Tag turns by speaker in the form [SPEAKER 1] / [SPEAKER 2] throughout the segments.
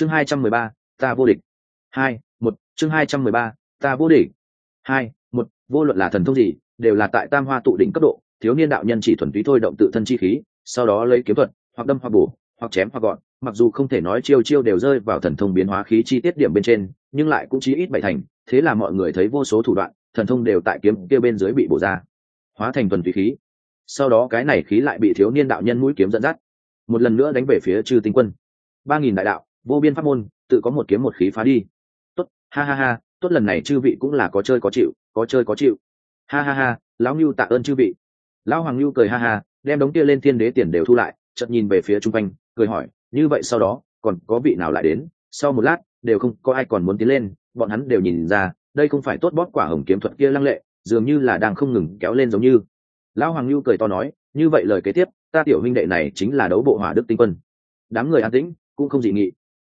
[SPEAKER 1] chương hai trăm mười ba, ta vô địch. Hai, một, chương hai trăm mười ba, ta vô địch. Hai, một, vô luận là thần thông gì, đều là tại tam hoa tụ đỉnh cấp độ, thiếu niên đạo nhân chỉ thuần túy thôi động tự thân chi khí, sau đó lấy kiếm thuật, hoặc đâm hoặc bổ, hoặc chém hoặc gọn, mặc dù không thể nói chiêu chiêu đều rơi vào thần thông biến hóa khí chi tiết điểm bên trên, nhưng lại cũng chí ít bảy thành, thế là mọi người thấy vô số thủ đoạn, thần thông đều tại kiếm kia bên dưới bị bổ ra, hóa thành thuần túy khí. Sau đó cái này khí lại bị thiếu niên đạo nhân mũi kiếm dẫn dắt, một lần nữa đánh về phía chư tinh quân. Ba nghìn đại đạo vô biên pháp môn, tự có một kiếm một khí phá đi. Tốt, ha ha ha, tốt lần này chư vị cũng là có chơi có chịu, có chơi có chịu. Ha ha ha, lão ngưu tạ ơn chư vị. Lão hoàng ngưu cười ha ha, đem đống kia lên thiên đế tiền đều thu lại, chợt nhìn về phía chung quanh, cười hỏi, như vậy sau đó, còn có vị nào lại đến? Sau một lát, đều không có ai còn muốn tiến lên, bọn hắn đều nhìn ra, đây không phải tốt bóp quả hồng kiếm thuật kia lăng lệ, dường như là đang không ngừng kéo lên giống như. Lão hoàng lưu cười to nói, như vậy lời kế tiếp, ta tiểu huynh đệ này chính là đấu bộ hỏa đức tinh quân. Đám người an tĩnh, cũng không dị nghị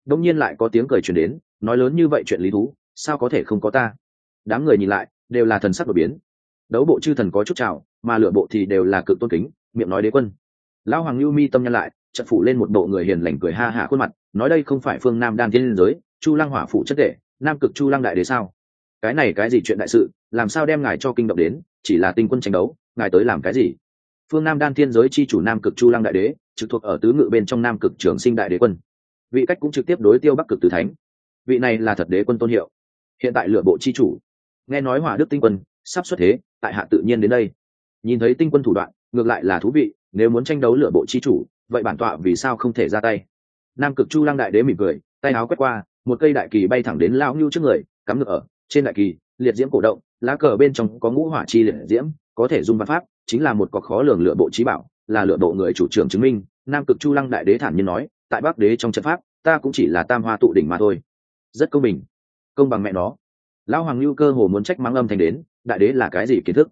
[SPEAKER 1] đông nhiên lại có tiếng cười truyền đến, nói lớn như vậy chuyện lý thú, sao có thể không có ta? Đám người nhìn lại, đều là thần sắc đột biến. Đấu bộ chư thần có chút chào mà lựa bộ thì đều là cực tôn kính, miệng nói đế quân. Lão hoàng lưu mi tâm nhân lại chật phủ lên một bộ người hiền lành cười ha hạ khuôn mặt, nói đây không phải phương nam đan thiên giới, chu lăng hỏa phụ chất đệ, nam cực chu lăng đại đế sao? Cái này cái gì chuyện đại sự, làm sao đem ngài cho kinh động đến, chỉ là tinh quân tranh đấu, ngài tới làm cái gì? Phương nam đan thiên giới chi chủ nam cực chu lăng đại đế, trực thuộc ở tứ ngự bên trong nam cực trường sinh đại đế quân vị cách cũng trực tiếp đối tiêu bắc cực từ thánh. Vị này là thật đế quân tôn hiệu. Hiện tại lựa bộ chi chủ. Nghe nói hỏa đức tinh quân, sắp xuất thế, tại hạ tự nhiên đến đây. Nhìn thấy tinh quân thủ đoạn, ngược lại là thú vị, nếu muốn tranh đấu lựa bộ chi chủ, vậy bản tọa vì sao không thể ra tay? Nam cực chu lăng đại đế mỉm cười, tay áo quét qua, một cây đại kỳ bay thẳng đến lao ngưu trước người, cắm ngựa ở, trên đại kỳ, liệt diễm cổ động, lá cờ bên trong có ngũ hỏa chi liệt diễm, có thể dung văn pháp, chính là một cọc khó lường lựa bộ trí bảo, là lựa bộ người chủ trưởng chứng minh, nam cực chu lăng đại đế thản nhiên nói tại bắc đế trong trận pháp, ta cũng chỉ là tam hoa tụ đỉnh mà thôi. Rất công bình. Công bằng mẹ nó. Lão hoàng lưu cơ hồ muốn trách mắng âm thanh đến, đại đế là cái gì kiến thức?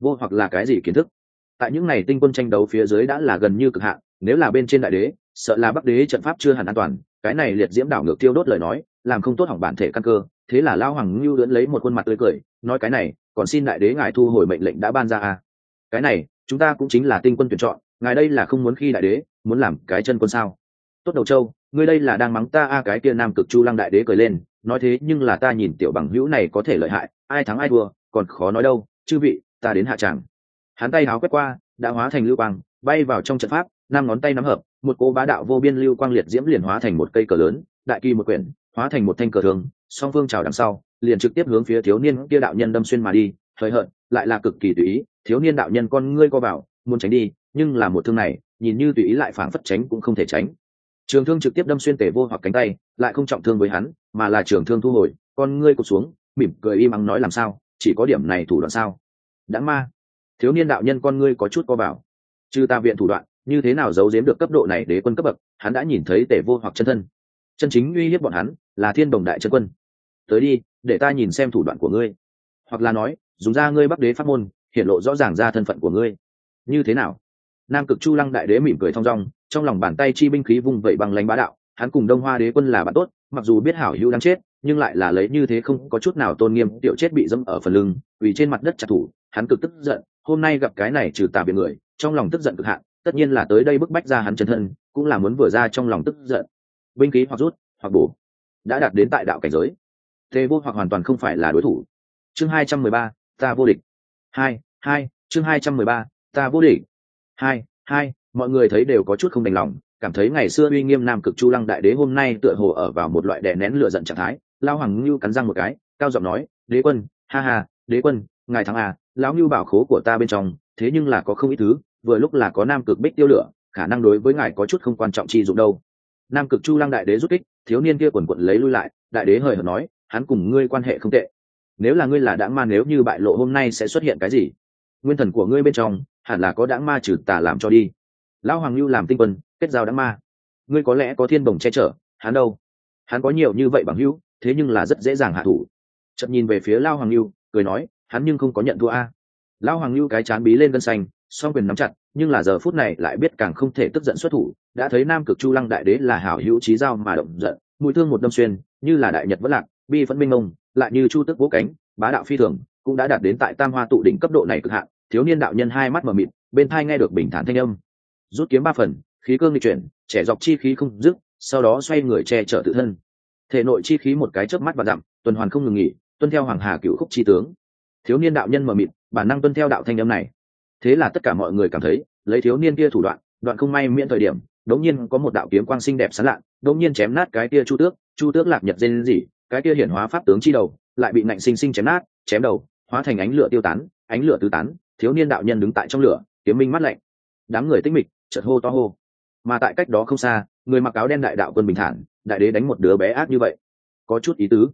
[SPEAKER 1] Vô hoặc là cái gì kiến thức? Tại những ngày tinh quân tranh đấu phía dưới đã là gần như cực hạn, nếu là bên trên đại đế, sợ là bắc đế trận pháp chưa hẳn an toàn, cái này liệt diễm đảo ngược tiêu đốt lời nói, làm không tốt hỏng bản thể căn cơ. Thế là lao hoàng ngưu lưỡn lấy một khuôn mặt tươi cười, nói cái này, còn xin đại đế ngài thu hồi mệnh lệnh đã ban ra à? Cái này, chúng ta cũng chính là tinh quân tuyển chọn, ngài đây là không muốn khi đại đế, muốn làm cái chân quân sao? Tốt đầu châu ngươi đây là đang mắng ta a, cái kia nam cực chu lăng đại đế cười lên, nói thế nhưng là ta nhìn tiểu bằng hữu này có thể lợi hại, ai thắng ai thua, còn khó nói đâu, chư vị, ta đến hạ tràng. Hắn tay háo quét qua, đã hóa thành lưu quang, bay vào trong trận pháp, năm ngón tay nắm hợp, một cô bá đạo vô biên lưu quang liệt diễm liền hóa thành một cây cờ lớn, đại kỳ một quyển, hóa thành một thanh cờ thường, song phương trào đằng sau, liền trực tiếp hướng phía thiếu niên kia đạo nhân đâm xuyên mà đi thời hận lại là cực kỳ tùy ý, thiếu niên đạo nhân con ngươi co vào, muốn tránh đi, nhưng là một thương này, nhìn như tùy ý lại phảng phất tránh cũng không thể tránh trường thương trực tiếp đâm xuyên tể vô hoặc cánh tay, lại không trọng thương với hắn, mà là trường thương thu hồi, con ngươi cụt xuống, mỉm cười im ắng nói làm sao, chỉ có điểm này thủ đoạn sao? Đã ma. Thiếu niên đạo nhân con ngươi có chút co bảo. trừ ta viện thủ đoạn, như thế nào giấu giếm được cấp độ này đế quân cấp bậc, hắn đã nhìn thấy tể vô hoặc chân thân. Chân chính uy hiếp bọn hắn, là thiên đồng đại chân quân. Tới đi, để ta nhìn xem thủ đoạn của ngươi. Hoặc là nói, dùng ra ngươi bắc đế pháp môn, hiện lộ rõ ràng ra thân phận của ngươi. Như thế nào? Nam cực chu lăng đại đế mỉm cười thong dong, trong lòng bàn tay chi binh khí vung vẩy bằng lánh bá đạo, hắn cùng đông hoa đế quân là bạn tốt, mặc dù biết hảo hữu đang chết, nhưng lại là lấy như thế không có chút nào tôn nghiêm, tiểu chết bị dẫm ở phần lưng, vì trên mặt đất chặt thủ hắn cực tức giận, hôm nay gặp cái này trừ tà biệt người, trong lòng tức giận cực hạn, tất nhiên là tới đây bức bách ra hắn chân thân, cũng là muốn vừa ra trong lòng tức giận. Binh khí hoặc rút, hoặc bổ, đã đạt đến tại đạo cảnh giới. Thế vô hoặc hoàn toàn không phải là đối thủ. Chương hai trăm mười ba, ta vô địch. Hai hai, chương hai trăm mười ba, ta vô địch hai hai, mọi người thấy đều có chút không đành lòng, cảm thấy ngày xưa uy nghiêm nam cực chu lăng đại đế hôm nay tựa hồ ở vào một loại đè nén lửa giận trạng thái. Lao hoàng ngưu cắn răng một cái, cao giọng nói, đế quân, ha ha, đế quân, ngài thắng à lão ngưu bảo khố của ta bên trong, thế nhưng là có không ít thứ, vừa lúc là có nam cực bích tiêu lửa, khả năng đối với ngài có chút không quan trọng chi dụng đâu. Nam cực chu lăng đại đế rút kích, thiếu niên kia quần quận lấy lui lại, đại đế hời hợt nói, hắn cùng ngươi quan hệ không tệ. Nếu là ngươi là đãng ma, nếu như bại lộ hôm nay sẽ xuất hiện cái gì? Nguyên thần của ngươi bên trong hẳn là có đãng ma trừ tà làm cho đi. Lão hoàng lưu làm tinh quân, kết giao đãng ma. Ngươi có lẽ có thiên bồng che chở, hắn đâu? Hắn có nhiều như vậy bằng hữu, thế nhưng là rất dễ dàng hạ thủ. Chậm nhìn về phía lao hoàng lưu cười nói, hắn nhưng không có nhận thua a. Lão hoàng lưu cái chán bí lên gân xanh, song quyền nắm chặt, nhưng là giờ phút này lại biết càng không thể tức giận xuất thủ. Đã thấy nam cực chu lăng đại đế là hảo hữu trí giao mà động giận, mũi thương một đâm xuyên, như là đại nhật vẫn lạc, bi vẫn minh mông lại như chu tức vỗ cánh, bá đạo phi thường, cũng đã đạt đến tại tam hoa tụ đỉnh cấp độ này cực hạn thiếu niên đạo nhân hai mắt mờ mịt bên thai nghe được bình thản thanh âm. Rút kiếm ba phần khí cương di chuyển trẻ dọc chi khí không dứt sau đó xoay người che chở tự thân. Thể nội chi khí một cái chớp mắt và dặm tuần hoàn không ngừng nghỉ tuân theo hoàng hà cựu khúc chi tướng. Thiếu niên đạo nhân mờ mịt bản năng tuân theo đạo thanh âm này. Thế là tất cả mọi người cảm thấy lấy thiếu niên kia thủ đoạn đoạn không may miễn thời điểm đống nhiên có một đạo kiếm quang xinh đẹp sán lạn, đống nhiên chém nát cái kia chu tước chu tước lạc nhật dên gì cái kia hiển hóa pháp tướng chi đầu lại bị nạnh sinh sinh chém nát chém đầu hóa thành ánh lửa tiêu tán ánh lửa tứ tán thiếu niên đạo nhân đứng tại trong lửa, kiếm minh mắt lạnh. Đám người tích mịch, chợt hô to hô. Mà tại cách đó không xa, người mặc áo đen đại đạo quân bình thản, đại đế đánh một đứa bé ác như vậy. Có chút ý tứ.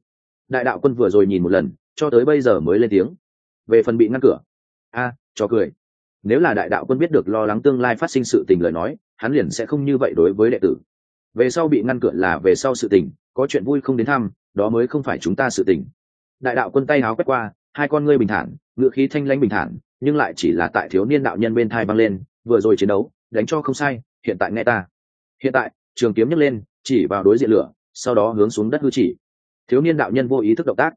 [SPEAKER 1] Đại đạo quân vừa rồi nhìn một lần, cho tới bây giờ mới lên tiếng. Về phần bị ngăn cửa. A, cho cười. Nếu là đại đạo quân biết được lo lắng tương lai phát sinh sự tình lời nói, hắn liền sẽ không như vậy đối với đệ tử. Về sau bị ngăn cửa là về sau sự tình, có chuyện vui không đến thăm, đó mới không phải chúng ta sự tình. Đại đạo quân tay háo quét qua hai con ngươi bình thản, ngựa khí thanh lãnh bình thản, nhưng lại chỉ là tại thiếu niên đạo nhân bên thai băng lên, vừa rồi chiến đấu, đánh cho không sai, hiện tại nghe ta. Hiện tại, trường kiếm nhấc lên, chỉ vào đối diện lửa, sau đó hướng xuống đất hư chỉ. Thiếu niên đạo nhân vô ý thức động tác.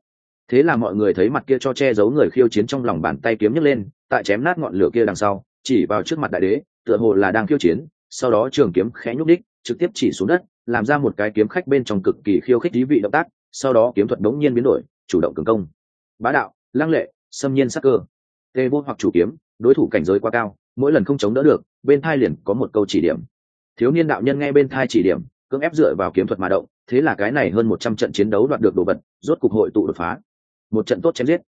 [SPEAKER 1] Thế là mọi người thấy mặt kia cho che giấu người khiêu chiến trong lòng bàn tay kiếm nhấc lên, tại chém nát ngọn lửa kia đằng sau, chỉ vào trước mặt đại đế, tựa hồ là đang khiêu chiến, sau đó trường kiếm khẽ nhúc đích trực tiếp chỉ xuống đất, làm ra một cái kiếm khách bên trong cực kỳ khiêu khích thí vị động tác, sau đó kiếm thuật đống nhiên biến đổi, chủ động cường công. Bá đạo lăng lệ xâm nhiên sắc cơ. Tê vô hoặc chủ kiếm, đối thủ cảnh giới quá cao, mỗi lần không chống đỡ được, bên thai liền có một câu chỉ điểm. Thiếu niên đạo nhân nghe bên thai chỉ điểm, cưỡng ép dựa vào kiếm thuật mà động, thế là cái này hơn một trăm trận chiến đấu đoạt được đồ vật, rốt cục hội tụ đột phá. Một trận tốt chém giết.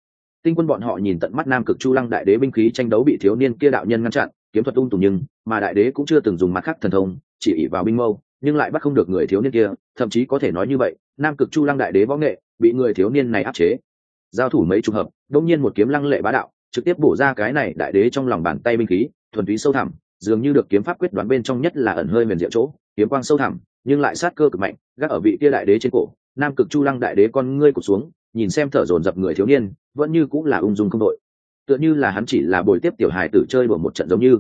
[SPEAKER 1] Tinh quân bọn họ nhìn tận mắt nam cực chu lăng đại đế binh khí tranh đấu bị thiếu niên kia đạo nhân ngăn chặn, kiếm thuật ung tùng nhưng, mà đại đế cũng chưa từng dùng mặt khác thần thông, chỉ ỉ vào binh mâu, nhưng lại bắt không được người thiếu niên kia, thậm chí có thể nói như vậy, nam cực chu lăng đại đế võ nghệ, bị người thiếu niên này áp chế giao thủ mấy trùng hợp đông nhiên một kiếm lăng lệ bá đạo, trực tiếp bổ ra cái này đại đế trong lòng bàn tay binh khí, thuần túy sâu thẳm, dường như được kiếm pháp quyết đoán bên trong nhất là ẩn hơi huyền diệu chỗ, kiếm quang sâu thẳm, nhưng lại sát cơ cực mạnh, gác ở vị kia đại đế trên cổ, nam cực chu lăng đại đế con ngươi cụt xuống, nhìn xem thở dồn dập người thiếu niên, vẫn như cũng là ung dung không đội. Tựa như là hắn chỉ là bồi tiếp tiểu hài tử chơi đùa một trận giống như.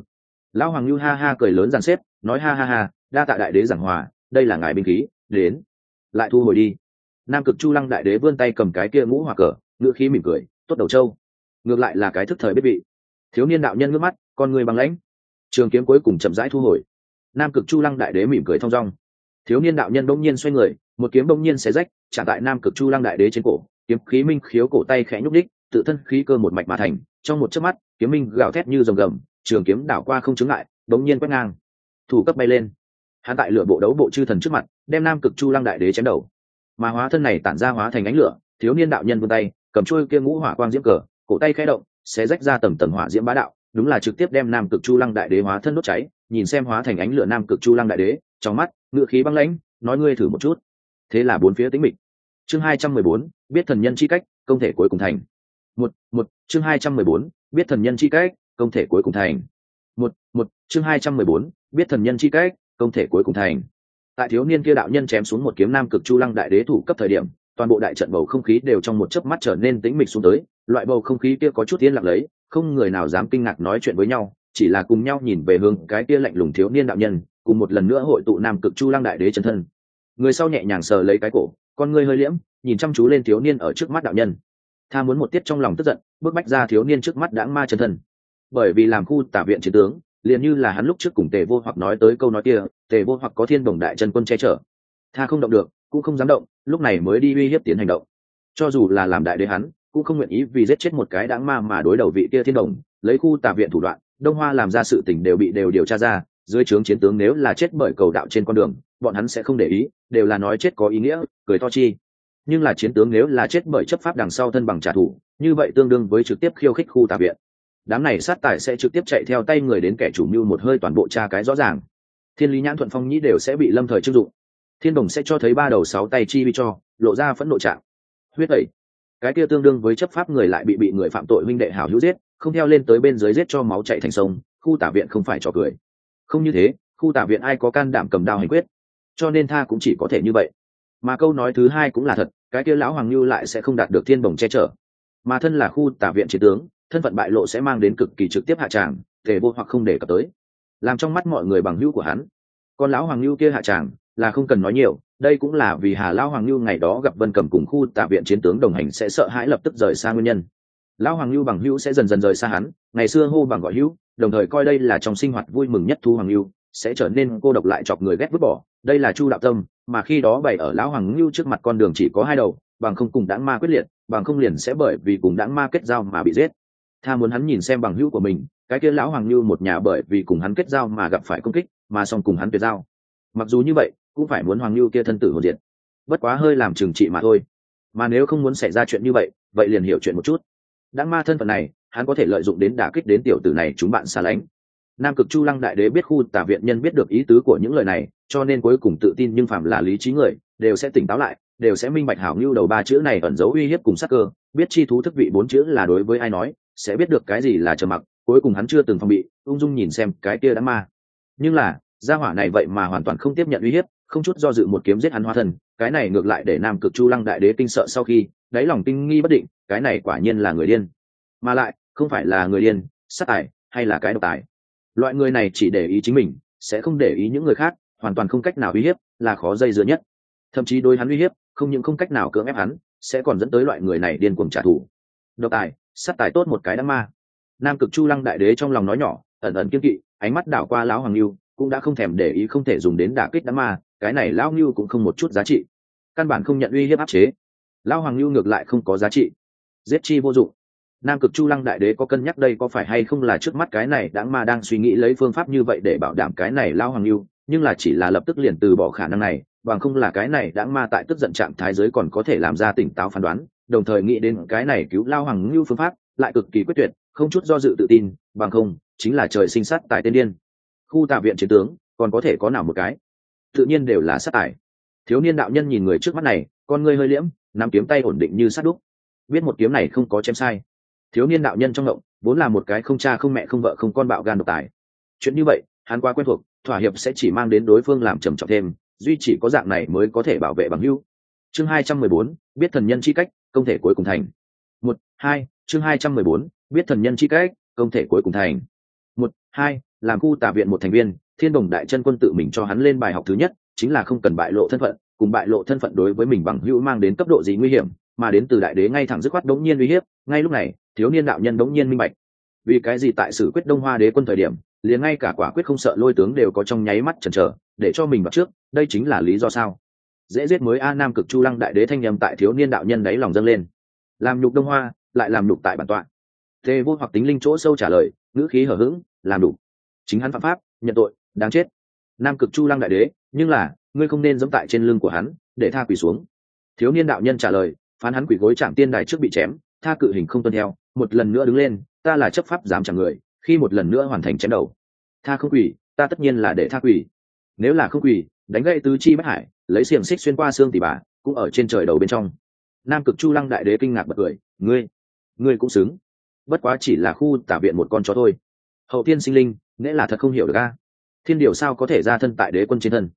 [SPEAKER 1] Lão hoàng lưu ha ha cười lớn dàn xếp, nói ha ha ha, đa tạ đại đế giảng hòa, đây là ngài binh khí, đến. Lại thu hồi đi. Nam cực chu lăng đại đế vươn tay cầm cái kia ngũ hòa cờ ngựa khí mỉm cười, tốt đầu trâu. Ngược lại là cái thức thời biết vị. Thiếu niên đạo nhân ngước mắt, con người bằng lãnh. Trường kiếm cuối cùng chậm rãi thu hồi. Nam cực chu lăng đại đế mỉm cười thong dong. Thiếu niên đạo nhân đông nhiên xoay người, một kiếm đông nhiên xé rách trả tại nam cực chu lăng đại đế trên cổ, kiếm khí minh khiếu cổ tay khẽ nhúc đích tự thân khí cơ một mạch mà thành, trong một chớp mắt, kiếm minh gào thét như rồng gầm, trường kiếm đảo qua không chứng lại đống nhiên quét ngang. Thủ cấp bay lên. Hắn tại lửa bộ đấu bộ chư thần trước mặt, đem nam cực chu lăng đại đế chém đầu. Mà hóa thân này tản ra hóa thành ánh lửa, thiếu niên đạo nhân vươn tay cầm trôi kia ngũ hỏa quang diễm cờ, cổ tay khẽ động sẽ rách ra tầng tầng hỏa diễm bá đạo, đúng là trực tiếp đem nam cực chu lăng đại đế hóa thân đốt cháy, nhìn xem hóa thành ánh lửa nam cực chu lăng đại đế, trong mắt, ngựa khí băng lãnh, nói ngươi thử một chút. Thế là bốn phía tính mịch. Chương hai trăm mười bốn, biết thần nhân chi cách, công thể cuối cùng thành. Một một, chương hai trăm mười bốn, biết thần nhân chi cách, công thể cuối cùng thành. Một một, chương hai trăm mười bốn, biết thần nhân chi cách, công thể cuối cùng thành. Tại thiếu niên kia đạo nhân chém xuống một kiếm nam cực chu lăng đại đế thủ cấp thời điểm toàn bộ đại trận bầu không khí đều trong một chớp mắt trở nên tĩnh mịch xuống tới, loại bầu không khí kia có chút yên lặng lấy, không người nào dám kinh ngạc nói chuyện với nhau, chỉ là cùng nhau nhìn về hướng cái kia lạnh lùng thiếu niên đạo nhân, cùng một lần nữa hội tụ nam cực chu lăng đại đế chân thân. Người sau nhẹ nhàng sờ lấy cái cổ, con ngươi hơi liễm, nhìn chăm chú lên thiếu niên ở trước mắt đạo nhân. Tha muốn một tiết trong lòng tức giận, bước bách ra thiếu niên trước mắt đãng ma chân thân. Bởi vì làm khu tả viện chiến tướng, liền như là hắn lúc trước cùng tề vô hoặc nói tới câu nói kia, tề vô hoặc có thiên đồng đại chân quân che chở. Tha không động được cũng không dám động, lúc này mới đi uy hiếp tiến hành động. Cho dù là làm đại đế hắn, cũng không nguyện ý vì giết chết một cái đáng ma mà đối đầu vị kia thiên đồng, lấy khu tà viện thủ đoạn, đông hoa làm ra sự tình đều bị đều điều tra ra, dưới trướng chiến tướng nếu là chết bởi cầu đạo trên con đường, bọn hắn sẽ không để ý, đều là nói chết có ý nghĩa, cười to chi. Nhưng là chiến tướng nếu là chết bởi chấp pháp đằng sau thân bằng trả thù, như vậy tương đương với trực tiếp khiêu khích khu tà viện. Đám này sát tài sẽ trực tiếp chạy theo tay người đến kẻ chủ mưu một hơi toàn bộ tra cái rõ ràng. Thiên lý nhãn thuận phong nhĩ đều sẽ bị lâm thời chưng dụng thiên đồng sẽ cho thấy ba đầu sáu tay chi vi cho, lộ ra phẫn nộ trạng. Huyết tẩy. Cái kia tương đương với chấp pháp người lại bị bị người phạm tội minh đệ hảo hữu giết, không theo lên tới bên dưới giết cho máu chạy thành sông, khu tả viện không phải trò cười. Không như thế, khu tả viện ai có can đảm cầm đao hành quyết? Cho nên tha cũng chỉ có thể như vậy. Mà câu nói thứ hai cũng là thật, cái kia lão hoàng như lại sẽ không đạt được thiên bồng che chở. Mà thân là khu tả viện chiến tướng, thân phận bại lộ sẽ mang đến cực kỳ trực tiếp hạ tràng thể vô hoặc không để cập tới. Làm trong mắt mọi người bằng hữu của hắn. Còn lão hoàng lưu kia hạ tràng là không cần nói nhiều, đây cũng là vì hà lao hoàng lưu ngày đó gặp vân cầm cùng khu tạ viện chiến tướng đồng hành sẽ sợ hãi lập tức rời xa nguyên nhân. Lão hoàng lưu bằng hữu sẽ dần dần rời xa hắn, ngày xưa hô bằng gọi hữu, đồng thời coi đây là trong sinh hoạt vui mừng nhất thu hoàng lưu sẽ trở nên cô độc lại chọc người ghét vứt bỏ, đây là chu đạo tâm, mà khi đó bày ở lão hoàng lưu trước mặt con đường chỉ có hai đầu, bằng không cùng đãng ma quyết liệt, bằng không liền sẽ bởi vì cùng đãng ma kết giao mà bị giết. Tha muốn hắn nhìn xem bằng hữu của mình, cái kia lão hoàng lưu một nhà bởi vì cùng hắn kết giao mà gặp phải công kích, mà xong cùng hắn tuyệt giao. Mặc dù như vậy cũng phải muốn hoàng lưu kia thân tử hồn diệt. Bất quá hơi làm trừng trị mà thôi. Mà nếu không muốn xảy ra chuyện như vậy vậy liền hiểu chuyện một chút. Đáng ma thân phận này, hắn có thể lợi dụng đến đả kích đến tiểu tử này chúng bạn xa lánh. Nam cực chu lăng đại đế biết khu tả viện nhân biết được ý tứ của những lời này, cho nên cuối cùng tự tin nhưng phạm là lý trí người, đều sẽ tỉnh táo lại, đều sẽ minh bạch hảo ngưu đầu ba chữ này ẩn dấu uy hiếp cùng sắc cơ, biết chi thú thức vị bốn chữ là đối với ai nói, sẽ biết được cái gì là trầm mặc, cuối cùng hắn chưa từng phòng bị, ung dung nhìn xem cái kia đã ma. Nhưng là, gia hỏa này vậy mà hoàn toàn không tiếp nhận uy hiếp không chút do dự một kiếm giết hắn hóa thần cái này ngược lại để nam cực chu lăng đại đế kinh sợ sau khi, đáy lòng kinh nghi bất định, cái này quả nhiên là người điên. Mà lại, không phải là người điên, sát tài, hay là cái độc tài. Loại người này chỉ để ý chính mình, sẽ không để ý những người khác, hoàn toàn không cách nào uy hiếp, là khó dây dưa nhất. Thậm chí đối hắn uy hiếp, không những không cách nào cưỡng ép hắn, sẽ còn dẫn tới loại người này điên cuồng trả thù. Độc tài, sát tài tốt một cái đám ma. Nam cực chu lăng đại đế trong lòng nói nhỏ, ẩn ẩn kiên kỵ, ánh mắt đảo qua lão hoàng lưu, cũng đã không thèm để ý không thể dùng đến đả kích đám ma cái này lão lưu cũng không một chút giá trị. Căn bản không nhận uy hiếp áp chế. Lão hoàng lưu ngược lại không có giá trị. Giết chi vô dụng. Nam cực chu lăng đại đế có cân nhắc đây có phải hay không là trước mắt cái này đáng ma đang suy nghĩ lấy phương pháp như vậy để bảo đảm cái này lao hoàng lưu nhưng là chỉ là lập tức liền từ bỏ khả năng này, bằng không là cái này đáng ma tại tức giận trạng thái giới còn có thể làm ra tỉnh táo phán đoán, đồng thời nghĩ đến cái này cứu lao hoàng lưu phương pháp, lại cực kỳ quyết tuyệt, không chút do dự tự tin, bằng không, chính là trời sinh sát tại tên điên. Khu tạ viện chiến tướng, còn có thể có nào một cái? Tự nhiên đều là sát tài. Thiếu niên đạo nhân nhìn người trước mắt này, con ngươi hơi liễm, nắm kiếm tay ổn định như sát đúc. Biết một kiếm này không có chém sai. Thiếu niên đạo nhân trong động vốn là một cái không cha không mẹ không vợ không con bạo gan độc tài. Chuyện như vậy, hắn quá quen thuộc, thỏa hiệp sẽ chỉ mang đến đối phương làm trầm trọng thêm, duy chỉ có dạng này mới có thể bảo vệ bằng hưu chương hai trăm mười bốn, biết thần nhân chi cách, công thể cuối cùng thành. Một, hai, chương hai trăm mười bốn, biết thần nhân chi cách, công thể cuối cùng thành. Một, hai, làm khu tà viện một thành viên thiên đồng đại chân quân tự mình cho hắn lên bài học thứ nhất, chính là không cần bại lộ thân phận, cùng bại lộ thân phận đối với mình bằng hữu mang đến cấp độ gì nguy hiểm, mà đến từ đại đế ngay thẳng dứt khoát đống nhiên uy hiếp, ngay lúc này, thiếu niên đạo nhân đống nhiên minh bạch. Vì cái gì tại sử quyết đông hoa đế quân thời điểm, liền ngay cả quả quyết không sợ lôi tướng đều có trong nháy mắt chần chờ, để cho mình vào trước, đây chính là lý do sao? Dễ giết mới a nam cực chu lăng đại đế thanh nhầm tại thiếu niên đạo nhân đáy lòng dâng lên. Làm nhục đông hoa, lại làm nhục tại bản tọa. Tê vô hoặc tính linh chỗ sâu trả lời, ngữ khí hở h ữ g làm đủ chính hắn phạm pháp, nhận tội đáng chết. Nam cực chu lăng đại đế, nhưng là, ngươi không nên dẫm tại trên lưng của hắn, để tha quỳ xuống. Thiếu niên đạo nhân trả lời, phán hắn quỳ gối chạm tiên đài trước bị chém, tha cự hình không tuân theo, một lần nữa đứng lên, ta là chấp pháp dám chẳng người, khi một lần nữa hoàn thành chém đầu. Tha không quỳ, ta tất nhiên là để tha quỳ. Nếu là không quỳ, đánh gậy tứ chi bất hải, lấy xiềng xích xuyên qua xương tỉ bà, cũng ở trên trời đầu bên trong. Nam cực chu lăng đại đế kinh ngạc bật cười, ngươi ngươi cũng xứng. Bất quá chỉ là khu tả viện một con chó thôi. Hậu tiên sinh linh nghĩa là thật không hiểu được a thiên điều sao có thể ra thân tại đế quân trên thân?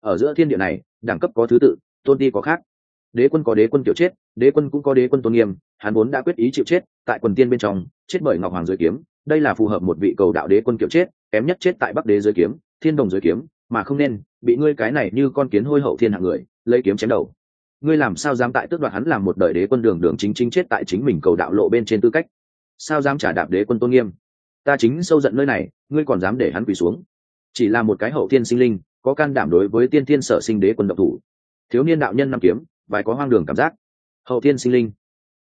[SPEAKER 1] Ở giữa thiên địa này, đẳng cấp có thứ tự, tôn ti có khác. Đế quân có đế quân kiểu chết, đế quân cũng có đế quân tôn nghiêm, hắn vốn đã quyết ý chịu chết, tại quần tiên bên trong, chết bởi ngọc hoàng dưới kiếm. Đây là phù hợp một vị cầu đạo đế quân kiểu chết, kém nhất chết tại bắc đế dưới kiếm, thiên đồng dưới kiếm, mà không nên, bị ngươi cái này như con kiến hôi hậu thiên hạng người, lấy kiếm chém đầu. Ngươi làm sao dám tại tước đoạt hắn làm một đời đế quân đường đường chính chính chết tại chính mình cầu đạo lộ bên trên tư cách? Sao dám trả đạp đế quân tôn nghiêm? Ta chính sâu giận nơi này, ngươi còn dám để hắn quỳ xuống? Chỉ là một cái hậu thiên sinh linh, có can đảm đối với tiên thiên sở sinh đế quân độc thủ. Thiếu niên đạo nhân năm kiếm, vài có hoang đường cảm giác. Hậu thiên sinh linh.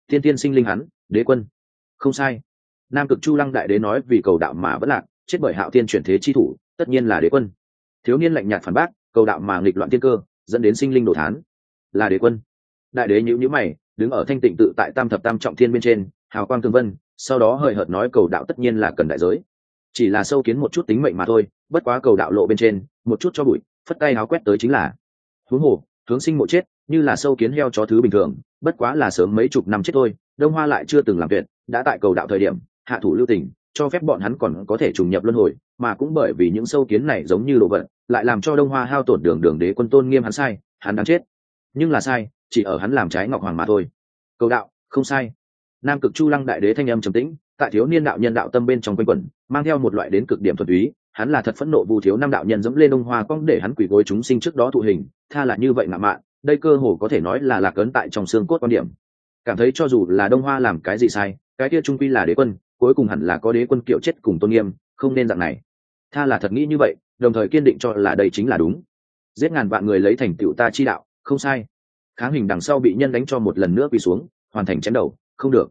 [SPEAKER 1] Tiên thiên sinh linh hắn, đế quân. Không sai. Nam cực chu lăng đại đế nói vì cầu đạo mà vẫn lạc, chết bởi hạo thiên chuyển thế chi thủ, tất nhiên là đế quân. Thiếu niên lạnh nhạt phản bác, cầu đạo mà nghịch loạn tiên cơ, dẫn đến sinh linh đồ thán. Là đế quân. Đại đế nhữ nhữ mày, đứng ở thanh tịnh tự tại tam thập tam trọng thiên bên trên, hào quang thương vân, sau đó hời hợt nói cầu đạo tất nhiên là cần đại giới chỉ là sâu kiến một chút tính mệnh mà thôi, bất quá cầu đạo lộ bên trên, một chút cho bụi, phất tay áo quét tới chính là. Huống hồ, hướng sinh mộ chết, như là sâu kiến heo chó thứ bình thường, bất quá là sớm mấy chục năm chết thôi, đông hoa lại chưa từng làm tuyệt đã tại cầu đạo thời điểm, hạ thủ lưu tình, cho phép bọn hắn còn có thể trùng nhập luân hồi, mà cũng bởi vì những sâu kiến này giống như đồ vật, lại làm cho đông hoa hao tổn đường đường đế quân tôn nghiêm hắn sai, hắn đáng chết. Nhưng là sai, chỉ ở hắn làm trái ngọc hoàng mà thôi. Cầu đạo, không sai. Nam cực chu lăng đại đế thanh âm trầm tĩnh tại thiếu niên đạo nhân đạo tâm bên trong quanh quẩn, mang theo một loại đến cực điểm thuần túy, hắn là thật phẫn nộ vu thiếu năm đạo nhân dẫm lên đông hoa cong để hắn quỳ gối chúng sinh trước đó thụ hình, tha là như vậy ngạo mạn, đây cơ hồ có thể nói là lạc ấn tại trong xương cốt quan điểm. Cảm thấy cho dù là đông hoa làm cái gì sai, cái kia trung quy là đế quân, cuối cùng hẳn là có đế quân kiệu chết cùng tôn nghiêm, không nên dạng này. Tha là thật nghĩ như vậy, đồng thời kiên định cho là đây chính là đúng. Giết ngàn vạn người lấy thành tựu ta chi đạo, không sai. Kháng hình đằng sau bị nhân đánh cho một lần nữa quỳ xuống, hoàn thành chém đầu, không được.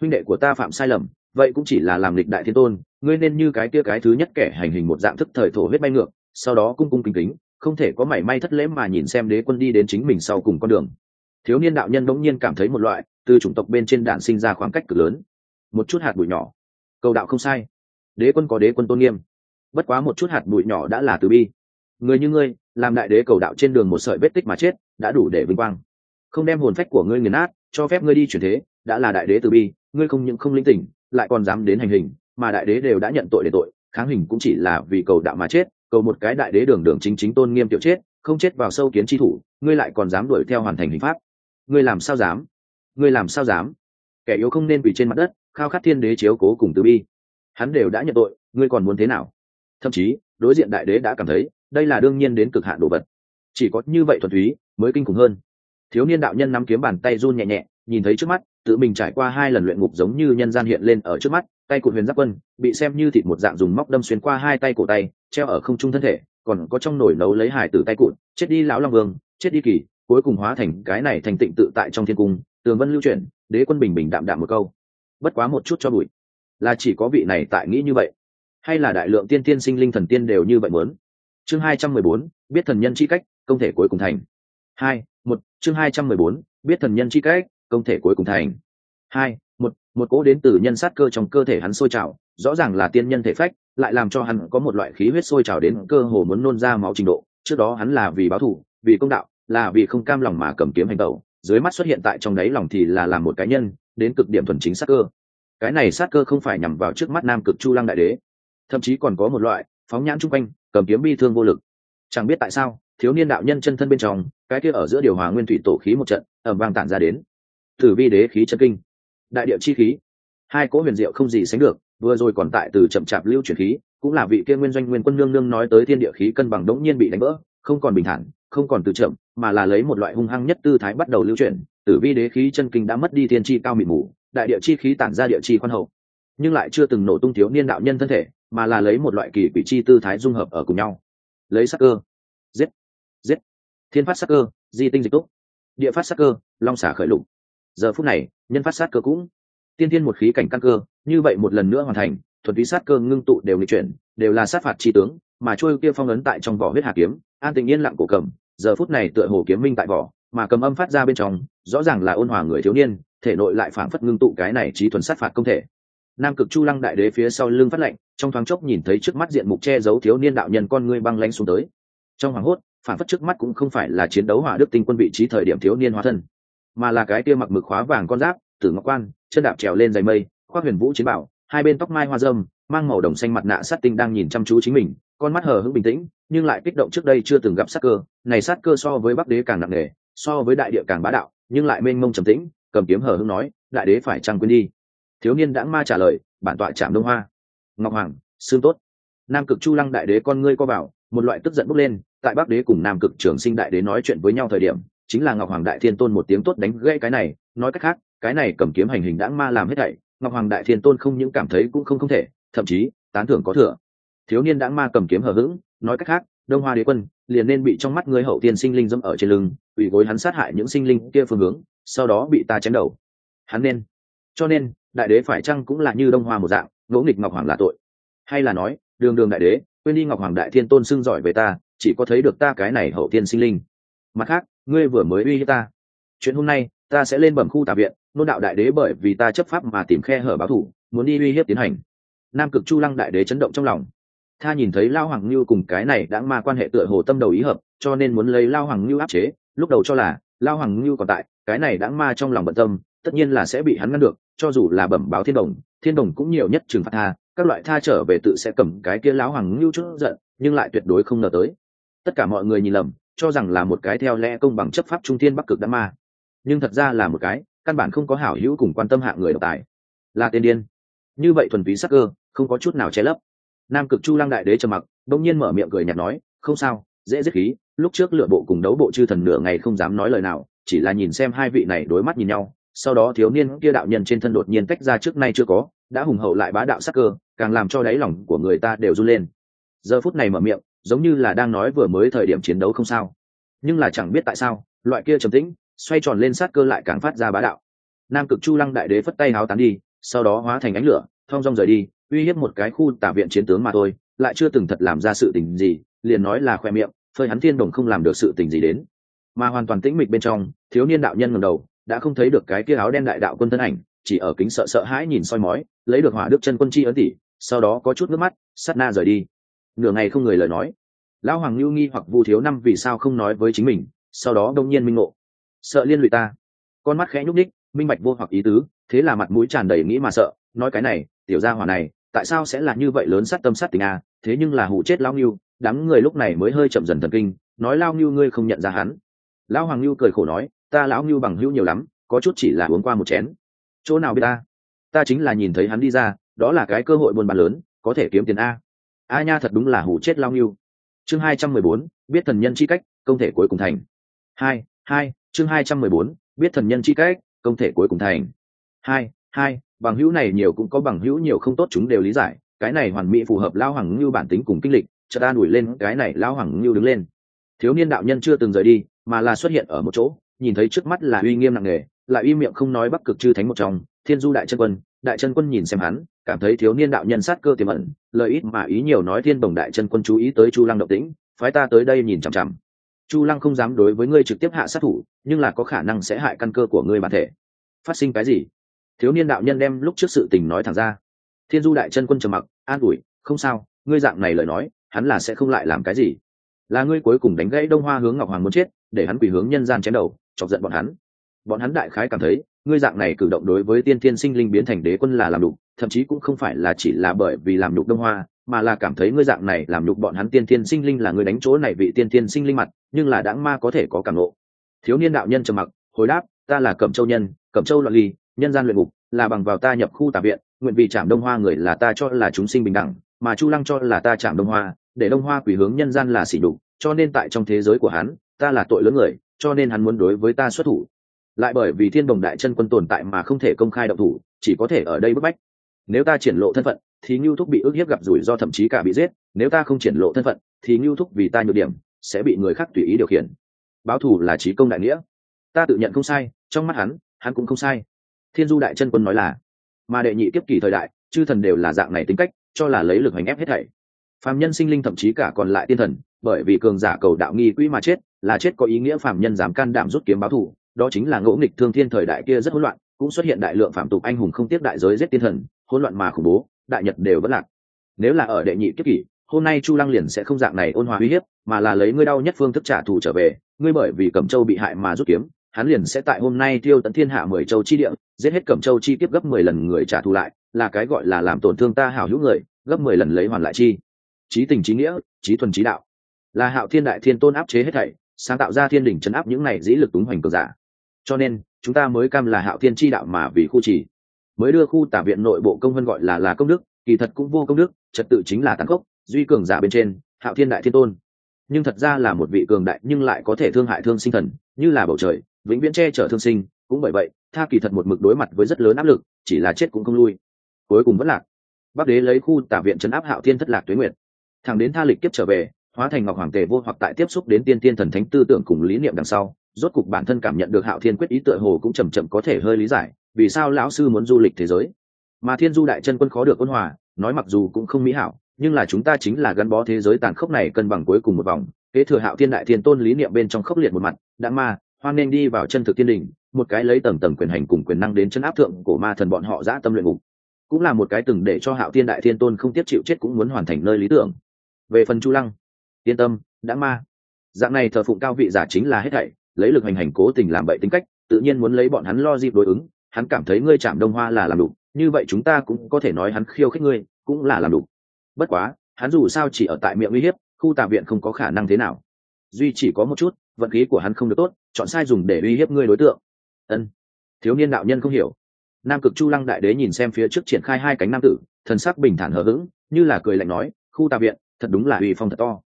[SPEAKER 1] Huynh đệ của ta phạm sai lầm vậy cũng chỉ là làm lịch đại thiên tôn, ngươi nên như cái kia cái thứ nhất kẻ hành hình một dạng thức thời thổ huyết bay ngược, sau đó cung cung kính kính, không thể có mảy may thất lễ mà nhìn xem đế quân đi đến chính mình sau cùng con đường. Thiếu niên đạo nhân bỗng nhiên cảm thấy một loại từ chủng tộc bên trên đạn sinh ra khoảng cách cực lớn. Một chút hạt bụi nhỏ. Cầu đạo không sai. Đế quân có đế quân tôn nghiêm. Bất quá một chút hạt bụi nhỏ đã là từ bi. Người như ngươi, làm đại đế cầu đạo trên đường một sợi vết tích mà chết, đã đủ để vinh quang. Không đem hồn phách của ngươi nghiền nát, cho phép ngươi đi chuyển thế, đã là đại đế từ bi, ngươi không những không linh tỉnh lại còn dám đến hành hình, mà đại đế đều đã nhận tội để tội, kháng hình cũng chỉ là vì cầu đạo mà chết, cầu một cái đại đế đường đường chính chính tôn nghiêm tiểu chết, không chết vào sâu kiến tri thủ, ngươi lại còn dám đuổi theo hoàn thành hình pháp. Ngươi làm sao dám? Ngươi làm sao dám? Kẻ yếu không nên quỳ trên mặt đất, khao khát thiên đế chiếu cố cùng từ bi. Hắn đều đã nhận tội, ngươi còn muốn thế nào? Thậm chí, đối diện đại đế đã cảm thấy, đây là đương nhiên đến cực hạn đồ vật. Chỉ có như vậy thuần túy, mới kinh khủng hơn. Thiếu niên đạo nhân nắm kiếm bàn tay run nhẹ nhẹ, nhìn thấy trước mắt tự mình trải qua hai lần luyện ngục giống như nhân gian hiện lên ở trước mắt, tay của huyền giáp quân bị xem như thịt một dạng dùng móc đâm xuyên qua hai tay cổ tay, treo ở không trung thân thể, còn có trong nổi nấu lấy hải từ tay cụt, chết đi lão long vương, chết đi kỳ, cuối cùng hóa thành cái này thành tịnh tự tại trong thiên cung, tường vân lưu chuyển, đế quân bình bình đạm đạm một câu. Bất quá một chút cho bụi. Là chỉ có vị này tại nghĩ như vậy, hay là đại lượng tiên tiên sinh linh thần tiên đều như vậy muốn? Chương hai trăm mười bốn, biết thần nhân chi cách, công thể cuối cùng thành. Hai, một, chương hai trăm mười bốn, biết thần nhân chi cách công thể cuối cùng thành. Hai, một một cỗ đến từ nhân sát cơ trong cơ thể hắn sôi trào, rõ ràng là tiên nhân thể phách, lại làm cho hắn có một loại khí huyết sôi trào đến cơ hồ muốn nôn ra máu trình độ. Trước đó hắn là vì báo thù, vì công đạo, là vì không cam lòng mà cầm kiếm hành tẩu. Dưới mắt xuất hiện tại trong đáy lòng thì là làm một cá nhân, đến cực điểm thuần chính sát cơ. Cái này sát cơ không phải nhằm vào trước mắt nam cực chu lăng đại đế. Thậm chí còn có một loại phóng nhãn chung quanh, cầm kiếm bi thương vô lực. Chẳng biết tại sao, thiếu niên đạo nhân chân thân bên trong, cái kia ở giữa điều hòa nguyên thủy tổ khí một trận ẩm vang tản ra đến. Tử vi đế khí chân kinh. Đại địa chi khí. Hai cỗ huyền diệu không gì sánh được, vừa rồi còn tại từ chậm chạp lưu chuyển khí, cũng là vị kia nguyên doanh nguyên quân nương nương nói tới thiên địa khí cân bằng đống nhiên bị đánh vỡ, không còn bình thản, không còn từ chậm, mà là lấy một loại hung hăng nhất tư thái bắt đầu lưu chuyển. Tử vi đế khí chân kinh đã mất đi thiên chi cao mịt mù, đại địa chi khí tản ra địa chi khoan hậu. Nhưng lại chưa từng nổ tung thiếu niên đạo nhân thân thể, mà là lấy một loại kỳ quỷ chi tư thái dung hợp ở cùng nhau. Lấy sắc cơ. Giết. Giết. Thiên phát sắc cơ, di tinh dịch túc. Địa phát sắc cơ, long xả khởi lục giờ phút này, nhân phát sát cơ cũng tiên thiên một khí cảnh căn cơ, như vậy một lần nữa hoàn thành thuần túy sát cơ ngưng tụ đều lịch chuyển, đều là sát phạt chi tướng, mà trôi kia phong ấn tại trong vỏ huyết hà kiếm, an tình yên lặng cổ cầm, giờ phút này tựa hồ kiếm minh tại vỏ, mà cầm âm phát ra bên trong, rõ ràng là ôn hòa người thiếu niên, thể nội lại phảng phất ngưng tụ cái này trí thuần sát phạt công thể. Nam cực chu lăng đại đế phía sau lưng phát lệnh, trong thoáng chốc nhìn thấy trước mắt diện mục che giấu thiếu niên đạo nhân con ngươi băng lanh xuống tới. Trong hoàng hốt phản phất trước mắt cũng không phải là chiến đấu hỏa đức tinh quân vị trí thời điểm thiếu niên hóa thân mà là cái kia mặc mực khóa vàng con giáp, tử ngọc quan, chân đạp trèo lên dày mây, khoác huyền vũ chiến bảo, hai bên tóc mai hoa dâm mang màu đồng xanh mặt nạ sát tinh đang nhìn chăm chú chính mình, con mắt hờ hững bình tĩnh, nhưng lại kích động trước đây chưa từng gặp sát cơ. Này sát cơ so với bắc đế càng nặng nề, so với đại địa càng bá đạo, nhưng lại mênh mông trầm tĩnh, cầm kiếm hờ hững nói, đại đế phải trăng quên đi? Thiếu niên đãng ma trả lời, bản tọa chạm đông hoa. Ngọc hoàng, xương tốt. Nam cực chu lăng đại đế con ngươi co vào, một loại tức giận bốc lên, tại bắc đế cùng nam cực trường sinh đại đế nói chuyện với nhau thời điểm chính là ngọc hoàng đại thiên tôn một tiếng tốt đánh gãy cái này. Nói cách khác, cái này cầm kiếm hành hình đãng ma làm hết thảy. Ngọc hoàng đại thiên tôn không những cảm thấy cũng không không thể, thậm chí, tán thưởng có thừa. Thiếu niên đãng ma cầm kiếm hờ hững. Nói cách khác, đông hoa đế quân liền nên bị trong mắt người hậu tiên sinh linh dâm ở trên lưng ủy gối hắn sát hại những sinh linh kia phương hướng, sau đó bị ta chém đầu. Hắn nên. Cho nên, đại đế phải chăng cũng là như đông hoa một dạng, ngỗ nghịch ngọc hoàng là tội? Hay là nói, đường đường đại đế, quên đi ngọc hoàng đại thiên tôn xưng giỏi về ta, chỉ có thấy được ta cái này hậu tiên sinh linh. Mặt khác ngươi vừa mới uy hiếp ta. Chuyện hôm nay, ta sẽ lên bẩm khu tà viện nôn đạo đại đế bởi vì ta chấp pháp mà tìm khe hở báo thủ, muốn đi uy hiếp tiến hành. Nam cực chu lăng đại đế chấn động trong lòng. Tha nhìn thấy lao hoàng lưu cùng cái này đã ma quan hệ tựa hồ tâm đầu ý hợp, cho nên muốn lấy lao hoàng lưu áp chế, lúc đầu cho là lao hoàng lưu còn tại, cái này đã ma trong lòng bận tâm, tất nhiên là sẽ bị hắn ngăn được, cho dù là bẩm báo thiên đồng thiên đồng cũng nhiều nhất trừng phạt tha, các loại tha trở về tự sẽ cầm cái kia lão hoàng lưu chút giận, nhưng lại tuyệt đối không ngờ tới. Tất cả mọi người nhìn lầm cho rằng là một cái theo lẽ công bằng chấp pháp trung thiên bắc cực đã ma. Nhưng thật ra là một cái, căn bản không có hảo hữu cùng quan tâm hạng người độc tài. Là tên điên. Như vậy thuần túy sắc cơ, không có chút nào che lấp. Nam cực chu lăng đại đế trầm mặc đông nhiên mở miệng cười nhạt nói, không sao, dễ giết khí, lúc trước lựa bộ cùng đấu bộ chư thần nửa ngày không dám nói lời nào, chỉ là nhìn xem hai vị này đối mắt nhìn nhau, sau đó thiếu niên kia đạo nhân trên thân đột nhiên tách ra trước nay chưa có, đã hùng hậu lại bá đạo sắc cơ, càng làm cho đáy lòng của người ta đều run lên. Giờ phút này mở miệng giống như là đang nói vừa mới thời điểm chiến đấu không sao. Nhưng là chẳng biết tại sao, loại kia trầm tĩnh, xoay tròn lên sát cơ lại càng phát ra bá đạo. Nam cực chu lăng đại đế phất tay háo tán đi, sau đó hóa thành ánh lửa, thong dong rời đi, uy hiếp một cái khu tả viện chiến tướng mà thôi, lại chưa từng thật làm ra sự tình gì, liền nói là khoe miệng, phơi hắn thiên đồng không làm được sự tình gì đến. Mà hoàn toàn tĩnh mịch bên trong, thiếu niên đạo nhân ngầm đầu, đã không thấy được cái kia áo đen đại đạo quân thân ảnh, chỉ ở kính sợ sợ hãi nhìn soi mói, lấy được hỏa đức chân quân chi ấn tỷ sau đó có chút nước mắt, sát na rời đi nửa ngày không người lời nói. Lão hoàng lưu nghi hoặc vu thiếu năm vì sao không nói với chính mình, sau đó đông nhiên minh ngộ. Sợ liên lụy ta. Con mắt khẽ nhúc ních minh bạch vô hoặc ý tứ, thế là mặt mũi tràn đầy nghĩ mà sợ, nói cái này, tiểu gia hỏa này, tại sao sẽ là như vậy lớn sát tâm sát tình a thế nhưng là hụ chết lao ngưu đám người lúc này mới hơi chậm dần thần kinh, nói lao ngưu ngươi không nhận ra hắn. Lão hoàng ngưu cười khổ nói, ta lão ngưu bằng hữu nhiều lắm, có chút chỉ là uống qua một chén. Chỗ nào biết ta? Ta chính là nhìn thấy hắn đi ra, đó là cái cơ hội buôn bán lớn, có thể kiếm tiền a a nha thật đúng là hủ chết lao nghiêu chương hai trăm mười bốn, biết thần nhân chi cách, công thể cuối cùng thành. Hai hai, chương hai trăm mười bốn, biết thần nhân chi cách, công thể cuối cùng thành. Hai hai, bằng hữu này nhiều cũng có bằng hữu nhiều không tốt chúng đều lý giải, cái này hoàn mỹ phù hợp lao hoàng ngưu bản tính cùng kinh lịch, chợt ta đuổi lên cái này lao hoàng ngưu đứng lên. Thiếu niên đạo nhân chưa từng rời đi, mà là xuất hiện ở một chỗ, nhìn thấy trước mắt là uy nghiêm nặng nề, lại uy miệng không nói bắc cực chư thánh một trong, thiên du đại chân quân đại chân quân nhìn xem hắn, cảm thấy thiếu niên đạo nhân sát cơ tiềm ẩn, lời ít mà ý nhiều nói thiên bồng đại chân quân chú ý tới chu lăng động tĩnh, phái ta tới đây nhìn chằm chằm. Chu lăng không dám đối với ngươi trực tiếp hạ sát thủ, nhưng là có khả năng sẽ hại căn cơ của ngươi bản thể. Phát sinh cái gì? Thiếu niên đạo nhân đem lúc trước sự tình nói thẳng ra. Thiên du đại chân quân trầm mặc, an ủi, không sao, ngươi dạng này lời nói, hắn là sẽ không lại làm cái gì. Là ngươi cuối cùng đánh gãy đông hoa hướng ngọc hoàng muốn chết, để hắn quỳ hướng nhân gian chém đầu, chọc giận bọn hắn. Bọn hắn đại khái cảm thấy ngươi dạng này cử động đối với tiên thiên sinh linh biến thành đế quân là làm đục thậm chí cũng không phải là chỉ là bởi vì làm đục đông hoa, mà là cảm thấy ngươi dạng này làm đục bọn hắn tiên thiên sinh linh là người đánh chỗ này vị tiên thiên sinh linh mặt, nhưng là đáng ma có thể có cảm lộ thiếu niên đạo nhân trầm mặc, hồi đáp, ta là cẩm châu nhân, cẩm châu loạn ly, nhân gian luyện ngục, là bằng vào ta nhập khu tà viện, nguyện vì trạm đông hoa người là ta cho là chúng sinh bình đẳng, mà chu lăng cho là ta trạm đông hoa, để đông hoa quỷ hướng nhân gian là xỉ đục cho nên tại trong thế giới của hắn, ta là tội lớn người, cho nên hắn muốn đối với ta xuất thủ lại bởi vì thiên đồng đại chân quân tồn tại mà không thể công khai động thủ, chỉ có thể ở đây bức bách. Nếu ta triển lộ thân phận, thì ngưu thúc bị ức hiếp gặp rủi ro thậm chí cả bị giết. Nếu ta không triển lộ thân phận, thì ngưu thúc vì ta nhược điểm, sẽ bị người khác tùy ý điều khiển. Báo thù là trí công đại nghĩa. Ta tự nhận không sai, trong mắt hắn hắn cũng không sai. Thiên du đại chân quân nói là, mà đệ nhị tiếp kỳ thời đại, chư thần đều là dạng này tính cách, cho là lấy lực hành ép hết thảy. Phàm nhân sinh linh thậm chí cả còn lại tiên thần, bởi vì cường giả cầu đạo nghi quỹ mà chết, là chết có ý nghĩa phàm nhân dám can đảm rút kiếm báo thù đó chính là ngỗ nghịch thương thiên thời đại kia rất hỗn loạn, cũng xuất hiện đại lượng phạm tục anh hùng không tiếc đại giới giết tiên thần, hỗn loạn mà khủng bố, đại nhật đều vẫn lạc. Nếu là ở đệ nhị kiếp kỷ, hôm nay chu lăng liền sẽ không dạng này ôn hòa uy hiếp, mà là lấy ngươi đau nhất phương thức trả thù trở về, ngươi bởi vì cẩm châu bị hại mà rút kiếm, hắn liền sẽ tại hôm nay tiêu tận thiên hạ mười châu chi địa, giết hết cẩm châu chi tiếp gấp mười lần người trả thù lại, là cái gọi là làm tổn thương ta hảo hữu người, gấp mười lần lấy hoàn lại chi. Trí tình trí nghĩa trí thuần trí đạo. Là hạo thiên đại thiên tôn áp chế hết thảy, sáng tạo ra thiên đỉnh chấn áp những này dĩ lực túng hoành cường giả cho nên, chúng ta mới cam là hạo thiên chi đạo mà vì khu trì. Mới đưa khu tả viện nội bộ công vân gọi là là công đức, kỳ thật cũng vô công đức, trật tự chính là tàn khốc, duy cường giả bên trên, hạo thiên đại thiên tôn. Nhưng thật ra là một vị cường đại nhưng lại có thể thương hại thương sinh thần, như là bầu trời, vĩnh viễn che chở thương sinh, cũng bởi vậy, tha kỳ thật một mực đối mặt với rất lớn áp lực, chỉ là chết cũng không lui. Cuối cùng vẫn lạc. Bắc đế lấy khu tả viện chấn áp hạo thiên thất lạc tuế nguyệt. Thẳng đến tha lịch kiếp trở về, hóa thành ngọc hoàng tề vô hoặc tại tiếp xúc đến tiên tiên thần thánh tư tưởng cùng lý niệm đằng sau rốt cục bản thân cảm nhận được hạo thiên quyết ý tựa hồ cũng chầm chậm có thể hơi lý giải, vì sao lão sư muốn du lịch thế giới? Mà thiên du đại chân quân khó được ôn hòa, nói mặc dù cũng không mỹ hảo, nhưng là chúng ta chính là gắn bó thế giới tàn khốc này cân bằng cuối cùng một vòng. Kế thừa hạo thiên đại thiên tôn lý niệm bên trong khốc liệt một mặt đã ma, hoan nên đi vào chân thực thiên đình, một cái lấy tầng tầng quyền hành cùng quyền năng đến chân áp thượng của ma thần bọn họ dã tâm luyện ngục. Cũng là một cái từng để cho hạo thiên đại thiên tôn không tiếp chịu chết cũng muốn hoàn thành nơi lý tưởng. Về phần chu lăng, yên tâm đã ma. Dạng này thờ phụng cao vị giả chính là hết thảy lấy lực hành hành cố tình làm bậy tính cách, tự nhiên muốn lấy bọn hắn lo dịp đối ứng, hắn cảm thấy ngươi chạm đông hoa là làm đủ, như vậy chúng ta cũng có thể nói hắn khiêu khích ngươi, cũng là làm đủ. Bất quá, hắn dù sao chỉ ở tại miệng uy hiếp, khu tà viện không có khả năng thế nào. Duy chỉ có một chút, vận khí của hắn không được tốt, chọn sai dùng để uy hiếp ngươi đối tượng. Ân. Thiếu niên đạo nhân không hiểu. Nam cực chu lăng đại đế nhìn xem phía trước triển khai hai cánh nam tử, thần sắc bình thản hờ hững, như là cười lạnh nói, khu tà viện, thật đúng là uy phong thật to.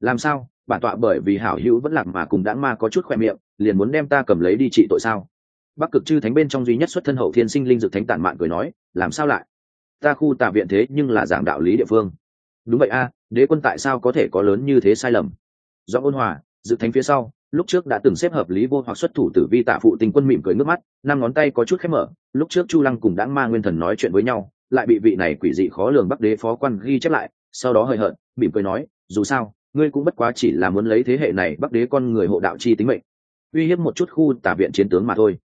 [SPEAKER 1] Làm sao? Bản tọa bởi vì hảo hữu vẫn lạc mà cùng đãng ma có chút khỏe miệng, liền muốn đem ta cầm lấy đi trị tội sao? Bắc cực chư thánh bên trong duy nhất xuất thân hậu thiên sinh linh dược thánh tản mạn cười nói, làm sao lại? Ta khu tà viện thế nhưng là giảng đạo lý địa phương. Đúng vậy a, đế quân tại sao có thể có lớn như thế sai lầm? Do ôn hòa, dự thánh phía sau, lúc trước đã từng xếp hợp lý vô hoặc xuất thủ tử vi tạ phụ tình quân mỉm cười nước mắt, năm ngón tay có chút khép mở, lúc trước chu lăng cùng đãng ma nguyên thần nói chuyện với nhau, lại bị vị này quỷ dị khó lường bắc đế phó quan ghi chép lại, sau đó hời hợt, mỉm cười nói, dù sao ngươi cũng bất quá chỉ là muốn lấy thế hệ này bắc đế con người hộ đạo chi tính mệnh. Uy hiếp một chút khu tả viện chiến tướng mà thôi.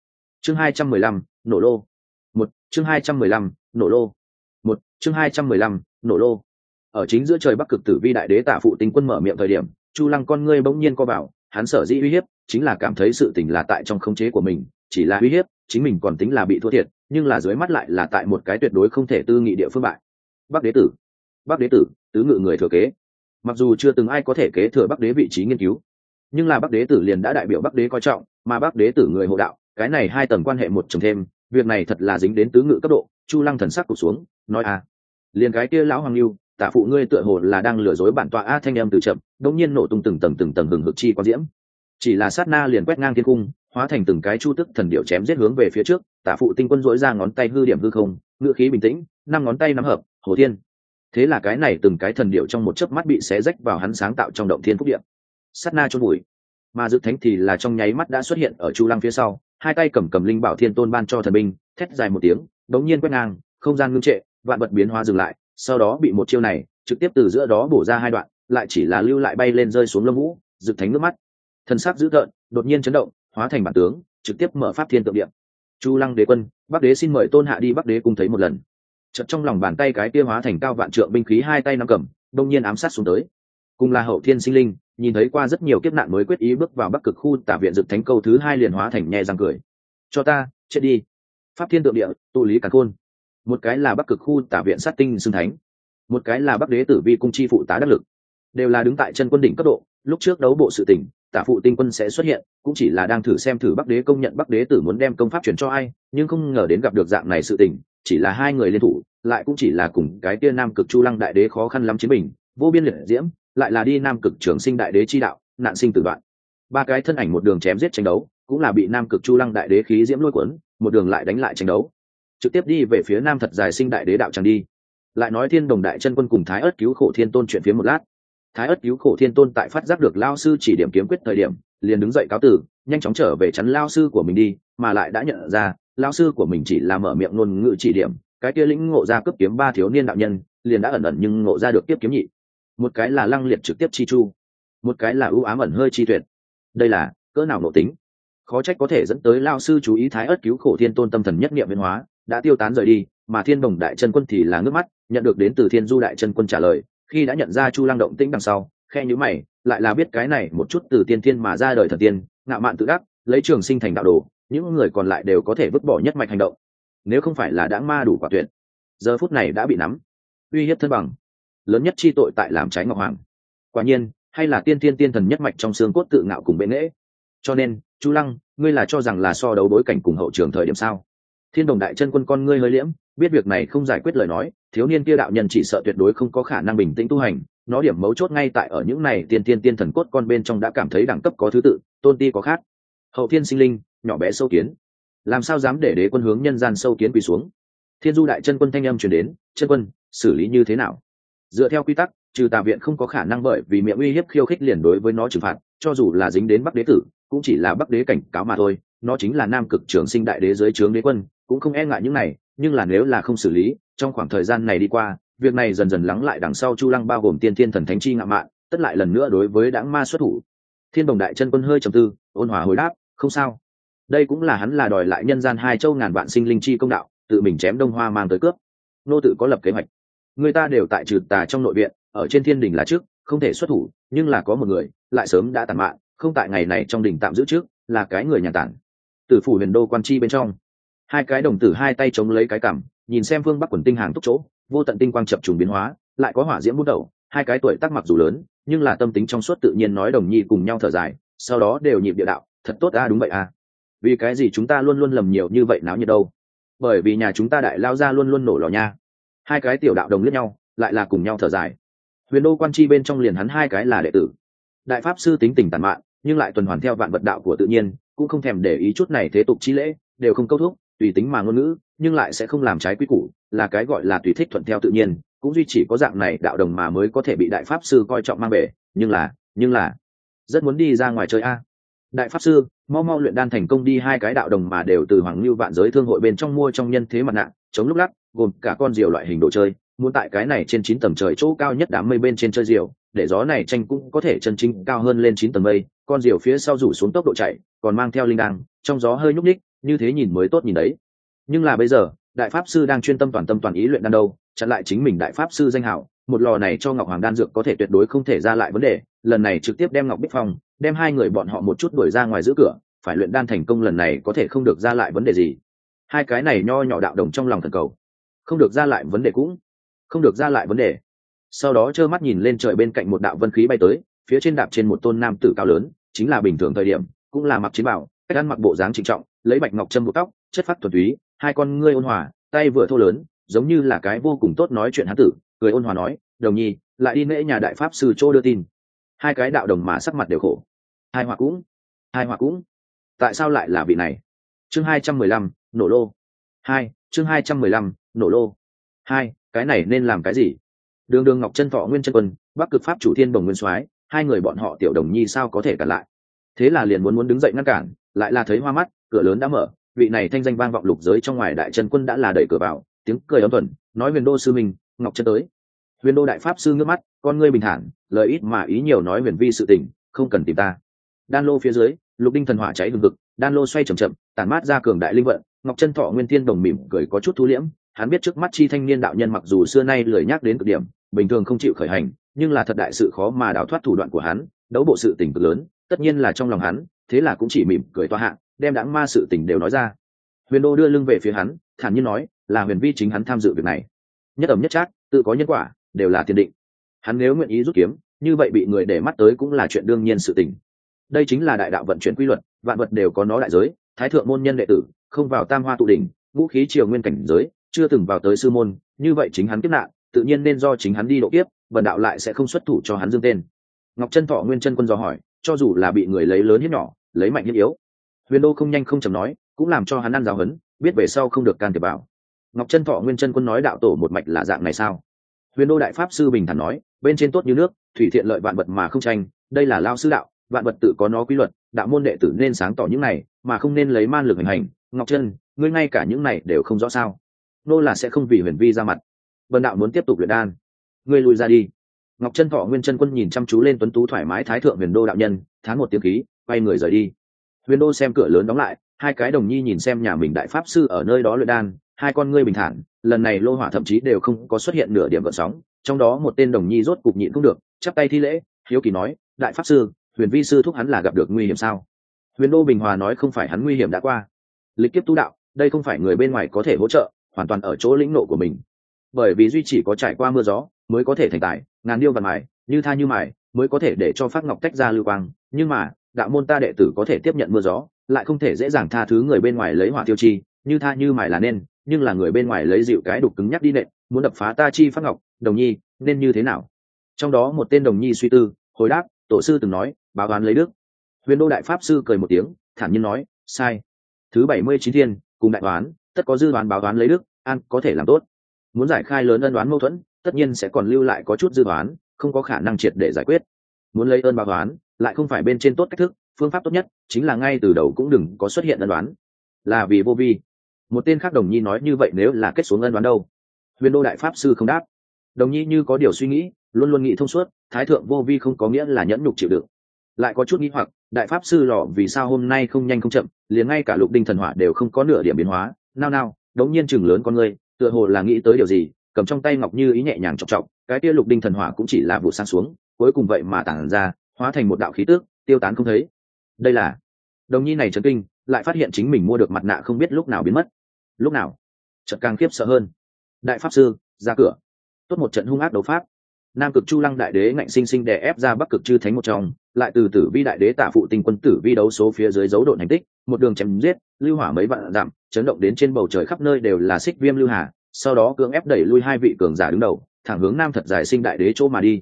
[SPEAKER 1] Chương hai trăm mười lăm, nổ lô. Một, chương hai trăm mười lăm, nổ lô. Một, chương hai trăm mười lăm, nổ lô. Ở chính giữa trời bắc cực tử vi đại đế tạ phụ tinh quân mở miệng thời điểm, chu lăng con ngươi bỗng nhiên co bảo hắn sở dĩ uy hiếp, chính là cảm thấy sự tình là tại trong khống chế của mình, chỉ là uy hiếp, chính mình còn tính là bị thua thiệt, nhưng là dưới mắt lại là tại một cái tuyệt đối không thể tư nghị địa phương bại. Bắc đế tử, bắc đế tử, tứ ngự người thừa kế mặc dù chưa từng ai có thể kế thừa bắc đế vị trí nghiên cứu, nhưng là bắc đế tử liền đã đại biểu bắc đế coi trọng, mà bắc đế tử người hộ đạo, cái này hai tầng quan hệ một chồng thêm, việc này thật là dính đến tứ ngự cấp độ, chu lăng thần sắc cụt xuống, nói à liền cái kia lão hoàng lưu tả phụ ngươi tựa hồ là đang lừa dối bản tọa a thanh em từ chậm đống nhiên nổ tung từng tầng từng tầng hừng hực chi quan diễm. Chỉ là sát na liền quét ngang thiên cung, hóa thành từng cái chu tức thần điệu chém giết hướng về phía trước tả phụ tinh quân dỗi ra ngón tay hư điểm hư không ngựa khí bình tĩnh, năm ngón tay nắm hợp, hồ thiên thế là cái này từng cái thần điệu trong một chớp mắt bị xé rách vào hắn sáng tạo trong động thiên phúc điện. Sát na chôn bụi mà dự thánh thì là trong nháy mắt đã xuất hiện ở chu lăng phía sau, hai tay cầm cầm linh bảo thiên tôn ban cho thần binh, thét dài một tiếng, đống nhiên quét ngang, không gian ngưng trệ, vạn vật biến hóa dừng lại, sau đó bị một chiêu này, trực tiếp từ giữa đó bổ ra hai đoạn, lại chỉ là lưu lại bay lên rơi xuống lâm vũ dự thánh nước mắt. Thân sắc dữ tợn, đột nhiên chấn động, hóa thành bản tướng, trực tiếp mở pháp thiên tượng điện chu lăng đế quân, bắc đế xin mời tôn hạ đi bắc đế cùng thấy một lần chợt trong lòng bàn tay cái kia hóa thành cao vạn trượng binh khí hai tay nắm cầm, đông nhiên ám sát xuống tới. Cùng là hậu thiên sinh linh, nhìn thấy qua rất nhiều kiếp nạn mới quyết ý bước vào bắc cực khu tả viện dực thánh câu thứ hai liền hóa thành nhẹ răng cười. Cho ta, chết đi. Pháp thiên tượng địa, tụ lý cả khôn. Một cái là bắc cực khu tả viện sát tinh xương thánh, một cái là bắc đế tử vi cung chi phụ tá đắc lực. Đều là đứng tại chân quân đỉnh cấp độ, lúc trước đấu bộ sự tỉnh tả phụ tinh quân sẽ xuất hiện, cũng chỉ là đang thử xem thử bắc đế công nhận bắc đế tử muốn đem công pháp chuyển cho ai, nhưng không ngờ đến gặp được dạng này sự tình chỉ là hai người liên thủ, lại cũng chỉ là cùng cái kia nam cực chu lăng đại đế khó khăn lắm chiến bình, vô biên liệt diễm, lại là đi nam cực trường sinh đại đế chi đạo, nạn sinh tử đoạn. Ba cái thân ảnh một đường chém giết tranh đấu, cũng là bị nam cực chu lăng đại đế khí diễm lôi cuốn, một đường lại đánh lại tranh đấu. Trực tiếp đi về phía nam thật dài sinh đại đế đạo chẳng đi. Lại nói thiên đồng đại chân quân cùng thái ớt cứu khổ thiên tôn chuyện phía một lát. Thái ớt cứu khổ thiên tôn tại phát giác được lao sư chỉ điểm kiếm quyết thời điểm, liền đứng dậy cáo tử nhanh chóng trở về chắn lao sư của mình đi, mà lại đã nhận ra lão sư của mình chỉ là mở miệng ngôn ngữ chỉ điểm, cái kia lĩnh ngộ ra cấp kiếm ba thiếu niên đạo nhân, liền đã ẩn ẩn nhưng ngộ ra được tiếp kiếm nhị. Một cái là lăng liệt trực tiếp chi chu, một cái là ưu ám ẩn hơi chi tuyệt. Đây là, cỡ nào nộ tính? Khó trách có thể dẫn tới lao sư chú ý thái ớt cứu khổ thiên tôn tâm thần nhất niệm biến hóa, đã tiêu tán rời đi, mà thiên đồng đại chân quân thì là ngước mắt, nhận được đến từ thiên du đại chân quân trả lời, khi đã nhận ra chu lăng động tĩnh đằng sau, khe nhữ mày, lại là biết cái này một chút từ tiên thiên mà ra đời thần tiên, ngạo mạn tự đắc, lấy trường sinh thành đạo đồ những người còn lại đều có thể vứt bỏ nhất mạch hành động. Nếu không phải là đã ma đủ quả tuyệt, giờ phút này đã bị nắm. Uy hiếp thân bằng. Lớn nhất chi tội tại làm trái ngọc hoàng. Quả nhiên, hay là tiên tiên tiên thần nhất mạch trong xương cốt tự ngạo cùng bệ nghễ. Cho nên, chu lăng, ngươi là cho rằng là so đấu bối cảnh cùng hậu trường thời điểm sao? Thiên đồng đại chân quân con ngươi hơi liễm, biết việc này không giải quyết lời nói, thiếu niên kia đạo nhân chỉ sợ tuyệt đối không có khả năng bình tĩnh tu hành, nó điểm mấu chốt ngay tại ở những này tiên tiên tiên thần cốt con bên trong đã cảm thấy đẳng cấp có thứ tự, tôn ti có khác hậu thiên sinh linh, nhỏ bé sâu kiến. Làm sao dám để đế quân hướng nhân gian sâu kiến quỳ xuống? Thiên du đại chân quân thanh âm chuyển đến, chân quân, xử lý như thế nào? Dựa theo quy tắc, trừ tà viện không có khả năng bởi vì miệng uy hiếp khiêu khích liền đối với nó trừng phạt, cho dù là dính đến bắc đế tử, cũng chỉ là bắc đế cảnh cáo mà thôi, nó chính là nam cực trưởng sinh đại đế dưới trướng đế quân, cũng không e ngại những này, nhưng là nếu là không xử lý, trong khoảng thời gian này đi qua, việc này dần dần lắng lại đằng sau chu lăng bao gồm tiên thiên thần thánh chi ngạo mạn, tất lại lần nữa đối với Đảng ma xuất thủ. Thiên đồng đại chân quân hơi trầm tư, ôn hòa hồi đáp không sao. Đây cũng là hắn là đòi lại nhân gian hai châu ngàn vạn sinh linh chi công đạo, tự mình chém đông hoa mang tới cướp. Nô tự có lập kế hoạch. Người ta đều tại trừ tà trong nội viện, ở trên thiên đình là trước, không thể xuất thủ, nhưng là có một người, lại sớm đã tàn mạng không tại ngày này trong đình tạm giữ trước, là cái người nhà tản. Tử phủ huyền đô quan chi bên trong. Hai cái đồng tử hai tay chống lấy cái cằm, nhìn xem phương bắc quần tinh hàng túc chỗ, vô tận tinh quang chập trùng biến hóa, lại có hỏa diễm bút đầu, hai cái tuổi tác mặc dù lớn, nhưng là tâm tính trong suốt tự nhiên nói đồng nhi cùng nhau thở dài, sau đó đều nhịp địa đạo thật tốt a đúng vậy a vì cái gì chúng ta luôn luôn lầm nhiều như vậy náo nhiệt đâu? Bởi vì nhà chúng ta đại lao ra luôn luôn nổ lò nha. Hai cái tiểu đạo đồng lướt nhau, lại là cùng nhau thở dài. Huyền đô quan chi bên trong liền hắn hai cái là đệ tử. Đại pháp sư tính tình tàn mạn, nhưng lại tuần hoàn theo vạn vật đạo của tự nhiên, cũng không thèm để ý chút này thế tục chi lễ, đều không câu thúc, tùy tính mà ngôn ngữ, nhưng lại sẽ không làm trái quy củ, là cái gọi là tùy thích thuận theo tự nhiên, cũng duy chỉ có dạng này đạo đồng mà mới có thể bị đại pháp sư coi trọng mang về, nhưng là nhưng là, rất muốn đi ra ngoài chơi a đại pháp sư, mau mau luyện đan thành công đi, hai cái đạo đồng mà đều từ hoàng lưu vạn giới thương hội bên trong mua trong nhân thế mặt nạ, chống lúc lắc, gồm cả con diều loại hình đồ chơi, muốn tại cái này trên chín tầng trời chỗ cao nhất đám mây bên trên chơi diều, để gió này tranh cũng có thể chân chính cao hơn lên chín tầng mây, con diều phía sau rủ xuống tốc độ chạy, còn mang theo linh đăng trong gió hơi nhúc ních như thế nhìn mới tốt nhìn đấy. Nhưng là bây giờ, đại pháp sư đang chuyên tâm toàn tâm toàn ý luyện đan đâu, chặn lại chính mình đại pháp sư danh hảo, một lò này cho ngọc hoàng đan dược có thể tuyệt đối không thể ra lại vấn đề lần này trực tiếp đem ngọc bích phong, đem hai người bọn họ một chút đuổi ra ngoài giữ cửa, phải luyện đan thành công lần này có thể không được ra lại vấn đề gì. Hai cái này nho nhỏ đạo đồng trong lòng thần cầu. Không được ra lại vấn đề cũng, không được ra lại vấn đề. Sau đó trơ mắt nhìn lên trời bên cạnh một đạo vân khí bay tới, phía trên đạp trên một tôn nam tử cao lớn, chính là bình thường thời điểm, cũng là mặc chiến bảo cách ăn mặc bộ dáng trịnh trọng, lấy bạch ngọc châm bộ tóc, chất phát thuần túy, hai con ngươi ôn hòa, tay vừa thô lớn, giống như là cái vô cùng tốt nói chuyện hán tử, cười ôn hòa nói, đồng nhi, lại đi nễ nhà đại pháp sư chỗ đưa tin hai cái đạo đồng mà sắc mặt đều khổ. Hai họa cũng, hai họa cũng. Tại sao lại là vị này? Chương hai trăm mười lăm, nổ lô. Hai, chương hai trăm mười lăm, nổ lô. Hai, cái này nên làm cái gì? Đường đường ngọc chân thọ nguyên chân quân, bắc cực pháp chủ thiên đồng nguyên soái, hai người bọn họ tiểu đồng nhi sao có thể cản lại? Thế là liền muốn muốn đứng dậy ngăn cản, lại là thấy hoa mắt, cửa lớn đã mở, vị này thanh danh vang vọng lục giới trong ngoài đại chân quân đã là đẩy cửa vào, tiếng cười ấm thuần, nói huyền đô sư minh, ngọc chân tới huyền đô đại pháp sư ngước mắt, con ngươi bình thản, lời ít mà ý nhiều nói huyền vi sự tình, không cần tìm ta. Đan lô phía dưới, lục đinh thần hỏa cháy hừng hực, đan lô xoay chậm chậm, tản mát ra cường đại linh vận, ngọc chân thọ nguyên tiên đồng mỉm cười có chút thu liễm, hắn biết trước mắt chi thanh niên đạo nhân mặc dù xưa nay lười nhắc đến cực điểm, bình thường không chịu khởi hành, nhưng là thật đại sự khó mà đào thoát thủ đoạn của hắn, đấu bộ sự tình cực lớn, tất nhiên là trong lòng hắn, thế là cũng chỉ mỉm cười toa hạng đem đáng ma sự tình đều nói ra. Huyền đô đưa lưng về phía hắn, thản nhiên nói, là huyền vi chính hắn tham dự việc này. Nhất ẩm nhất trác, tự có nhân quả đều là tiền định. Hắn nếu nguyện ý rút kiếm, như vậy bị người để mắt tới cũng là chuyện đương nhiên sự tình. Đây chính là đại đạo vận chuyển quy luật, vạn vật đều có nó đại giới, thái thượng môn nhân đệ tử, không vào tam hoa tụ đỉnh vũ khí triều nguyên cảnh giới, chưa từng vào tới sư môn, như vậy chính hắn kiếp nạn, tự nhiên nên do chính hắn đi độ kiếp, vận đạo lại sẽ không xuất thủ cho hắn dương tên. Ngọc chân thọ nguyên chân quân do hỏi, cho dù là bị người lấy lớn hiếp nhỏ, lấy mạnh hiếp yếu, huyền đô không nhanh không chầm nói, cũng làm cho hắn ăn giáo hấn, biết về sau không được can thiệp vào. Ngọc chân thọ nguyên chân quân nói đạo tổ một mạch là dạng này sao? Huyền đô đại pháp sư bình thản nói, bên trên tốt như nước, thủy thiện lợi vạn vật mà không tranh, đây là lao sư đạo, vạn vật tự có nó quy luật, đạo môn đệ tử nên sáng tỏ những này, mà không nên lấy man lực hành hành. Ngọc chân ngươi ngay cả những này đều không rõ sao? Nô là sẽ không vì huyền vi ra mặt. Vân đạo muốn tiếp tục luyện đan. Ngươi lùi ra đi. Ngọc chân thọ nguyên chân quân nhìn chăm chú lên tuấn tú thoải mái thái thượng huyền đô đạo nhân, thán một tiếng khí, quay người rời đi. Huyền đô xem cửa lớn đóng lại, hai cái đồng nhi nhìn xem nhà mình đại pháp sư ở nơi đó luyện đan hai con ngươi bình thản, lần này lô hỏa thậm chí đều không có xuất hiện nửa điểm gợn sóng, trong đó một tên đồng nhi rốt cục nhịn không được, chắp tay thi lễ, hiếu kỳ nói, đại pháp sư, huyền vi sư thúc hắn là gặp được nguy hiểm sao? Huyền đô bình hòa nói, không phải hắn nguy hiểm đã qua. Lịch kiếp tu đạo, đây không phải người bên ngoài có thể hỗ trợ, hoàn toàn ở chỗ lĩnh nộ của mình. Bởi vì duy chỉ có trải qua mưa gió, mới có thể thành tài, ngàn điêu văn mài, như tha như mài, mới có thể để cho phát ngọc tách ra lưu quang. Nhưng mà, đạo môn ta đệ tử có thể tiếp nhận mưa gió, lại không thể dễ dàng tha thứ người bên ngoài lấy hỏa tiêu chi, như tha như mài là nên nhưng là người bên ngoài lấy dịu cái đục cứng nhắc đi nện, muốn đập phá ta chi phát ngọc, đồng nhi, nên như thế nào? Trong đó một tên đồng nhi suy tư, hồi đáp, tổ sư từng nói, báo đoán lấy đức. Huyền đô đại pháp sư cười một tiếng, thản nhiên nói, sai. Thứ bảy mươi chín thiên, cùng đại đoán, tất có dư đoán báo đoán lấy đức, an, có thể làm tốt. Muốn giải khai lớn ân đoán mâu thuẫn, tất nhiên sẽ còn lưu lại có chút dư đoán, không có khả năng triệt để giải quyết. Muốn lấy ơn báo đoán lại không phải bên trên tốt cách thức, phương pháp tốt nhất, chính là ngay từ đầu cũng đừng có xuất hiện ân đoán. Là vì vô vi một tên khác đồng nhi nói như vậy nếu là kết xuống ân đoán đâu? Huyền đô đại pháp sư không đáp. Đồng nhi như có điều suy nghĩ, luôn luôn nghĩ thông suốt, thái thượng vô vi không có nghĩa là nhẫn nhục chịu đựng. Lại có chút nghĩ hoặc, đại pháp sư lò vì sao hôm nay không nhanh không chậm, liền ngay cả lục đinh thần hỏa đều không có nửa điểm biến hóa. Nao nao, đống nhiên chừng lớn con người tựa hồ là nghĩ tới điều gì, cầm trong tay ngọc như ý nhẹ nhàng chọc chọc, cái tia lục đinh thần hỏa cũng chỉ là vụ sang xuống, cuối cùng vậy mà tản ra, hóa thành một đạo khí tước tiêu tán không thấy. Đây là, đồng nhi này chấn kinh, lại phát hiện chính mình mua được mặt nạ không biết lúc nào biến mất lúc nào? Trận càng khiếp sợ hơn. Đại pháp sư, ra cửa. Tốt một trận hung ác đấu pháp. Nam cực chu lăng đại đế ngạnh sinh sinh đè ép ra bắc cực chư thánh một trong, lại từ tử vi đại đế tạ phụ tình quân tử vi đấu số phía dưới dấu độn thành tích, một đường chém giết, lưu hỏa mấy vạn giảm chấn động đến trên bầu trời khắp nơi đều là xích viêm lưu hà, sau đó cưỡng ép đẩy lui hai vị cường giả đứng đầu, thẳng hướng nam thật giải sinh đại đế chỗ mà đi.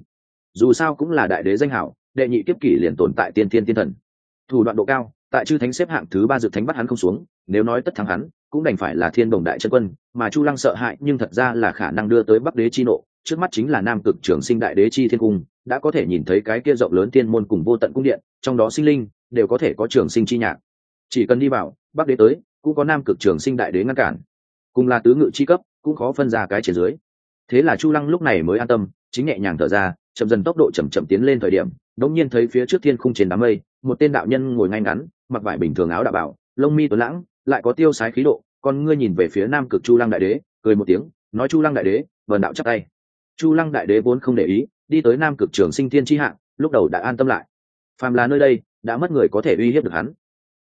[SPEAKER 1] Dù sao cũng là đại đế danh hảo, đệ nhị kiếp kỷ liền tồn tại tiên thiên tiên thần. Thủ đoạn độ cao tại chư thánh xếp hạng thứ ba dự thánh bắt hắn không xuống, nếu nói tất thắng hắn, cũng đành phải là thiên đồng đại chân quân, mà chu lăng sợ hãi, nhưng thật ra là khả năng đưa tới bắc đế chi nộ. Trước mắt chính là nam cực trường sinh đại đế chi thiên cung, đã có thể nhìn thấy cái kia rộng lớn thiên môn cùng vô tận cung điện, trong đó sinh linh đều có thể có trường sinh chi nhạc. Chỉ cần đi vào, bắc đế tới, cũng có nam cực trường sinh đại đế ngăn cản. Cùng là tứ ngự chi cấp, cũng khó phân ra cái trên dưới. Thế là chu lăng lúc này mới an tâm, chính nhẹ nhàng thở ra, chậm dần tốc độ chậm chậm tiến lên thời điểm đống nhiên thấy phía trước thiên khung trên đám mây, một tên đạo nhân ngồi ngay ngắn mặc vải bình thường áo đạo bảo, lông mi tuấn lãng, lại có tiêu sái khí độ, con ngươi nhìn về phía nam cực chu lăng đại đế, cười một tiếng, nói chu lăng đại đế, vần đạo chắc tay. Chu lăng đại đế vốn không để ý, đi tới nam cực trường sinh thiên tri hạng lúc đầu đã an tâm lại. Phàm là nơi đây, đã mất người có thể uy hiếp được hắn.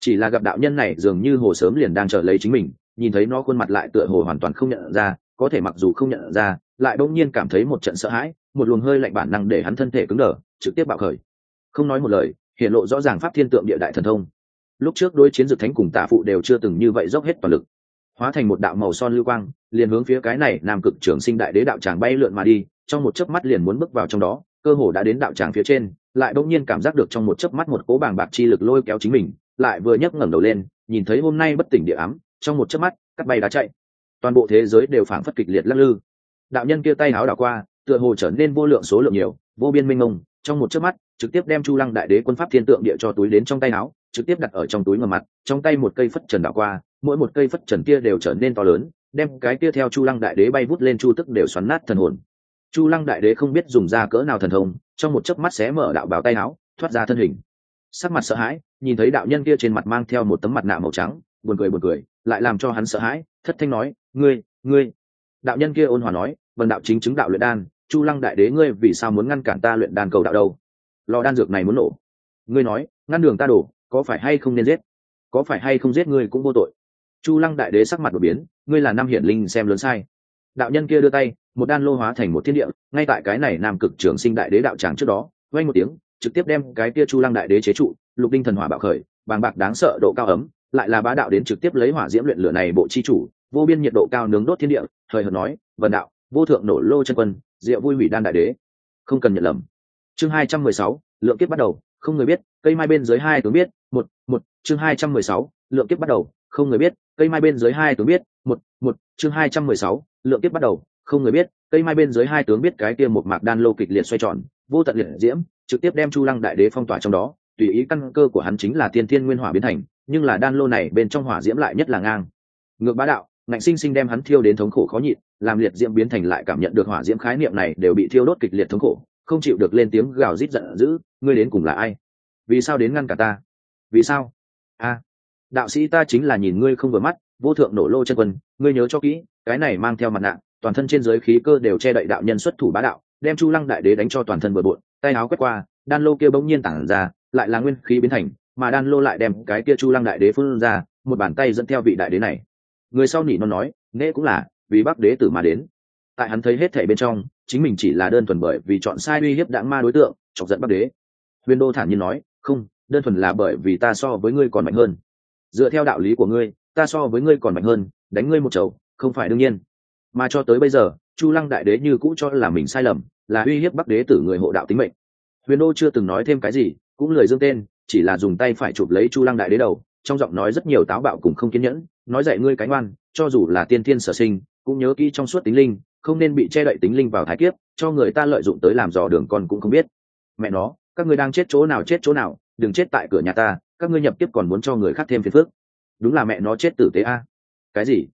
[SPEAKER 1] Chỉ là gặp đạo nhân này dường như hồ sớm liền đang chờ lấy chính mình, nhìn thấy nó khuôn mặt lại tựa hồ hoàn toàn không nhận ra, có thể mặc dù không nhận ra, lại bỗng nhiên cảm thấy một trận sợ hãi, một luồng hơi lạnh bản năng để hắn thân thể cứng đờ, trực tiếp bạo khởi. Không nói một lời, hiện lộ rõ ràng pháp thiên tượng địa đại thần thông lúc trước đối chiến dược thánh cùng tả phụ đều chưa từng như vậy dốc hết toàn lực. Hóa thành một đạo màu son lưu quang, liền hướng phía cái này nam cực trưởng sinh đại đế đạo tràng bay lượn mà đi, trong một chớp mắt liền muốn bước vào trong đó, cơ hồ đã đến đạo tràng phía trên, lại bỗng nhiên cảm giác được trong một chớp mắt một cố bàng bạc chi lực lôi kéo chính mình, lại vừa nhấc ngẩng đầu lên, nhìn thấy hôm nay bất tỉnh địa ám, trong một chớp mắt, cắt bay đá chạy. Toàn bộ thế giới đều phảng phất kịch liệt lắc lư. Đạo nhân kia tay háo đảo qua, tựa hồ trở nên vô lượng số lượng nhiều, vô biên minh ngông trong một chớp mắt, trực tiếp đem chu lăng đại đế quân pháp thiên tượng địa cho túi đến trong tay áo trực tiếp đặt ở trong túi ngầm mặt, trong tay một cây phất trần đảo qua, mỗi một cây phất trần kia đều trở nên to lớn, đem cái kia theo chu lăng đại đế bay vút lên chu tức đều xoắn nát thần hồn. Chu lăng đại đế không biết dùng ra cỡ nào thần thông, trong một chớp mắt xé mở đạo bào tay áo, thoát ra thân hình. Sắc mặt sợ hãi, nhìn thấy đạo nhân kia trên mặt mang theo một tấm mặt nạ màu trắng, buồn cười buồn cười, lại làm cho hắn sợ hãi, thất thanh nói, ngươi ngươi. Đạo nhân kia ôn hòa nói vần đạo chính chứng đạo luyện đan, chu lăng đại đế ngươi vì sao muốn ngăn cản ta luyện đan cầu đạo đâu? Lò đan dược này muốn nổ. Ngươi nói, ngăn đường ta đổ có phải hay không nên giết? Có phải hay không giết ngươi cũng vô tội? Chu lăng đại đế sắc mặt đột biến, ngươi là nam hiển linh xem lớn sai. Đạo nhân kia đưa tay, một đan lô hóa thành một thiên địa, ngay tại cái này nam cực trường sinh đại đế đạo tràng trước đó vay một tiếng, trực tiếp đem cái kia chu lăng đại đế chế trụ, lục đinh thần hỏa bạo khởi, bàng bạc đáng sợ độ cao ấm, lại là bá đạo đến trực tiếp lấy hỏa diễm luyện lửa này bộ chi chủ, vô biên nhiệt độ cao nướng đốt thiên địa, thời hợt nói vần đạo, vô thượng nổ lô chân quân, diệu vui hủy đan đại đế. Không cần nhận lầm. Chương hai trăm mười sáu, lượng kiếp bắt đầu, không người biết, cây mai bên dưới hai tướng biết một một, chương hai trăm mười sáu, lượng kiếp bắt đầu, không người biết, cây mai bên dưới hai tướng biết, một một, chương hai trăm mười sáu, lượng kiếp bắt đầu, không người biết, cây mai bên dưới hai tướng biết cái kia một mạc đan lô kịch liệt xoay tròn, vô tận liệt diễm, trực tiếp đem chu lăng đại đế phong tỏa trong đó, tùy ý căn cơ của hắn chính là tiên thiên nguyên hỏa biến thành, nhưng là đan lô này bên trong hỏa diễm lại nhất là ngang. Ngược bá đạo, ngạnh sinh sinh đem hắn thiêu đến thống khổ khó nhịn, làm liệt diễm biến thành lại cảm nhận được hỏa diễm khái niệm này đều bị thiêu đốt kịch liệt thống khổ, không chịu được lên tiếng gào rít giận dữ, ngươi đến cùng là ai? Vì sao đến ngăn cả ta? Vì sao? A đạo sĩ ta chính là nhìn ngươi không vừa mắt, vô thượng nổ lô chân quân, ngươi nhớ cho kỹ, cái này mang theo mặt nạ, toàn thân trên giới khí cơ đều che đậy đạo nhân xuất thủ bá đạo, đem chu lăng đại đế đánh cho toàn thân bừa bộn, tay áo quét qua, đan lô kia bỗng nhiên tản ra, lại là nguyên khí biến thành, mà đan lô lại đem cái kia chu lăng đại đế phun ra, một bàn tay dẫn theo vị đại đế này. Người sau nỉ nó nói nễ cũng là, vì bắc đế tử mà đến. Tại hắn thấy hết thể bên trong, chính mình chỉ là đơn thuần bởi vì chọn sai uy hiếp đãng ma đối tượng, chọc giận bắc đế. Huyền đô thản nhiên nói, không đơn thuần là bởi vì ta so với ngươi còn mạnh hơn. Dựa theo đạo lý của ngươi, ta so với ngươi còn mạnh hơn, đánh ngươi một chầu, không phải đương nhiên. Mà cho tới bây giờ, chu lăng đại đế như cũ cho là mình sai lầm, là uy hiếp bắc đế tử người hộ đạo tính mệnh. Huyền đô chưa từng nói thêm cái gì, cũng lời dương tên, chỉ là dùng tay phải chụp lấy chu lăng đại đế đầu, trong giọng nói rất nhiều táo bạo cùng không kiên nhẫn, nói dạy ngươi cánh oan, cho dù là tiên thiên sở sinh, cũng nhớ kỹ trong suốt tính linh, không nên bị che đậy tính linh vào thái kiếp, cho người ta lợi dụng tới làm dò đường con cũng không biết. Mẹ nó, các ngươi đang chết chỗ nào, chết chỗ nào? Đừng chết tại cửa nhà ta, các ngươi nhập tiếp còn muốn cho người khác thêm phiền phước đúng là mẹ nó chết tử tế a. Cái gì?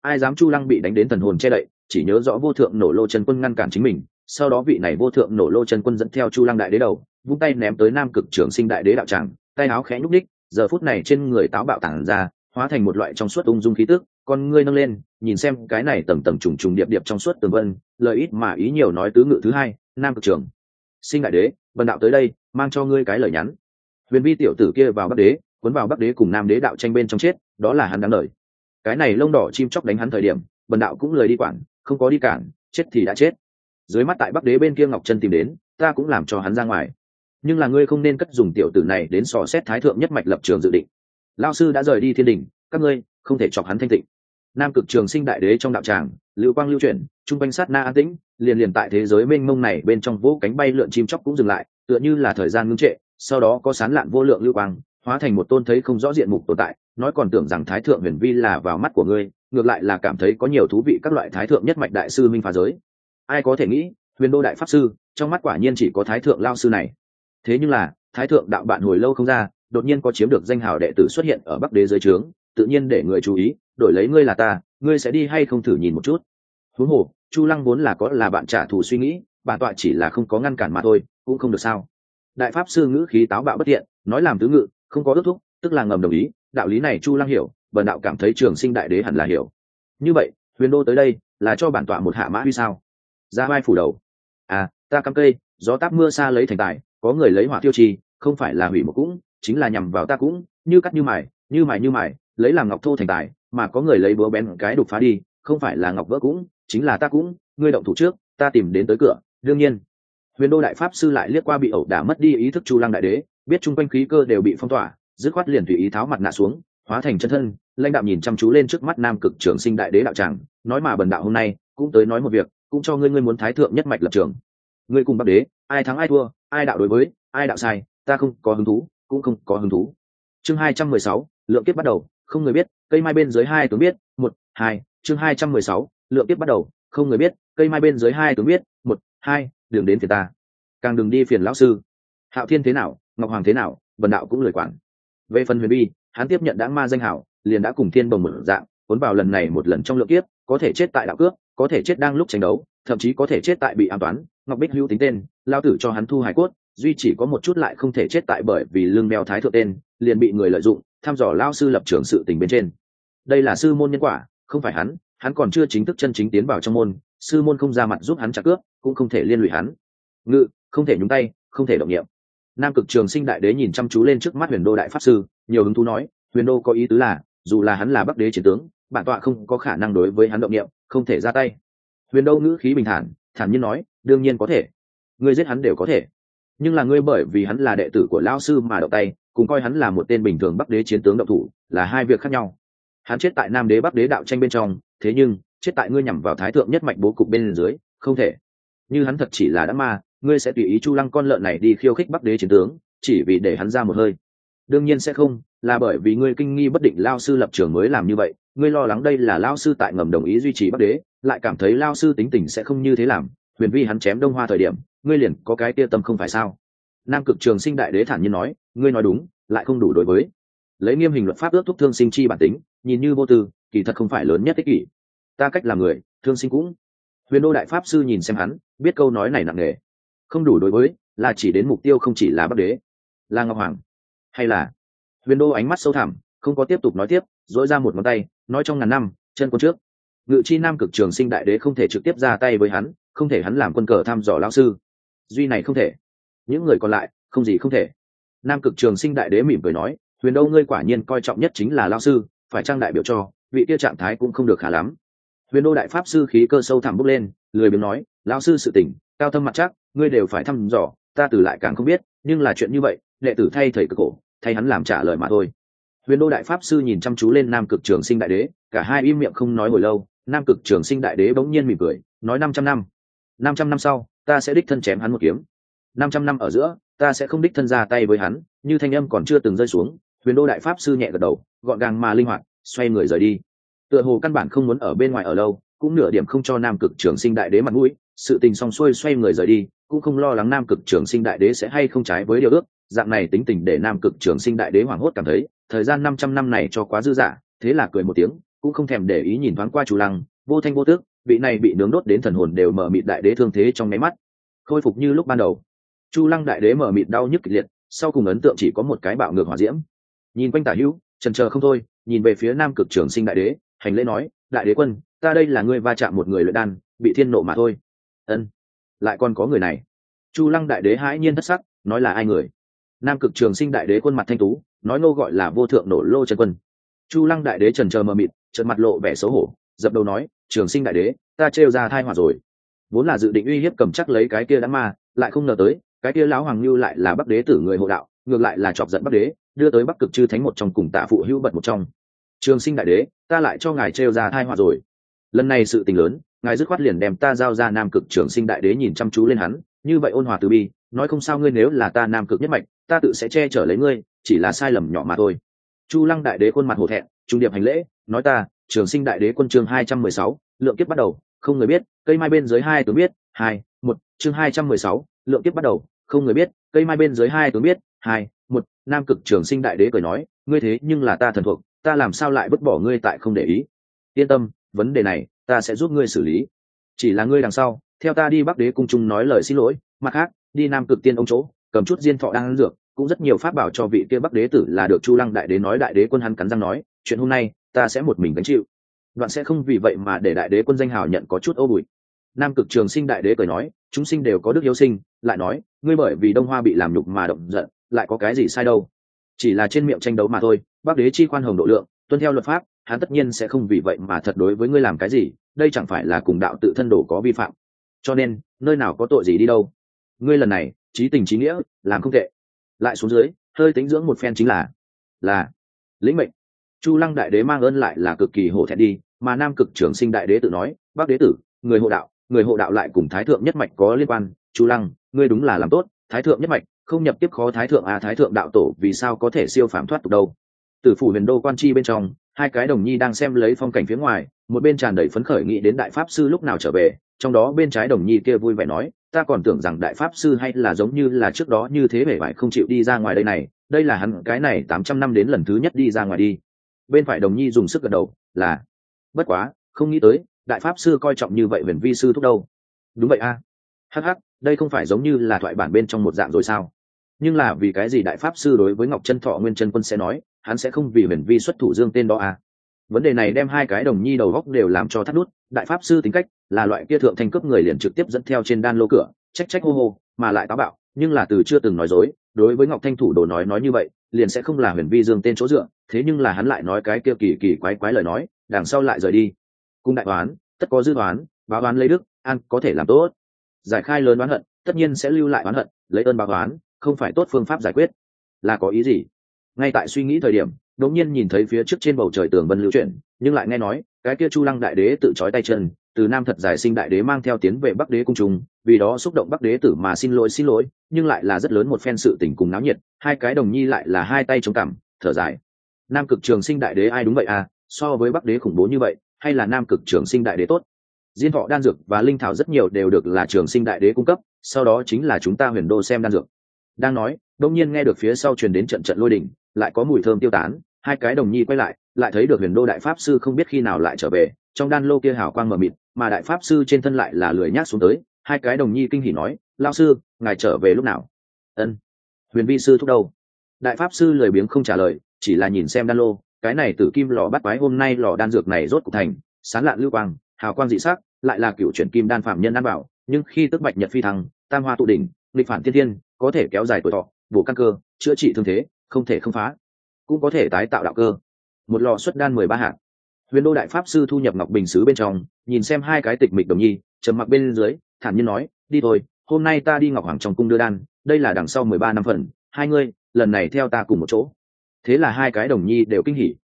[SPEAKER 1] Ai dám chu lăng bị đánh đến thần hồn che đậy, chỉ nhớ rõ vô thượng nổ lô chân quân ngăn cản chính mình, sau đó vị này vô thượng nổ lô chân quân dẫn theo chu lăng đại đế đầu, vung tay ném tới nam cực trường sinh đại đế đạo tràng, tay áo khẽ nhúc ních giờ phút này trên người táo bạo tản ra, hóa thành một loại trong suốt ung dung khí tức, con ngươi nâng lên, nhìn xem cái này tầng tầng trùng trùng điệp điệp trong suốt tường vân, lời ít mà ý nhiều nói tứ ngự thứ hai, nam cực trường sinh đại đế vần đạo tới đây, mang cho ngươi cái lời nhắn huyền vi tiểu tử kia vào bắc đế, cuốn vào bắc đế cùng nam đế đạo tranh bên trong chết, đó là hắn đáng lời cái này lông đỏ chim chóc đánh hắn thời điểm, bần đạo cũng lời đi quản, không có đi cản, chết thì đã chết. Dưới mắt tại bắc đế bên kia ngọc chân tìm đến, ta cũng làm cho hắn ra ngoài. Nhưng là ngươi không nên cất dùng tiểu tử này đến sò xét thái thượng nhất mạch lập trường dự định. Lao sư đã rời đi thiên đình, các ngươi không thể chọc hắn thanh tịnh. Nam cực trường sinh đại đế trong đạo tràng, lưu quang lưu chuyển, trung quanh sát na an tĩnh, liền liền tại thế giới mênh mông này bên trong vỗ cánh bay lượn chim chóc cũng dừng lại, tựa như là thời gian ngưng trệ sau đó có sán lạn vô lượng lưu quang, hóa thành một tôn thấy không rõ diện mục tồn tại, nói còn tưởng rằng thái thượng huyền vi là vào mắt của ngươi, ngược lại là cảm thấy có nhiều thú vị các loại thái thượng nhất mạch đại sư minh phá giới. Ai có thể nghĩ, huyền đô đại pháp sư, trong mắt quả nhiên chỉ có thái thượng lao sư này. Thế nhưng là, thái thượng đạo bạn hồi lâu không ra, đột nhiên có chiếm được danh hào đệ tử xuất hiện ở bắc đế dưới trướng, tự nhiên để người chú ý, đổi lấy ngươi là ta, ngươi sẽ đi hay không thử nhìn một chút? Huống hồ, chu lăng vốn là có là bạn trả thù suy nghĩ, bản tọa chỉ là không có ngăn cản mà thôi, cũng không được sao đại pháp sư ngữ khí táo bạo bất tiện nói làm tứ ngự, không có ước thúc, tức là ngầm đồng ý. Đạo lý này chu lăng hiểu bần đạo cảm thấy trường sinh đại đế hẳn là hiểu. Như vậy, huyền đô tới đây là cho bản tọa một hạ mã huy sao? Ra vai phủ đầu. À ta cắm cây, gió táp mưa xa lấy thành tài, có người lấy hỏa tiêu trì, không phải là hủy một cũng, chính là nhằm vào ta cũng, như cắt như mài như mài như mài, lấy làm ngọc thô thành tài, mà có người lấy búa bén cái đục phá đi, không phải là ngọc vỡ cũng, chính là ta cũng, ngươi động thủ trước, ta tìm đến tới cửa, đương nhiên huyền đô đại pháp sư lại liếc qua bị ẩu đả mất đi ý thức chu lăng đại đế, biết chung quanh khí cơ đều bị phong tỏa, dứt khoát liền tùy ý tháo mặt nạ xuống, hóa thành chân thân, lãnh đạo nhìn chăm chú lên trước mắt nam cực trưởng sinh đại đế đạo tràng, nói mà bần đạo hôm nay, cũng tới nói một việc, cũng cho ngươi ngươi muốn thái thượng nhất mạch lập trường. Ngươi cùng bắc đế, ai thắng ai thua, ai đạo đối với, ai đạo sai, ta không có hứng thú, cũng không có hứng thú. Chương hai trăm mười sáu, lượng kiếp bắt đầu, không người biết, cây mai bên dưới hai tướng biết, một, hai, chương hai trăm mười sáu, lượng kiếp bắt đầu không người biết cây mai bên dưới hai tướng biết một hai đường đến phiền ta. Càng đừng đi phiền lão sư. Hạo thiên thế nào ngọc hoàng thế nào vần đạo cũng lười quản. Về phần huyền bi hắn tiếp nhận đã ma danh hảo liền đã cùng thiên bồng một dạng cuốn vào lần này một lần trong lượng kiếp có thể chết tại đạo cước, có thể chết đang lúc tranh đấu thậm chí có thể chết tại bị an toán. Ngọc bích hữu tính tên lao tử cho hắn thu hải cốt duy chỉ có một chút lại không thể chết tại bởi vì lương mèo thái thượng tên liền bị người lợi dụng thăm dò lao sư lập trường sự tình bên trên. Đây là sư môn nhân quả không phải hắn hắn còn chưa chính thức chân chính tiến vào trong môn, sư môn không ra mặt giúp hắn trả cướp, cũng không thể liên lụy hắn. Ngự, không thể nhúng tay, không thể động nhiệm nam cực trường sinh đại đế nhìn chăm chú lên trước mắt huyền đô đại pháp sư, nhiều hứng thú nói, huyền đô có ý tứ là, dù là hắn là bắc đế chiến tướng, bản tọa không có khả năng đối với hắn động nhiệm không thể ra tay. Huyền đô ngữ khí bình thản thản nhiên nói, đương nhiên có thể. Ngươi giết hắn đều có thể. Nhưng là ngươi bởi vì hắn là đệ tử của lão sư mà động tay, cùng coi hắn là một tên bình thường bắc đế chiến tướng động thủ, là hai việc khác nhau hắn chết tại nam đế bắc đế đạo tranh bên trong, thế nhưng, chết tại ngươi nhằm vào thái thượng nhất mạch bố cục bên dưới, không thể. Như hắn thật chỉ là đã ma, ngươi sẽ tùy ý chu lăng con lợn này đi khiêu khích bắc đế chiến tướng, chỉ vì để hắn ra một hơi. Đương nhiên sẽ không, là bởi vì ngươi kinh nghi bất định lao sư lập trường mới làm như vậy, ngươi lo lắng đây là lao sư tại ngầm đồng ý duy trì bắc đế, lại cảm thấy lao sư tính tình sẽ không như thế làm, huyền vi hắn chém đông hoa thời điểm, ngươi liền có cái tia tâm không phải sao? Nam cực trường sinh đại đế thản nhiên nói, ngươi nói đúng, lại không đủ đối với lấy nghiêm hình luật pháp ước thúc thương sinh chi bản tính, nhìn như vô tư, kỳ thật không phải lớn nhất ích kỷ. Ta cách làm người, thương sinh cũng. Huyền đô đại pháp sư nhìn xem hắn, biết câu nói này nặng nề. Không đủ đối với, là chỉ đến mục tiêu không chỉ là bắc đế, là ngọc hoàng. Hay là? Huyền đô ánh mắt sâu thẳm, không có tiếp tục nói tiếp dỗi ra một ngón tay, nói trong ngàn năm, chân quân trước. Ngự chi nam cực trường sinh đại đế không thể trực tiếp ra tay với hắn, không thể hắn làm quân cờ thăm dò lao sư. Duy này không thể. Những người còn lại, không gì không thể. Nam cực trường sinh đại đế mỉm cười nói huyền đô ngươi quả nhiên coi trọng nhất chính là lao sư, phải trang đại biểu cho, vị kia trạng thái cũng không được khá lắm. Huyền đô đại pháp sư khí cơ sâu thẳm bốc lên, lười biếng nói lao sư sự tỉnh cao thâm mặt chắc, ngươi đều phải thăm dò, ta từ lại càng không biết, nhưng là chuyện như vậy, đệ tử thay thầy cực cổ thay hắn làm trả lời mà thôi. Huyền đô đại pháp sư nhìn chăm chú lên nam cực trường sinh đại đế, cả hai im miệng không nói hồi lâu, nam cực trường sinh đại đế bỗng nhiên mỉm cười, nói, năm trăm năm năm trăm năm sau, ta sẽ đích thân chém hắn một kiếm. Năm trăm năm ở giữa, ta sẽ không đích thân ra tay với hắn, như thanh âm còn chưa từng rơi xuống huyền đô đại pháp sư nhẹ gật đầu, gọn gàng mà linh hoạt, xoay người rời đi. Tựa hồ căn bản không muốn ở bên ngoài ở lâu, cũng nửa điểm không cho nam cực trường sinh đại đế mặt mũi, sự tình xong xuôi xoay người rời đi, cũng không lo lắng nam cực trường sinh đại đế sẽ hay không trái với điều ước, dạng này tính tình để nam cực trường sinh đại đế hoảng hốt cảm thấy, thời gian năm trăm năm này cho quá dư dả, thế là cười một tiếng, cũng không thèm để ý nhìn thoáng qua chủ lăng, vô thanh vô tước vị này bị nướng đốt đến thần hồn đều mở mịt đại đế thương thế trong máy mắt. Khôi phục như lúc ban đầu. Chu lăng đại đế mở mịt đau nhức kịch liệt, sau cùng ấn tượng chỉ có một cái bạo ngược hỏa diễm nhìn quanh tả hữu, trần chờ không thôi, nhìn về phía nam cực trường sinh đại đế, hành lễ nói, đại đế quân, ta đây là ngươi va chạm một người luyện đan, bị thiên nộ mà thôi. Ân, lại còn có người này. Chu lăng đại đế hãi nhiên thất sắc, nói là ai người? Nam cực trường sinh đại đế quân mặt thanh tú, nói nô gọi là vô thượng nổ lô chân quân. Chu lăng đại đế trần chờ mờ mịt trần mặt lộ vẻ xấu hổ, dập đầu nói, trường sinh đại đế, ta trêu ra thai hỏa rồi. Vốn là dự định uy hiếp cầm chắc lấy cái kia đã ma, lại không ngờ tới, cái kia lão hoàng lưu lại là bắc đế tử người hộ đạo, ngược lại là chọc giận bắc đế đưa tới bắc cực chư thánh một trong cùng tạ phụ hữu bật một trong. Trường sinh đại đế, ta lại cho ngài trêu ra thai họa rồi. Lần này sự tình lớn, ngài dứt khoát liền đem ta giao ra nam cực trường sinh đại đế nhìn chăm chú lên hắn, như vậy ôn hòa từ bi, nói không sao ngươi nếu là ta nam cực nhất mạch, ta tự sẽ che chở lấy ngươi, chỉ là sai lầm nhỏ mà thôi. Chu lăng đại đế khuôn mặt hổ thẹn, trung điệp hành lễ, nói ta, trường sinh đại đế quân chương hai trăm mười sáu, lượng kiếp bắt đầu, không người biết, cây mai bên dưới hai tướng biết, hai, một, chương hai trăm mười sáu, lượng kiếp bắt đầu, không người biết, cây mai bên dưới hai tướng biết, hai một, nam cực trường sinh đại đế cười nói, ngươi thế nhưng là ta thần thuộc, ta làm sao lại vứt bỏ ngươi tại không để ý? Yên tâm, vấn đề này ta sẽ giúp ngươi xử lý. Chỉ là ngươi đằng sau, theo ta đi bắc đế cung trung nói lời xin lỗi, mặt khác, đi nam cực tiên ông chỗ, cầm chút diên thọ đang ăn dược, cũng rất nhiều pháp bảo cho vị kia bắc đế tử là được chu lăng đại đế nói đại đế quân hắn cắn răng nói, chuyện hôm nay, ta sẽ một mình gánh chịu. Đoạn sẽ không vì vậy mà để đại đế quân danh hào nhận có chút ô bụi. Nam cực trường sinh đại đế cười nói, chúng sinh đều có đức hiếu sinh. Lại nói, ngươi bởi vì đông hoa bị làm nhục mà động giận lại có cái gì sai đâu? Chỉ là trên miệng tranh đấu mà thôi, bắc đế chi khoan hồng độ lượng, tuân theo luật pháp, hắn tất nhiên sẽ không vì vậy mà thật đối với ngươi làm cái gì, đây chẳng phải là cùng đạo tự thân đồ có vi phạm. Cho nên, nơi nào có tội gì đi đâu? Ngươi lần này, trí tình trí nghĩa, làm không tệ. Lại xuống dưới, hơi tính dưỡng một phen chính là là, lĩnh mệnh. Chu lăng đại đế mang ơn lại là cực kỳ hổ thẹn đi, mà nam cực trưởng sinh đại đế tự nói bác đế tử, người hộ đạo, người hộ đạo lại cùng thái thượng nhất mạch có liên quan. Chu lăng, ngươi đúng là làm tốt, thái thượng nhất mạch không nhập tiếp khó thái thượng à thái thượng đạo tổ vì sao có thể siêu phạm thoát tục đâu? Từ phủ huyền đô quan chi bên trong, hai cái đồng nhi đang xem lấy phong cảnh phía ngoài, một bên tràn đầy phấn khởi nghĩ đến đại pháp sư lúc nào trở về, trong đó bên trái đồng nhi kia vui vẻ nói, ta còn tưởng rằng đại pháp sư hay là giống như là trước đó như thế vẻ vải không chịu đi ra ngoài đây này, đây là hắn, cái này tám trăm năm đến lần thứ nhất đi ra ngoài đi. Bên phải đồng nhi dùng sức gật đầu, là. Bất quá, không nghĩ tới, đại pháp sư coi trọng như vậy huyền vi sư thúc đâu. Đúng vậy a. À. hh đây không phải giống như là thoại bản bên trong một dạng rồi sao? Nhưng là vì cái gì đại pháp sư đối với ngọc chân thọ nguyên chân quân sẽ nói, hắn sẽ không vì huyền vi xuất thủ dương tên đó à? Vấn đề này đem hai cái đồng nhi đầu góc đều làm cho thắt nút, đại pháp sư tính cách là loại kia thượng thành cấp người liền trực tiếp dẫn theo trên đan lô cửa, trách trách hô hô, mà lại táo bạo, nhưng là từ chưa từng nói dối, đối với ngọc thanh thủ đồ nói nói như vậy, liền sẽ không là huyền vi dương tên chỗ dựa, thế nhưng là hắn lại nói cái kia kỳ kỳ quái quái lời nói, đằng sau lại rời đi. Cung đại đoán tất có dư đoán báo đoán lấy đức, an, có thể làm tốt giải khai lớn oán hận tất nhiên sẽ lưu lại oán hận lấy ơn báo oán, không phải tốt phương pháp giải quyết. Là có ý gì? Ngay tại suy nghĩ thời điểm đột nhiên nhìn thấy phía trước trên bầu trời tường vân lưu chuyển nhưng lại nghe nói cái kia chu lăng đại đế tự trói tay chân từ nam thật giải sinh đại đế mang theo tiến về bắc đế cung trung vì đó xúc động bắc đế tử mà xin lỗi xin lỗi nhưng lại là rất lớn một phen sự tình cùng náo nhiệt hai cái đồng nhi lại là hai tay chống cằm thở dài. Nam cực trường sinh đại đế ai đúng vậy à? So với bắc đế khủng bố như vậy hay là nam cực trường sinh đại đế tốt? Diên thọ đan dược và linh thảo rất nhiều đều được là trường sinh đại đế cung cấp, sau đó chính là chúng ta huyền đô xem đan dược. Đang nói, đông nhiên nghe được phía sau truyền đến trận trận lôi đỉnh lại có mùi thơm tiêu tán, hai cái đồng nhi quay lại lại thấy được huyền đô đại pháp sư không biết khi nào lại trở về, trong đan lô kia hào quang mờ mịt, mà đại pháp sư trên thân lại là lười nhác xuống tới, hai cái đồng nhi kinh hỉ nói lao sư, ngài trở về lúc nào? Ân, huyền vi sư thúc đâu? Đại pháp sư lười biếng không trả lời, chỉ là nhìn xem đan lô, cái này tử kim lò bắt quái hôm nay lò đan dược này rốt cục thành, sán lạn lưu quang hào quang dị sắc, lại là cựu chuyển kim đan phạm nhân ăn bảo, nhưng khi tức bạch nhật phi thăng, tam hoa tụ đỉnh, nghịch phản thiên thiên, có thể kéo dài tuổi thọ, bổ căn cơ, chữa trị thương thế, không thể không phá, cũng có thể tái tạo đạo cơ. Một lò xuất đan mười ba hạt huyền đô đại pháp sư thu nhập ngọc bình xứ bên trong, nhìn xem hai cái tịch mịch đồng nhi, trầm mặc bên dưới, thản nhiên nói, đi thôi, hôm nay ta đi ngọc hoàng trong cung đưa đan, đây là đằng sau mười ba năm phần, hai ngươi, lần này theo ta cùng một chỗ. Thế là hai cái đồng nhi đều kinh hỉ.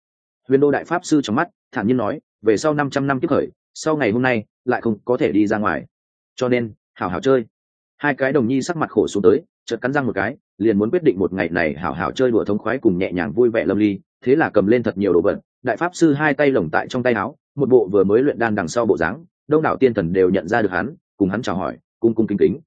[SPEAKER 1] Huyền đô đại pháp sư trong mắt, thản nhiên nói, về sau năm trăm năm tiếp khởi sau ngày hôm nay lại không có thể đi ra ngoài. Cho nên, hảo hảo chơi. Hai cái đồng nhi sắc mặt khổ xuống tới, chợt cắn răng một cái, liền muốn quyết định một ngày này hảo hảo chơi đùa thống khoái cùng nhẹ nhàng vui vẻ lâm ly, thế là cầm lên thật nhiều đồ vật, đại pháp sư hai tay lồng tại trong tay áo, một bộ vừa mới luyện đan đằng sau bộ dáng, đông đảo tiên thần đều nhận ra được hắn, cùng hắn chào hỏi, cung cung kính kính.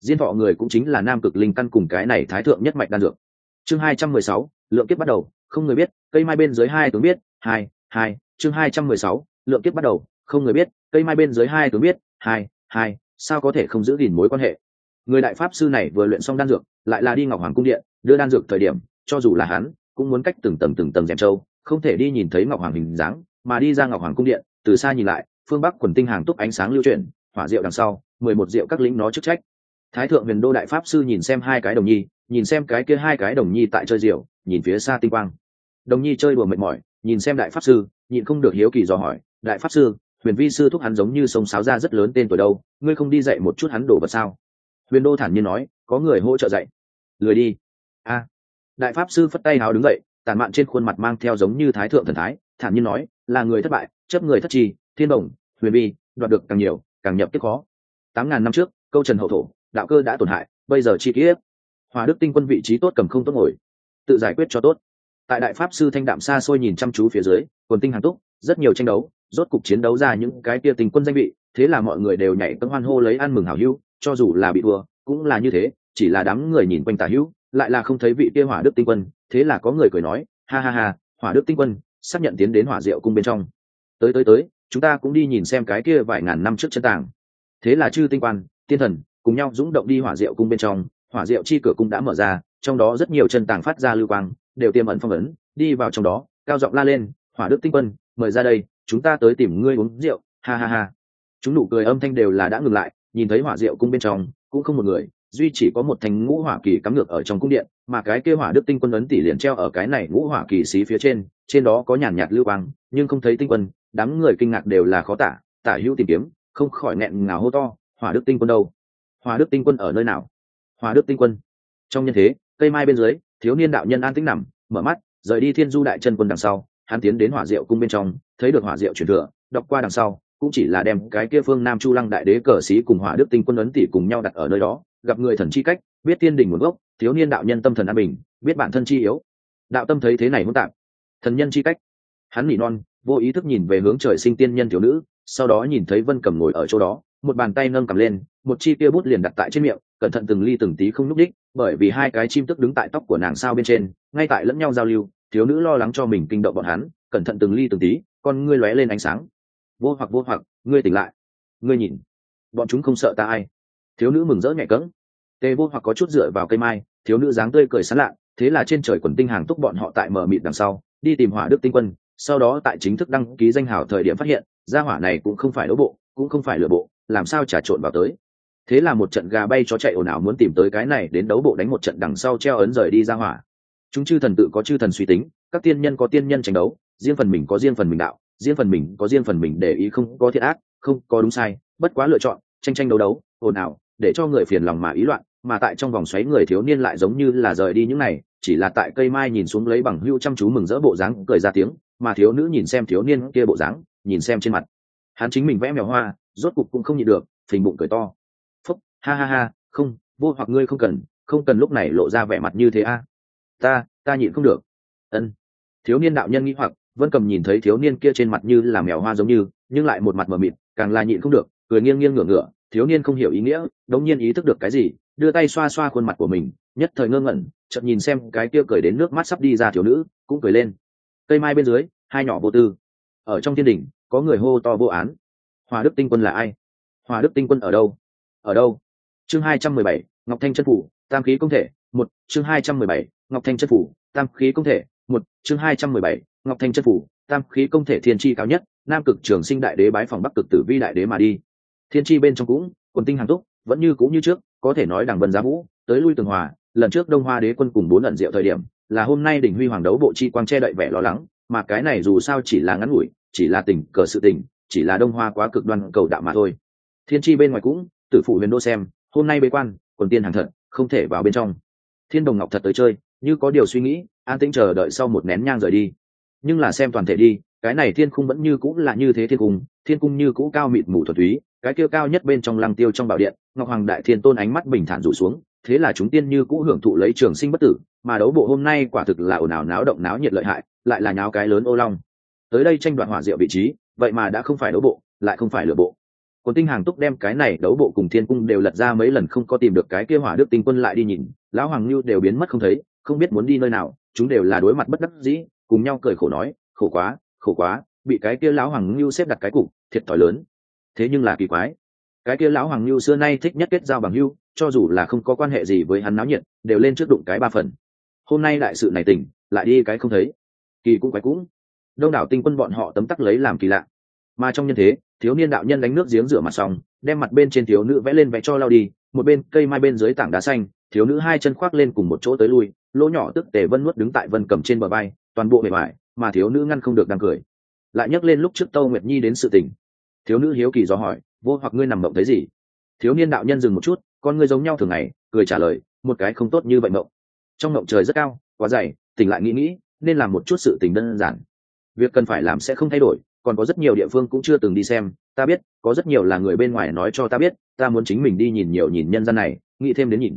[SPEAKER 1] Diên thọ người cũng chính là nam cực linh căn cùng cái này thái thượng nhất mạch đan dược. Chương hai trăm mười sáu, lượng kiếp bắt đầu, không người biết, cây mai bên dưới hai tướng biết, hai hai, chương hai trăm mười sáu, lượng kiếp bắt đầu không người biết, cây mai bên dưới hai tướng biết, hai hai, sao có thể không giữ gìn mối quan hệ? Người đại pháp sư này vừa luyện xong đan dược, lại là đi ngọc hoàng cung điện, đưa đan dược thời điểm, cho dù là hắn, cũng muốn cách từng tầng từng tầng dèm châu, không thể đi nhìn thấy ngọc hoàng hình dáng, mà đi ra ngọc hoàng cung điện, từ xa nhìn lại, phương bắc quần tinh hàng túc ánh sáng lưu chuyển, hỏa diệu đằng sau, mười một diệu các lĩnh nó chức trách. Thái thượng huyền đô đại pháp sư nhìn xem hai cái đồng nhi, nhìn xem cái kia hai cái đồng nhi tại chơi diệu nhìn phía xa tinh quang. Đồng nhi chơi đùa mệt mỏi, nhìn xem đại pháp sư, nhịn không được hiếu kỳ dò hỏi, đại pháp sư huyền vi sư thúc hắn giống như sông sáo ra rất lớn tên tuổi đâu, ngươi không đi dạy một chút hắn đổ vật sao? Huyền đô thản nhiên nói, có người hỗ trợ dạy. Lười đi. A. Đại pháp sư phất tay hào đứng dậy tàn mạn trên khuôn mặt mang theo giống như thái thượng thần thái, thản nhiên nói, là người thất bại, chấp người thất trì, thiên đồng huyền vi, đoạt được càng nhiều, càng nhập tiếp khó. Tám ngàn năm trước, câu trần hậu thổ, đạo cơ đã tổn hại, bây giờ chi kiếp. Hòa đức tinh quân vị trí tốt cầm không tốt ngồi. Tự giải quyết cho tốt. Tại đại pháp sư thanh đạm xa xôi nhìn chăm chú phía dưới, quần tinh hàng túc rất nhiều tranh đấu, rốt cục chiến đấu ra những cái tia tình quân danh vị, thế là mọi người đều nhảy cấm hoan hô lấy ăn mừng hảo hữu, cho dù là bị thua, cũng là như thế, chỉ là đám người nhìn quanh tả hữu, lại là không thấy vị kia hỏa đức tinh quân, thế là có người cười nói, ha ha ha, hỏa đức tinh quân, xác nhận tiến đến hỏa diệu cung bên trong. Tới tới tới, chúng ta cũng đi nhìn xem cái kia vài ngàn năm trước chân tàng. Thế là chư tinh quan, tiên thần, cùng nhau dũng động đi hỏa diệu cung bên trong, hỏa diệu chi cửa cung đã mở ra, trong đó rất nhiều chân tàng phát ra lưu quang, đều tiềm ẩn phong ấn, đi vào trong đó, cao giọng la lên, hỏa đức tinh quân mời ra đây, chúng ta tới tìm ngươi uống rượu, ha ha ha. Chúng nụ cười âm thanh đều là đã ngừng lại, nhìn thấy hỏa diệu cung bên trong, cũng không một người, duy chỉ có một thành ngũ hỏa kỳ cắm ngược ở trong cung điện, mà cái kêu hỏa đức tinh quân ấn tỷ liền treo ở cái này ngũ hỏa kỳ xí phía trên trên đó có nhàn nhạt lưu quang, nhưng không thấy tinh quân, đám người kinh ngạc đều là khó tả tả hữu tìm kiếm, không khỏi nghẹn ngào hô to, hỏa đức tinh quân đâu? Hỏa đức tinh quân ở nơi nào? Hỏa đức tinh quân. Trong nhân thế, cây mai bên dưới, thiếu niên đạo nhân an tĩnh nằm, mở mắt, rời đi thiên du đại chân quân đằng sau hắn tiến đến hỏa diệu cung bên trong, thấy được hỏa diệu truyền thừa, đọc qua đằng sau, cũng chỉ là đem cái kia phương nam chu lăng đại đế cờ sĩ cùng hỏa đức tinh quân ấn tỷ cùng nhau đặt ở nơi đó, gặp người thần chi cách, biết tiên đình nguồn gốc, thiếu niên đạo nhân tâm thần an bình, biết bản thân chi yếu. Đạo tâm thấy thế này hỗn tạp thần nhân chi cách. Hắn nỉ non, vô ý thức nhìn về hướng trời sinh tiên nhân thiếu nữ, sau đó nhìn thấy vân cầm ngồi ở chỗ đó, một bàn tay nâng cầm lên, một chi kia bút liền đặt tại trên miệng, cẩn thận từng ly từng tí không núp đích bởi vì hai cái chim tức đứng tại tóc của nàng sao bên trên, ngay tại lẫn nhau giao lưu thiếu nữ lo lắng cho mình kinh động bọn hắn, cẩn thận từng ly từng tí, con ngươi lóe lên ánh sáng. Vô hoặc vô hoặc, ngươi tỉnh lại. Ngươi nhìn. Bọn chúng không sợ ta ai. Thiếu nữ mừng rỡ nhẹ cẫng. Tê vô hoặc có chút dựa vào cây mai, thiếu nữ dáng tươi cười sán lạ, thế là trên trời quần tinh hàng túc bọn họ tại mở mịt đằng sau, đi tìm hỏa đức tinh quân, sau đó tại chính thức đăng ký danh hào thời điểm phát hiện, gia hỏa này cũng không phải đỗ bộ, cũng không phải lựa bộ, làm sao trà trộn vào tới. Thế là một trận gà bay cho chạy ồn ào muốn tìm tới cái này đến đấu bộ đánh một trận đằng sau treo ấn rời đi ra hỏa chúng chư thần tự có chư thần suy tính, các tiên nhân có tiên nhân tranh đấu, riêng phần mình có riêng phần mình đạo, riêng phần mình có riêng phần mình để ý không có thiện ác, không có đúng sai, bất quá lựa chọn, tranh tranh đấu đấu, ồn ào, để cho người phiền lòng mà ý loạn, mà tại trong vòng xoáy người thiếu niên lại giống như là rời đi những này, chỉ là tại cây mai nhìn xuống lấy bằng hưu chăm chú mừng rỡ bộ dáng, cười ra tiếng, mà thiếu nữ nhìn xem thiếu niên kia bộ dáng, nhìn xem trên mặt. Hắn chính mình vẽ mèo hoa, rốt cục cũng không nhịn được, phình bụng cười to. Phúc, ha ha ha, không vô hoặc ngươi không cần không cần lúc này lộ ra vẻ mặt như thế a ta ta nhịn không được. Ân. Thiếu niên đạo nhân nghĩ hoặc vân cầm nhìn thấy thiếu niên kia trên mặt như là mèo hoa giống như, nhưng lại một mặt mờ mịt, càng là nhịn không được, cười nghiêng nghiêng ngửa ngửa, thiếu niên không hiểu ý nghĩa, đống nhiên ý thức được cái gì, đưa tay xoa xoa khuôn mặt của mình, nhất thời ngơ ngẩn, chợt nhìn xem cái kia cười đến nước mắt sắp đi ra thiếu nữ, cũng cười lên. Cây mai bên dưới, hai nhỏ vô tư. Ở trong thiên đình, có người hô to vô án. Hòa đức tinh quân là ai? Hòa đức tinh quân ở đâu? Ở đâu? Chương hai trăm mười bảy, ngọc thanh chân phủ, tam khí công thể, một, chương hai trăm mười bảy ngọc thanh Chất phủ, tam khí công thể, một, chương hai trăm mười bảy, ngọc thanh Chất phủ, tam khí công thể thiên tri cao nhất, nam cực trường sinh đại đế bái phòng bắc cực tử vi đại đế mà đi. Thiên tri bên trong cũng, quần tinh hàng túc, vẫn như cũ như trước, có thể nói đằng vân giá vũ, tới lui tường hòa, lần trước đông hoa đế quân cùng bốn lần diệu thời điểm, là hôm nay đỉnh huy hoàng đấu bộ chi quang che đậy vẻ lo lắng, mà cái này dù sao chỉ là ngắn ngủi, chỉ là tình, cờ sự tình, chỉ là đông hoa quá cực đoan cầu đạo mà thôi. Thiên tri bên ngoài cũng, tử phụ huyền đô xem, hôm nay bế quan, quần tiên hàng thật, không thể vào bên trong. Thiên đồng ngọc thật tới chơi như có điều suy nghĩ, an tĩnh chờ đợi sau một nén nhang rời đi. Nhưng là xem toàn thể đi, cái này thiên cung vẫn như cũng là như thế thiên cung thiên cung như cũ cao mịt mù thuật túy, cái kia cao nhất bên trong lăng tiêu trong bảo điện, ngọc hoàng đại thiên tôn ánh mắt bình thản rủ xuống, thế là chúng tiên như cũ hưởng thụ lấy trường sinh bất tử, mà đấu bộ hôm nay quả thực là ồn ào náo động náo nhiệt lợi hại, lại là nháo cái lớn ô long. Tới đây tranh đoạt hỏa diệu vị trí, vậy mà đã không phải đấu bộ, lại không phải lựa bộ. Còn tinh hàng túc đem cái này đấu bộ cùng thiên cung đều lật ra mấy lần không có tìm được cái kia hỏa đức tinh quân lại đi nhìn, lão hoàng lưu đều biến mất không thấy không biết muốn đi nơi nào, chúng đều là đối mặt bất đắc dĩ, cùng nhau cười khổ nói, khổ quá khổ quá, bị cái kia lão hoàng lưu xếp đặt cái cục, thiệt thòi lớn. Thế nhưng là kỳ quái, cái kia lão hoàng lưu xưa nay thích nhất kết giao bằng hưu cho dù là không có quan hệ gì với hắn náo nhiệt, đều lên trước đụng cái ba phần. Hôm nay đại sự này tỉnh, lại đi cái không thấy. Kỳ cũng quái cũng. Đông đảo tinh quân bọn họ tấm tắc lấy làm kỳ lạ. Mà trong nhân thế, thiếu niên đạo nhân đánh nước giếng rửa mặt xong, đem mặt bên trên thiếu nữ vẽ lên vẽ cho lao đi, một bên cây mai bên dưới tảng đá xanh, thiếu nữ hai chân khoác lên cùng một chỗ tới lui lỗ nhỏ tức tề vân nuốt đứng tại vân cầm trên bờ bay toàn bộ bề bài mà thiếu nữ ngăn không được đang cười. Lại nhắc lên lúc trước tâu nguyệt nhi đến sự tình. Thiếu nữ hiếu kỳ do hỏi, vô hoặc ngươi nằm mộng thấy gì? Thiếu niên đạo nhân dừng một chút, con ngươi giống nhau thường ngày, cười trả lời, một cái không tốt như vậy mộng. Trong mộng trời rất cao, quá dày, tỉnh lại nghĩ nghĩ, nên làm một chút sự tình đơn giản. Việc cần phải làm sẽ không thay đổi, còn có rất nhiều địa phương cũng chưa từng đi xem, ta biết, có rất nhiều là người bên ngoài nói cho ta biết, ta muốn chính mình đi nhìn nhiều nhìn nhân dân này, nghĩ thêm đến nhìn.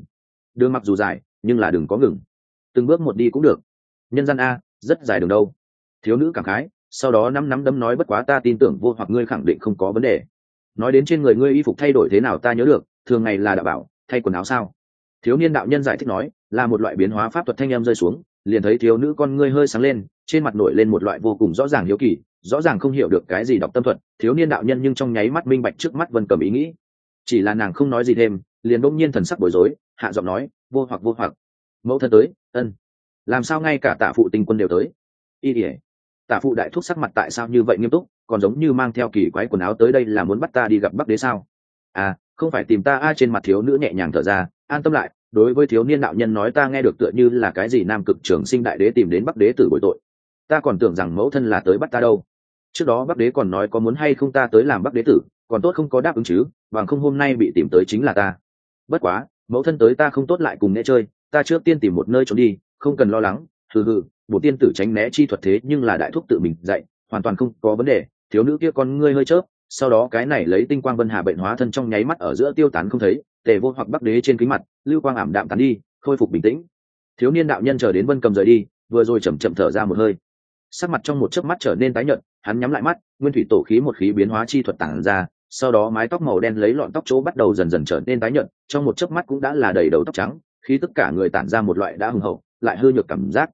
[SPEAKER 1] Đường mặc dù dài, nhưng là đừng có ngừng từng bước một đi cũng được. Nhân dân a, rất dài đường đâu. Thiếu nữ cảm khái, sau đó nắm nắm đấm nói, bất quá ta tin tưởng vô hoặc ngươi khẳng định không có vấn đề. Nói đến trên người ngươi y phục thay đổi thế nào ta nhớ được, thường ngày là đạo bảo, thay quần áo sao? Thiếu niên đạo nhân giải thích nói, là một loại biến hóa pháp thuật thanh em rơi xuống, liền thấy thiếu nữ con ngươi hơi sáng lên, trên mặt nổi lên một loại vô cùng rõ ràng hiếu kỳ, rõ ràng không hiểu được cái gì đọc tâm thuật. Thiếu niên đạo nhân nhưng trong nháy mắt minh bạch trước mắt vân cầm ý nghĩ. Chỉ là nàng không nói gì thêm, liền đông nhiên thần sắc bối rối, hạ giọng nói, vô hoặc vô hoặc mẫu thân tới, ân. Làm sao ngay cả tạ phụ tình quân đều tới? Y ỉa tạ phụ đại thúc sắc mặt tại sao như vậy nghiêm túc, còn giống như mang theo kỳ quái quần áo tới đây là muốn bắt ta đi gặp bắc đế sao? À không phải tìm ta, a, trên mặt thiếu nữ nhẹ nhàng thở ra, an tâm lại, đối với thiếu niên đạo nhân nói ta nghe được tựa như là cái gì nam cực trường sinh đại đế tìm đến bắc đế tử bội tội. Ta còn tưởng rằng mẫu thân là tới bắt ta đâu. Trước đó bắc đế còn nói có muốn hay không ta tới làm bắc đế tử, còn tốt không có đáp ứng chứ, bằng không hôm nay bị tìm tới chính là ta. Bất quá, mẫu thân tới ta không tốt lại cùng nghe chơi ta trước tiên tìm một nơi trốn đi, không cần lo lắng, hừ hừ bộ tiên tử tránh né chi thuật thế nhưng là đại thúc tự mình dạy, hoàn toàn không có vấn đề, thiếu nữ kia con ngươi hơi chớp, sau đó cái này lấy tinh quang vân hà bệnh hóa thân trong nháy mắt ở giữa tiêu tán không thấy, tề vô hoặc bắc đế trên kính mặt, lưu quang ảm đạm tán đi, khôi phục bình tĩnh. Thiếu niên đạo nhân chờ đến vân cầm rời đi, vừa rồi chậm chậm thở ra một hơi. Sắc mặt trong một chớp mắt trở nên tái nhợt, hắn nhắm lại mắt, nguyên thủy tổ khí một khí biến hóa chi thuật tản ra, sau đó mái tóc màu đen lấy lọn tóc chỗ bắt đầu dần dần trở nên tái nhợt, trong một chớp mắt cũng đã là đầy đầu tóc trắng khi tất cả người tản ra một loại đã hưng hậu, lại hư nhược cảm giác.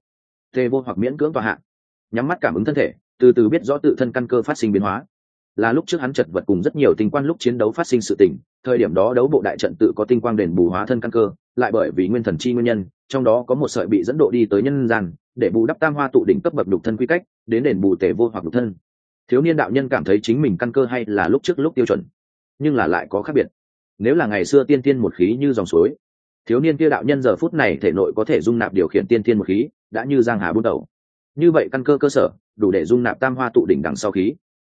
[SPEAKER 1] Tê vô hoặc miễn cưỡng tòa hạ. Nhắm mắt cảm ứng thân thể, từ từ biết rõ tự thân căn cơ phát sinh biến hóa. Là lúc trước hắn chật vật cùng rất nhiều tinh quan lúc chiến đấu phát sinh sự tình, thời điểm đó đấu bộ đại trận tự có tinh quang đền bù hóa thân căn cơ, lại bởi vì nguyên thần chi nguyên nhân, trong đó có một sợi bị dẫn độ đi tới nhân gian, để bù đắp tam hoa tụ đỉnh cấp bậc đục thân quy cách, đến đền bù tể vô hoặc đục thân. Thiếu niên đạo nhân cảm thấy chính mình căn cơ hay là lúc trước lúc tiêu chuẩn, nhưng là lại có khác biệt. Nếu là ngày xưa tiên tiên một khí như dòng suối thiếu niên kia đạo nhân giờ phút này thể nội có thể dung nạp điều khiển tiên thiên một khí, đã như giang hà bút đầu như vậy căn cơ cơ sở, đủ để dung nạp tam hoa tụ đỉnh đằng sau khí.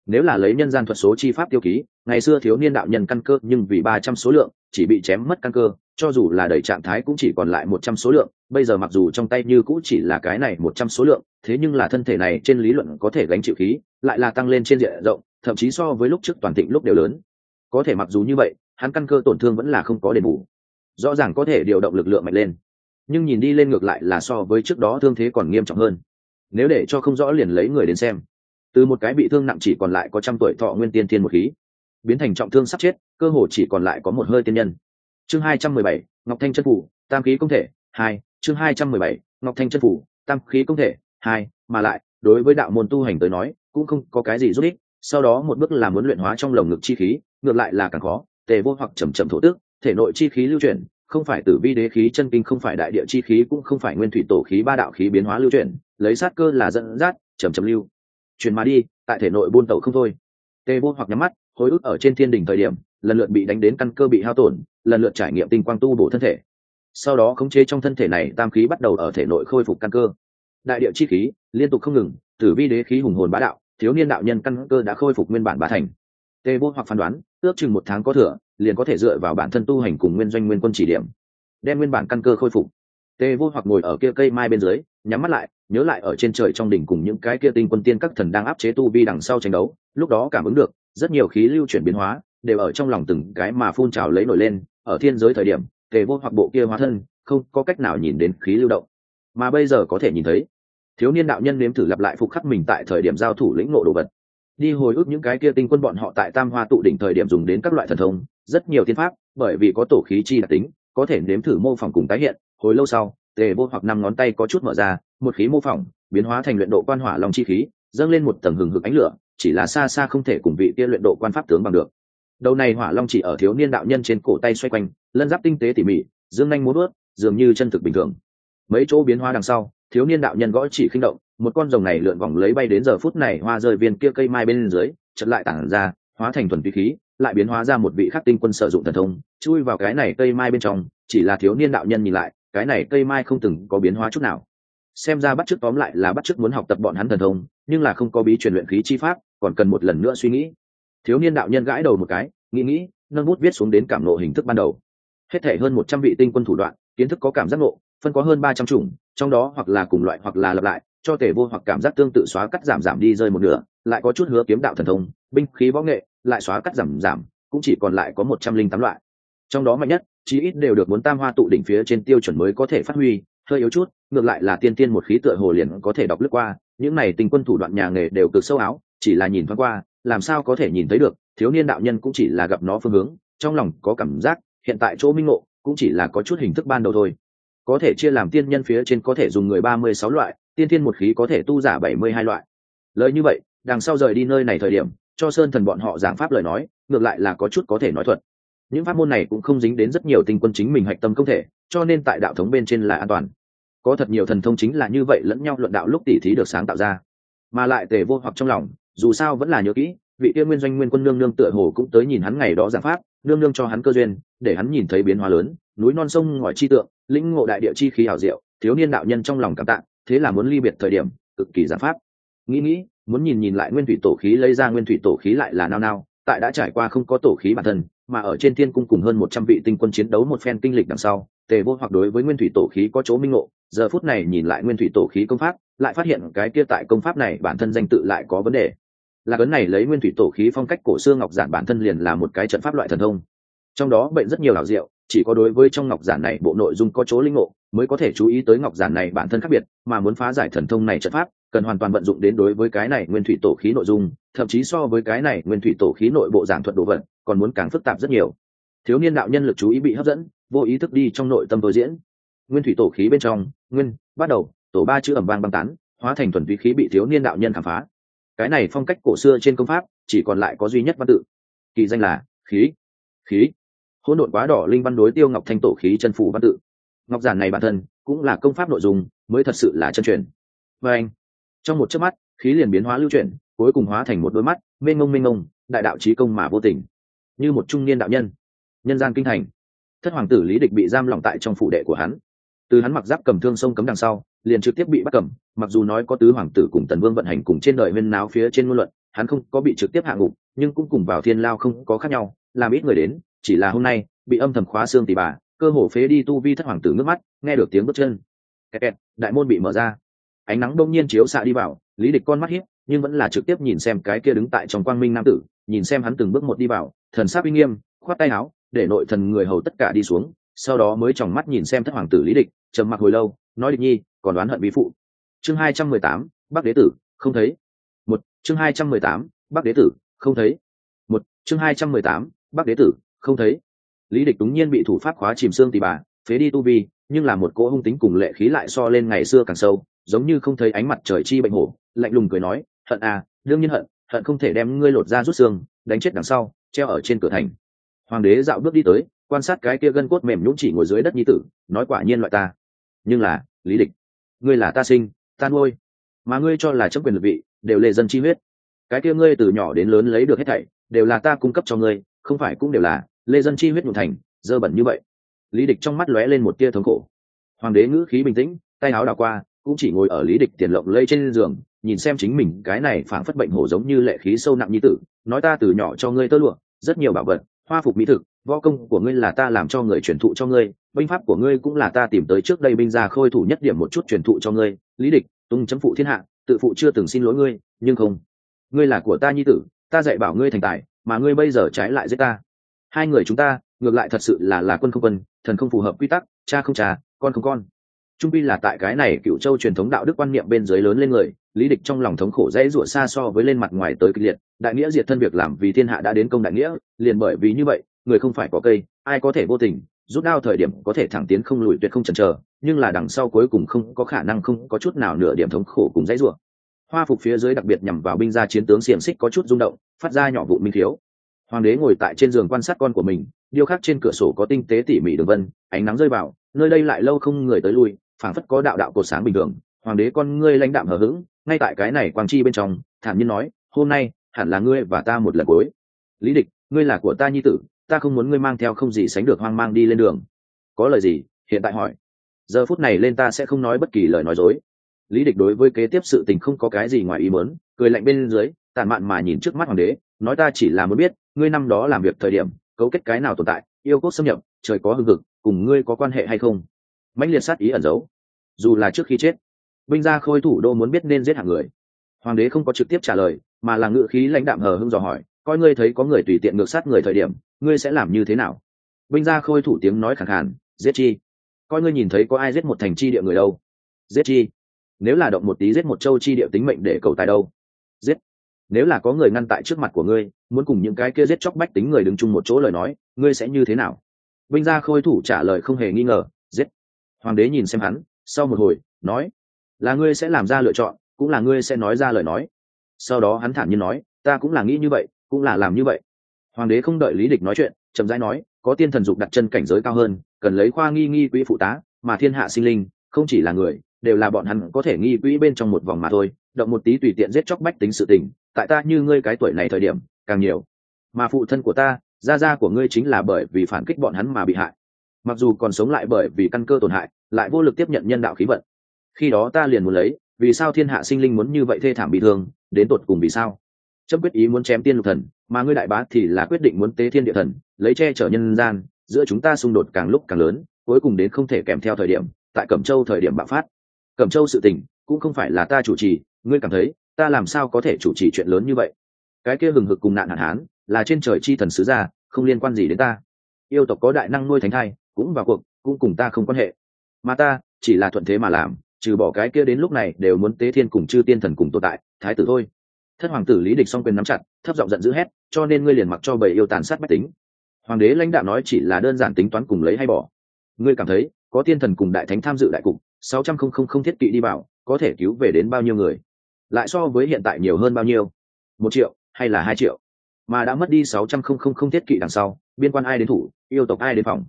[SPEAKER 1] Nếu là lấy nhân gian thuật số chi pháp tiêu ký, ngày xưa thiếu niên đạo nhân căn cơ nhưng vì ba trăm số lượng, chỉ bị chém mất căn cơ, cho dù là đẩy trạng thái cũng chỉ còn lại một trăm số lượng. Bây giờ mặc dù trong tay như cũ chỉ là cái này một trăm số lượng, thế nhưng là thân thể này trên lý luận có thể gánh chịu khí, lại là tăng lên trên diện rộng, thậm chí so với lúc trước toàn thịnh lúc đều lớn. Có thể mặc dù như vậy, hắn căn cơ tổn thương vẫn là không có đền bù rõ ràng có thể điều động lực lượng mạnh lên. Nhưng nhìn đi lên ngược lại là so với trước đó thương thế còn nghiêm trọng hơn. Nếu để cho không rõ liền lấy người đến xem. Từ một cái bị thương nặng chỉ còn lại có trăm tuổi thọ nguyên tiên thiên một khí. Biến thành trọng thương sắp chết, cơ hồ chỉ còn lại có một hơi tiên nhân. Chương hai trăm mười bảy, ngọc thanh chân phủ, tam khí công thể, hai, chương hai trăm mười bảy, ngọc thanh chân phủ, tam khí công thể, hai, mà lại, đối với đạo môn tu hành tới nói, cũng không có cái gì giúp ích, sau đó một bước là muốn luyện hóa trong lồng ngực chi khí, ngược lại là càng khó, tề vô hoặc chầm chậm thổ tức thể nội chi khí lưu chuyển, không phải tử vi đế khí, chân kinh không phải đại địa chi khí, cũng không phải nguyên thủy tổ khí, ba đạo khí biến hóa lưu chuyển, lấy sát cơ là dẫn dắt chầm chầm lưu. Chuyển mà đi, tại thể nội buôn tẩu không thôi. Tê vô hoặc nhắm mắt hối ức ở trên thiên đình thời điểm, lần lượt bị đánh đến căn cơ bị hao tổn, lần lượt trải nghiệm tinh quang tu bổ thân thể. Sau đó khống chế trong thân thể này, tam khí bắt đầu ở thể nội khôi phục căn cơ. Đại địa chi khí liên tục không ngừng, tử vi đế khí hùng hồn bá đạo, thiếu niên đạo nhân căn cơ đã khôi phục nguyên bản bá thành. Tê vô hoặc phán đoán, ước chừng một tháng có thừa liền có thể dựa vào bản thân tu hành cùng nguyên doanh nguyên quân chỉ điểm, đem nguyên bản căn cơ khôi phục. Tê vô hoặc ngồi ở kia cây mai bên dưới, nhắm mắt lại, nhớ lại ở trên trời trong đỉnh cùng những cái kia tinh quân tiên các thần đang áp chế tu vi đằng sau tranh đấu, lúc đó cảm ứng được, rất nhiều khí lưu chuyển biến hóa, đều ở trong lòng từng cái mà phun trào lấy nổi lên, ở thiên giới thời điểm tề vô hoặc bộ kia hóa thân, không có cách nào nhìn đến khí lưu động. Mà bây giờ có thể nhìn thấy, thiếu niên đạo nhân nếm thử lặp lại phục khắc mình tại thời điểm giao thủ lĩnh ngộ đồ vật. Đi hồi ức những cái kia tinh quân bọn họ tại tam hoa tụ đỉnh thời điểm dùng đến các loại thần thông rất nhiều tiên pháp, bởi vì có tổ khí chi đặc tính, có thể nếm thử mô phỏng cùng tái hiện, hồi lâu sau, tề vô hoặc năm ngón tay có chút mở ra, một khí mô phỏng, biến hóa thành luyện độ quan hỏa long chi khí, dâng lên một tầng hừng hực ánh lửa, chỉ là xa xa không thể cùng vị kia luyện độ quan pháp tướng bằng được. Đầu này hỏa long chỉ ở thiếu niên đạo nhân trên cổ tay xoay quanh, lân giáp tinh tế tỉ mỉ, dương nhanh muốn ướt dường như chân thực bình thường. Mấy chỗ biến hóa đằng sau, thiếu niên đạo nhân gõ chỉ khinh động, một con rồng này lượn vòng lấy bay đến giờ phút này, hoa rơi viên kia cây mai bên dưới chật lại tản ra, hóa thành thuần vi khí lại biến hóa ra một vị khắc tinh quân sử dụng thần thông, chui vào cái này cây mai bên trong, chỉ là thiếu niên đạo nhân nhìn lại, cái này cây mai không từng có biến hóa chút nào. Xem ra bắt chước tóm lại là bắt chước muốn học tập bọn hắn thần thông, nhưng là không có bí truyền luyện khí chi pháp, còn cần một lần nữa suy nghĩ. Thiếu niên đạo nhân gãi đầu một cái, nghĩ nghĩ, nâng bút viết xuống đến cảm nộ hình thức ban đầu. Hết thể hơn một trăm vị tinh quân thủ đoạn, kiến thức có cảm giác nộ phân có hơn ba trăm chủng, trong đó hoặc là cùng loại hoặc là lặp lại, cho tể vô hoặc cảm giác tương tự xóa cắt giảm giảm đi rơi một nửa, lại có chút hứa kiếm đạo thần thông, binh khí võ nghệ lại xóa cắt giảm giảm, cũng chỉ còn lại có một trăm linh tám loại. Trong đó mạnh nhất, chí ít đều được muốn tam hoa tụ đỉnh phía trên tiêu chuẩn mới có thể phát huy, hơi yếu chút, ngược lại là tiên tiên một khí tựa hồ liền có thể đọc lướt qua, những này tình quân thủ đoạn nhà nghề đều cực sâu áo, chỉ là nhìn thoáng qua, làm sao có thể nhìn thấy được, thiếu niên đạo nhân cũng chỉ là gặp nó phương hướng, trong lòng có cảm giác, hiện tại chỗ minh ngộ, cũng chỉ là có chút hình thức ban đầu thôi. Có thể chia làm tiên nhân phía trên có thể dùng người ba mươi sáu loại, tiên tiên một khí có thể tu giả bảy mươi hai loại. Lời như vậy, đằng sau rời đi nơi này thời điểm cho sơn thần bọn họ giảng pháp lời nói, ngược lại là có chút có thể nói thuật. Những pháp môn này cũng không dính đến rất nhiều tinh quân chính mình hạch tâm công thể, cho nên tại đạo thống bên trên là an toàn. Có thật nhiều thần thông chính là như vậy lẫn nhau luận đạo lúc tỉ thí được sáng tạo ra. Mà lại tề vô hoặc trong lòng, dù sao vẫn là nhớ kỹ, vị kia nguyên doanh nguyên quân nương nương tựa hồ cũng tới nhìn hắn ngày đó giảng pháp, nương nương cho hắn cơ duyên, để hắn nhìn thấy biến hóa lớn, núi non sông ngòi chi tượng, lĩnh ngộ đại địa chi khí hảo diệu, thiếu niên đạo nhân trong lòng cảm tạng thế là muốn ly biệt thời điểm, cực kỳ giảng pháp. Nghĩ nghĩ muốn nhìn nhìn lại nguyên thủy tổ khí lấy ra nguyên thủy tổ khí lại là nao nao, tại đã trải qua không có tổ khí bản thân, mà ở trên thiên cung cùng hơn một trăm vị tinh quân chiến đấu một phen kinh lịch đằng sau, tề vô hoặc đối với nguyên thủy tổ khí có chỗ minh ngộ, giờ phút này nhìn lại nguyên thủy tổ khí công pháp, lại phát hiện cái kia tại công pháp này bản thân danh tự lại có vấn đề. Là cấn này lấy nguyên thủy tổ khí phong cách cổ xưa ngọc giản bản thân liền là một cái trận pháp loại thần thông. Trong đó bệnh rất nhiều ảo diệu, chỉ có đối với trong ngọc giản này bộ nội dung có chỗ linh ngộ, mới có thể chú ý tới ngọc giản này bản thân khác biệt, mà muốn phá giải thần thông này trận pháp cần hoàn toàn vận dụng đến đối với cái này nguyên thủy tổ khí nội dung, thậm chí so với cái này nguyên thủy tổ khí nội bộ giảng thuật đồ vật, còn muốn càng phức tạp rất nhiều. Thiếu niên đạo nhân lực chú ý bị hấp dẫn, vô ý thức đi trong nội tâm tôi diễn. Nguyên thủy tổ khí bên trong, nguyên, bắt đầu, tổ ba chữ ẩm vang băng tán, hóa thành thuần túy khí bị thiếu niên đạo nhân khám phá. Cái này phong cách cổ xưa trên công pháp, chỉ còn lại có duy nhất văn tự. Kỳ danh là, khí. Khí. Hỗn độn quá đỏ linh văn đối tiêu ngọc thanh tổ khí chân phủ văn tự. Ngọc giản này bản thân, cũng là công pháp nội dung, mới thật sự là chân truyền. Và anh trong một chớp mắt, khí liền biến hóa lưu chuyển, cuối cùng hóa thành một đôi mắt, mênh mông mênh mông, đại đạo trí công mà vô tình. Như một trung niên đạo nhân. Nhân gian kinh thành. Thất hoàng tử lý địch bị giam lỏng tại trong phủ đệ của hắn. Từ hắn mặc giáp cầm thương sông cấm đằng sau, liền trực tiếp bị bắt cầm, mặc dù nói có tứ hoàng tử cùng tần vương vận hành cùng trên đời huyên náo phía trên ngôn luận, hắn không có bị trực tiếp hạ ngục, nhưng cũng cùng vào thiên lao không có khác nhau, làm ít người đến, chỉ là hôm nay, bị âm thầm khóa xương tỉ bà, cơ hồ phế đi tu vi thất hoàng tử nước mắt, nghe được tiếng bước chân. Kẹt kẹt, đại môn bị mở ra ánh nắng đông nhiên chiếu xạ đi vào, lý địch con mắt hiếp nhưng vẫn là trực tiếp nhìn xem cái kia đứng tại trong quang minh nam tử, nhìn xem hắn từng bước một đi vào, thần sắc uy nghiêm, khoát tay áo, để nội thần người hầu tất cả đi xuống, sau đó mới tròng mắt nhìn xem thất hoàng tử lý địch, trầm mặc hồi lâu, nói địch nhi, còn đoán hận bí phụ. Chương hai trăm mười tám, bắc đế tử, không thấy. Một, chương hai trăm mười tám, bắc đế tử, không thấy. Một, chương hai trăm mười tám, bắc đế tử, không thấy. Lý địch đúng nhiên bị thủ pháp khóa chìm xương tì bà, phế đi tu vi, nhưng là một cỗ hung tính cùng lệ khí lại so lên ngày xưa càng sâu giống như không thấy ánh mặt trời chi bệnh hổ, lạnh lùng cười nói, hận à đương nhiên hận hận không thể đem ngươi lột ra rút xương, đánh chết đằng sau, treo ở trên cửa thành. Hoàng đế dạo bước đi tới, quan sát cái kia gân cốt mềm nhũng chỉ ngồi dưới đất nhi tử, nói quả nhiên loại ta. Nhưng là, lý địch, ngươi là ta sinh, ta nuôi, mà ngươi cho là chấp quyền lực vị, đều lệ dân chi huyết. Cái kia ngươi từ nhỏ đến lớn lấy được hết thảy, đều là ta cung cấp cho ngươi, không phải cũng đều là lê dân chi huyết nhuộm thành, dơ bẩn như vậy. Lý địch trong mắt lóe lên một tia thống khổ. Hoàng đế ngữ khí bình tĩnh, tay áo đào qua cũng chỉ ngồi ở lý địch tiền lộng lây trên giường, nhìn xem chính mình cái này phảng phất bệnh hổ giống như lệ khí sâu nặng như tử, nói ta từ nhỏ cho ngươi tơ lụa, rất nhiều bảo vật, hoa phục mỹ thực, võ công của ngươi là ta làm cho người truyền thụ cho ngươi, binh pháp của ngươi cũng là ta tìm tới trước đây binh gia khôi thủ nhất điểm một chút truyền thụ cho ngươi, lý địch, tung chấm phụ thiên hạ, tự phụ chưa từng xin lỗi ngươi, nhưng không. Ngươi là của ta nhi tử, ta dạy bảo ngươi thành tài, mà ngươi bây giờ trái lại giết ta. Hai người chúng ta, ngược lại thật sự là là quân không quân, thần không phù hợp quy tắc, cha không cha, con không con trung pi là tại cái này cựu châu truyền thống đạo đức quan niệm bên dưới lớn lên người, lý địch trong lòng thống khổ dễ rủa xa so với lên mặt ngoài tới kịch liệt, đại nghĩa diệt thân việc làm vì thiên hạ đã đến công đại nghĩa, liền bởi vì như vậy, người không phải có cây, ai có thể vô tình, rút đao thời điểm có thể thẳng tiến không lùi tuyệt không chần chờ, nhưng là đằng sau cuối cùng không có khả năng không có chút nào nửa điểm thống khổ cùng dãy rủa. Hoa phục phía dưới đặc biệt nhằm vào binh gia chiến tướng xiềng xích có chút rung động, phát ra nhỏ vụ minh thiếu. Hoàng đế ngồi tại trên giường quan sát con của mình, điêu khắc trên cửa sổ có tinh tế tỉ mỉ đường vân, ánh nắng rơi vào, nơi đây lại lâu không người tới lui phảng phất có đạo đạo cột sáng bình thường, hoàng đế con ngươi lãnh đạm hờ hững, ngay tại cái này quang chi bên trong, thản nhiên nói, hôm nay, hẳn là ngươi và ta một lần cuối. Lý địch, ngươi là của ta nhi tử, ta không muốn ngươi mang theo không gì sánh được hoang mang đi lên đường. Có lời gì? hiện tại hỏi. Giờ phút này lên ta sẽ không nói bất kỳ lời nói dối. Lý địch đối với kế tiếp sự tình không có cái gì ngoài ý mớn cười lạnh bên dưới tàn mạn mà nhìn trước mắt hoàng đế, nói ta chỉ là muốn biết, ngươi năm đó làm việc thời điểm, cấu kết cái nào tồn tại, yêu cốt xâm nhập, trời có hưng cực cùng ngươi có quan hệ hay không? Mãnh liệt sát ý ẩn giấu. Dù là trước khi chết, binh gia khôi thủ đô muốn biết nên giết hạng người. Hoàng đế không có trực tiếp trả lời, mà là ngự khí lãnh đạm hờ hưng dò hỏi, coi ngươi thấy có người tùy tiện ngược sát người thời điểm, ngươi sẽ làm như thế nào? Binh gia khôi thủ tiếng nói khẳng khàn, giết chi? Coi ngươi nhìn thấy có ai giết một thành chi địa người đâu? Giết chi? Nếu là động một tí giết một châu chi địa tính mệnh để cầu tài đâu? Giết? Nếu là có người ngăn tại trước mặt của ngươi, muốn cùng những cái kia giết chóc bách tính người đứng chung một chỗ lời nói, ngươi sẽ như thế nào? Binh gia khôi thủ trả lời không hề nghi ngờ hoàng đế nhìn xem hắn, sau một hồi, nói, là ngươi sẽ làm ra lựa chọn, cũng là ngươi sẽ nói ra lời nói. Sau đó hắn thản nhiên nói, ta cũng là nghĩ như vậy, cũng là làm như vậy. Hoàng đế không đợi lý địch nói chuyện, chậm rãi nói, có tiên thần dục đặt chân cảnh giới cao hơn, cần lấy khoa nghi nghi quỹ phụ tá, mà thiên hạ sinh linh, không chỉ là người, đều là bọn hắn có thể nghi quỹ bên trong một vòng mà thôi, động một tí tùy tiện giết chóc bách tính sự tình, tại ta như ngươi cái tuổi này thời điểm, càng nhiều. Mà phụ thân của ta, gia gia của ngươi chính là bởi vì phản kích bọn hắn mà bị hại. Mặc dù còn sống lại bởi vì căn cơ tổn hại lại vô lực tiếp nhận nhân đạo khí vận. Khi đó ta liền muốn lấy, vì sao thiên hạ sinh linh muốn như vậy thê thảm bị thương, đến tột cùng vì sao? Chấm quyết ý muốn chém tiên lục thần, mà ngươi đại bá thì là quyết định muốn tế thiên địa thần, lấy che chở nhân gian, giữa chúng ta xung đột càng lúc càng lớn, cuối cùng đến không thể kèm theo thời điểm, tại cẩm châu thời điểm bạo phát. Cẩm châu sự tình, cũng không phải là ta chủ trì, ngươi cảm thấy, ta làm sao có thể chủ trì chuyện lớn như vậy? Cái kia hừng hực cùng nạn hạn hán, là trên trời chi thần sứ gia, không liên quan gì đến ta. Yêu tộc có đại năng nuôi thánh thai, cũng vào cuộc, cũng cùng ta không quan hệ mà ta, chỉ là thuận thế mà làm, trừ bỏ cái kia đến lúc này đều muốn tế thiên cùng chư tiên thần cùng tồn tại, thái tử thôi. Thất hoàng tử lý địch song quyền nắm chặt, thấp giọng giận dữ hét, cho nên ngươi liền mặc cho bầy yêu tàn sát bách tính. Hoàng đế lãnh đạo nói chỉ là đơn giản tính toán cùng lấy hay bỏ. Ngươi cảm thấy, có tiên thần cùng đại thánh tham dự đại cục, sáu trăm không không không thiết kỵ đi vào, có thể cứu về đến bao nhiêu người? Lại so với hiện tại nhiều hơn bao nhiêu? Một triệu, hay là hai triệu? Mà đã mất đi sáu trăm không không không thiết kỵ đằng sau, biên quan ai đến thủ, yêu tộc ai đến phòng?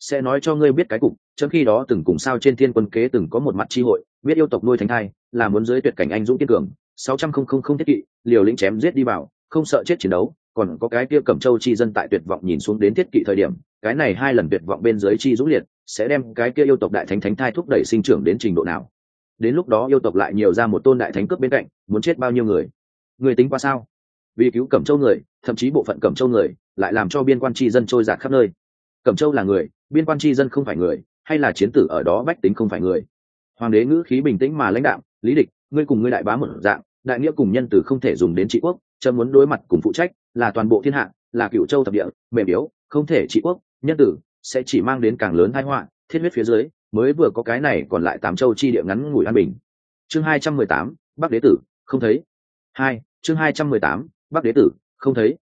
[SPEAKER 1] Sẽ nói cho ngươi biết cái cục trước khi đó từng cùng sao trên thiên quân kế từng có một mặt chi hội, biết yêu tộc nuôi thánh thai, là muốn dưới tuyệt cảnh anh dũng kiên cường, sáu trăm không không không thiết kỵ, liều lĩnh chém giết đi vào, không sợ chết chiến đấu, còn có cái kia cẩm châu chi dân tại tuyệt vọng nhìn xuống đến thiết kỵ thời điểm, cái này hai lần tuyệt vọng bên dưới chi dũng liệt, sẽ đem cái kia yêu tộc đại thánh thánh thai thúc đẩy sinh trưởng đến trình độ nào. Đến lúc đó yêu tộc lại nhiều ra một tôn đại thánh cướp bên cạnh, muốn chết bao nhiêu người? Người tính qua sao? Vì cứu cẩm châu người, thậm chí bộ phận cẩm châu người, lại làm cho biên quan tri dân trôi giạt khắp nơi. Cẩm châu là người, biên quan tri dân không phải người hay là chiến tử ở đó bách tính không phải người? Hoàng đế ngữ khí bình tĩnh mà lãnh đạo lý địch, ngươi cùng ngươi đại bá một dạng, đại nghĩa cùng nhân từ không thể dùng đến trị quốc chấm muốn đối mặt cùng phụ trách, là toàn bộ thiên hạ, là cựu châu thập địa, mềm yếu, không thể trị quốc, nhân tử sẽ chỉ mang đến càng lớn thái họa, thiết huyết phía dưới, mới vừa có cái này còn lại tám châu chi địa ngắn ngủi an bình. Chương hai trăm mười tám, bắc đế tử, không thấy. Hai, chương hai trăm mười tám, bắc đế tử, không thấy.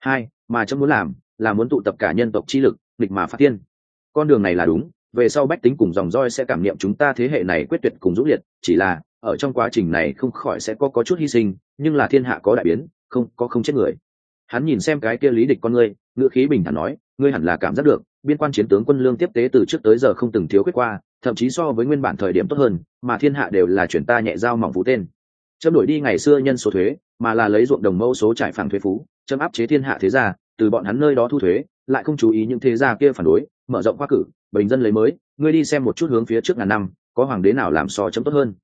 [SPEAKER 1] Hai, mà chấm muốn làm, là muốn tụ tập cả nhân tộc chi lực, nghịch mà phát tiên con đường này là đúng về sau bách tính cùng dòng roi sẽ cảm niệm chúng ta thế hệ này quyết tuyệt cùng dũng liệt, chỉ là, ở trong quá trình này không khỏi sẽ có có chút hy sinh, nhưng là thiên hạ có đại biến, không, có không chết người. Hắn nhìn xem cái kia lý địch con ngươi, ngữ khí bình thản nói, ngươi hẳn là cảm giác được, biên quan chiến tướng quân lương tiếp tế từ trước tới giờ không từng thiếu quyết qua, thậm chí so với nguyên bản thời điểm tốt hơn, mà thiên hạ đều là chuyển ta nhẹ giao mỏng vũ tên. Chấm đổi đi ngày xưa nhân số thuế, mà là lấy ruộng đồng mẫu số trải phẳng thuế phú, chấm áp chế thiên hạ thế gia, từ bọn hắn nơi đó thu thuế, lại không chú ý những thế gia kia phản đối mở rộng khoa cử, bình dân lấy mới, ngươi đi xem một chút hướng phía trước ngàn năm, có hoàng đế nào làm so chấm tốt hơn.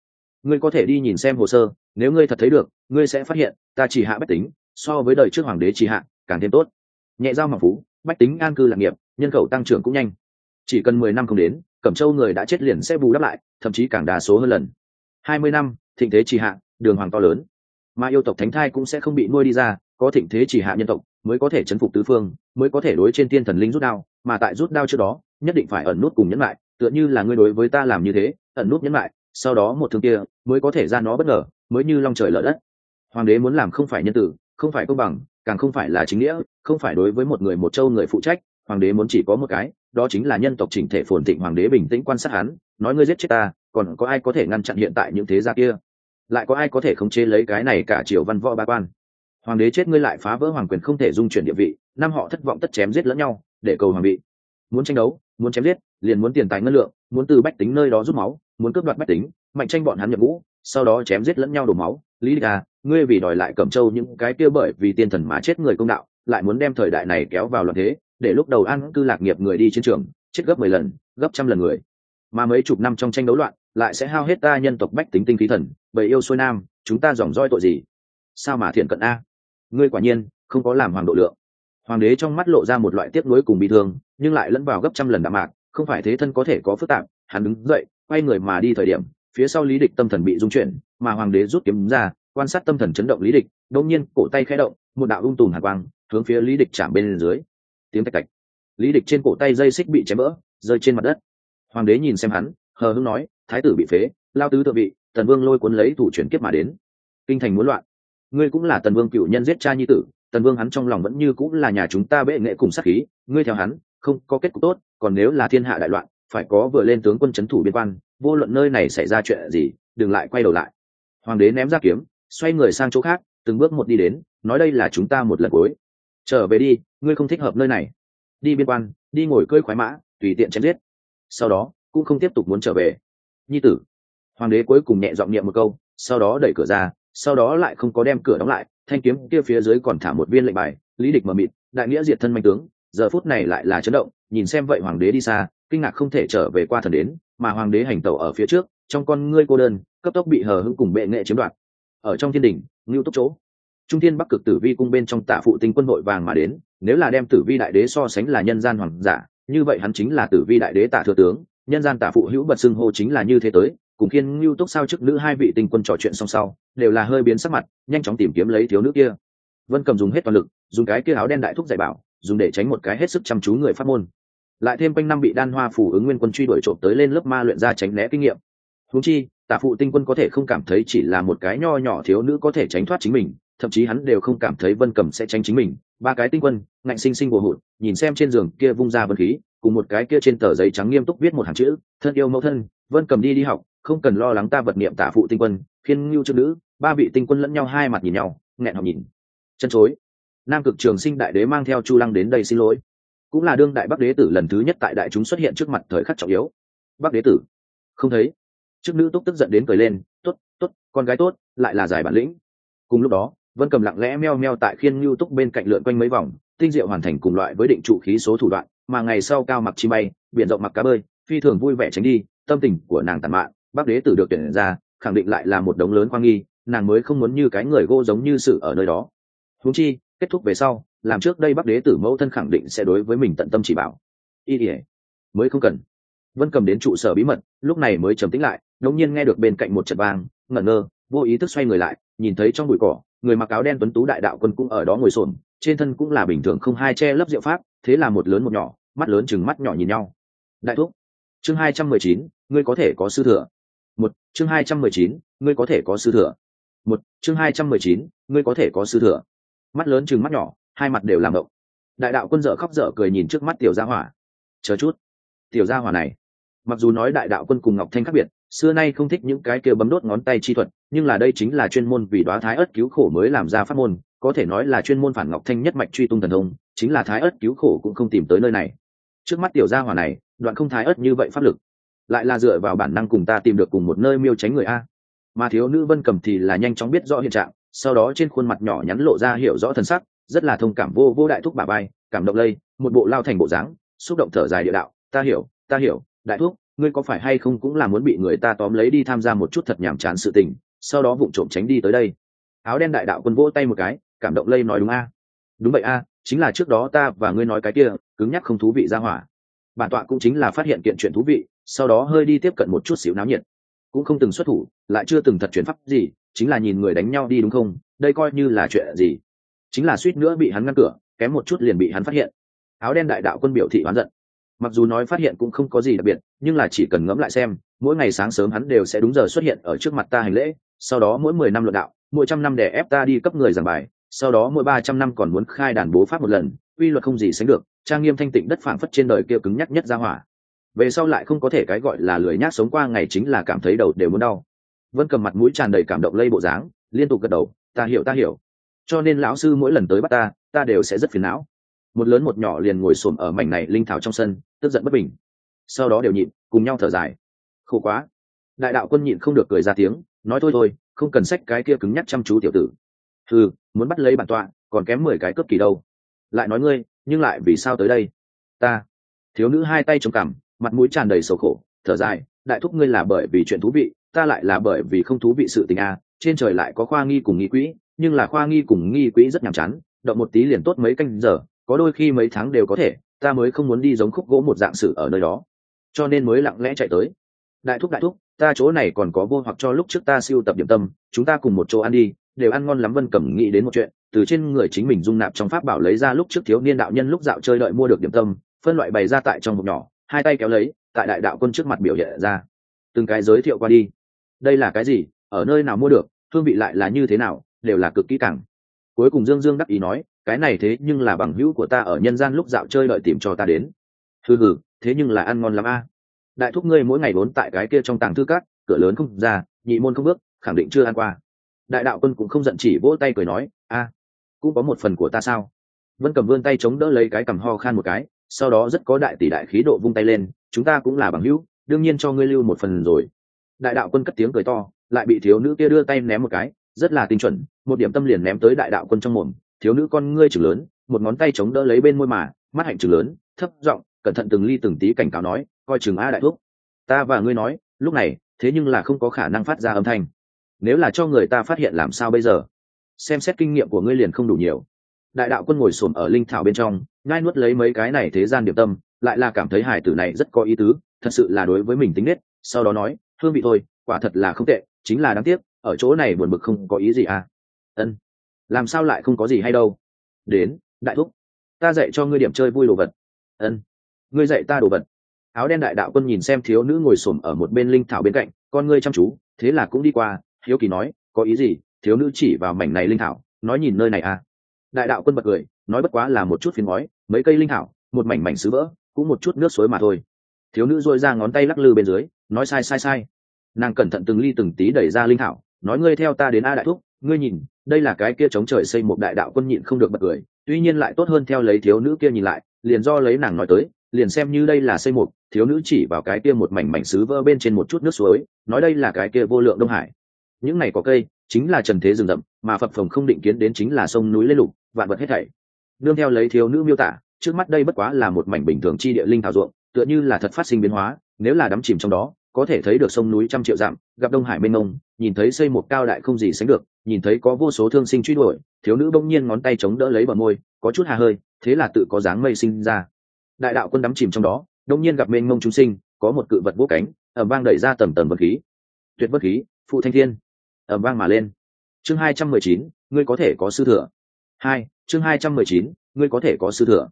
[SPEAKER 1] Ngươi có thể đi nhìn xem hồ sơ, nếu ngươi thật thấy được, ngươi sẽ phát hiện, ta chỉ hạ bách tính, so với đời trước hoàng đế chỉ hạ, càng thêm tốt. Nhẹ giao mỏng phú, bách tính an cư lạc nghiệp, nhân khẩu tăng trưởng cũng nhanh. Chỉ cần mười năm không đến, cẩm châu người đã chết liền sẽ bù đắp lại, thậm chí càng đa số hơn lần. Hai mươi năm, thịnh thế chỉ hạ, đường hoàng to lớn. Mà yêu tộc thánh thai cũng sẽ không bị nuôi đi ra, có thịnh thế chỉ hạ nhân tộc mới có thể chấn phục tứ phương, mới có thể đối trên tiên thần linh rút đao, mà tại rút đao trước đó, nhất định phải ẩn nút cùng nhẫn lại, tựa như là ngươi đối với ta làm như thế, ẩn nút nhẫn lại, sau đó một thương kia, mới có thể ra nó bất ngờ, mới như long trời lở đất. Hoàng đế muốn làm không phải nhân tử, không phải công bằng, càng không phải là chính nghĩa, không phải đối với một người một châu người phụ trách, hoàng đế muốn chỉ có một cái, đó chính là nhân tộc chỉnh thể phồn thịnh hoàng đế bình tĩnh quan sát hắn, nói ngươi giết chết ta, còn có ai có thể ngăn chặn hiện tại những thế gia kia? Lại có ai có thể khống chế lấy cái này cả triều văn võ ba quan? Hoàng đế chết ngươi lại phá vỡ hoàng quyền không thể dung chuyển địa vị, năm họ thất vọng tất chém giết lẫn nhau, để cầu hoàng vị. Muốn tranh đấu, muốn chém giết, liền muốn tiền tài ngân lượng, muốn từ bách tính nơi đó rút máu, muốn cướp đoạt bách tính, mạnh tranh bọn hắn nhập ngũ, sau đó chém giết lẫn nhau đổ máu. Lý địch à ngươi vì đòi lại cẩm châu những cái kia bởi vì tiên thần mà chết người công đạo, lại muốn đem thời đại này kéo vào loạn thế, để lúc đầu ăn cư lạc nghiệp người đi chiến trường, chết gấp mười lần, gấp trăm lần người. Mà mấy chục năm trong tranh đấu loạn, lại sẽ hao hết ta nhân tộc bách tính tinh khí thần bởi yêu xuôi nam, chúng ta dòng roi tội gì? Sao mà thiện cận a? Ngươi quả nhiên không có làm hoàng độ lượng. Hoàng đế trong mắt lộ ra một loại tiếc nuối cùng bị thương, nhưng lại lẫn vào gấp trăm lần đạm mạc, không phải thế thân có thể có phức tạp, hắn đứng dậy, quay người mà đi thời điểm, phía sau lý địch tâm thần bị dung chuyển, mà hoàng đế rút kiếm ra, quan sát tâm thần chấn động lý địch, đột nhiên cổ tay khẽ động, một đạo ung tùm hạt quang hướng phía lý địch chạm bên dưới. Tiếng tạch tạch. Lý địch trên cổ tay dây xích bị chém vỡ rơi trên mặt đất. Hoàng đế nhìn xem hắn, hờ hững nói, thái tử bị phế, lao tứ tự vị tần vương lôi cuốn lấy thủ chuyển kiếp mà đến. Kinh thành muốn loạn ngươi cũng là tần vương cựu nhân giết cha nhi tử, tần vương hắn trong lòng vẫn như cũng là nhà chúng ta bệ nghệ cùng sát khí, ngươi theo hắn, không có kết cục tốt, còn nếu là thiên hạ đại loạn, phải có vừa lên tướng quân c h ấ n thủ biên quan, vô luận nơi này xảy ra chuyện gì, đừng lại quay đầu lại. Hoàng đế ném ra kiếm, xoay người sang chỗ khác, từng bước một đi đến, nói đây là chúng ta một lần cuối. Trở về đi, ngươi không thích hợp nơi này. Đi biên quan, đi ngồi cơi khoái mã, tùy tiện chém giết. Sau đó, cũng không tiếp tục muốn trở về. Nhi tử. Hoàng đế cuối cùng nhẹ giọng niệm một câu, sau đó đẩy cửa ra sau đó lại không có đem cửa đóng lại, thanh kiếm kia phía dưới còn thả một viên lệnh bài, lý địch mờ mịt, đại nghĩa diệt thân manh tướng, giờ phút này lại là chấn động, nhìn xem vậy hoàng đế đi xa, kinh ngạc không thể trở về qua thần đến, mà hoàng đế hành tẩu ở phía trước, trong con ngươi cô đơn, cấp tốc bị hờ hững cùng bệ nghệ chiếm đoạt. Ở trong thiên đình ngưu tốc chỗ, trung thiên bắc cực tử vi cung bên trong tạ phụ tinh quân đội vàng mà đến, nếu là đem tử vi đại đế so sánh là nhân gian hoàng giả, như vậy hắn chính là tử vi đại đế tạ thừa tướng, nhân gian tạ phụ hữu bật xưng hô chính là như thế tới cùng khiên ngưu tốc sao chức nữ hai vị tinh quân trò chuyện song sau, đều là hơi biến sắc mặt, nhanh chóng tìm kiếm lấy thiếu nữ kia. Vân cầm dùng hết toàn lực, dùng cái kia áo đen đại thúc dạy bảo, dùng để tránh một cái hết sức chăm chú người phát môn. Lại thêm quanh năm bị đan hoa phủ ứng nguyên quân truy đuổi trộm tới lên lớp ma luyện ra tránh né kinh nghiệm. Húng chi, tả phụ tinh quân có thể không cảm thấy chỉ là một cái nho nhỏ thiếu nữ có thể tránh thoát chính mình, thậm chí hắn đều không cảm thấy vân cầm sẽ tránh chính mình. Ba cái tinh quân, ngạnh sinh sinh bồ hụt, nhìn xem trên giường kia vung ra vân khí, cùng một cái kia trên tờ giấy trắng nghiêm túc viết một hàng chữ, thân yêu mẫu thân, vân cầm đi đi học không cần lo lắng ta vật niệm tả phụ tinh quân, khiên ngưu trương nữ, ba vị tinh quân lẫn nhau hai mặt nhìn nhau, nghẹn học nhìn. Chân chối. Nam cực trường sinh đại đế mang theo chu lăng đến đây xin lỗi. Cũng là đương đại bắc đế tử lần thứ nhất tại đại chúng xuất hiện trước mặt thời khắc trọng yếu. Bắc đế tử. Không thấy. Trước nữ túc tức giận đến cười lên t ố t t ố t con gái tốt, lại là giải bản lĩnh. Cùng lúc đó, vân cầm lặng lẽ meo meo tại khiên ngưu túc bên cạnh lượn quanh mấy vòng, tinh diệu hoàn thành cùng loại với định trụ khí số thủ đoạn, mà ngày sau cao mặc chi bay, biển rộng mặc cá bơi, phi thường vui vẻ tránh đi, tâm tình của nàng tàn mạn bắc đế tử được tuyển ra, khẳng định lại là một đống lớn khoang nghi, nàng mới không muốn như cái người gô giống như sự ở nơi đó. Húng chi, kết thúc về sau, làm trước đây bắc đế tử mẫu thân khẳng định sẽ đối với mình tận tâm chỉ bảo. Y ỉa mới không cần. Vân cầm đến trụ sở bí mật, lúc này mới trầm tĩnh lại đột nhiên nghe được bên cạnh một trận vang, ngẩn ngơ, vô ý thức xoay người lại, nhìn thấy trong bụi cỏ, người mặc áo đen tuấn tú đại đạo quân cũng ở đó ngồi sồn trên thân cũng là bình thường không hai che lấp diệu pháp, thế là một lớn một nhỏ, mắt lớn chừng mắt nhỏ nhìn nhau. Đại thúc, chương hai trăm mười chín, ngươi có thể có sư thừa một, chương hai trăm mười chín, ngươi có thể có sư thừa. Một, chương hai trăm mười chín, ngươi có thể có sư thừa. Mắt lớn chừng mắt nhỏ, hai mặt đều làm động. Đại đạo quân dở khóc dở cười nhìn trước mắt tiểu gia hỏa. Chờ chút. Tiểu gia hỏa này. Mặc dù nói đại đạo quân cùng ngọc thanh khác biệt, xưa nay không thích những cái kia bấm đốt ngón tay chi thuật, nhưng là đây chính là chuyên môn vì đoá thái ớt cứu khổ mới làm ra pháp môn, có thể nói là chuyên môn phản ngọc thanh nhất mạch truy tung thần thông, chính là thái ớt cứu khổ cũng không tìm tới nơi này. Trước mắt tiểu gia hỏa này, đoạn không thái ớt như vậy pháp lực lại là dựa vào bản năng cùng ta tìm được cùng một nơi miêu tránh người a. Mà thiếu nữ vân cầm thì là nhanh chóng biết rõ hiện trạng, sau đó trên khuôn mặt nhỏ nhắn lộ ra hiểu rõ thân sắc, rất là thông cảm vô vô đại thúc bà bay cảm động lây, một bộ lao thành bộ dáng, xúc động thở dài địa đạo, ta hiểu ta hiểu, đại thúc, ngươi có phải hay không cũng là muốn bị người ta tóm lấy đi tham gia một chút thật nhàm chán sự tình, sau đó vụng trộm tránh đi tới đây. Áo đen đại đạo quân vỗ tay một cái, cảm động lây nói đúng a. Đúng vậy a, chính là trước đó ta và ngươi nói cái kia, cứng nhắc không thú vị ra hỏa bản tọa cũng chính là phát hiện kiện chuyện thú vị, sau đó hơi đi tiếp cận một chút xíu náo nhiệt. Cũng không từng xuất thủ, lại chưa từng thật chuyển pháp gì, chính là nhìn người đánh nhau đi đúng không? Đây coi như là chuyện gì? Chính là suýt nữa bị hắn ngăn cửa, kém một chút liền bị hắn phát hiện. Áo đen đại đạo quân biểu thị oán giận. Mặc dù nói phát hiện cũng không có gì đặc biệt, nhưng là chỉ cần ngẫm lại xem, mỗi ngày sáng sớm hắn đều sẽ đúng giờ xuất hiện ở trước mặt ta hành lễ, sau đó mỗi mười năm luận đạo, mỗi trăm năm để ép ta đi cấp người giảng bài, sau đó mỗi ba trăm năm còn muốn khai đàn bố pháp một lần, quy luật không gì sánh được trang nghiêm thanh tịnh đất phảng phất trên đời kia cứng nhắc nhất ra hỏa. Về sau lại không có thể cái gọi là lười nhác sống qua ngày chính là cảm thấy đầu đều muốn đau. Vân cầm mặt mũi tràn đầy cảm động lây bộ dáng, liên tục gật đầu, ta hiểu ta hiểu. Cho nên lão sư mỗi lần tới bắt ta ta đều sẽ rất phiền não. Một lớn một nhỏ liền ngồi xổm ở mảnh này linh thảo trong sân, tức giận bất bình. Sau đó đều nhịn, cùng nhau thở dài. Khổ quá. Đại đạo quân nhịn không được cười ra tiếng, nói, thôi thôi, không cần sách cái kia cứng nhắc chăm chú tiểu tử. Ừ muốn bắt lấy bản tọa, còn kém mười cái cướp kỳ đâu. Lại nói, ngươi nhưng lại vì sao tới đây? Ta, thiếu nữ hai tay chống cằm, mặt mũi tràn đầy sầu khổ, thở dài, đại thúc ngươi là bởi vì chuyện thú vị, ta lại là bởi vì không thú vị sự tình a, trên trời lại có khoa nghi cùng nghi quỹ, nhưng là khoa nghi cùng nghi quỹ rất nhàm chán, động một tí liền tốt mấy canh giờ, có đôi khi mấy tháng đều có thể, ta mới không muốn đi giống khúc gỗ một dạng sự ở nơi đó. Cho nên mới lặng lẽ chạy tới. Đại thúc đại thúc, ta chỗ này còn có vô hoặc cho lúc trước ta siêu tập điểm tâm, chúng ta cùng một chỗ ăn đi, đều ăn ngon lắm vân cẩm nghĩ đến một chuyện từ trên người chính mình dung nạp trong pháp bảo lấy ra lúc trước thiếu niên đạo nhân lúc dạo chơi đợi mua được điểm tâm, phân loại bày ra tại trong hộp nhỏ, hai tay kéo lấy, tại đại đạo quân trước mặt biểu hiện ra. Từng cái giới thiệu qua đi. Đây là cái gì? Ở nơi nào mua được? Hương vị lại là như thế nào? Đều là cực kỹ càng. Cuối cùng dương dương đắc ý nói, cái này thế nhưng là bằng hữu của ta ở nhân gian lúc dạo chơi đợi tìm cho ta đến. Hừ hừ, thế nhưng là ăn ngon lắm a. Đại thúc ngươi mỗi ngày vốn tại cái kia trong tàng thư cát cửa lớn không ra, nhị môn không bước, khẳng định chưa ăn qua. Đại đạo quân cũng không giận chỉ vỗ tay cười nói cũng có một phần của ta sao? Vân cầm vươn tay chống đỡ lấy cái cầm ho khan một cái, sau đó rất có đại tỷ đại khí độ vung tay lên, chúng ta cũng là bằng hữu, đương nhiên cho ngươi lưu một phần rồi. Đại đạo quân cất tiếng cười to, lại bị thiếu nữ kia đưa tay ném một cái, rất là tinh chuẩn, một điểm tâm liền ném tới đại đạo quân trong mồm, thiếu nữ con ngươi chừng lớn, một ngón tay chống đỡ lấy bên môi mà, mắt hạnh chừng lớn, thấp giọng, cẩn thận từng ly từng tí cảnh cáo nói, coi chừng a đại thuốc ta và ngươi nói, lúc này, thế nhưng là không có khả năng phát ra âm thanh. Nếu là cho người ta phát hiện làm sao bây giờ? Xem xét kinh nghiệm của ngươi liền không đủ nhiều. Đại đạo quân ngồi xổm ở linh thảo bên trong ngai nuốt lấy mấy cái này thế gian điểm tâm, lại là cảm thấy hải tử này rất có ý tứ, thật sự là đối với mình tính nết, sau đó nói, hương vị thôi, quả thật là không tệ, chính là đáng tiếc, ở chỗ này buồn bực không có ý gì à. Ân, làm sao lại không có gì hay đâu? Đến, đại thúc, ta dạy cho ngươi điểm chơi vui đồ vật. Ân, ngươi dạy ta đồ vật. Áo đen đại đạo quân nhìn xem thiếu nữ ngồi xổm ở một bên linh thảo bên cạnh, con ngươi chăm chú, thế là cũng đi qua, hiếu kỳ nói, có ý gì? Thiếu nữ chỉ vào mảnh này linh thảo, nói nhìn nơi này à. Đại đạo quân bật cười, nói bất quá là một chút phiến ngói, mấy cây linh thảo, một mảnh mảnh sứ vỡ, cũng một chút nước suối mà thôi. Thiếu nữ dôi ra ngón tay lắc lư bên dưới, nói sai sai sai. Nàng cẩn thận từng ly từng tí đẩy ra linh thảo, nói ngươi theo ta đến a đại thúc, ngươi nhìn, đây là cái kia chống trời xây một đại đạo quân nhịn không được bật cười, tuy nhiên lại tốt hơn theo lấy thiếu nữ kia nhìn lại, liền do lấy nàng nói tới, liền xem như đây là xây một, thiếu nữ chỉ vào cái kia một mảnh mảnh sứ vỡ bên trên một chút nước suối, nói đây là cái kia vô lượng đông hải. Những này có cây chính là trần thế rừng rậm, mà phập phồng không định kiến đến chính là sông núi lên lục, vạn vật hết thảy. Nương theo lấy thiếu nữ miêu tả, trước mắt đây bất quá là một mảnh bình thường chi địa linh thảo ruộng, tựa như là thật phát sinh biến hóa, nếu là đắm chìm trong đó, có thể thấy được sông núi trăm triệu dặm, gặp đông hải mênh mông, nhìn thấy xây một cao đại không gì sánh được, nhìn thấy có vô số thương sinh truy đuổi, thiếu nữ bỗng nhiên ngón tay chống đỡ lấy bờ môi, có chút hà hơi, thế là tự có dáng mây sinh ra. Đại đạo quân đắm chìm trong đó đông nhiên gặp mênh mông chúng sinh, có một cự vật vô cánh ẩm vang đẩy ra tầm tầm vật khí. Tuyệt bất khí, phụ thanh thiên ẩm vang mà lên. Chương hai trăm mười chín ngươi có thể có sư thừa. Hai chương hai trăm mười chín ngươi có thể có sư thừa.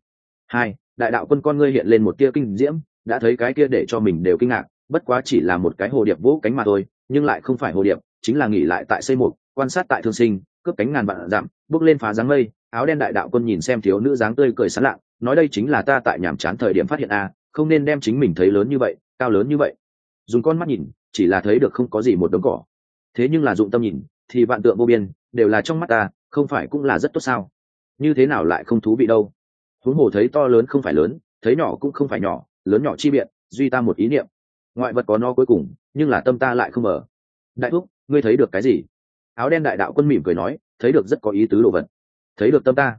[SPEAKER 1] Hai đại đạo quân con ngươi hiện lên một tia kinh diễm đã thấy cái kia để cho mình đều kinh ngạc bất quá chỉ là một cái hồ điệp vỗ cánh mà thôi nhưng lại không phải hồ điệp chính là nghỉ lại tại xây một, quan sát tại thương sinh cướp cánh ngàn vạn dặm bước lên phá dáng mây áo đen đại đạo quân nhìn xem thiếu nữ dáng tươi cười sán lạ nói đây chính là ta tại nhàm chán thời điểm phát hiện a không nên đem chính mình thấy lớn như vậy cao lớn như vậy. Dùng con mắt nhìn chỉ là thấy được không có gì một đống cỏ thế nhưng là dụng tâm nhìn, thì vạn tượng vô biên, đều là trong mắt ta, không phải cũng là rất tốt sao? Như thế nào lại không thú vị đâu? Huống hồ thấy to lớn không phải lớn, thấy nhỏ cũng không phải nhỏ, lớn nhỏ chi biện, duy ta một ý niệm. Ngoại vật có no cuối cùng, nhưng là tâm ta lại không mở. Đại thúc, ngươi thấy được cái gì? Áo đen đại đạo quân mỉm cười nói, thấy được rất có ý tứ đồ vật. Thấy được tâm ta.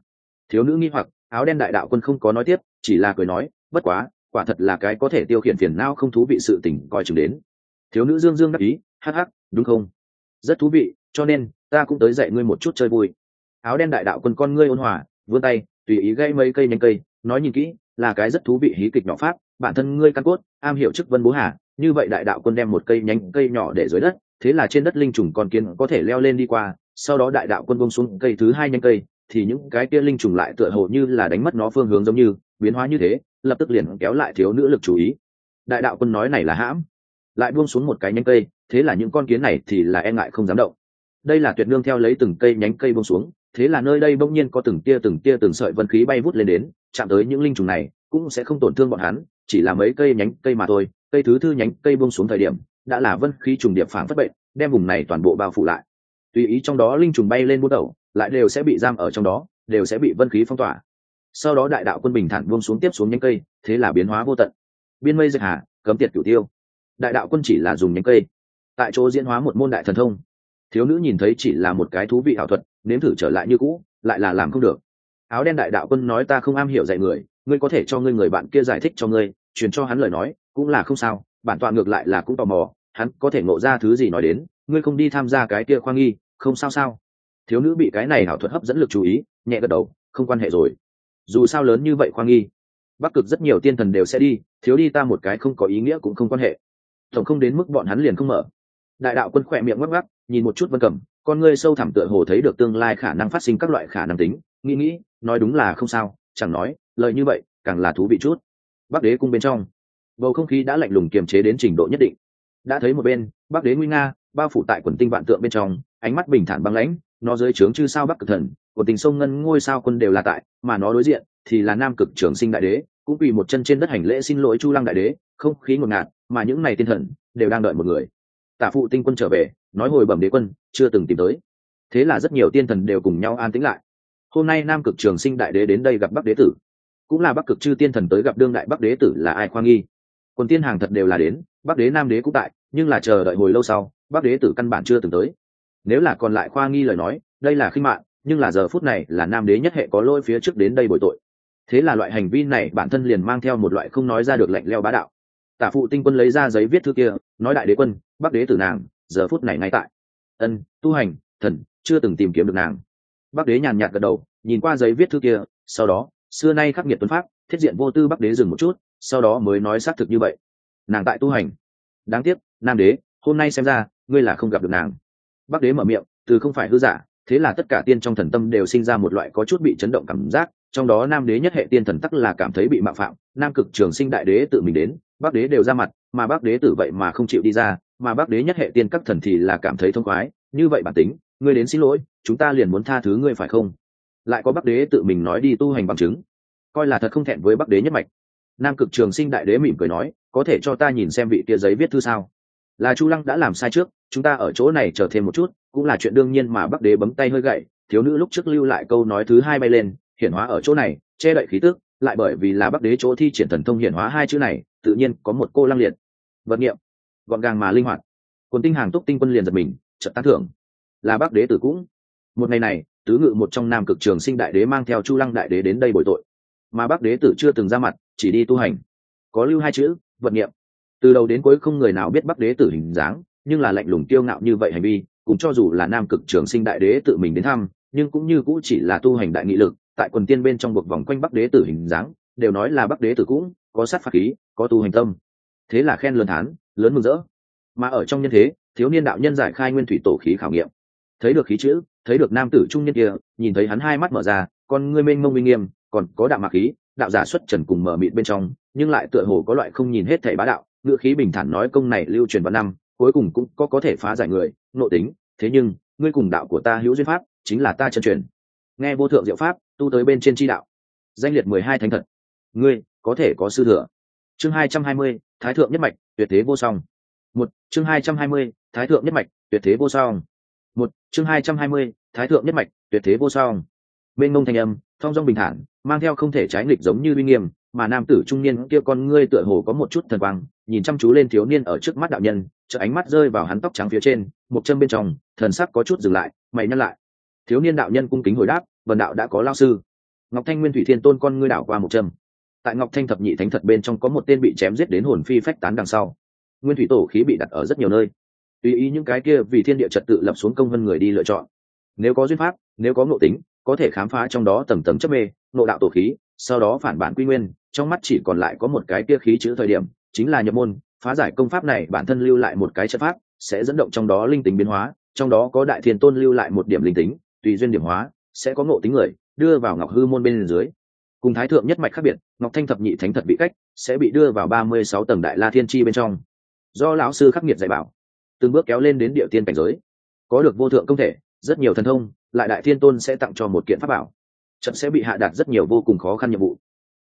[SPEAKER 1] Thiếu nữ nghi hoặc, áo đen đại đạo quân không có nói tiếp, chỉ là cười nói, bất quá, quả thật là cái có thể tiêu khiển phiền não không thú vị sự tình coi chừng đến. Thiếu nữ dương dương đắc ý, hắc hắc, đúng không? Rất thú vị, cho nên ta cũng tới dạy ngươi một chút chơi vui. Áo đen đại đạo quân con ngươi ôn hòa, vươn tay, tùy ý gây mấy cây nhanh cây, nói nhìn kỹ, là cái rất thú vị hí kịch nhỏ pháp, bản thân ngươi căn cốt, am hiểu chức vân bố hà, như vậy đại đạo quân đem một cây nhánh cây nhỏ để dưới đất, thế là trên đất linh trùng con kiến có thể leo lên đi qua, sau đó đại đạo quân bông xuống cây thứ hai nhanh cây, thì những cái kia linh trùng lại tựa hồ như là đánh mất nó phương hướng giống như, biến hóa như thế, lập tức liền kéo lại thiếu nữ lực chú ý. Đại đạo quân nói này là hãm, lại buông xuống một cái nhanh cây thế là những con kiến này thì là e ngại không dám động. Đây là tuyệt nương theo lấy từng cây nhánh cây buông xuống, thế là nơi đây bỗng nhiên có từng tia từng tia từng sợi vân khí bay vút lên đến, chạm tới những linh trùng này, cũng sẽ không tổn thương bọn hắn, chỉ là mấy cây nhánh cây mà thôi. Cây thứ thư nhánh cây buông xuống thời điểm, đã là vân khí trùng điệp phản phất bệnh, đem vùng này toàn bộ bao phủ lại. Tùy ý trong đó linh trùng bay lên bút đầu, lại đều sẽ bị giam ở trong đó, đều sẽ bị vân khí phong tỏa. Sau đó đại đạo quân bình thản buông xuống tiếp xuống nhánh cây, thế là biến hóa vô tận. Biên mây dịch hà, cấm tiệt cửu tiêu. Đại đạo quân chỉ là dùng nhánh cây tại chỗ diễn hóa một môn đại thần thông. Thiếu nữ nhìn thấy chỉ là một cái thú vị ảo thuật, nếm thử trở lại như cũ, lại là làm không được. Áo đen đại đạo quân nói ta không am hiểu dạy người, ngươi có thể cho ngươi người bạn kia giải thích cho ngươi, truyền cho hắn lời nói, cũng là không sao, bản tọa ngược lại là cũng tò mò, hắn có thể ngộ ra thứ gì nói đến, ngươi không đi tham gia cái kia khoa nghi, không sao sao. Thiếu nữ bị cái này ảo thuật hấp dẫn lực chú ý, nhẹ gật đầu, không quan hệ rồi. Dù sao lớn như vậy khoa nghi, bắc cực rất nhiều tiên thần đều sẽ đi, thiếu đi ta một cái không có ý nghĩa cũng không quan hệ. Tổng không đến mức bọn hắn liền không mở đại đạo quân khỏe miệng ngắc ngắc nhìn một chút vân cầm con ngươi sâu thẳm tựa hồ thấy được tương lai khả năng phát sinh các loại khả năng tính, nghĩ nghĩ, nói đúng là không sao, chẳng nói, lời như vậy, càng là thú vị chút. Bắc đế cung bên trong, bầu không khí đã lạnh lùng kiềm chế đến trình độ nhất định. Đã thấy một bên, bắc đế nguy nga, bao phủ tại quần tinh vạn tượng bên trong, ánh mắt bình thản băng lãnh, nó dưới trướng chư sao bắc cực thần của tình sông ngân ngôi sao quân đều là tại, mà nó đối diện thì là nam cực trường sinh đại đế, cũng vì một chân trên đất hành lễ xin lỗi chu lăng đại đế, không khí ngột ngạt, mà những này tiên thần đều đang đợi một người tả phụ tinh quân trở về, nói hồi bẩm đế quân, chưa từng tìm tới. Thế là rất nhiều tiên thần đều cùng nhau an tĩnh lại. Hôm nay nam cực trường sinh đại đế đến đây gặp bắc đế tử. Cũng là bắc cực chư tiên thần tới gặp đương đại bắc đế tử là ai khoa nghi? Quần tiên hàng thật đều là đến, bắc đế nam đế cũng tại, nhưng là chờ đợi hồi lâu sau, bắc đế tử căn bản chưa từng tới. Nếu là còn lại khoa nghi lời nói, đây là khinh mạng, nhưng là giờ phút này là nam đế nhất hệ có lôi phía trước đến đây bồi tội. Thế là loại hành vi này bản thân liền mang theo một loại không nói ra được lệnh leo bá đạo tả phụ tinh quân lấy ra giấy viết thư kia, nói đại đế quân, bắc đế tử nàng, giờ phút này ngay tại. Ân, tu hành, thần, chưa từng tìm kiếm được nàng. Bắc đế nhàn nhạt gật đầu, nhìn qua giấy viết thư kia, sau đó, xưa nay khắc nghiệt tuấn pháp, thiết diện vô tư bắc đế dừng một chút, sau đó mới nói xác thực như vậy. Nàng tại tu hành. Đáng tiếc, nam đế, hôm nay xem ra, ngươi là không gặp được nàng. Bắc đế mở miệng, từ không phải hư giả, thế là tất cả tiên trong thần tâm đều sinh ra một loại có chút bị chấn động cảm giác, trong đó nam đế nhất hệ tiên thần tắc là cảm thấy bị mạo phạm, nam cực trường sinh đại đế tự mình đến bác đế đều ra mặt, mà bác đế tử vậy mà không chịu đi ra, mà bác đế nhất hệ tiên các thần thì là cảm thấy thông khoái. Như vậy bản tính, ngươi đến xin lỗi, chúng ta liền muốn tha thứ ngươi phải không? Lại có bác đế tự mình nói đi tu hành bằng chứng. Coi là thật không thẹn với bác đế nhất mạch. Nam cực trường sinh đại đế mỉm cười nói, có thể cho ta nhìn xem vị kia giấy viết thư sao? Là chu lăng đã làm sai trước, chúng ta ở chỗ này chờ thêm một chút, cũng là chuyện đương nhiên mà bắc đế bấm tay hơi gậy, thiếu nữ lúc trước lưu lại câu nói thứ hai bay lên, hiển hóa ở chỗ này, che đậy khí tức, lại bởi vì là bắc đế chỗ thi triển thần thông hiển hóa hai chữ này tự nhiên có một cô lăng liệt. Vật nghiệm gọn gàng mà linh hoạt. Quần tinh hàng túc tinh quân liền giật mình trận tán thưởng. Là bắc đế tử cũng. Một ngày này, tứ ngự một trong nam cực trường sinh đại đế mang theo chu lăng đại đế đến đây bồi tội. Mà bắc đế tử chưa từng ra mặt, chỉ đi tu hành. Có lưu hai chữ, vật nghiệm từ đầu đến cuối không người nào biết bắc đế tử hình dáng, nhưng là lạnh lùng tiêu ngạo như vậy hành vi, cũng cho dù là nam cực trường sinh đại đế tự mình đến thăm, nhưng cũng như cũ chỉ là tu hành đại nghị lực, tại quần tiên bên trong buộc vòng quanh bắc đế tử hình dáng đều nói là bắc đế tử cũng, có sát phạt khí, có tu hành tâm. Thế là khen lớn thán, lớn mừng rỡ. Mà ở trong nhân thế, thiếu niên đạo nhân giải khai nguyên thủy tổ khí khảo nghiệm. Thấy được khí chữ, thấy được nam tử trung nhân kia, nhìn thấy hắn hai mắt mở ra, con ngươi mênh mông minh nghiêm, còn có đạo mạc khí, đạo giả xuất trần cùng mở mịt bên trong, nhưng lại tựa hồ có loại không nhìn hết thảy bá đạo, ngựa khí bình thản nói công này lưu truyền vào năm, cuối cùng cũng có có thể phá giải người, nội tính, thế nhưng, ngươi cùng đạo của ta hữu duyên pháp, chính là ta chân truyền. Nghe vô thượng diệu pháp, tu tới bên trên chi đạo. Danh liệt mười hai thánh thật ngươi, có thể có sư thừa. Chương hai trăm hai mươi, thái thượng nhất mạch, tuyệt thế vô song. Một, chương hai trăm hai mươi, thái thượng nhất mạch, tuyệt thế vô song. Một, chương hai trăm hai mươi, thái thượng nhất mạch, tuyệt thế vô song. Bên ngông thanh âm, thong dong bình thản, mang theo không thể trái nghịch giống như uy nghiêm, mà nam tử trung niên kia con ngươi tựa hồ có một chút thần quang, nhìn chăm chú lên thiếu niên ở trước mắt đạo nhân chợ ánh mắt rơi vào hắn tóc trắng phía trên, một chân bên trong, thần sắc có chút dừng lại, mày nhăn lại. Thiếu niên đạo nhân cung kính hồi đáp vần đạo đã có lao sư. Ngọc thanh nguyên thủy thiên tôn con ngươi đảo qua một châm tại ngọc thanh thập nhị thánh thật bên trong có một tên bị chém giết đến hồn phi phách tán đằng sau. Nguyên thủy tổ khí bị đặt ở rất nhiều nơi. Tùy ý những cái kia vì thiên địa trật tự lập xuống công vân người đi lựa chọn. Nếu có duyên pháp, nếu có ngộ tính, có thể khám phá trong đó tầng tầng chấp mê nộ đạo tổ khí, sau đó phản bản quy nguyên, trong mắt chỉ còn lại có một cái kia khí chữ thời điểm, chính là nhập môn, phá giải công pháp này bản thân lưu lại một cái chất pháp, sẽ dẫn động trong đó linh tính biến hóa, trong đó có đại thiên tôn lưu lại một điểm linh tính, tùy duyên điểm hóa, sẽ có ngộ tính người, đưa vào ngọc hư môn bên dưới cùng thái thượng nhất mạch khác biệt, ngọc thanh thập nhị thánh thật bị cách, sẽ bị đưa vào ba mươi sáu tầng đại la thiên chi bên trong. Do lão sư khắc nghiệt dạy bảo, từng bước kéo lên đến địa tiên cảnh giới. Có được vô thượng công thể, rất nhiều thần thông, lại đại thiên tôn sẽ tặng cho một kiện pháp bảo. Trận sẽ bị hạ đạt rất nhiều vô cùng khó khăn nhiệm vụ.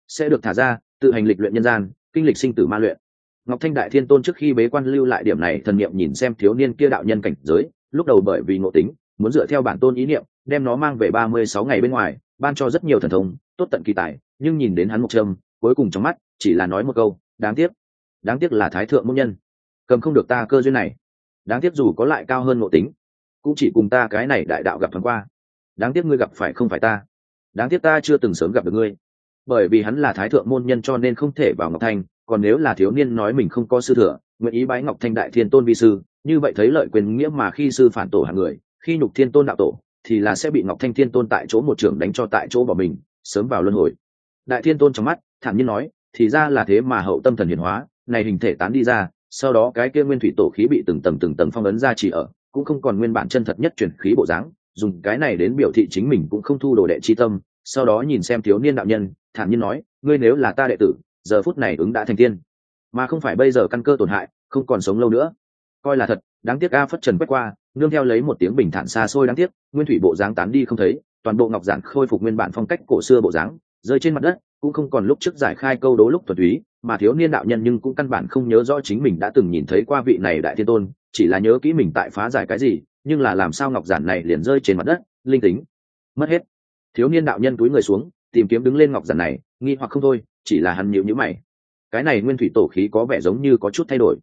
[SPEAKER 1] Sẽ được thả ra, tự hành lịch luyện nhân gian, kinh lịch sinh tử ma luyện. Ngọc thanh đại thiên tôn trước khi bế quan lưu lại điểm này thần niệm nhìn xem thiếu niên kia đạo nhân cảnh giới, lúc đầu bởi vì ngộ tính, muốn dựa theo bản tôn ý niệm, đem nó mang về ba mươi sáu ngày bên ngoài, ban cho rất nhiều thần thông tốt tận kỳ tài, nhưng nhìn đến hắn một trâm cuối cùng trong mắt chỉ là nói một câu, đáng tiếc đáng tiếc là thái thượng môn nhân, cầm không được ta cơ duyên này. Đáng tiếc dù có lại cao hơn ngộ tính, cũng chỉ cùng ta cái này đại đạo gặp thoáng qua. Đáng tiếc ngươi gặp phải không phải ta. Đáng tiếc ta chưa từng sớm gặp được ngươi. Bởi vì hắn là thái thượng môn nhân cho nên không thể vào ngọc thanh, còn nếu là thiếu niên nói mình không có sư thừa, nguyện ý bái ngọc thanh đại thiên tôn vi sư, như vậy thấy lợi quyền nghĩa mà khi sư phản tổ hàng người, khi nhục thiên tôn đạo tổ, thì là sẽ bị ngọc thanh thiên tôn tại chỗ một trưởng đánh cho tại chỗ bỏ mình sớm vào luân hồi. Đại thiên tôn trong mắt, thản nhiên nói, thì ra là thế mà hậu tâm thần hiển hóa, này hình thể tán đi ra, sau đó cái kia nguyên thủy tổ khí bị từng tầng từng tầng phong ấn ra chỉ ở, cũng không còn nguyên bản chân thật nhất chuyển khí bộ dáng, dùng cái này đến biểu thị chính mình cũng không thu đồ đệ chi tâm, sau đó nhìn xem thiếu niên đạo nhân, thản nhiên nói, ngươi nếu là ta đệ tử, giờ phút này ứng đã thành tiên. Mà không phải bây giờ căn cơ tổn hại, không còn sống lâu nữa. Coi là thật, đáng tiếc a phất trần quét qua, nương theo lấy một tiếng bình thản xa xôi đáng tiếc, nguyên thủy bộ dáng tán đi không thấy toàn bộ ngọc giản khôi phục nguyên bản phong cách cổ xưa bộ dáng, rơi trên mặt đất, cũng không còn lúc trước giải khai câu đố lúc thuần túy, mà thiếu niên đạo nhân nhưng cũng căn bản không nhớ rõ chính mình đã từng nhìn thấy qua vị này đại thiên tôn, chỉ là nhớ kỹ mình tại phá giải cái gì, nhưng là làm sao ngọc giản này liền rơi trên mặt đất, linh tính, mất hết. Thiếu niên đạo nhân túi người xuống, tìm kiếm đứng lên ngọc giản này, nghi hoặc không thôi, chỉ là hắn nhịu nhữ mày. Cái này nguyên thủy tổ khí có vẻ giống như có chút thay đổi.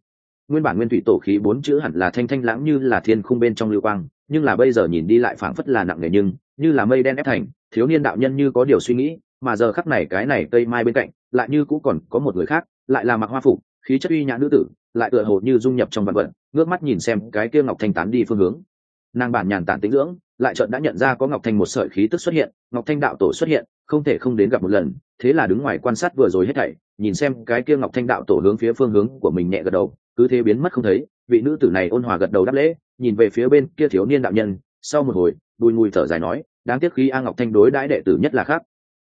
[SPEAKER 1] Nguyên bản nguyên thủy tổ khí bốn chữ hẳn là thanh thanh lãng như là thiên khung bên trong lưu quang nhưng là bây giờ nhìn đi lại phảng phất là nặng nề nhưng, như là mây đen ép thành, thiếu niên đạo nhân như có điều suy nghĩ, mà giờ khắc này cái này cây mai bên cạnh, lại như cũng còn có một người khác, lại là mặc hoa phục, khí chất uy nhã nữ tử, lại tựa hồ như dung nhập trong vạn vận ngước mắt nhìn xem cái kia ngọc thanh tán đi phương hướng. Nàng bản nhàn tản tĩnh dưỡng, lại chợt đã nhận ra có ngọc thanh một sợi khí tức xuất hiện, ngọc thanh đạo tổ xuất hiện, không thể không đến gặp một lần, thế là đứng ngoài quan sát vừa rồi hết thảy, nhìn xem cái kia ngọc thanh đạo tổ hướng phía phương hướng của mình nhẹ gật đầu, cứ thế biến mất không thấy vị nữ tử này ôn hòa gật đầu đáp lễ, nhìn về phía bên kia thiếu niên đạo nhân, sau một hồi, đùi ngùi thở dài nói, đáng tiếc khi a ngọc thanh đối đãi đệ tử nhất là khác.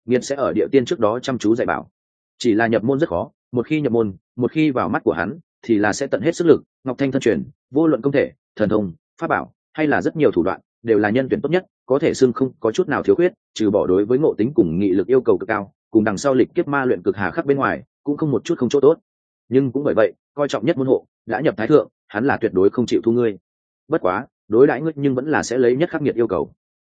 [SPEAKER 1] Nghiệt sẽ ở địa tiên trước đó chăm chú dạy bảo. Chỉ là nhập môn rất khó, một khi nhập môn, một khi vào mắt của hắn, thì là sẽ tận hết sức lực, ngọc thanh thân truyền, vô luận công thể, thần thông, pháp bảo, hay là rất nhiều thủ đoạn, đều là nhân tuyển tốt nhất, có thể xưng không có chút nào thiếu khuyết, trừ bỏ đối với ngộ tính cùng nghị lực yêu cầu cực cao, cùng đằng sau lịch kiếp ma luyện cực hà khắc bên ngoài, cũng không một chút không chỗ tốt. Nhưng cũng bởi vậy, coi trọng nhất môn hộ, đã nhập thái thượng hắn là tuyệt đối không chịu thu ngươi. Bất quá, đối đãi ngươi nhưng vẫn là sẽ lấy nhất khắc nghiệt yêu cầu.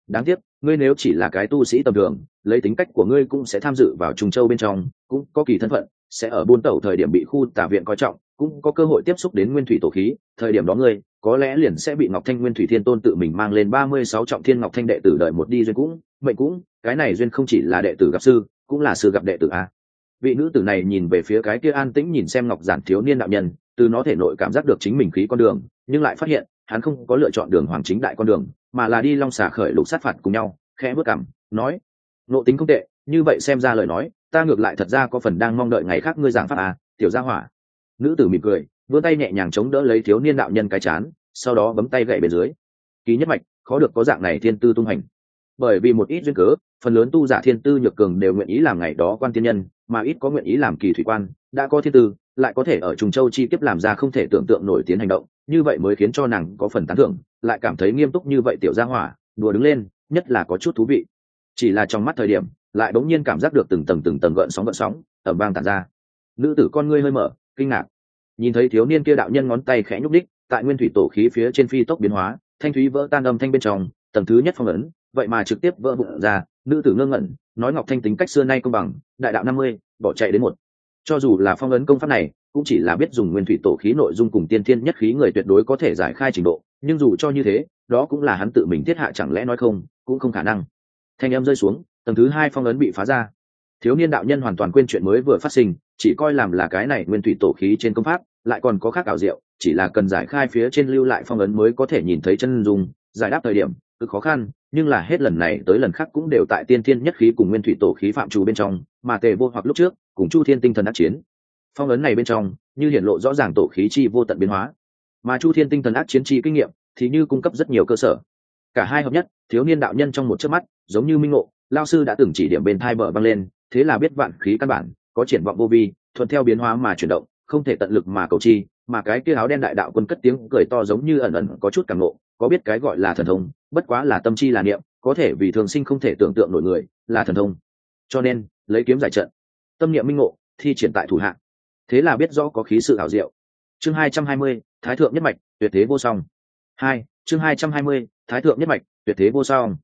[SPEAKER 1] Đáng tiếc, ngươi nếu chỉ là cái tu sĩ tầm thường, lấy tính cách của ngươi cũng sẽ tham dự vào trùng châu bên trong, cũng có kỳ thân phận, sẽ ở buôn tẩu thời điểm bị khu tà viện coi trọng, cũng có cơ hội tiếp xúc đến nguyên thủy tổ khí, thời điểm đó ngươi, có lẽ liền sẽ bị ngọc thanh nguyên thủy thiên tôn tự mình mang lên ba mươi sáu trọng thiên ngọc thanh đệ tử đợi một đi duyên cũng, mệnh cũng, cái này duyên không chỉ là đệ tử gặp sư, cũng là sư gặp đệ tử a. Vị nữ tử này nhìn về phía cái kia an tĩnh nhìn xem ngọc giản thiếu niên đạo nhân từ nó thể nội cảm giác được chính mình khí con đường, nhưng lại phát hiện, hắn không có lựa chọn đường hoàng chính đại con đường, mà là đi long xà khởi lục sát phạt cùng nhau, khẽ bước cảm nói, nộ tính không tệ, như vậy xem ra lời nói, ta ngược lại thật ra có phần đang mong đợi ngày khác ngươi giảng pháp à tiểu gia hỏa. Nữ tử mỉm cười, vươn tay nhẹ nhàng chống đỡ lấy thiếu niên đạo nhân cái chán, sau đó bấm tay gậy bên dưới. Ký nhất mạch, khó được có dạng này thiên tư tung hành. Bởi vì một ít duyên cớ, phần lớn tu giả thiên tư nhược cường đều nguyện ý làm ngày đó quan tiên nhân, mà ít có nguyện ý làm kỳ thủy quan, đã có thiên tư lại có thể ở trùng châu chi tiếp làm ra không thể tưởng tượng nổi tiến hành động, như vậy mới khiến cho nàng có phần tán thưởng, lại cảm thấy nghiêm túc như vậy tiểu gia hỏa, đùa đứng lên, nhất là có chút thú vị. Chỉ là trong mắt thời điểm, lại bỗng nhiên cảm giác được từng tầng từng tầng gợn sóng gợn sóng ở vang tản ra. Nữ tử con ngươi hơi mở, kinh ngạc. Nhìn thấy thiếu niên kia đạo nhân ngón tay khẽ nhúc đích, tại nguyên thủy tổ khí phía trên phi tốc biến hóa, thanh thúy vỡ tan âm thanh bên trong, tầng thứ nhất phong ấn, vậy mà trực tiếp vỡ vụn ra, nữ tử ngơ ngẩn, nói ngọc thanh tính cách xưa nay công bằng, đại đạo năm mươi, bỏ chạy đến một cho dù là phong ấn công pháp này, cũng chỉ là biết dùng nguyên thủy tổ khí nội dung cùng tiên thiên nhất khí người tuyệt đối có thể giải khai trình độ, nhưng dù cho như thế, đó cũng là hắn tự mình thiết hạ chẳng lẽ nói không, cũng không khả năng. Thanh âm rơi xuống, tầng thứ hai phong ấn bị phá ra. Thiếu niên đạo nhân hoàn toàn quên chuyện mới vừa phát sinh, chỉ coi làm là cái này nguyên thủy tổ khí trên công pháp, lại còn có khác ảo diệu, chỉ là cần giải khai phía trên lưu lại phong ấn mới có thể nhìn thấy chân dung, giải đáp thời điểm cực khó khăn, nhưng là hết lần này tới lần khác cũng đều tại tiên thiên nhất khí cùng nguyên thủy tổ khí phạm trù bên trong, mà tề vô hoặc lúc trước, cùng chu thiên tinh thần đắc chiến. Phong ấn này bên trong, như hiển lộ rõ ràng tổ khí chi vô tận biến hóa. Mà chu thiên tinh thần ác chiến chi kinh nghiệm, thì như cung cấp rất nhiều cơ sở. Cả hai hợp nhất, thiếu niên đạo nhân trong một chớp mắt, giống như minh ngộ, lao sư đã từng chỉ điểm bên thai bờ băng lên, thế là biết vạn khí căn bản, có triển vọng vô vi, thuận theo biến hóa mà chuyển động, không thể tận lực mà cầu chi, mà cái kia áo đen đại đạo quân cất tiếng cười to giống như ẩn ẩn có chút càng ngộ có biết cái gọi là thần thông bất quá là tâm chi là niệm có thể vì thường sinh không thể tưởng tượng nổi người là thần thông. Cho nên lấy kiếm giải trận tâm niệm minh ngộ thi triển tại thủ hạ, thế là biết rõ có khí sự ảo diệu. Chương hai trăm hai mươi thái thượng nhất mạch tuyệt thế vô song. Hai chương hai trăm hai mươi thái thượng nhất mạch tuyệt thế vô song.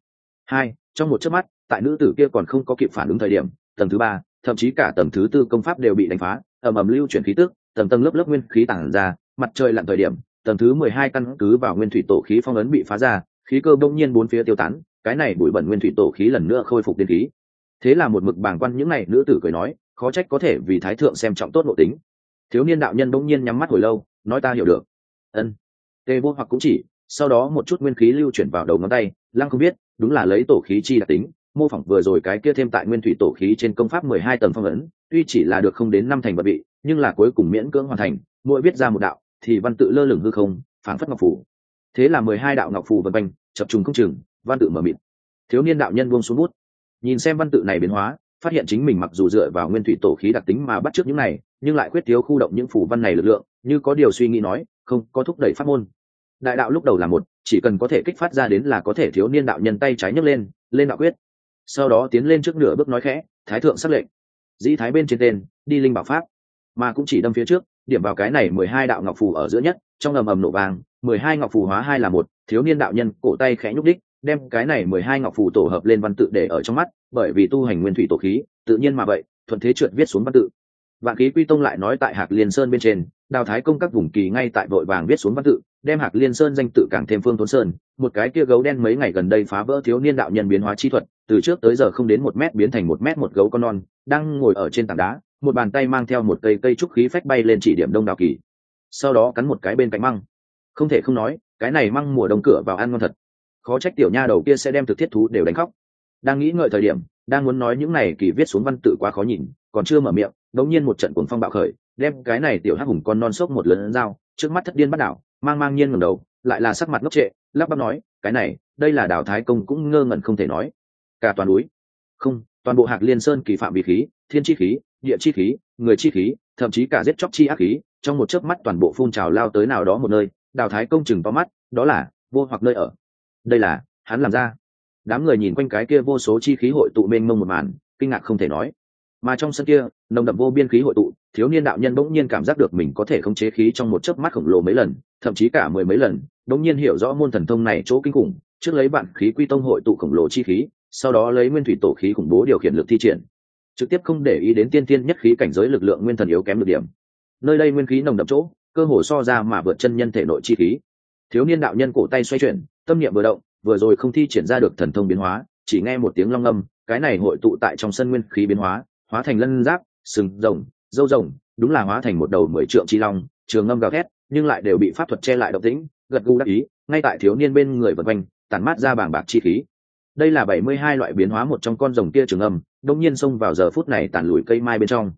[SPEAKER 1] Hai trong một chớp mắt tại nữ tử kia còn không có kịp phản ứng thời điểm tầng thứ ba thậm chí cả tầng thứ tư công pháp đều bị đánh phá ầm ầm lưu chuyển khí tức tầng tầng lớp lớp nguyên khí tản ra mặt trời lặn thời điểm tầng thứ mười hai căn cứ vào nguyên thủy tổ khí phong ấn bị phá ra, khí cơ bỗng nhiên bốn phía tiêu tán, cái này bụi bẩn nguyên thủy tổ khí lần nữa khôi phục tiên khí. Thế là một mực bàng quan những này nữ tử cười nói, khó trách có thể vì thái thượng xem trọng tốt nội tính. Thiếu niên đạo nhân bỗng nhiên nhắm mắt hồi lâu, nói ta hiểu được. Ân. Tê vô hoặc cũng chỉ, sau đó một chút nguyên khí lưu chuyển vào đầu ngón tay, lăng không biết, đúng là lấy tổ khí chi đặc tính, mô phỏng vừa rồi cái kia thêm tại nguyên thủy tổ khí trên công pháp mười hai tầng phong ấn, tuy chỉ là được không đến năm thành bậc bị, nhưng là cuối cùng miễn cưỡng hoàn thành, mỗi viết ra một đạo thì văn tự lơ lửng hư không phản phất ngọc phủ. Thế là mười hai đạo ngọc phủ vân quanh, chập trùng không chừng, văn tự mở mịt. Thiếu niên đạo nhân buông xuống bút. Nhìn xem văn tự này biến hóa, phát hiện chính mình mặc dù dựa vào nguyên thủy tổ khí đặc tính mà bắt trước những này, nhưng lại quyết thiếu khu động những phủ văn này lực lượng, như có điều suy nghĩ nói, không có thúc đẩy pháp môn. Đại đạo lúc đầu là một, chỉ cần có thể kích phát ra đến là có thể thiếu niên đạo nhân tay trái nhấc lên lên đạo quyết. Sau đó tiến lên trước nửa bước nói khẽ, thái thượng sắc lệnh. Dĩ thái bên trên tên, đi linh bảo pháp, mà cũng chỉ đâm phía trước điểm vào cái này mười hai đạo ngọc phù ở giữa nhất, trong ầm ầm nổ vàng mười hai ngọc phù hóa hai là một, thiếu niên đạo nhân cổ tay khẽ nhúc đích, đem cái này mười hai ngọc phù tổ hợp lên văn tự để ở trong mắt, bởi vì tu hành nguyên thủy tổ khí, tự nhiên mà vậy, thuận thế trượt viết xuống văn tự. Vạn khí quy tông lại nói tại hạc liên sơn bên trên, đào thái công các vùng kỳ ngay tại vội vàng viết xuống văn tự, đem hạc liên sơn danh tự càng thêm phương tốn sơn. Một cái kia gấu đen mấy ngày gần đây phá vỡ thiếu niên đạo nhân biến hóa chi thuật, từ trước tới giờ không đến một mét biến thành một mét một gấu con non, đang ngồi ở trên tảng đá một bàn tay mang theo một cây cây trúc khí phách bay lên chỉ điểm đông đào kỳ. Sau đó cắn một cái bên cạnh măng. Không thể không nói, cái này măng mùa đông cửa vào ăn ngon thật. Khó trách tiểu nha đầu kia sẽ đem thực thiết thú đều đánh khóc. Đang nghĩ ngợi thời điểm, đang muốn nói những này kỳ viết xuống văn tự quá khó nhìn, còn chưa mở miệng, đống nhiên một trận cuồng phong bạo khởi, đem cái này tiểu hắc hùng con non sốc một lớn dao trước mắt thất điên bắt đảo, mang mang nhiên ngẩng đầu, lại là sắc mặt ngốc trệ, lắp bắp nói, cái này, đây là đảo thái công cũng ngơ ngẩn không thể nói. Cả toàn núi. Không, toàn bộ hạc liên sơn kỳ phạm vị khí, thiên chi khí địa chi khí, người chi khí, thậm chí cả giết chóc chi ác khí, trong một chớp mắt toàn bộ phun trào lao tới nào đó một nơi, đào thái công chừng to mắt, đó là vô hoặc nơi ở. Đây là hắn làm ra. Đám người nhìn quanh cái kia vô số chi khí hội tụ mênh mông một màn, kinh ngạc không thể nói. Mà trong sân kia, nồng đậm vô biên khí hội tụ, thiếu niên đạo nhân bỗng nhiên cảm giác được mình có thể khống chế khí trong một chớp mắt khổng lồ mấy lần, thậm chí cả mười mấy lần, bỗng nhiên hiểu rõ môn thần thông này chỗ kinh khủng, trước lấy bạn khí quy tông hội tụ khổng lồ chi khí, sau đó lấy nguyên thủy tổ khí khủng bố điều khiển lực thi triển trực tiếp không để ý đến tiên tiên nhất khí cảnh giới lực lượng nguyên thần yếu kém được điểm. Nơi đây nguyên khí nồng đậm chỗ, cơ hồ so ra mà vượt chân nhân thể nội chi khí. Thiếu niên đạo nhân cổ tay xoay chuyển, tâm niệm vừa động, vừa rồi không thi triển ra được thần thông biến hóa, chỉ nghe một tiếng long âm, cái này hội tụ tại trong sân nguyên khí biến hóa hóa thành lân giáp, sừng rồng, dâu rồng, đúng là hóa thành một đầu mười trượng chi long, trường ngâm gào thét, nhưng lại đều bị pháp thuật che lại động tĩnh, gật gù đắc ý, ngay tại thiếu niên bên người vật quanh, tản mát ra bảng bạc chi khí. Đây là bảy mươi hai loại biến hóa một trong con rồng kia trường âm đông nhiên xông vào giờ phút này tàn lùi cây mai bên trong.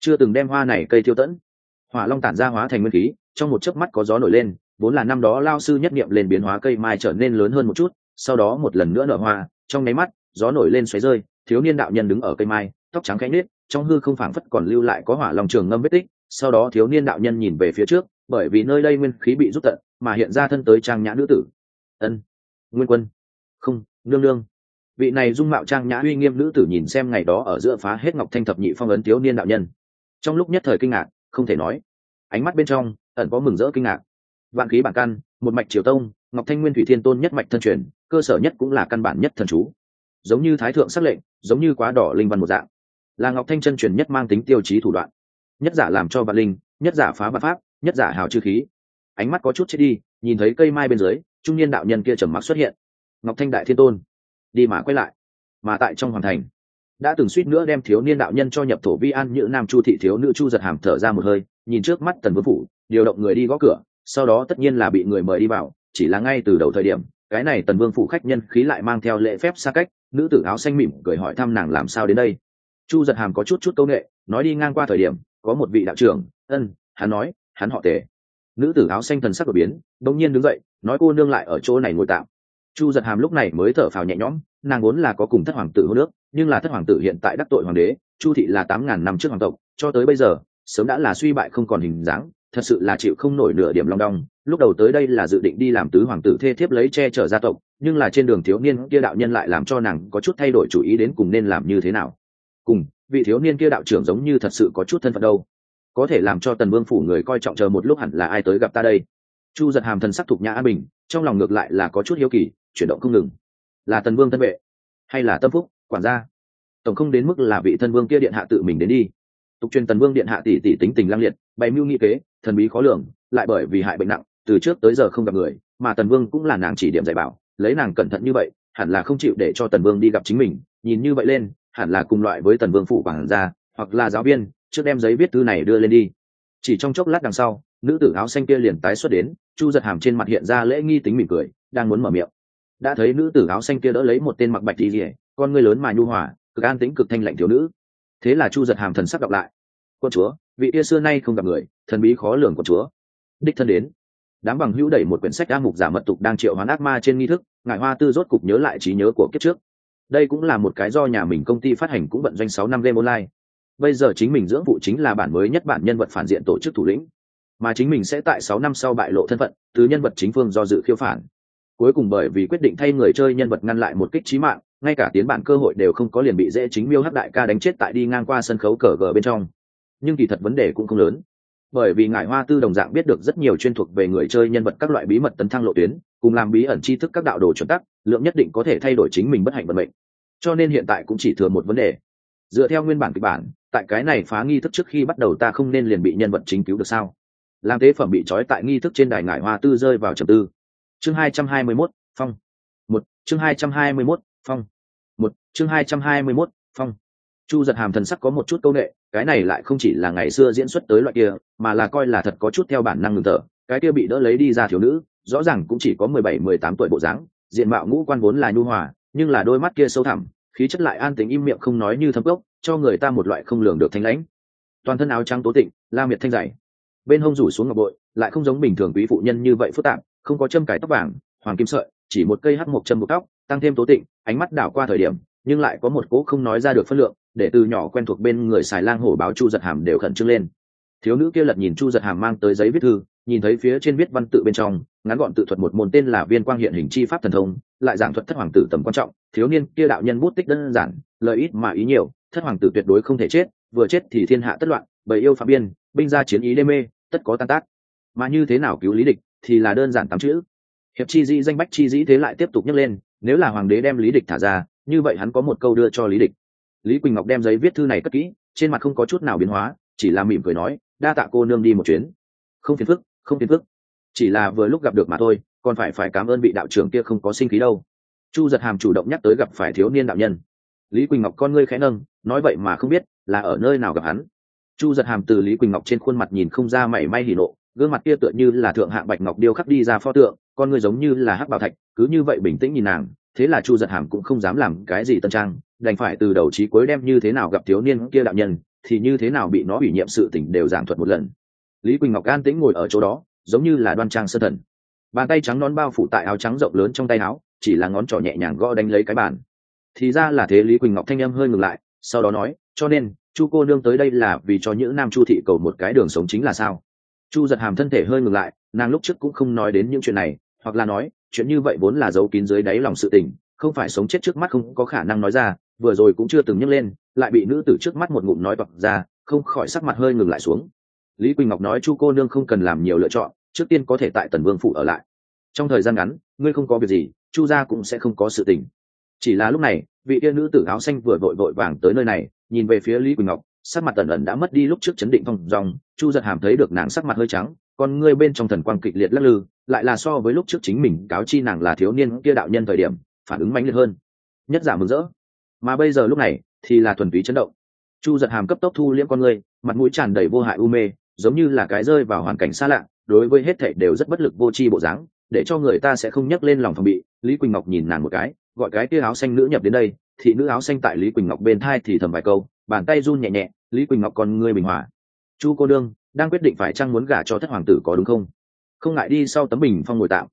[SPEAKER 1] Chưa từng đem hoa này cây thiêu tẫn. Hỏa long tản ra hóa thành nguyên khí, trong một chớp mắt có gió nổi lên, vốn là năm đó lao sư nhất nghiệm lên biến hóa cây mai trở nên lớn hơn một chút, sau đó một lần nữa nở hoa, trong nháy mắt, gió nổi lên xoáy rơi, thiếu niên đạo nhân đứng ở cây mai, tóc trắng cánh nết trong hư không phảng phất còn lưu lại có hỏa lòng trường ngâm vết tích, sau đó thiếu niên đạo nhân nhìn về phía trước, bởi vì nơi đây nguyên khí bị rút tận, mà hiện ra thân tới trang nhã nữ tử. Ân, nguyên quân. Không, nương nương vị này dung mạo trang nhã uy nghiêm nữ tử nhìn xem ngày đó ở giữa phá hết ngọc thanh thập nhị phong ấn thiếu niên đạo nhân. Trong lúc nhất thời kinh ngạc, không thể nói. Ánh mắt bên trong, ẩn có mừng rỡ kinh ngạc. Vạn khí bản căn, một mạch triều tông, ngọc thanh nguyên thủy thiên tôn nhất mạch thân truyền, cơ sở nhất cũng là căn bản nhất thần chú. Giống như thái thượng sắc lệnh, giống như quá đỏ linh văn một dạng. Là ngọc thanh chân truyền nhất mang tính tiêu chí thủ đoạn. Nhất giả làm cho vạn linh, nhất giả phá vạn pháp, nhất giả hào chư khí. Ánh mắt có chút chết đi, nhìn thấy cây mai bên dưới, trung niên đạo nhân kia trầm mặc xuất hiện. Ngọc thanh đại thiên tôn đi mà quay lại. Mà tại trong hoàng thành, đã từng suýt nữa đem thiếu niên đạo nhân cho nhập thổ vi an như nam chu thị thiếu nữ chu giật hàm thở ra một hơi, nhìn trước mắt tần vương phủ, điều động người đi gõ cửa, sau đó tất nhiên là bị người mời đi vào, chỉ là ngay từ đầu thời điểm, cái này tần vương phủ khách nhân khí lại mang theo lễ phép xa cách, nữ tử áo xanh mỉm cười hỏi thăm nàng làm sao đến đây. Chu giật hàm có chút chút c â u n ệ nói đi ngang qua thời điểm, có một vị đạo trưởng, ân, hắn nói, hắn họ tề. Nữ tử áo xanh thần sắc đột biến đ ỗ n g nhiên đứng dậy, nói, cô nương lại ở chỗ này ngồi tạm chu giật hàm lúc này mới thở phào nhẹ nhõm, nàng vốn là có cùng thất hoàng tử hô nước nhưng là thất hoàng tử hiện tại đắc tội hoàng đế, chu thị là tám ngàn năm trước hoàng tộc, cho tới bây giờ, sớm đã là suy bại không còn hình dáng, thật sự là chịu không nổi nửa điểm long đong. Lúc đầu tới đây là dự định đi làm tứ hoàng tử thê thiếp lấy che chở gia tộc, nhưng là trên đường thiếu niên kia đạo nhân lại làm cho nàng có chút thay đổi chủ ý đến cùng nên làm như thế nào. Cùng, vị thiếu niên kia đạo trưởng giống như thật sự có chút thân phận đâu. Có thể làm cho tần vương phủ người coi trọng chờ một lúc hẳn là ai tới gặp ta đây. Chu giật hàm thần sắc thục nhã an bình, trong lòng ngược lại là có chút hiếu kỳ chuyển động không ngừng. Là tần vương thân vệ, hay là tâm phúc, quản gia? Tổng không đến mức là vị thân vương kia điện hạ tự mình đến đi. Tục truyền tần vương điện hạ tỷ tỷ tính tình lang liệt, bày mưu nghị kế, thần bí khó lường, lại bởi vì hại bệnh nặng, từ trước tới giờ không gặp người, mà tần vương cũng là nàng chỉ điểm dạy bảo, lấy nàng cẩn thận như vậy, hẳn là không chịu để cho tần vương đi gặp chính mình, nhìn như vậy lên, hẳn là cùng loại với tần vương phụ quản gia, hoặc là giáo viên, trước đem giấy viết thư này đưa lên đi. Chỉ trong chốc lát đằng sau, nữ tử áo xanh kia liền tái xuất đến, chu giật hàm trên mặt hiện ra lễ nghi tính mỉm cười, đang muốn mở miệng đã thấy nữ tử áo xanh kia đỡ lấy một tên mặc bạch đi rỉa con ngươi lớn mà nhu hòa, cực an tính cực thanh lạnh thiếu nữ. Thế là chu giật hàm thần sắc đọc lại. Quân chúa, vị kia xưa nay không gặp người, thần bí khó lường của chúa. Đích thân đến. Đám bằng hữu đẩy một quyển sách đa mục giả mật tục đang triệu hoán ác ma trên nghi thức ngài hoa tư rốt cục nhớ lại trí nhớ của kiếp trước. Đây cũng là một cái do nhà mình công ty phát hành cũng vận doanh sáu năm game online. Bây giờ chính mình dưỡng vụ chính là bản mới nhất bản nhân vật phản diện tổ chức thủ lĩnh. Mà chính mình sẽ tại sáu năm sau bại lộ thân phận, từ nhân vật chính phương do dự khiêu phản cuối cùng bởi vì quyết định thay người chơi nhân vật ngăn lại một kích trí mạng, ngay cả tiến bản cơ hội đều không có liền bị dễ chính miêu hắc đại ca đánh chết tại đi ngang qua sân khấu cờ gờ bên trong. Nhưng kỳ thật vấn đề cũng không lớn. Bởi vì ngải hoa tư đồng dạng biết được rất nhiều chuyên thuộc về người chơi nhân vật các loại bí mật tấn thăng lộ tuyến, cùng làm bí ẩn tri thức các đạo đồ chuẩn tắc, lượng nhất định có thể thay đổi chính mình bất hạnh vận mệnh. Cho nên hiện tại cũng chỉ thừa một vấn đề. Dựa theo nguyên bản kịch bản, tại cái này phá nghi thức trước khi bắt đầu ta không nên liền bị nhân vật chính cứu được sao? Làm tế phẩm bị trói tại nghi thức trên đài ngải hoa tư rơi vào trầm tư chương hai trăm hai mươi mốt, phong. Một. Chương hai trăm hai mươi mốt, phong. Một. Chương hai trăm hai mươi mốt, phong. Chu giật hàm thần sắc có một chút c â u n ệ cái này lại không chỉ là ngày xưa diễn xuất tới loại kia, mà là coi là thật có chút theo bản năng ngừng thở. Cái kia bị đỡ lấy đi ra thiếu nữ, rõ ràng cũng chỉ có mười bảy, mười tám tuổi bộ dáng, diện mạo ngũ quan vốn là nhu hòa, nhưng là đôi mắt kia sâu thẳm, khí chất lại an tính im miệng không nói như thâm cốc, cho người ta một loại không lường được thanh lãnh. Toàn thân áo trắng tố tịnh, la miệt thanh dày. Bên hông rủ xuống ngọc bội, lại không giống bình thường quý phụ nhân như vậy phức tạp không có châm cải tóc vàng, hoàng kim sợi, chỉ một cây hắc một châm buộc tóc, tăng thêm tố tịnh, ánh mắt đảo qua thời điểm, nhưng lại có một cỗ không nói ra được phân lượng, để từ nhỏ quen thuộc bên người xài lang hổ báo chu giật hàm đều khẩn trương lên. Thiếu nữ kia lật nhìn chu giật hàm mang tới giấy viết thư, nhìn thấy phía trên viết văn tự bên trong, ngắn gọn tự thuật một môn tên là viên quang hiện hình chi pháp thần thông, lại giảng thuật thất hoàng tử tầm quan trọng, thiếu niên kia đạo nhân bút tích đơn giản, lợi ít mà ý nhiều, thất hoàng tử tuyệt đối không thể chết, vừa chết thì thiên hạ tất loạn bởi yêu phạm biên, binh ra chiến ý đê mê, tất có tan tác. Mà như thế nào cứu lý địch? Thì là đơn giản tám chữ. Hiệp chi dĩ, danh bách chi dĩ thế lại tiếp tục nhắc lên, nếu là hoàng đế đem lý địch thả ra, như vậy hắn có một câu đưa cho lý địch. Lý quỳnh ngọc đem giấy viết thư này cất kỹ, trên mặt không có chút nào biến hóa, chỉ là mỉm cười nói, đa tạ cô nương đi một chuyến. Không phiền phức, không phiền phức. Chỉ là vừa lúc gặp được mà thôi, còn phải phải cảm ơn vị đạo trưởng kia không có sinh khí đâu. Chu giật hàm chủ động nhắc tới gặp phải thiếu niên đạo nhân. Lý quỳnh ngọc con ngươi khẽ nâng, nói vậy mà không biết là ở nơi nào gặp hắn. Chu giật hàm từ lý quỳnh ngọc trên khuôn mặt nhìn không ra mảy may hỉ nộ gương mặt kia tựa như là thượng hạng bạch ngọc điêu khắc đi ra pho tượng, con ngươi giống như là hắc bảo thạch, cứ như vậy bình tĩnh nhìn nàng, thế là chu giật hàm cũng không dám làm cái gì tân trang, đành phải từ đầu trí cuối đem như thế nào gặp thiếu niên kia đạo nhân, thì như thế nào bị nó ủy nhiệm sự tỉnh đều giảng thuật một lần. Lý quỳnh ngọc an tĩnh ngồi ở chỗ đó, giống như là đoan trang sơ thần. Bàn tay trắng nón bao phủ tại áo trắng rộng lớn trong tay áo, chỉ là ngón trỏ nhẹ nhàng gõ đánh lấy cái bàn. Thì ra là thế lý quỳnh ngọc thanh em hơi ngừng lại, sau đó nói, cho nên, chu cô nương tới đây là vì cho những nam chu thị cầu một cái đường sống chính là sao? Chu giật hàm thân thể hơi ngừng lại, nàng lúc trước cũng không nói đến những chuyện này, hoặc là nói, chuyện như vậy vốn là giấu kín dưới đáy lòng sự tình, không phải sống chết trước mắt không có khả năng nói ra, vừa rồi cũng chưa từng nhấc lên, lại bị nữ tử trước mắt một ngụm nói bật ra, không khỏi sắc mặt hơi ngừng lại xuống. Lý quỳnh ngọc nói, chu cô nương không cần làm nhiều lựa chọn, trước tiên có thể tại tần vương phủ ở lại. Trong thời gian ngắn, ngươi không có việc gì, chu gia cũng sẽ không có sự tình. Chỉ là lúc này, vị tiên nữ tử áo xanh vừa vội vội vàng tới nơi này, nhìn về phía lý quỳnh ngọc sắc mặt tần ẩn đã mất đi lúc trước chấn định phong dòng, chu giật hàm thấy được nàng sắc mặt hơi trắng còn ngươi bên trong thần quang kịch liệt lắc lư, lại là so với lúc trước chính mình cáo chi nàng là thiếu niên kia đạo nhân thời điểm, phản ứng mãnh liệt hơn. Nhất giả mừng rỡ. Mà bây giờ lúc này, thì là thuần túy chấn động. Chu giật hàm cấp tốc thu liễm con ngươi, mặt mũi tràn đầy vô hại u mê, giống như là cái rơi vào hoàn cảnh xa lạ, đối với hết thảy đều rất bất lực vô tri bộ dáng, để cho người ta sẽ không nhắc lên lòng phòng bị. Lý quỳnh ngọc nhìn nàng một cái, gọi cái tia áo xanh nữ nhập đến đây, thị nữ áo xanh tại lý quỳnh ngọc bên thai thì thầm vài câu bàn tay run nhẹ nhẹ, lý quỳnh ngọc con ngươi bình hòa. Chu cô đương, đang quyết định phải chăng muốn gả cho thất hoàng tử có đúng không? Không ngại đi sau tấm bình phong ngồi tạm.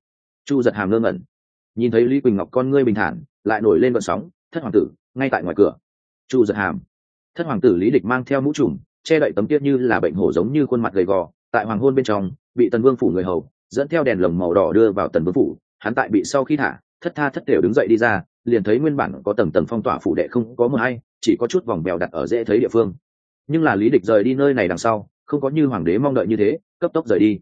[SPEAKER 1] Chu giật hàm ngơ ngẩn. Nhìn thấy lý quỳnh ngọc con ngươi bình thản, lại nổi lên vận sóng, thất hoàng tử, ngay tại ngoài cửa. Chu giật hàm. Thất hoàng tử lý địch mang theo mũ trùm, che đậy tấm tiết như là bệnh hổ giống như khuôn mặt gầy gò, tại hoàng hôn bên trong, bị tần vương phủ người hầu, dẫn theo đèn lồng màu đỏ đưa vào tần vương phủ. Hắn tại bị sau khi thả, thất tha thất đều đứng dậy đi ra, liền thấy nguyên bản có tầng tầng phong tỏa phủ đệ không có mờ hay chỉ có chút vòng bèo đặt ở dễ thấy địa phương. Nhưng là lý địch rời đi nơi này đằng sau, không có như hoàng đế mong đợi như thế, cấp tốc rời đi,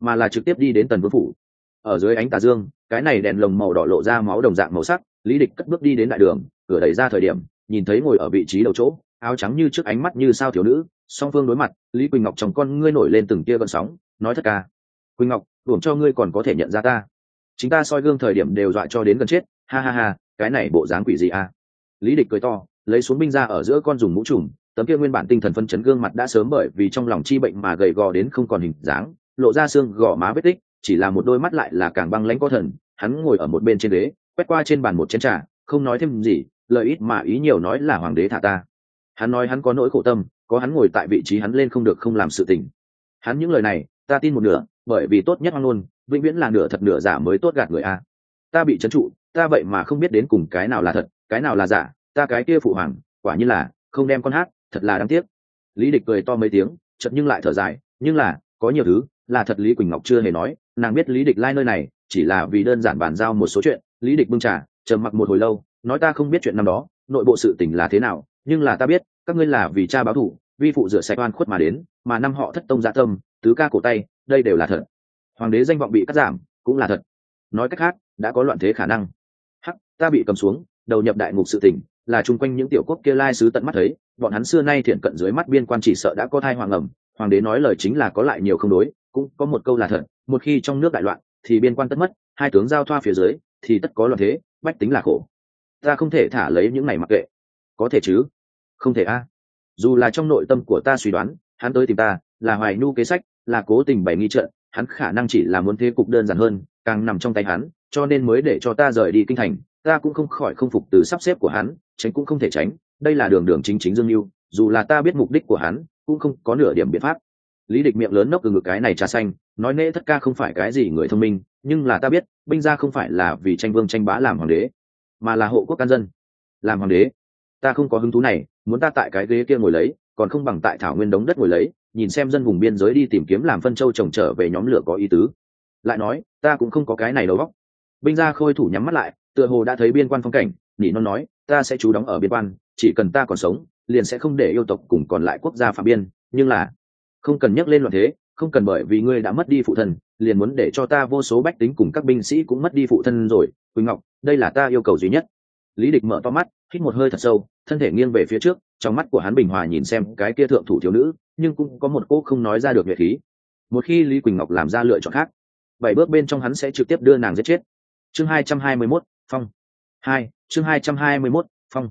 [SPEAKER 1] mà là trực tiếp đi đến tần vương phủ. Ở dưới ánh tà dương, cái này đèn lồng màu đỏ lộ ra máu đồng dạng màu sắc, lý địch cất bước đi đến đại đường, cửa đẩy ra thời điểm, nhìn thấy ngồi ở vị trí đầu chỗ, áo trắng như trước ánh mắt như sao thiếu nữ, song phương đối mặt, lý quỳnh ngọc chồng con ngươi nổi lên từng tia gợn sóng, nói thất ca, quỳnh ngọc đuổi cho ngươi còn có thể nhận ra ta. Chính ta soi gương thời điểm đều dọa cho đến gần chết, ha ha ha, cái này bộ dáng quỷ gì à? Lý địch cười to lấy xuống binh ra ở giữa con dùng mũ trùm, tấm kia nguyên bản tinh thần phân chấn gương mặt đã sớm bởi vì trong lòng chi bệnh mà gầy gò đến không còn hình dáng, lộ ra xương gò má vết tích, chỉ là một đôi mắt lại là càng băng lãnh có thần, hắn ngồi ở một bên trên ghế, quét qua trên bàn một chén trà, không nói thêm gì, lời ít mà ý nhiều nói là hoàng đế thả ta. Hắn nói hắn có nỗi khổ tâm, có hắn ngồi tại vị trí hắn lên không được không làm sự tình. Hắn những lời này, ta tin một nửa, bởi vì tốt nhất hoang luôn vĩnh viễn là nửa thật nửa giả mới tốt gạt người a. Ta bị trấn trụ, ta vậy mà không biết đến cùng cái nào là thật, cái nào là giả ta cái kia phụ hoàng, quả như là không đem con hát, thật là đáng tiếc. Lý địch cười to mấy tiếng chật nhưng lại thở dài, nhưng là, có nhiều thứ là thật lý quỳnh ngọc chưa hề nói, nàng biết lý địch lai nơi này, chỉ là vì đơn giản bàn giao một số chuyện, lý địch bưng trà, trầm mặc một hồi lâu, nói ta không biết chuyện năm đó, nội bộ sự tình là thế nào, nhưng là ta biết, các ngươi là vì cha báo thủ vi phụ rửa sạch oan khuất mà đến, mà năm họ thất tông dạ tâm, tứ ca cổ tay, đây đều là thật. Hoàng đế danh vọng bị cắt giảm, cũng là thật. Nói cách khác, đã có loạn thế khả năng. Hắc, ta bị cầm xuống, đầu nhập đại ngục sự tình là chung quanh những tiểu quốc kia lai sứ tận mắt thấy, bọn hắn xưa nay thiện cận dưới mắt biên quan chỉ sợ đã có thai hoàng ẩm, hoàng đế nói lời chính là có lại nhiều không đối, cũng có một câu là thật, một khi trong nước đại loạn, thì biên quan tất mất, hai tướng giao thoa phía dưới, thì tất có loạn thế, bách tính là khổ. Ta không thể thả lấy những này mặc kệ. Có thể chứ? Không thể a. Dù là trong nội tâm của ta suy đoán, hắn tới tìm ta, là hoài nhu kế sách, là cố tình bày nghi trận, hắn khả năng chỉ là muốn thế cục đơn giản hơn, càng nằm trong tay hắn, cho nên mới để cho ta rời đi kinh thành ta cũng không khỏi không phục từ sắp xếp của hắn, tránh cũng không thể tránh, đây là đường đường chính chính dương mưu dù là ta biết mục đích của hắn, cũng không có nửa điểm biện pháp lý địch miệng lớn nốc từ ngực cái này trà xanh, nói nễ thất ca không phải cái gì người thông minh, nhưng là ta biết, binh gia không phải là vì tranh vương tranh bá làm hoàng đế, mà là hộ quốc can dân, làm hoàng đế ta không có hứng thú này, muốn ta tại cái ghế kia ngồi lấy, còn không bằng tại thảo nguyên đống đất ngồi lấy, nhìn xem dân vùng biên giới đi tìm kiếm làm phân châu trồng trở về nhóm lửa có ý tứ lại nói, ta cũng không có cái này đầu óc binh gia khôi thủ nhắm mắt lại, tựa hồ đã thấy biên quan phong cảnh, nhỉ non nói, ta sẽ trú đóng ở biên quan, chỉ cần ta còn sống, liền sẽ không để yêu tộc cùng còn lại quốc gia phạm biên, nhưng là không cần nhắc lên loạn thế, không cần bởi vì ngươi đã mất đi phụ thân, liền muốn để cho ta vô số bách tính cùng các binh sĩ cũng mất đi phụ thân rồi. Quỳnh ngọc, đây là ta yêu cầu duy nhất. Lý địch mở to mắt, hít một hơi thật sâu, thân thể nghiêng về phía trước, trong mắt của hắn bình hòa nhìn xem cái kia thượng thủ thiếu nữ, nhưng cũng có một cô không nói ra được nhuệ khí. Một khi lý quỳnh ngọc làm ra lựa chọn khác, bảy bước bên trong hắn sẽ trực tiếp đưa nàng giết chết chương hai trăm hai mươi mốt, phong. Hai, chương hai trăm hai mươi mốt, phong.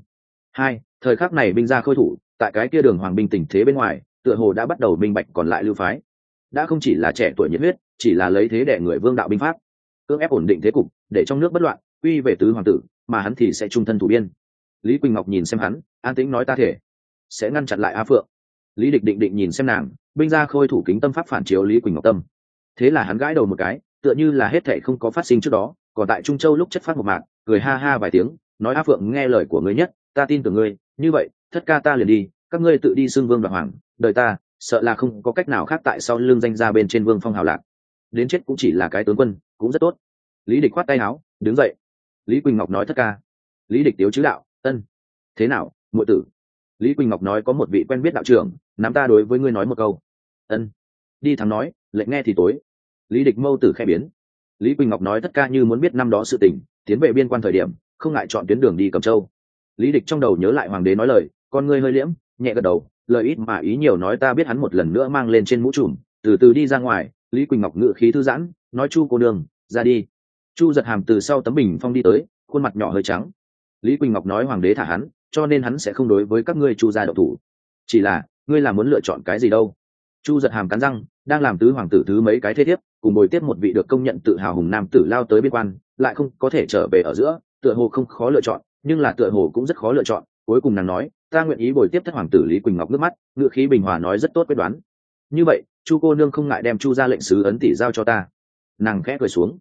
[SPEAKER 1] Hai, thời khắc này binh ra khôi thủ, tại cái kia đường hoàng binh tình thế bên ngoài, tựa hồ đã bắt đầu minh bạch còn lại lưu phái. Đã không chỉ là trẻ tuổi nhiệt huyết, chỉ là lấy thế để người vương đạo binh pháp. Cưỡng ép ổn định thế cục, để trong nước bất loạn, quy về tứ hoàng tử, mà hắn thì sẽ trung thân thủ biên. Lý quỳnh ngọc nhìn xem hắn, an tĩnh nói ta thể. Sẽ ngăn chặn lại a phượng. Lý địch định định nhìn xem nàng, binh ra khôi thủ kính tâm pháp phản chiếu lý quỳnh ngọc tâm. Thế là hắn gãi đầu một cái, tựa như là hết thệ không có phát sinh trước đó còn tại trung châu lúc chất phát một mạc, cười ha ha vài tiếng, nói a phượng, nghe lời của ngươi nhất, ta tin tưởng ngươi, như vậy, thất ca ta liền đi, các ngươi tự đi xưng vương và hoàng, đời ta, sợ là không có cách nào khác tại sau lưng danh ra bên trên vương phong hào lạc. Đến chết cũng chỉ là cái tướng quân, cũng rất tốt. Lý địch khoát tay áo, đứng dậy. Lý quỳnh ngọc nói thất ca. Lý địch tiếu chứ đạo, ân, thế nào ngụy tử? Lý quỳnh ngọc nói có một vị quen biết đạo trưởng, nắm ta đối với ngươi nói một câu. Ân. Đi thắng nói, lệnh nghe thì tối. Lý địch mâu tử khẽ biến lý quỳnh ngọc nói tất ca như muốn biết năm đó sự tình, tiến về biên quan thời điểm, không ngại chọn tuyến đường đi cầm châu. Lý địch trong đầu nhớ lại hoàng đế nói lời, con ngươi hơi liễm, nhẹ gật đầu, lời ít mà ý nhiều nói ta biết hắn một lần nữa mang lên trên mũ trùm, từ từ đi ra ngoài. Lý quỳnh ngọc ngự khí thư giãn, nói, chu cô đường ra đi. Chu giật hàm từ sau tấm bình phong đi tới, khuôn mặt nhỏ hơi trắng. Lý quỳnh ngọc nói, hoàng đế thả hắn, cho nên hắn sẽ không đối với các ngươi chu gia độc thủ. Chỉ là, ngươi là muốn lựa chọn cái gì đâu? Chu giật hàm cắn răng, đang làm tứ hoàng tử thứ mấy cái thế thiếp, cùng bồi tiếp một vị được công nhận tự hào hùng nam tử lao tới biên quan, lại không có thể trở về ở giữa, tựa hồ không khó lựa chọn, nhưng là tựa hồ cũng rất khó lựa chọn. Cuối cùng nàng nói, ta nguyện ý bồi tiếp thất hoàng tử lý quỳnh ngọc nước mắt, ngựa khí bình hòa nói rất tốt quyết đoán. Như vậy, chu cô nương không ngại đem chu ra lệnh sứ ấn tỷ giao cho ta. Nàng khẽ cười xuống.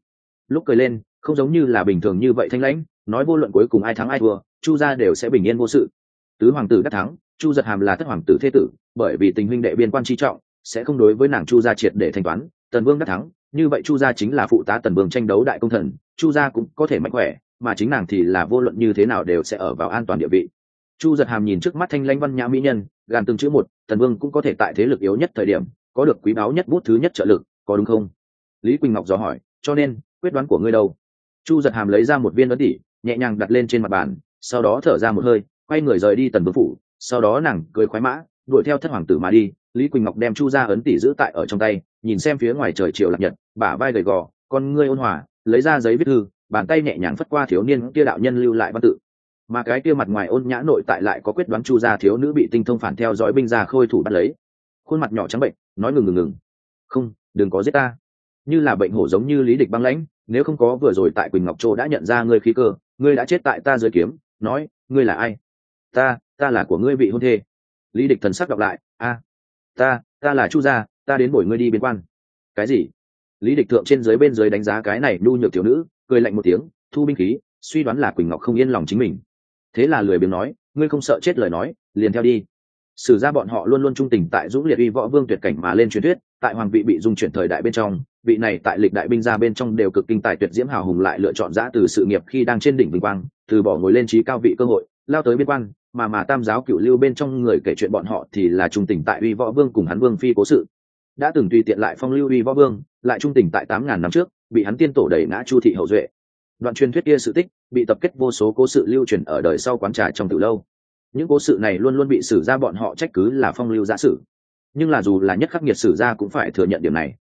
[SPEAKER 1] Lúc cười lên, không giống như là bình thường như vậy thanh lãnh, nói vô luận cuối cùng ai thắng ai thua, chu gia đều sẽ bình yên vô sự. Tứ hoàng tử đắc thắng, chu giật hàm là thất hoàng tử thế tử, bởi vì tình huynh đệ biên quan chi trọng sẽ không đối với nàng chu gia triệt để thanh toán tần vương đắc thắng như vậy chu gia chính là phụ tá tần vương tranh đấu đại công thần chu gia cũng có thể mạnh khỏe mà chính nàng thì là vô luận như thế nào đều sẽ ở vào an toàn địa vị. Chu giật hàm nhìn trước mắt thanh lãnh văn nhã mỹ nhân gàn từng chữ một tần vương cũng có thể tại thế lực yếu nhất thời điểm có được quý báu nhất bút thứ nhất trợ lực có đúng không? Lý quỳnh ngọc dò hỏi cho nên quyết đoán của ngươi đâu? Chu giật hàm lấy ra một viên ấn tỉ, nhẹ nhàng đặt lên trên mặt bàn sau đó thở ra một hơi quay người rời đi tần vương phủ sau đó nàng cười khoái mã đuổi theo thất hoàng tử mà đi lý quỳnh ngọc đem chu ra ấn tỷ giữ tại ở trong tay, nhìn xem phía ngoài trời chiều lạc nhật, bả vai gầy gò, con ngươi ôn hòa, lấy ra giấy viết thư, bàn tay nhẹ nhàng phất qua thiếu niên kia đạo nhân lưu lại văn tự. Mà cái kia mặt ngoài ôn nhã nội tại lại có quyết đoán chu gia thiếu nữ bị tinh thông phản theo dõi binh gia khôi thủ bắt lấy. Khuôn mặt nhỏ trắng bệnh, nói ngừng ngừng ngừng. Không, đừng có giết ta. Như là bệnh hổ giống như lý địch băng lãnh, nếu không có vừa rồi tại quỳnh ngọc châu đã nhận ra ngươi khí cơ, ngươi đã chết tại ta dưới kiếm, nói, ngươi là ai? Ta ta là của ngươi vị hôn thê. Lý địch thần sắc đọc lại, a ta ta là chu gia, ta đến bổi ngươi đi biên quan. Cái gì? Lý địch thượng trên dưới bên dưới đánh giá cái này nhu nhược thiếu nữ, cười lạnh một tiếng, thu binh khí, suy đoán là quỳnh ngọc không yên lòng chính mình. Thế là lười biếng nói, ngươi không sợ chết lời nói, liền theo đi. Sử ra bọn họ luôn luôn trung tình tại dũng liệt uy võ vương tuyệt cảnh mà lên truyền thuyết, tại hoàng vị bị dung chuyển thời đại bên trong, vị này tại lịch đại binh gia bên trong đều cực kinh tài tuyệt diễm hào hùng lại lựa chọn giã từ sự nghiệp khi đang trên đỉnh vinh quang, từ bỏ ngồi lên trí cao vị cơ hội, lao tới biên quan mà mà tam giáo cựu lưu bên trong người kể chuyện bọn họ thì là trung tình tại uy võ vương cùng hắn vương phi cố sự. Đã từng tùy tiện lại phong lưu uy võ vương, lại trung tình tại tám ngàn năm trước, bị hắn tiên tổ đẩy ngã chu thị hậu duệ. Đoạn truyền thuyết kia sự tích, bị tập kết vô số cố sự lưu truyền ở đời sau quán trà trong từ lâu. Những cố sự này luôn luôn bị sử ra bọn họ trách cứ là phong lưu giả sử. Nhưng là dù là nhất khắc nghiệt sử ra cũng phải thừa nhận điểm này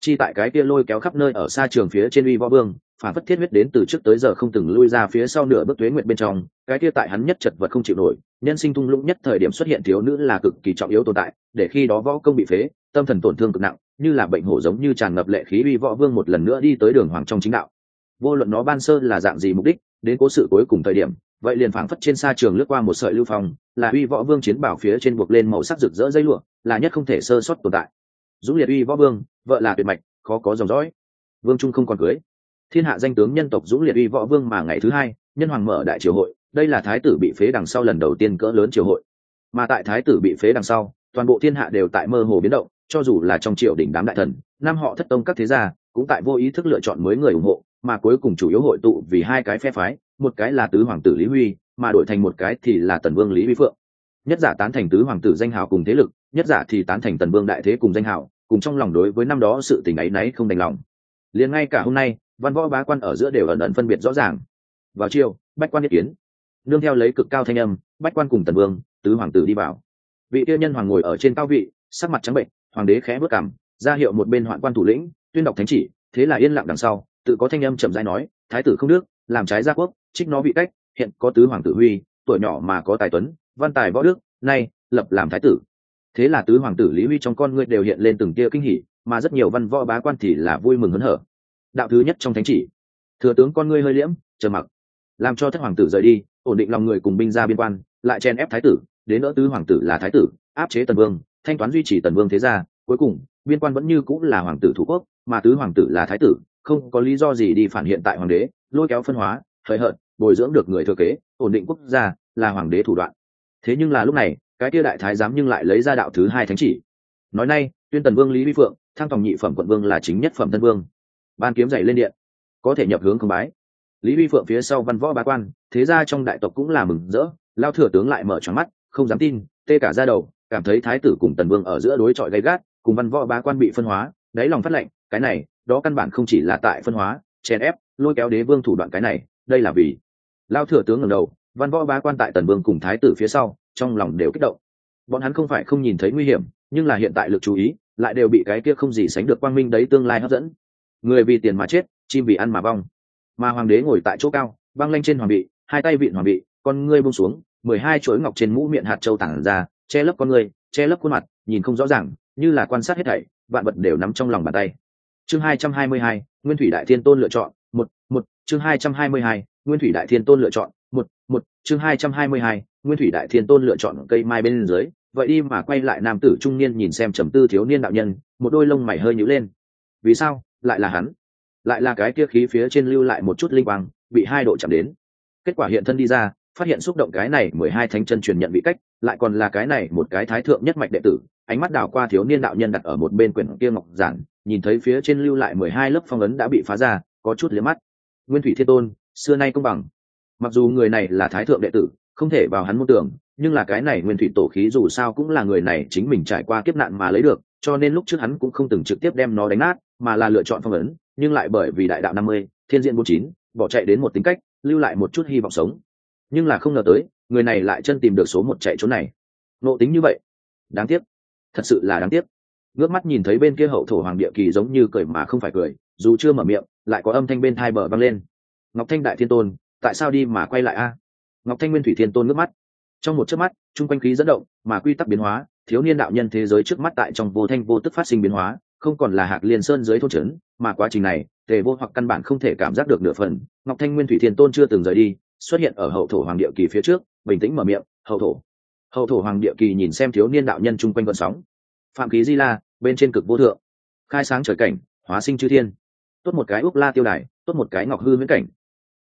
[SPEAKER 1] chi tại cái kia lôi kéo khắp nơi ở xa trường phía trên uy võ vương, phản phất thiết huyết đến từ trước tới giờ không từng lui ra phía sau nửa bước tuế nguyện bên trong, cái kia tại hắn nhất chật vật không chịu nổi, nhân sinh thung lũng nhất thời điểm xuất hiện thiếu nữ là cực kỳ trọng yếu tồn tại, để khi đó võ công bị phế, tâm thần tổn thương cực nặng, như là bệnh hổ giống như tràn ngập lệ khí uy võ vương một lần nữa đi tới đường hoàng trong chính đạo. Vô luận nó ban sơ là dạng gì mục đích, đến cố sự cuối cùng thời điểm, vậy liền phảng phất trên xa trường lướt qua một sợi lưu phong, là uy võ vương chiến bảo phía trên buộc lên màu sắc rực rỡ dây lụa, là nhất không thể sơ sót tồn tại. Dũng liệt uy võ vương vợ là tuyệt mạch, khó có dòng dõi. Vương trung không còn cưới. Thiên hạ danh tướng nhân tộc dũng liệt uy võ vương mà ngày thứ hai, nhân hoàng mở đại triều hội, đây là thái tử bị phế đằng sau lần đầu tiên cỡ lớn triều hội. Mà tại thái tử bị phế đằng sau, toàn bộ thiên hạ đều tại mơ hồ biến động, cho dù là trong triều đỉnh đám đại thần nam họ thất tông các thế gia, cũng tại vô ý thức lựa chọn mới người ủng hộ, mà cuối cùng chủ yếu hội tụ vì hai cái phe phái, một cái là tứ hoàng tử lý huy, mà đổi thành một cái thì là tần vương lý huy phượng. Nhất giả tán thành tứ hoàng tử danh hào cùng thế lực, nhất giả thì tán thành tần vương đại thế cùng danh hào cùng trong lòng đối với năm đó sự tình ấy náy không đành lòng. Liền ngay cả hôm nay, văn võ bá quan ở giữa đều ẩn ẩn phân biệt rõ ràng. Vào chiều, bách quan nhất kiến. Nương theo lấy cực cao thanh âm, bách quan cùng tần vương, tứ hoàng tử đi vào. Vị tiêu nhân hoàng ngồi ở trên cao vị, sắc mặt trắng bệnh, hoàng đế khẽ bước cằm ra hiệu một bên hoạn quan thủ lĩnh, tuyên đọc thánh chỉ, thế là yên lặng đằng sau, tự có thanh âm chậm rãi nói, thái tử không nước làm trái gia quốc, trích nó bị cách, hiện có tứ hoàng tử huy, tuổi nhỏ mà có tài tuấn, văn tài võ đức, nay, lập làm thái tử thế là tứ hoàng tử lý huy trong con ngươi đều hiện lên từng tia kinh hỉ mà rất nhiều văn võ bá quan thì là vui mừng hớn hở. Đạo thứ nhất trong thánh chỉ. Thừa tướng con ngươi hơi liễm trầm mặc. Làm cho thất hoàng tử rời đi ổn định lòng người cùng binh ra biên quan lại chen ép thái tử đến nỡ tứ hoàng tử là thái tử áp chế tần vương thanh toán duy trì tần vương thế gia. Cuối cùng biên quan vẫn như cũng là hoàng tử thủ quốc mà tứ hoàng tử là thái tử không có lý do gì đi phản hiện tại hoàng đế lôi kéo phân hóa hời hận, bồi dưỡng được người thừa kế ổn định quốc gia là hoàng đế thủ đoạn. Thế nhưng là lúc này cái kia đại thái giám nhưng lại lấy ra đạo thứ hai thánh chỉ. Nói nay, tuyên tần vương lý vi phượng, thăng phòng nhị phẩm quận vương là chính nhất phẩm thân vương. Ban kiếm dày lên điện, có thể nhập hướng không bái. Lý vi phượng phía sau văn võ bá quan, thế ra trong đại tộc cũng là mừng rỡ, lao thừa tướng lại mở tròn mắt, không dám tin, tê cả ra đầu, cảm thấy thái tử cùng tần vương ở giữa đối chọi gay gắt, cùng văn võ bá quan bị phân hóa, đáy lòng phát lệnh, cái này, đó căn bản không chỉ là tại phân hóa, chèn ép, lôi kéo đế vương thủ đoạn cái này, đây là vì. Lao thừa tướng ngẩng đầu, văn võ bá quan tại tần vương cùng thái tử phía sau trong lòng đều kích động. Bọn hắn không phải không nhìn thấy nguy hiểm, nhưng là hiện tại lực chú ý, lại đều bị cái kia không gì sánh được quang minh đấy tương lai hấp dẫn. Người vì tiền mà chết, chim vì ăn mà vong. Mà hoàng đế ngồi tại chỗ cao, băng lanh trên hoàng vị, hai tay vịn hoàng vị, con ngươi bông xuống, mười hai chuỗi ngọc trên mũ miệng hạt châu tản ra, che lấp con ngươi, che lấp khuôn mặt, nhìn không rõ ràng, như là quan sát hết thảy, vạn vật đều nắm trong lòng bàn tay. Chương hai trăm hai mươi hai, nguyên thủy đại thiên tôn lựa chọn, một một, chương hai trăm hai mươi hai, nguyên thủy đại thiên tôn lựa chọn, một một, chương hai trăm hai mươi hai nguyên thủy đại thiên tôn lựa chọn cây mai bên dưới, vậy đi mà quay lại nam tử trung niên nhìn xem trầm tư thiếu niên đạo nhân, một đôi lông mày hơi nhữ lên. Vì sao? Lại là hắn? Lại là cái kia khí phía trên lưu lại một chút linh quang, bị hai độ chạm đến. Kết quả hiện thân đi ra, phát hiện xúc động cái này mười hai thánh chân truyền nhận vị cách, lại còn là cái này một cái thái thượng nhất mạch đệ tử, ánh mắt đảo qua thiếu niên đạo nhân đặt ở một bên quyển kia ngọc giản, nhìn thấy phía trên lưu lại mười hai lớp phong ấn đã bị phá ra, có chút liếm mắt. Nguyên thủy thiên tôn, xưa nay công bằng. Mặc dù người này là thái thượng đệ tử không thể vào hắn môn tưởng, nhưng là cái này nguyên thủy tổ khí dù sao cũng là người này chính mình trải qua kiếp nạn mà lấy được, cho nên lúc trước hắn cũng không từng trực tiếp đem nó đánh nát, mà là lựa chọn phong ấn, nhưng lại bởi vì đại đạo năm mươi, thiên diện bốn chín, bỏ chạy đến một tính cách, lưu lại một chút hy vọng sống. Nhưng là không ngờ tới, người này lại chân tìm được số một chạy trốn này. Nộ tính như vậy, đáng tiếc. Thật sự là đáng tiếc. Ngước mắt nhìn thấy bên kia hậu thổ hoàng địa kỳ giống như cười mà không phải cười, dù chưa mở miệng, lại có âm thanh bên thai bờ văng lên. Ngọc thanh đại thiên tôn, tại sao đi mà quay lại a? Ngọc thanh nguyên thủy thiên tôn ngước mắt. Trong một chớp mắt, chung quanh khí dẫn động, mà quy tắc biến hóa, thiếu niên đạo nhân thế giới trước mắt tại trong vô thanh vô tức phát sinh biến hóa, không còn là hạc liên sơn dưới thôn trấn, mà quá trình này, tề vô hoặc căn bản không thể cảm giác được nửa phần. Ngọc thanh nguyên thủy thiên tôn chưa từng rời đi, xuất hiện ở hậu thổ hoàng địa kỳ phía trước, bình tĩnh mở miệng, hậu thổ. Hậu thổ hoàng địa kỳ nhìn xem thiếu niên đạo nhân chung quanh vận sóng. Phạm khí di la, bên trên cực vô thượng. Khai sáng trời cảnh, hóa sinh chư thiên. Tốt một cái úc la tiêu đài, tốt một cái ngọc hư viễn cảnh.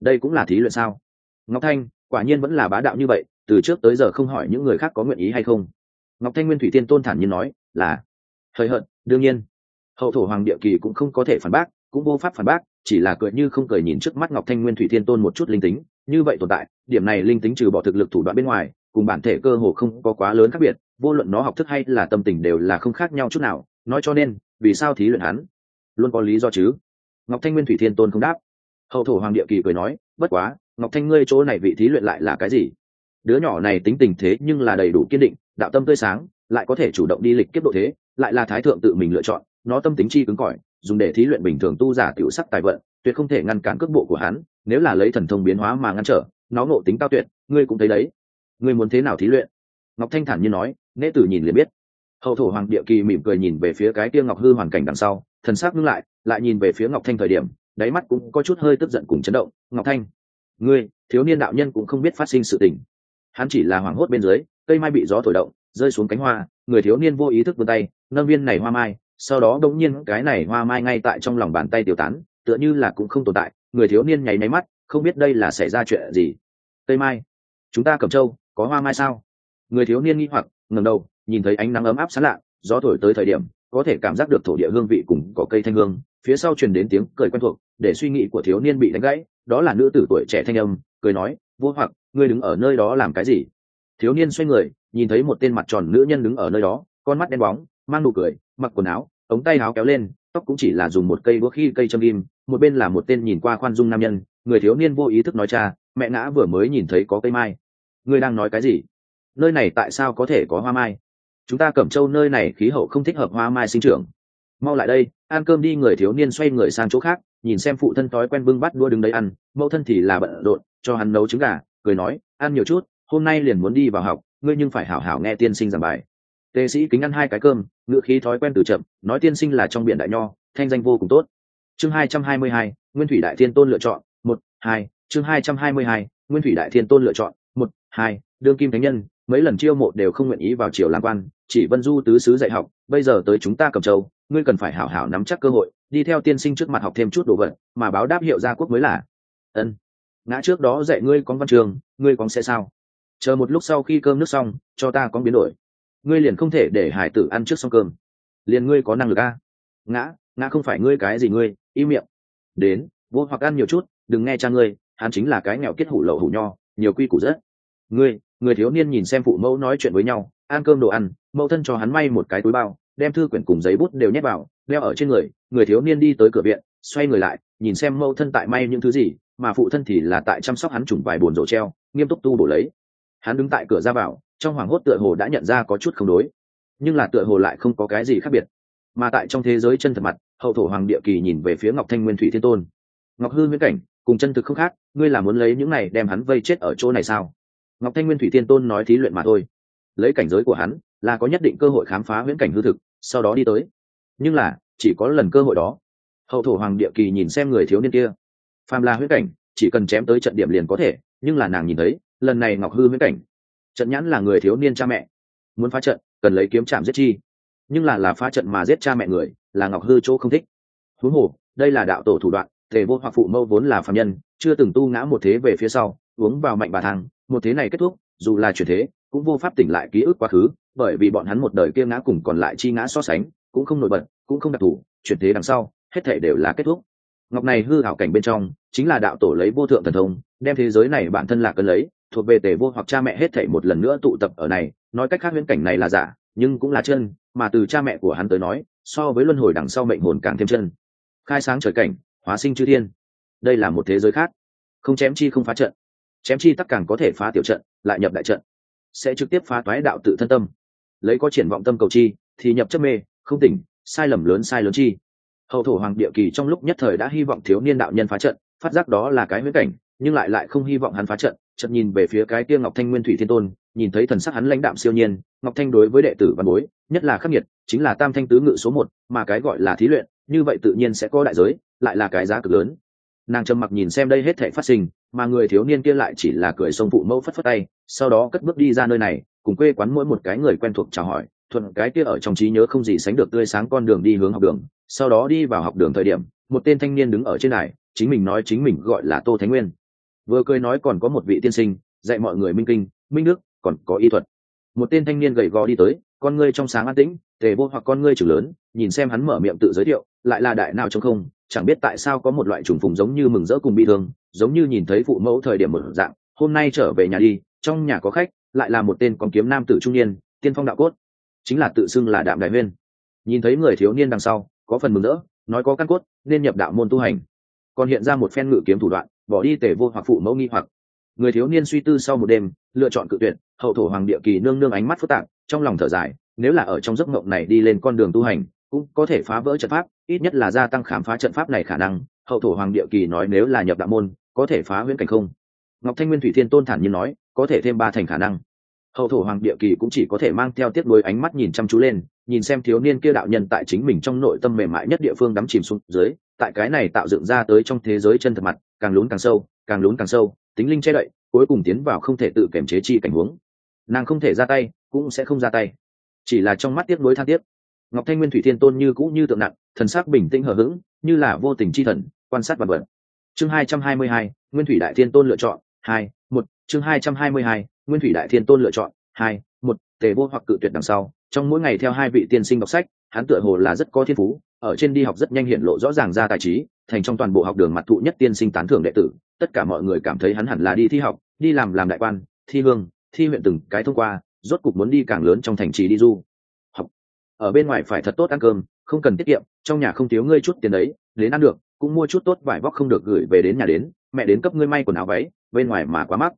[SPEAKER 1] Đây cũng là thí luyện sao? Ngọc thanh quả nhiên vẫn là bá đạo như vậy, từ trước tới giờ không hỏi những người khác có nguyện ý hay không. Ngọc thanh nguyên thủy Tiên tôn thản nhiên nói, là. Hời hợt, đương nhiên. Hậu thổ hoàng địa kỳ cũng không có thể phản bác, cũng vô pháp phản bác, chỉ là cười như không cười nhìn trước mắt ngọc thanh nguyên thủy thiên tôn một chút linh tính. Như vậy tồn tại, điểm này linh tính trừ bỏ thực lực thủ đoạn bên ngoài, cùng bản thể cơ hồ không có quá lớn khác biệt, vô luận nó học thức hay là tâm tình đều là không khác nhau chút nào. Nói cho nên, vì sao thí luyện hắn? Luôn có lý do chứ? Ngọc thanh nguyên thủy thiên tôn không đáp. Hậu thổ hoàng địa kỳ cười nói, bất quá ngọc thanh, ngươi chỗ này vị thí luyện lại là cái gì? Đứa nhỏ này tính tình thế nhưng là đầy đủ kiên định, đạo tâm tươi sáng, lại có thể chủ động đi lịch kiếp độ thế, lại là thái thượng tự mình lựa chọn, nó tâm tính chi cứng cỏi, dùng để thí luyện bình thường tu giả tiểu sắc tài vận, tuyệt không thể ngăn cản cước bộ của hắn, nếu là lấy thần thông biến hóa mà ngăn trở, nó ngộ tính cao tuyệt, ngươi cũng thấy đấy. Ngươi muốn thế nào thí luyện? Ngọc thanh thản như nói nễ tử nhìn liền biết. Hậu thổ hoàng địa kỳ mỉm cười nhìn về phía cái kia ngọc hư hoàn cảnh đằng sau, thần sắc ngưng lại lại nhìn về phía ngọc thanh thời điểm, đáy mắt cũng có chút hơi tức giận cùng chấn động. Ngọc thanh ngươi, thiếu niên đạo nhân cũng không biết phát sinh sự tình. Hắn chỉ là hoảng hốt bên dưới, cây mai bị gió thổi động, rơi xuống cánh hoa, người thiếu niên vô ý thức vươn tay, nâng viên này hoa mai, sau đó đông nhiên cái này hoa mai ngay tại trong lòng bàn tay tiêu tán, tựa như là cũng không tồn tại, người thiếu niên nháy máy mắt, không biết đây là xảy ra chuyện gì. Cây mai, chúng ta cầm châu, có hoa mai sao? Người thiếu niên nghi hoặc ngầm đầu, nhìn thấy ánh nắng ấm áp sán lạ, gió thổi tới thời điểm, có thể cảm giác được thổ địa hương vị cùng có cây thanh hương, phía sau truyền đến tiếng cười quen thuộc, để suy nghĩ của thiếu niên bị đánh gãy đó là nữ tử tuổi trẻ thanh âm, cười nói vô hoặc, ngươi đứng ở nơi đó làm cái gì? Thiếu niên xoay người, nhìn thấy một tên mặt tròn nữ nhân đứng ở nơi đó, con mắt đen bóng, mang nụ cười, mặc quần áo, ống tay áo kéo lên, tóc cũng chỉ là dùng một cây đũa khi cây châm kim một bên là một tên nhìn qua khoan dung nam nhân, người thiếu niên vô ý thức nói cha, mẹ ngã vừa mới nhìn thấy có cây mai. Ngươi đang nói cái gì? Nơi này tại sao có thể có hoa mai? Chúng ta cẩm châu nơi này khí hậu không thích hợp hoa mai sinh trưởng mau lại đây, ăn cơm đi, người thiếu niên xoay người sang chỗ khác, nhìn xem phụ thân thói quen bưng bắt đua đứng đấy ăn, mẫu thân thì là bận rộn, cho hắn nấu trứng gà, cười nói, ăn nhiều chút, hôm nay liền muốn đi vào học, ngươi nhưng phải hảo hảo nghe tiên sinh giảng bài. Tề sĩ kính ăn hai cái cơm, ngựa khí thói quen từ chậm, nói tiên sinh là trong biển đại nho, thanh danh vô cùng tốt. Chương hai trăm hai mươi hai, nguyên thủy đại thiên tôn lựa chọn, một, hai, chương hai trăm hai mươi hai, nguyên thủy đại thiên tôn lựa chọn, một, hai, đương kim thánh nhân, mấy lần chiêu mộ đều không nguyện ý vào triều làm quan, chỉ vân du tứ sứ dạy học, bây giờ tới chúng ta cầm châu ngươi cần phải hảo hảo nắm chắc cơ hội, đi theo tiên sinh trước mặt học thêm chút đồ vật, mà báo đáp hiệu gia quốc mới là. Ân. Ngã trước đó dạy ngươi con văn trường, ngươi con sẽ sao? Chờ một lúc sau khi cơm nước xong, cho ta con biến đổi. Ngươi liền không thể để hải tử ăn trước xong cơm. Liền ngươi có năng lực a. Ngã ngã không phải ngươi cái gì ngươi, im miệng. Đến, vô hoặc ăn nhiều chút, đừng nghe cha ngươi, hắn chính là cái nghèo kết hủ lậu hủ nho, nhiều quy củ rất. Ngươi, người thiếu niên nhìn xem phụ mẫu nói chuyện với nhau, ăn cơm đồ ăn, mẫu thân cho hắn may một cái túi bao đem thư quyển cùng giấy bút đều nhét vào, đeo ở trên người người thiếu niên đi tới cửa viện, xoay người lại, nhìn xem mẫu thân tại may những thứ gì, mà phụ thân thì là tại chăm sóc hắn trùng vài bồn rổ treo, nghiêm túc tu bổ lấy. Hắn đứng tại cửa ra vào, trong hoàng hốt tựa hồ đã nhận ra có chút không đối. Nhưng là tựa hồ lại không có cái gì khác biệt. Mà tại trong thế giới chân thật mặt, hậu thổ hoàng địa kỳ nhìn về phía ngọc thanh nguyên thủy thiên tôn. Ngọc hư nguyễn cảnh, cùng chân thực không khác, ngươi là muốn lấy những này đem hắn vây chết ở chỗ này sao? Ngọc thanh nguyên thủy thiên tôn nói thí luyện mà thôi. Lấy cảnh giới của hắn, là có nhất định cơ hội khám phá huyễn cảnh hư thực sau đó đi tới. Nhưng là, chỉ có lần cơ hội đó. Hậu thổ hoàng địa kỳ nhìn xem người thiếu niên kia. Phàm là huyết cảnh, chỉ cần chém tới trận điểm liền có thể, nhưng là nàng nhìn thấy, lần này ngọc hư huyết cảnh. Trận nhãn là người thiếu niên cha mẹ. Muốn phá trận, cần lấy kiếm chạm giết chi. Nhưng là là phá trận mà giết cha mẹ người, là ngọc hư chỗ không thích. Huống hồ, đây là đạo tổ thủ đoạn thể vô hoặc phụ mâu vốn là phạm nhân, chưa từng tu ngã một thế về phía sau, uống vào mạnh bà thang, một thế này kết thúc, dù là chuyển thế, cũng vô pháp tỉnh lại ký ức quá khứ bởi vì bọn hắn một đời kia ngã cùng còn lại chi ngã so sánh, cũng không nổi bật, cũng không đặc thù, chuyển thế đằng sau, hết thể đều là kết thúc. Ngọc này hư hảo cảnh bên trong, chính là đạo tổ lấy vô thượng thần thông, đem thế giới này bản thân là cân lấy, thuộc về tề vô hoặc cha mẹ hết thể một lần nữa tụ tập ở này. Nói cách khác viễn cảnh này là giả, nhưng cũng là chân, mà từ cha mẹ của hắn tới nói, so với luân hồi đằng sau mệnh hồn càng thêm chân. Khai sáng trời cảnh, hóa sinh chư thiên. Đây là một thế giới khác. Không chém chi không phá trận. Chém chi tắc càng có thể phá tiểu trận, lại nhập đại trận. Sẽ trực tiếp phá toái đạo tự thân tâm lấy có triển vọng tâm cầu chi, thì nhập chấp mê, không tỉnh, sai lầm lớn sai lớn chi. Hậu thổ hoàng địa kỳ trong lúc nhất thời đã hy vọng thiếu niên đạo nhân phá trận, phát giác đó là cái huyễn cảnh, nhưng lại lại không hy vọng hắn phá trận, chợt nhìn về phía cái kia ngọc thanh nguyên thủy thiên tôn, nhìn thấy thần sắc hắn lãnh đạm siêu nhiên, ngọc thanh đối với đệ tử văn bối, nhất là khắc nghiệt, chính là tam thanh tứ ngự số một, mà cái gọi là thí luyện, như vậy tự nhiên sẽ có đại giới, lại là cái giá cực lớn. Nàng trầm mặc nhìn xem đây hết thể phát sinh, mà người thiếu niên kia lại chỉ là cười sông phụ mẫu phất phất tay, sau đó cất bước đi ra nơi này cùng quê quán mỗi một cái người quen thuộc chào hỏi, thuận cái kia ở trong trí nhớ không gì sánh được tươi sáng con đường đi hướng học đường, sau đó đi vào học đường thời điểm, một tên thanh niên đứng ở trên này chính mình nói chính mình gọi là tô thánh nguyên. Vừa cười nói còn có một vị tiên sinh, dạy mọi người minh kinh, minh đức, còn có y thuật. Một tên thanh niên gầy gò đi tới, con ngươi trong sáng an tĩnh, tề vô hoặc con ngươi trưởng lớn, nhìn xem hắn mở miệng tự giới thiệu, lại là đại nào trong không, chẳng biết tại sao có một loại trùng phùng giống như mừng rỡ cùng bị thương, giống như nhìn thấy phụ mẫu thời điểm một dạng, hôm nay trở về nhà đi, trong nhà có khách lại là một tên con kiếm nam tử trung niên, tiên phong đạo cốt, chính là tự xưng là đạm đại huyên nhìn thấy người thiếu niên đằng sau, có phần mừng rỡ, nói có căn cốt, nên nhập đạo môn tu hành. Còn hiện ra một phen ngự kiếm thủ đoạn, bỏ đi tề vô hoặc phụ mẫu nghi hoặc. Người thiếu niên suy tư sau một đêm, lựa chọn cự tuyệt, hậu thổ hoàng địa kỳ nương nương ánh mắt phức tạp, trong lòng thở dài, nếu là ở trong giấc mộng này đi lên con đường tu hành, cũng có thể phá vỡ trận pháp, ít nhất là gia tăng khám phá trận pháp này khả năng, hậu thổ hoàng địa kỳ nói nếu là nhập đạo môn, có thể phá huyễn cảnh không? Ngọc thanh nguyên thủy thiên tôn thản nhiên nói có thể thêm ba thành khả năng. Hậu thổ hoàng địa kỳ cũng chỉ có thể mang theo tiếp nối ánh mắt nhìn chăm chú lên, nhìn xem thiếu niên kia đạo nhân tại chính mình trong nội tâm mềm mại nhất địa phương đắm chìm xuống dưới, tại cái này tạo dựng ra tới trong thế giới chân thật mặt, càng lún càng sâu, càng lún càng sâu, tính linh che đậy, cuối cùng tiến vào không thể tự kiểm chế chi cảnh huống. Nàng không thể ra tay, cũng sẽ không ra tay. Chỉ là trong mắt tiếc nối than tiếc. Ngọc thanh nguyên thủy thiên tôn như cũng như tượng nặng, thần sắc bình tĩnh hờ hững, như là vô tình chi thần, quan sát vật vật. Chương hai trăm hai mươi hai, nguyên thủy đại thiên tôn lựa chọn, hai, một chương hai trăm hai mươi hai, nguyên thủy đại thiên tôn lựa chọn. Hai, một, tề vô hoặc cự tuyệt đằng sau. Trong mỗi ngày theo hai vị tiên sinh đọc sách, hắn tựa hồ là rất có thiên phú, ở trên đi học rất nhanh hiện lộ rõ ràng ra tài trí, thành trong toàn bộ học đường mặt thụ nhất tiên sinh tán thưởng đệ tử. Tất cả mọi người cảm thấy hắn hẳn là đi thi học, đi làm làm đại quan, thi hương, thi huyện từng cái thông qua, rốt cục muốn đi càng lớn trong thành trì đi du học. Ở bên ngoài phải thật tốt ăn cơm, không cần tiết kiệm, trong nhà không thiếu ngươi chút tiền đấy, đến ăn được, cũng mua chút tốt vải vóc không được gửi về đến nhà đến, mẹ đến cấp ngươi may quần áo váy, bên ngoài mà quá mắc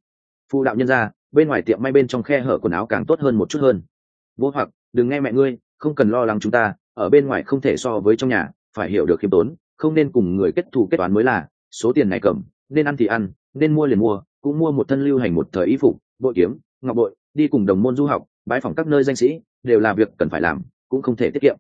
[SPEAKER 1] phụ đạo nhân ra, bên ngoài tiệm may bên trong khe hở quần áo càng tốt hơn một chút hơn. Vô hoặc, đừng nghe mẹ ngươi, không cần lo lắng chúng ta, ở bên ngoài không thể so với trong nhà, phải hiểu được khiêm tốn, không nên cùng người kết thù kết toán mới là, số tiền này cầm, nên ăn thì ăn, nên mua liền mua, cũng mua một thân lưu hành một thời y phục, bội kiếm, ngọc bội, đi cùng đồng môn du học bãi phòng các nơi danh sĩ, đều là việc cần phải làm, cũng không thể tiết kiệm.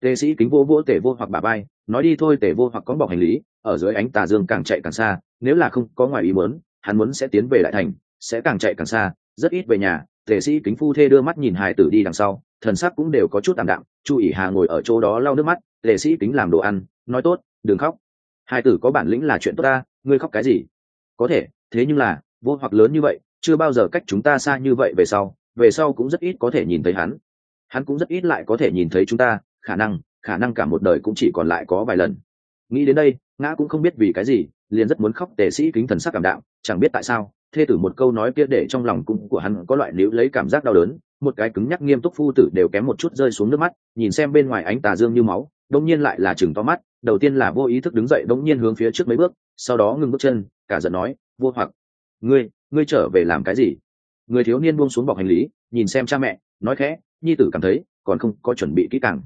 [SPEAKER 1] Tề sĩ kính vô vỗ tể vô hoặc bà bay nói đi thôi tể vô hoặc có bọc hành lý, ở dưới ánh tà dương càng chạy càng xa, nếu là không có ngoài ý muốn, hắn muốn sẽ tiến về lại thành sẽ càng chạy càng xa, rất ít về nhà. Tề sĩ kính phu thê đưa mắt nhìn hài tử đi đằng sau, thần sắc cũng đều có chút tạm đạm. Chu ỷ hà ngồi ở chỗ đó lau nước mắt, tề sĩ kính làm đồ ăn, nói tốt, đừng khóc. Hai tử có bản lĩnh là chuyện tốt ta, ngươi khóc cái gì? Có thể, thế nhưng là, vô hoặc lớn như vậy, chưa bao giờ cách chúng ta xa như vậy về sau về sau cũng rất ít có thể nhìn thấy hắn. Hắn cũng rất ít lại có thể nhìn thấy chúng ta, khả năng khả năng cả một đời cũng chỉ còn lại có vài lần. Nghĩ đến đây, ngã cũng không biết vì cái gì, liền rất muốn khóc. Tề sĩ kính thần sắc cảm đạo chẳng biết tại sao thê tử một câu nói kia để trong lòng cung của hắn có loại níu lấy cảm giác đau đớn, một cái cứng nhắc nghiêm túc phu tử đều kém một chút rơi xuống nước mắt, nhìn xem bên ngoài ánh tà dương như máu đông nhiên lại là chừng to mắt, đầu tiên là vô ý thức đứng dậy đông nhiên hướng phía trước mấy bước, sau đó ngừng bước chân, cả giận nói, vô hoặc, ngươi ngươi trở về làm cái gì? Người thiếu niên buông xuống bọc hành lý, nhìn xem cha mẹ, nói khẽ, nhi tử cảm thấy, còn không có chuẩn bị kỹ càng.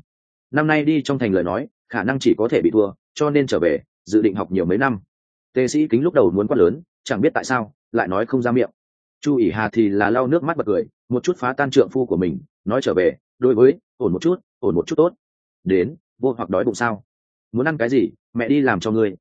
[SPEAKER 1] Năm nay đi trong thành lời nói, khả năng chỉ có thể bị thua, cho nên trở về, dự định học nhiều mấy năm. Tề sĩ kính lúc đầu muốn quát lớn, chẳng biết tại sao lại nói không ra miệng. Chu ỷ hà thì là lau nước mắt bật cười, một chút phá tan trượng phu của mình, nói trở về, đối với, ổn một chút, ổn một chút tốt. Đến, vô hoặc đói bụng sao? Muốn ăn cái gì, mẹ đi làm cho ngươi.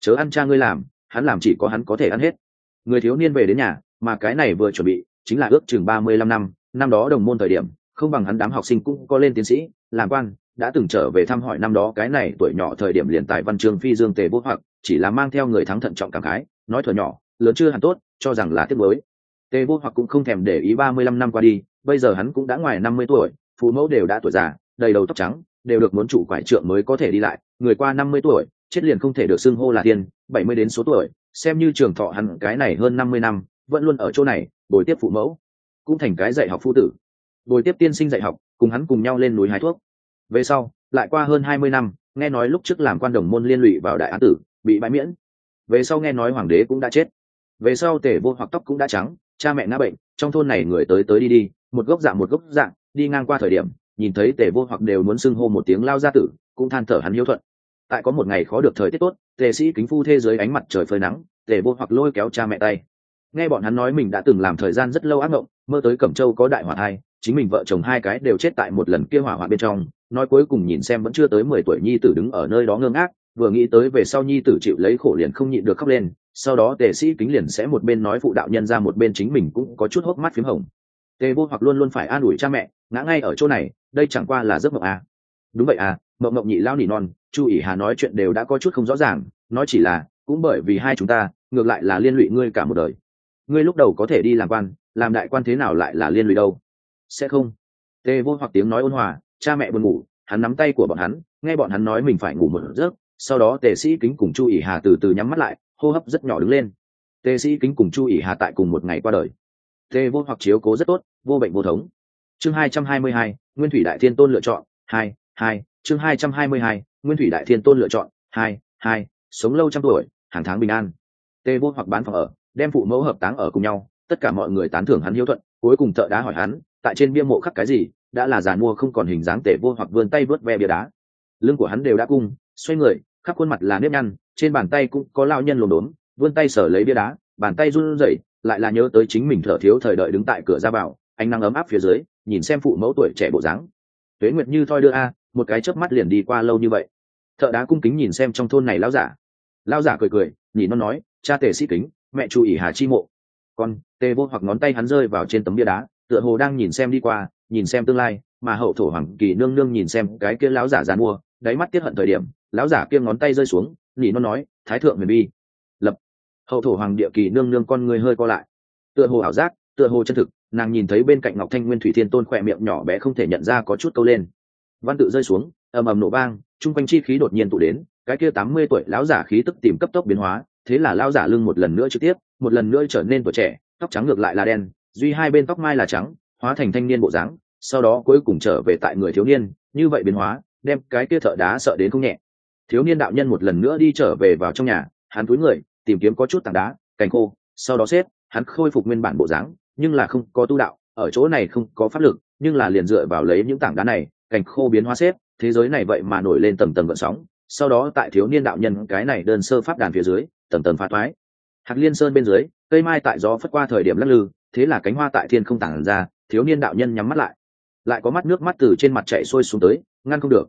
[SPEAKER 1] Chớ ăn cha ngươi làm, hắn làm chỉ có hắn có thể ăn hết. Người thiếu niên về đến nhà, mà cái này vừa chuẩn bị, chính là ước chừng ba mươi lăm năm năm đó đồng môn thời điểm, không bằng hắn đám học sinh cũng có lên tiến sĩ, làm quan, đã từng trở về thăm hỏi năm đó cái này tuổi nhỏ thời điểm liền tài văn chương phi dương tề vô hoặc, chỉ là mang theo người thắng thận trọng cảm khái, nói thuở nhỏ, lớn chưa hẳn tốt cho rằng là tiếc mới tề vô hoặc cũng không thèm để ý ba mươi lăm năm qua đi, bây giờ hắn cũng đã ngoài năm mươi tuổi, phụ mẫu đều đã tuổi già, đầy đầu tóc trắng, đều được muốn chủ quải trượng mới có thể đi lại. Người qua năm mươi tuổi, chết liền không thể được xưng hô là tiên, bảy mươi đến số tuổi. Xem như trường thọ hắn cái này hơn năm mươi năm, vẫn luôn ở chỗ này, bồi tiếp phụ mẫu, cũng thành cái dạy học phu tử. Bồi tiếp tiên sinh dạy học, cùng hắn cùng nhau lên núi hái thuốc. Về sau, lại qua hơn hai mươi năm, nghe nói lúc trước làm quan đồng môn liên lụy vào đại án tử, bị bãi miễn. Về sau nghe nói hoàng đế cũng đã chết về sau tề vô hoặc tóc cũng đã trắng, cha mẹ ngã bệnh, trong thôn này người tới tới đi đi, một gốc dạng một gốc dạng, đi ngang qua thời điểm, nhìn thấy tề vô hoặc đều muốn xưng hô một tiếng lao gia tử, cũng than thở hắn hiếu thuận. Tại có một ngày khó được thời tiết tốt tề sĩ kính phu thế giới ánh mặt trời phơi nắng tề vô hoặc lôi kéo cha mẹ tay. Nghe bọn hắn nói mình đã từng làm thời gian rất lâu ác mộng, mơ tới cẩm châu có đại hỏa thai, chính mình vợ chồng hai cái đều chết tại một lần kia hỏa hoạn bên trong, nói cuối cùng nhìn xem vẫn chưa tới mười tuổi nhi tử đứng ở nơi đó ngơ ngác, vừa nghĩ tới về sau nhi tử chịu lấy khổ liền không nhịn được khóc lên sau đó tề sĩ kính liền sẽ một bên nói phụ đạo nhân ra một bên chính mình cũng có chút hốc mắt p h í m hồng. Tề vô hoặc luôn luôn phải an ủi cha mẹ, ngã ngay ở chỗ này, đây chẳng qua là giấc mộng à. đúng vậy à mộng mộng nhị lao nỉ non, chu ỷ hà nói chuyện đều đã có chút không rõ ràng, nói chỉ là, cũng bởi vì hai chúng ta, ngược lại là liên lụy ngươi cả một đời. Ngươi lúc đầu có thể đi làm quan, làm đại quan thế nào lại là liên lụy đâu? Sẽ không. Tề vô hoặc tiếng nói ôn hòa, cha mẹ buồn ngủ, hắn nắm tay của bọn hắn, nghe bọn hắn nói mình phải ngủ một giấc, sau đó tề sĩ kính cùng chu ỷ hà từ từ nhắm mắt lại hô hấp rất nhỏ đứng lên. Tề sĩ kính cùng chu ỷ hà tại cùng một ngày qua đời. Tề vô hoặc chiếu cố rất tốt, vô bệnh vô thống. Chương hai trăm hai mươi hai, nguyên thủy đại thiên tôn lựa chọn, hai hai. Chương hai trăm hai mươi hai, nguyên thủy đại thiên tôn lựa chọn, hai hai. Sống lâu trăm tuổi, hàng tháng bình an. Tề vô hoặc bán phòng ở, đem phụ mẫu hợp táng ở cùng nhau. Tất cả mọi người tán thưởng hắn hiếu thuận, cuối cùng thợ đá hỏi hắn, tại trên bia mộ khắc cái gì, đã là giàn mua không còn hình dáng tề vô hoặc vươn tay vớt ve bia đá. Lưng của hắn đều đã cung, xoay người, khắp khuôn mặt là nếp nhăn trên bàn tay cũng có lao nhân lồn đốn vươn tay sở lấy bia đá, bàn tay run rẩy, lại là nhớ tới chính mình thở thiếu thời đợi đứng tại cửa ra vào, ánh nắng ấm áp phía dưới, nhìn xem phụ mẫu tuổi trẻ bộ dáng. Tuế nguyệt như thoi đưa a, một cái chớp mắt liền đi qua lâu như vậy. Thợ đá cung kính nhìn xem trong thôn này lao giả. Lao giả cười cười nhìn nó nói, cha tề sĩ kính, mẹ chú ý hà chi mộ. Con, tề vô hoặc ngón tay hắn rơi vào trên tấm bia đá, tựa hồ đang nhìn xem đi qua, nhìn xem tương lai, mà hậu thổ hoàng kỳ nương nương nhìn xem cái kia lão giả giàn mua đáy mắt tiết hận thời điểm, lão giả kia ngón tay rơi xuống nỉ nó nói, thái thượng huyền bi. Lập, hậu thổ hoàng địa kỳ nương nương con người hơi co lại. Tựa hồ ảo giác, tựa hồ chân thực, nàng nhìn thấy bên cạnh ngọc thanh nguyên thủy thiên tôn khỏe miệng nhỏ bé không thể nhận ra có chút câu lên. Văn tự rơi xuống, ầm ầm nổ bang chung quanh chi khí đột nhiên tụ đến, cái kia tám mươi tuổi lão giả khí tức tìm cấp tốc biến hóa, thế là lão giả lưng một lần nữa trực tiếp, một lần nữa trở nên tuổi trẻ, tóc trắng ngược lại là đen, duy hai bên tóc mai là trắng, hóa thành thanh niên bộ dáng, sau đó cuối cùng trở về tại người thiếu niên, như vậy biến hóa, đem cái kia thợ đá sợ đến không nhẹ thiếu niên đạo nhân một lần nữa đi trở về vào trong nhà, hắn túi người, tìm kiếm có chút tảng đá, cành khô, sau đó xếp, hắn khôi phục nguyên bản bộ dáng, nhưng là không có tu đạo, ở chỗ này không có pháp lực, nhưng là liền dựa vào lấy những tảng đá này, cành khô biến hóa xếp, thế giới này vậy mà nổi lên tầng tầng gợn sóng, sau đó tại thiếu niên đạo nhân cái này đơn sơ pháp đàn phía dưới, tầng tầng phá thoái hạt liên sơn bên dưới, cây mai tại gió phất qua thời điểm lắc lư, thế là cánh hoa tại thiên không tản ra, thiếu niên đạo nhân nhắm mắt lại. Lại có mắt nước mắt từ trên mặt chạy xuôi xuống tới, ngăn không được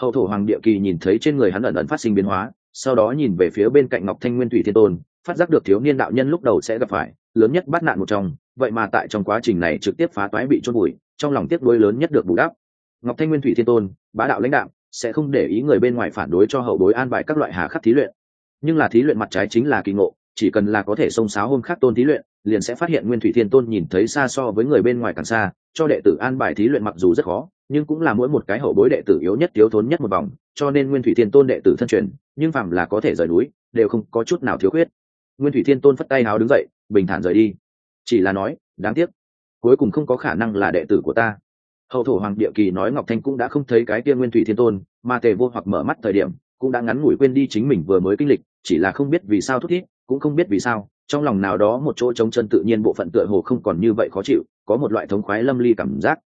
[SPEAKER 1] hậu thổ hoàng địa kỳ nhìn thấy trên người hắn ẩn ẩn phát sinh biến hóa, sau đó nhìn về phía bên cạnh ngọc thanh nguyên thủy thiên tôn, phát giác được thiếu niên đạo nhân lúc đầu sẽ gặp phải, lớn nhất bắt nạn một trong, vậy mà tại trong quá trình này trực tiếp phá toái bị chôn bụi trong lòng tiếc nuối lớn nhất được bù đắp. Ngọc thanh nguyên thủy thiên tôn, bá đạo lãnh đạo sẽ không để ý người bên ngoài phản đối cho hậu bối an bài các loại hà khắc thí luyện. Nhưng là thí luyện mặt trái chính là kỳ ngộ, chỉ cần là có thể xông xáo hôm khác tôn thí luyện, liền sẽ phát hiện nguyên thủy thiên tôn nhìn thấy xa so với người bên ngoài càng xa, cho đệ tử an bài thí luyện mặc dù rất khó nhưng cũng là mỗi một cái hậu bối đệ tử yếu nhất, thiếu thốn nhất một vòng, cho nên nguyên thủy thiên tôn đệ tử thân truyền, nhưng phàm là có thể rời núi, đều không có chút nào thiếu khuyết. Nguyên thủy thiên tôn phất tay háo đứng dậy, bình thản rời đi. Chỉ là nói, đáng tiếc, cuối cùng không có khả năng là đệ tử của ta. Hậu thổ hoàng địa kỳ nói ngọc thanh cũng đã không thấy cái kia nguyên thủy thiên tôn, mà tề vô hoặc mở mắt thời điểm, cũng đã ngắn ngủi quên đi chính mình vừa mới kinh lịch, chỉ là không biết vì sao thúc thiết cũng không biết vì sao, trong lòng nào đó một chỗ trống chân tự nhiên bộ phận tựa hồ không còn như vậy khó chịu, có một loại thống khoái lâm ly cảm giác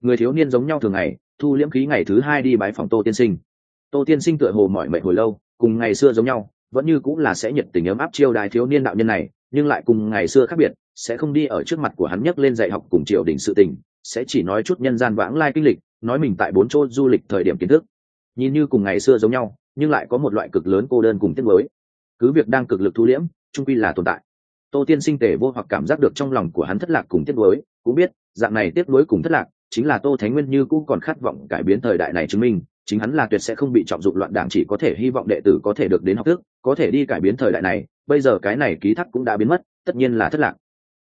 [SPEAKER 1] người thiếu niên giống nhau thường ngày, thu liễm khí ngày thứ hai đi bái phòng tô tiên sinh. Tô tiên sinh tựa hồ mỏi mệt hồi lâu, cùng ngày xưa giống nhau, vẫn như cũng là sẽ nhiệt tình ấm áp chiêu đài thiếu niên đạo nhân này, nhưng lại cùng ngày xưa khác biệt, sẽ không đi ở trước mặt của hắn nhấc lên dạy học cùng triều đình sự tình, sẽ chỉ nói chút nhân gian vãng lai kinh lịch, nói mình tại bốn chỗ du lịch thời điểm kiến thức. Nhìn như cùng ngày xưa giống nhau, nhưng lại có một loại cực lớn cô đơn cùng tiết mới cứ việc đang cực lực thu liễm trung quy là tồn tại. Tô tiên sinh tề vô hoặc cảm giác được trong lòng của hắn thất lạc cùng tiết mới cũng biết, dạng này tiết mới cùng thất lạc chính là tô thánh nguyên như cũng còn khát vọng cải biến thời đại này chứng minh, chính hắn là tuyệt sẽ không bị trọng dụng loạn đảng chỉ có thể hy vọng đệ tử có thể được đến học thức, có thể đi cải biến thời đại này, bây giờ cái này ký thác cũng đã biến mất, tất nhiên là thất lạc.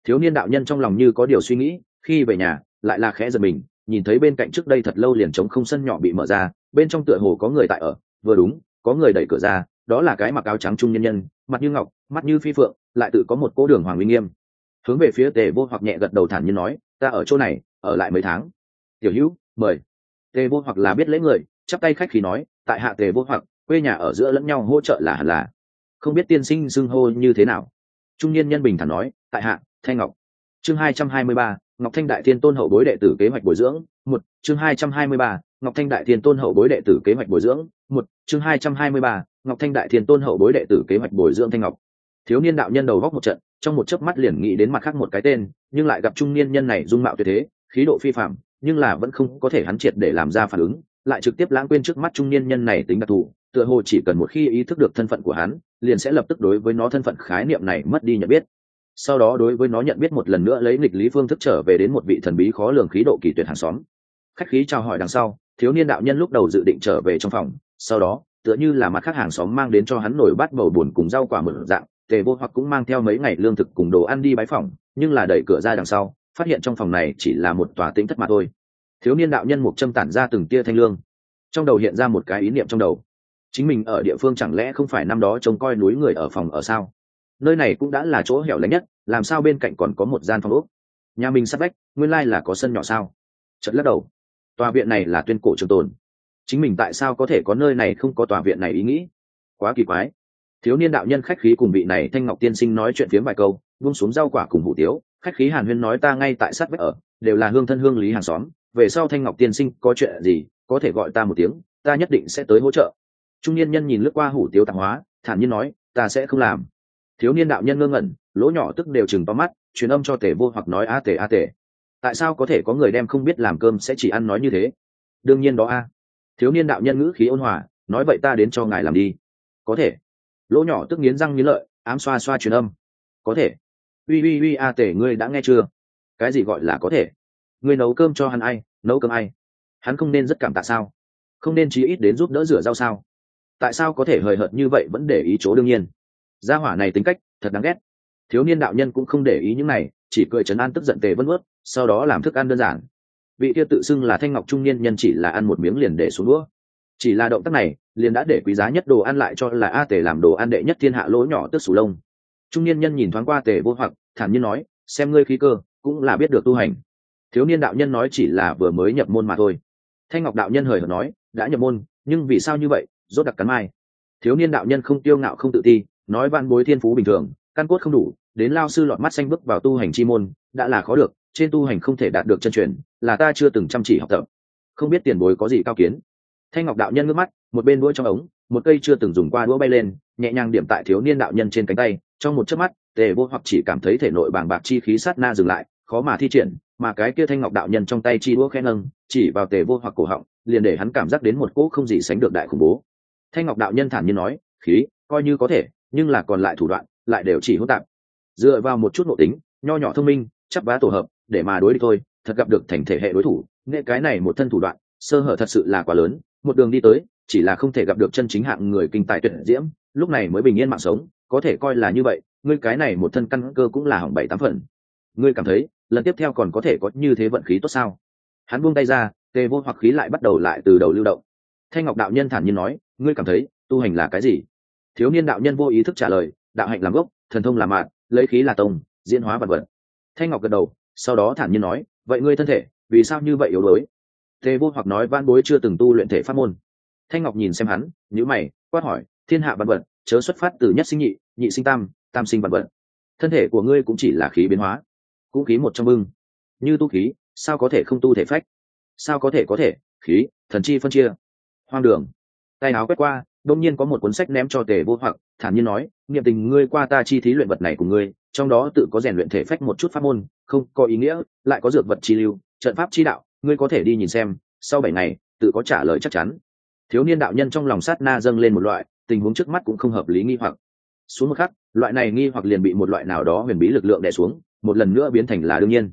[SPEAKER 1] Thiếu niên đạo nhân trong lòng như có điều suy nghĩ, khi về nhà, lại là khẽ giật mình, nhìn thấy bên cạnh trước đây thật lâu liền trống không sân nhỏ bị mở ra, bên trong tựa hồ có người tại ở, vừa đúng, có người đẩy cửa ra, đó là cái mặc áo trắng trung nhân nhân, mặt như ngọc, mắt như phi phượng, lại tự có một cố đường hoàng uy nghiêm. Hướng về phía tề vô hoặc nhẹ gật đầu thản nhiên nói, ta ở chỗ này, ở lại mấy tháng tiểu hữu, mời. Tề vô hoặc là biết lễ người, chắp tay khách khí nói, tại hạ tề vô hoặc, quê nhà ở giữa lẫn nhau hỗ trợ là hẳn là. Không biết tiên sinh xưng hô như thế nào. Trung niên nhân bình thản nói, tại hạ, thanh ngọc. Chương hai trăm hai mươi ba, ngọc thanh đại thiên tôn hậu bối đệ tử kế hoạch bồi dưỡng, một. Chương hai trăm hai mươi ba, ngọc thanh đại thiên tôn hậu bối đệ tử kế hoạch bồi dưỡng, một. Chương hai trăm hai mươi ba, ngọc thanh đại thiên tôn hậu bối đệ tử kế hoạch bồi dưỡng thanh ngọc. Thiếu niên đạo nhân đầu góc một trận, trong một chớp mắt liền nghĩ đến mặt khác một cái tên, nhưng lại gặp trung niên nhân này dung mạo tuyệt thế khí độ phi phạm, nhưng là vẫn không có thể hắn triệt để làm ra phản ứng, lại trực tiếp lãng quên trước mắt trung niên nhân này tính đặc thù, tựa hồ chỉ cần một khi ý thức được thân phận của hắn, liền sẽ lập tức đối với nó thân phận khái niệm này mất đi nhận biết. Sau đó đối với nó nhận biết một lần nữa lấy nghịch lý phương thức trở về đến một vị thần bí khó lường khí độ kỳ tuyệt hàng xóm. Khách khí chào hỏi đằng sau, thiếu niên đạo nhân lúc đầu dự định trở về trong phòng, sau đó, tựa như là mặt khác hàng xóm mang đến cho hắn nổi bát bầu buồn cùng rau quả mở dạng, tề vô hoặc cũng mang theo mấy ngày lương thực cùng đồ ăn đi bái phòng, nhưng là đẩy cửa ra đằng sau phát hiện trong phòng này chỉ là một tòa tĩnh thất mà thôi. Thiếu niên đạo nhân mục châm tản ra từng tia thanh lương. Trong đầu hiện ra một cái ý niệm trong đầu. Chính mình ở địa phương chẳng lẽ không phải năm đó trông coi núi người ở phòng ở sao? Nơi này cũng đã là chỗ hẻo lánh nhất làm sao bên cạnh còn có một gian phòng ốc? Nhà mình sắp bách, nguyên lai là có sân nhỏ sao? Chật lắc đầu. Tòa viện này là tuyên cổ trường tồn. Chính mình tại sao có thể có nơi này không có tòa viện này ý nghĩ? Quá kỳ quái. Thiếu niên đạo nhân khách khí cùng vị này thanh ngọc tiên sinh nói chuyện phiếm vài câu buông xuống rau quả cùng hủ tiếu, khách khí hàn huyên nói ta ngay tại sát vách ở, đều là hương thân hương lý hàng xóm, về sau thanh ngọc tiên sinh có chuyện gì, có thể gọi ta một tiếng, ta nhất định sẽ tới hỗ trợ. Trung niên nhân nhìn lướt qua hủ tiếu tạp hóa, thản nhiên nói, ta sẽ không làm. Thiếu niên đạo nhân ngơ ngẩn, lỗ nhỏ tức đều chừng to mắt, truyền âm cho tể vô hoặc nói a tể a tể tại sao có thể có người đem không biết làm cơm sẽ chỉ ăn nói như thế? Đương nhiên đó a. Thiếu niên đạo nhân ngữ khí ôn hòa, nói vậy ta đến cho ngài làm đi. Có thể. Lỗ nhỏ tức nghiến răng nghiến lợi, ám xoa xoa truyền âm. Có thể uy uy uy, a tể, ngươi đã nghe chưa? Cái gì gọi là có thể? Ngươi nấu cơm cho hắn ai? Nấu cơm ai? Hắn không nên rất cảm tạ sao? Không nên chí ít đến giúp đỡ rửa rau sao? Tại sao có thể hời hợt như vậy vẫn để ý chỗ đương nhiên? Gia hỏa này tính cách, thật đáng ghét. Thiếu niên đạo nhân cũng không để ý những này, chỉ cười trấn an tức giận tề vân ướt, sau đó làm thức ăn đơn giản. Vị kia tự xưng là thanh ngọc trung niên nhân chỉ là ăn một miếng liền để xuống đũa. Chỉ là động tác này, liền đã để quý giá nhất đồ ăn lại cho là a tề làm đồ ăn đệ nhất thiên hạ lỗ nhỏ tức sủ lông trung niên nhân nhìn thoáng qua tề vô hoặc, thản nhiên nói, xem ngươi khí cơ, cũng là biết được tu hành. Thiếu niên đạo nhân nói chỉ là vừa mới nhập môn mà thôi. Thanh ngọc đạo nhân hời hợt nói, đã nhập môn, nhưng vì sao như vậy, rốt đặc cắn mai. Thiếu niên đạo nhân không tiêu ngạo không tự ti, nói văn bối thiên phú bình thường, căn cốt không đủ, đến lao sư lọt mắt xanh bước vào tu hành chi môn, đã là khó được, trên tu hành không thể đạt được chân truyền, là ta chưa từng chăm chỉ học tập. Không biết tiền bối có gì cao kiến. Thanh ngọc đạo nhân ngước mắt, một bên đũa trong ống, một cây chưa từng dùng qua đũa bay lên, nhẹ nhàng điểm tại thiếu niên đạo nhân trên cánh tay trong một chớp mắt, tề vô hoặc chỉ cảm thấy thể nội bàng bạc chi khí sát na dừng lại, khó mà thi triển, mà cái kia thanh ngọc đạo nhân trong tay chi đũa khen nâng, chỉ vào tề vô hoặc cổ họng, liền để hắn cảm giác đến một cỗ không gì sánh được đại khủng bố. Thanh ngọc đạo nhân thản nhiên nói, khí, coi như có thể, nhưng là còn lại thủ đoạn, lại đều chỉ hỗn tạp. Dựa vào một chút nội tính, nho nhỏ thông minh, chắp vá tổ hợp, để mà đối địch thôi, thật gặp được thành thể hệ đối thủ nghệ cái này một thân thủ đoạn, sơ hở thật sự là quá lớn, một đường đi tới, chỉ là không thể gặp được chân chính hạng người kinh tài tuyệt diễm, lúc này mới bình yên mạng sống có thể coi là như vậy, ngươi cái này một thân căn cơ cũng là hỏng bảy tám phần. Ngươi cảm thấy, lần tiếp theo còn có thể có như thế vận khí tốt sao? Hắn buông tay ra, tê vô hoặc khí lại bắt đầu lại từ đầu lưu động. Thanh ngọc đạo nhân thản nhiên nói, ngươi cảm thấy, tu hành là cái gì? Thiếu niên đạo nhân vô ý thức trả lời, đạo hạnh làm gốc, thần thông là mạng lấy khí là tông, diễn hóa vật vật. Thanh ngọc gật đầu, sau đó thản nhiên nói, vậy ngươi thân thể, vì sao như vậy yếu đuối? Tề vô hoặc nói van bối chưa từng tu luyện thể pháp môn. Thanh ngọc nhìn xem hắn nhữ mày, quát hỏi, thiên hạ vật vật chớ xuất phát từ nhất sinh nhị nhị sinh tam tam sinh vật vật. Thân thể của ngươi cũng chỉ là khí biến hóa, cũng khí một trong bưng. Như tu khí, sao có thể không tu thể phách? Sao có thể có thể? Khí, thần chi phân chia. Hoang đường. Tay áo quét qua, đông nhiên có một cuốn sách ném cho tề vô hoặc, thản nhiên nói, niệm tình ngươi qua ta chi thí luyện vật này của ngươi, trong đó tự có rèn luyện thể phách một chút pháp môn, không có ý nghĩa, lại có dược vật chi lưu, trận pháp chi đạo, ngươi có thể đi nhìn xem, sau bảy ngày, tự có trả lời chắc chắn. Thiếu niên đạo nhân trong lòng sát na dâng lên một loại tình huống trước mắt cũng không hợp lý nghi hoặc. Xuống một khắc, loại này nghi hoặc liền bị một loại nào đó huyền bí lực lượng đè xuống, một lần nữa biến thành là đương nhiên.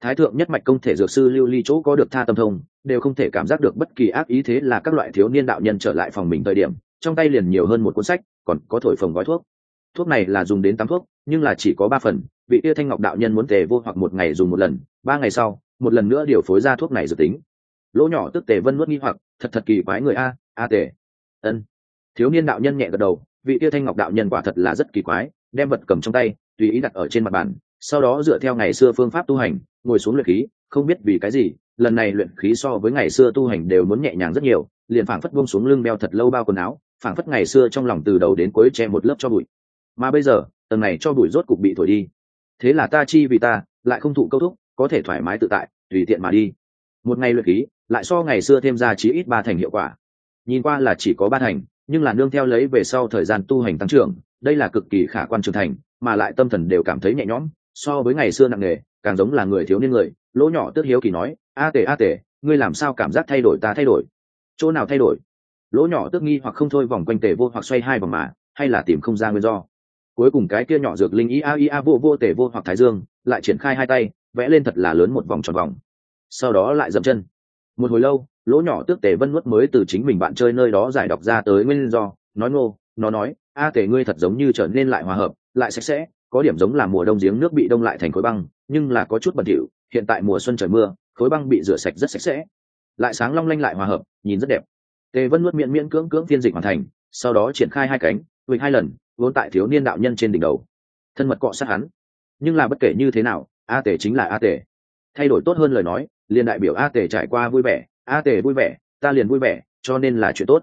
[SPEAKER 1] Thái thượng nhất mạch công thể dược sư lưu ly chỗ có được tha tâm thông, đều không thể cảm giác được bất kỳ ác ý thế là các loại thiếu niên đạo nhân trở lại phòng mình thời điểm, trong tay liền nhiều hơn một cuốn sách, còn có thổi phồng gói thuốc. Thuốc này là dùng đến tám thuốc, nhưng là chỉ có ba phần, vị tia thanh ngọc đạo nhân muốn tề vô hoặc một ngày dùng một lần, ba ngày sau, một lần nữa điều phối ra thuốc này dự tính. Lỗ nhỏ tức tề vân nuốt nghi hoặc, thật thật kỳ quái người a a tề. Ân thiếu niên đạo nhân nhẹ gật đầu, vị tia thanh ngọc đạo nhân quả thật là rất kỳ quái, đem vật cầm trong tay, tùy ý đặt ở trên mặt bàn, sau đó dựa theo ngày xưa phương pháp tu hành, ngồi xuống luyện khí, không biết vì cái gì, lần này luyện khí so với ngày xưa tu hành đều muốn nhẹ nhàng rất nhiều, liền phảng phất buông xuống lưng đeo thật lâu bao quần áo, phảng phất ngày xưa trong lòng từ đầu đến cuối che một lớp cho bụi. Mà bây giờ, tầng này cho bụi rốt cục bị thổi đi. Thế là ta chi vì ta, lại không thụ câu thúc, có thể thoải mái tự tại, tùy tiện mà đi. Một ngày luyện khí, lại so ngày xưa thêm ra chí ít ba thành hiệu quả. Nhìn qua là chỉ có ba thành nhưng là nương theo lấy về sau thời gian tu hành tăng trưởng, đây là cực kỳ khả quan trưởng thành, mà lại tâm thần đều cảm thấy nhẹ nhõm, so với ngày xưa nặng nề, càng giống là người thiếu niên người. Lỗ nhỏ tước hiếu kỳ nói, a tề a tề, ngươi làm sao cảm giác thay đổi ta thay đổi? Chỗ nào thay đổi? Lỗ nhỏ tước nghi hoặc không thôi vòng quanh tề vô hoặc xoay hai vòng mà, hay là tìm không ra nguyên do. Cuối cùng cái kia nhỏ dược linh ý ia a vô vô tề vô hoặc thái dương, lại triển khai hai tay, vẽ lên thật là lớn một vòng tròn vòng. Sau đó lại dậm chân. Một hồi lâu lỗ nhỏ tước tề vân nuốt mới từ chính mình bạn chơi nơi đó giải đọc ra tới nguyên do, nói ngô, nó nói, a tề ngươi thật giống như trở nên lại hòa hợp, lại sạch sẽ, có điểm giống là mùa đông giếng nước bị đông lại thành khối băng, nhưng là có chút bẩn thỉu, hiện tại mùa xuân trời mưa, khối băng bị rửa sạch rất sạch sẽ. Lại sáng long lanh lại hòa hợp, nhìn rất đẹp. Tề vân nuốt miệng miễn cưỡng cưỡng phiên dịch hoàn thành, sau đó triển khai hai cánh vịnh hai lần, vốn tại thiếu niên đạo nhân trên đỉnh đầu. Thân mật cọ sát hắn. Nhưng là bất kể như thế nào, a tề chính là a tề. Thay đổi tốt hơn lời nói, liền đại biểu a tề trải qua vui vẻ a tề vui vẻ, ta liền vui vẻ, cho nên là chuyện tốt.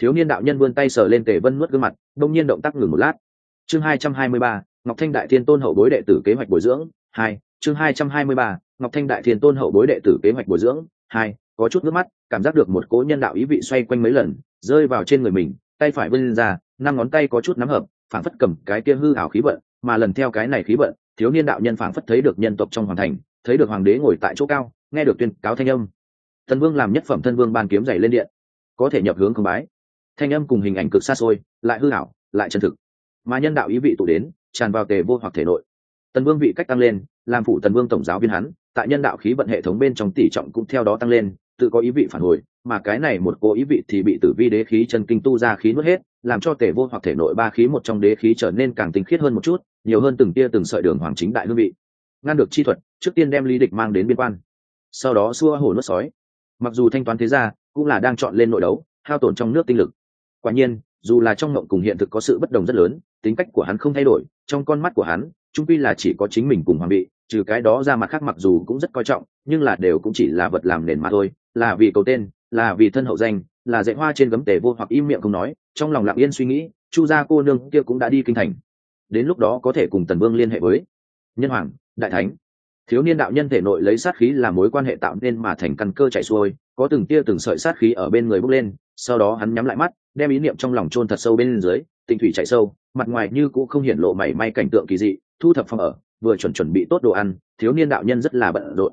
[SPEAKER 1] Thiếu niên đạo nhân vươn tay sờ lên tề vân nuốt gương mặt, đông nhiên động tác ngừng một lát. Chương hai trăm hai mươi ba, ngọc thanh đại thiên tôn hậu bối đệ tử kế hoạch bồi dưỡng, hai. Chương hai trăm hai mươi ba, ngọc thanh đại thiên tôn hậu bối đệ tử kế hoạch bồi dưỡng, hai. Có chút nước mắt, cảm giác được một cỗ nhân đạo ý vị xoay quanh mấy lần, rơi vào trên người mình, tay phải vươn ra, năm ngón tay có chút nắm hợp, phảng phất cầm cái kia hư ảo khí vận, mà lần theo cái này khí vận, thiếu niên đạo nhân phảng phất thấy được nhân tộc trong hoàng thành, thấy được hoàng đế ngồi tại chỗ cao, nghe được tuyên cáo thanh âm. Tần vương làm nhất phẩm thân vương ban kiếm dày lên điện. Có thể nhập hướng không bái. Thanh âm cùng hình ảnh cực xa xôi, lại hư hảo lại chân thực. Mà nhân đạo ý vị tụ đến, tràn vào tề vô hoặc thể nội. Tần vương vị cách tăng lên, làm phụ tần vương tổng giáo viên hắn, tại nhân đạo khí vận hệ thống bên trong tỷ trọng cũng theo đó tăng lên, tự có ý vị phản hồi, mà cái này một cố ý vị thì bị tử vi đế khí chân kinh tu ra khí nuốt hết, làm cho tề vô hoặc thể nội ba khí một trong đế khí trở nên càng tinh khiết hơn một chút, nhiều hơn từng tia từng sợi đường hoàng chính đại hương vị. Ngăn được chi thuật, trước tiên đem lý địch mang đến biên quan. Sau đó xua hổ nuốt sói mặc dù thanh toán thế ra cũng là đang chọn lên nội đấu, hao tổn trong nước tinh lực. Quả nhiên, dù là trong mộng cùng hiện thực có sự bất đồng rất lớn, tính cách của hắn không thay đổi, trong con mắt của hắn trung quy là chỉ có chính mình cùng hoàng bị trừ cái đó ra mặt khác mặc dù cũng rất coi trọng, nhưng là đều cũng chỉ là vật làm nền mà thôi, là vì cầu tên, là vì thân hậu danh, là dạy hoa trên gấm tề vô hoặc im miệng không nói, trong lòng lặng yên suy nghĩ, chu gia cô nương kia cũng đã đi kinh thành. Đến lúc đó có thể cùng tần vương liên hệ với nhân hoàng, đại thánh thiếu niên đạo nhân thể nội lấy sát khí là mối quan hệ tạo nên mà thành căn cơ chạy xuôi, có từng tia từng sợi sát khí ở bên người bốc lên, sau đó hắn nhắm lại mắt, đem ý niệm trong lòng chôn thật sâu bên dưới, tinh thủy chạy sâu, mặt ngoài như cũng không hiện lộ mảy may cảnh tượng kỳ dị, thu thập phòng ở, vừa chuẩn chuẩn bị tốt đồ ăn, thiếu niên đạo nhân rất là bận rộn.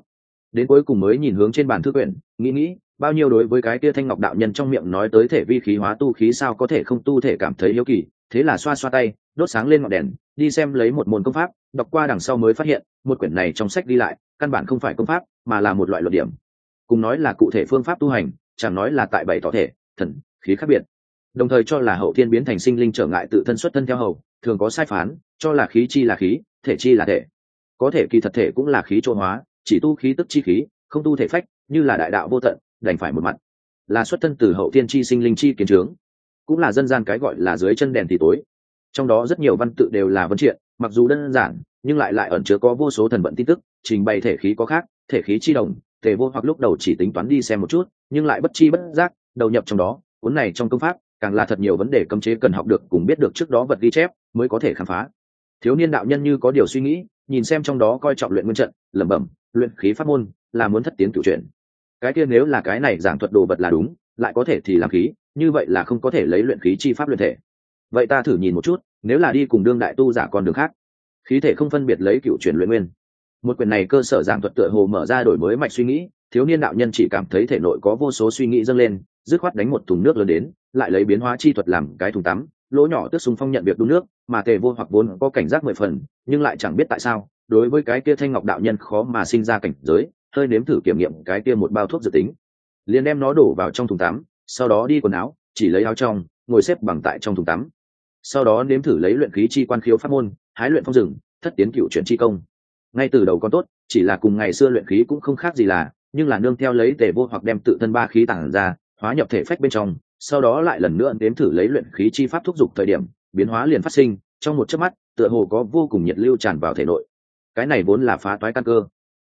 [SPEAKER 1] Đến cuối cùng mới nhìn hướng trên bàn thư quyển, nghĩ nghĩ, bao nhiêu đối với cái kia thanh ngọc đạo nhân trong miệng nói tới thể vi khí hóa tu khí sao có thể không tu thể cảm thấy yếu kỳ, thế là xoa xoa tay, đốt sáng lên ngọn đèn, đi xem lấy một môn công pháp, đọc qua đằng sau mới phát hiện một quyển này trong sách đi lại, căn bản không phải công pháp, mà là một loại luận điểm. Cùng nói là cụ thể phương pháp tu hành, chẳng nói là tại bảy tỏ thể, thần, khí khác biệt. Đồng thời cho là hậu thiên biến thành sinh linh trở ngại tự thân xuất thân theo hậu thường có sai phán, cho là khí chi là khí, thể chi là thể. Có thể kỳ thật thể cũng là khí trộn hóa, chỉ tu khí tức chi khí, không tu thể phách, như là đại đạo vô tận, đành phải một mặt. Là xuất thân từ hậu thiên chi sinh linh chi kiến trướng, cũng là dân gian cái gọi là dưới chân đèn thì tối. Trong đó rất nhiều văn tự đều là vấn triện, mặc dù đơn giản nhưng lại lại ẩn chứa có vô số thần vận tin tức, trình bày thể khí có khác, thể khí chi đồng thể vô hoặc lúc đầu chỉ tính toán đi xem một chút, nhưng lại bất chi bất giác, đầu nhập trong đó, cuốn này trong công pháp, càng là thật nhiều vấn đề cấm chế cần học được cùng biết được trước đó vật ghi chép, mới có thể khám phá. Thiếu niên đạo nhân như có điều suy nghĩ, nhìn xem trong đó coi trọng luyện nguyên trận, lẩm bẩm, luyện khí pháp môn, là muốn thất tiến cửu chuyện cái kia nếu là cái này giảng thuật đồ vật là đúng, lại có thể thì làm khí, như vậy là không có thể lấy luyện khí chi pháp luyện thể. Vậy ta thử nhìn một chút, nếu là đi cùng đương đại tu giả con đường khác khí thể không phân biệt lấy cựu chuyển luyện nguyên. Một quyền này cơ sở giảng thuật tựa hồ mở ra đổi mới mạch suy nghĩ, thiếu niên đạo nhân chỉ cảm thấy thể nội có vô số suy nghĩ dâng lên, dứt khoát đánh một thùng nước lớn đến, lại lấy biến hóa chi thuật làm cái thùng tắm, lỗ nhỏ tước súng phong nhận việc đun nước, mà tề vô hoặc vốn có cảnh giác mười phần, nhưng lại chẳng biết tại sao, đối với cái kia thanh ngọc đạo nhân khó mà sinh ra cảnh giới, hơi nếm thử kiểm nghiệm cái kia một bao thuốc dự tính. Liền đem nó đổ vào trong thùng tắm, sau đó đi quần áo, chỉ lấy áo trong, ngồi xếp bằng tại trong thùng tắm. Sau đó nếm thử lấy luyện khí chi quan khiếu pháp môn hái luyện phong rừng, thất tiến cựu chuyển chi công. Ngay từ đầu còn tốt, chỉ là cùng ngày xưa luyện khí cũng không khác gì là, nhưng là nương theo lấy tề vô hoặc đem tự thân ba khí tản ra, hóa nhập thể phách bên trong, sau đó lại lần nữa nếm thử lấy luyện khí chi pháp thúc giục thời điểm, biến hóa liền phát sinh, trong một chớp mắt, tựa hồ có vô cùng nhiệt lưu tràn vào thể nội. Cái này vốn là phá toái căn cơ.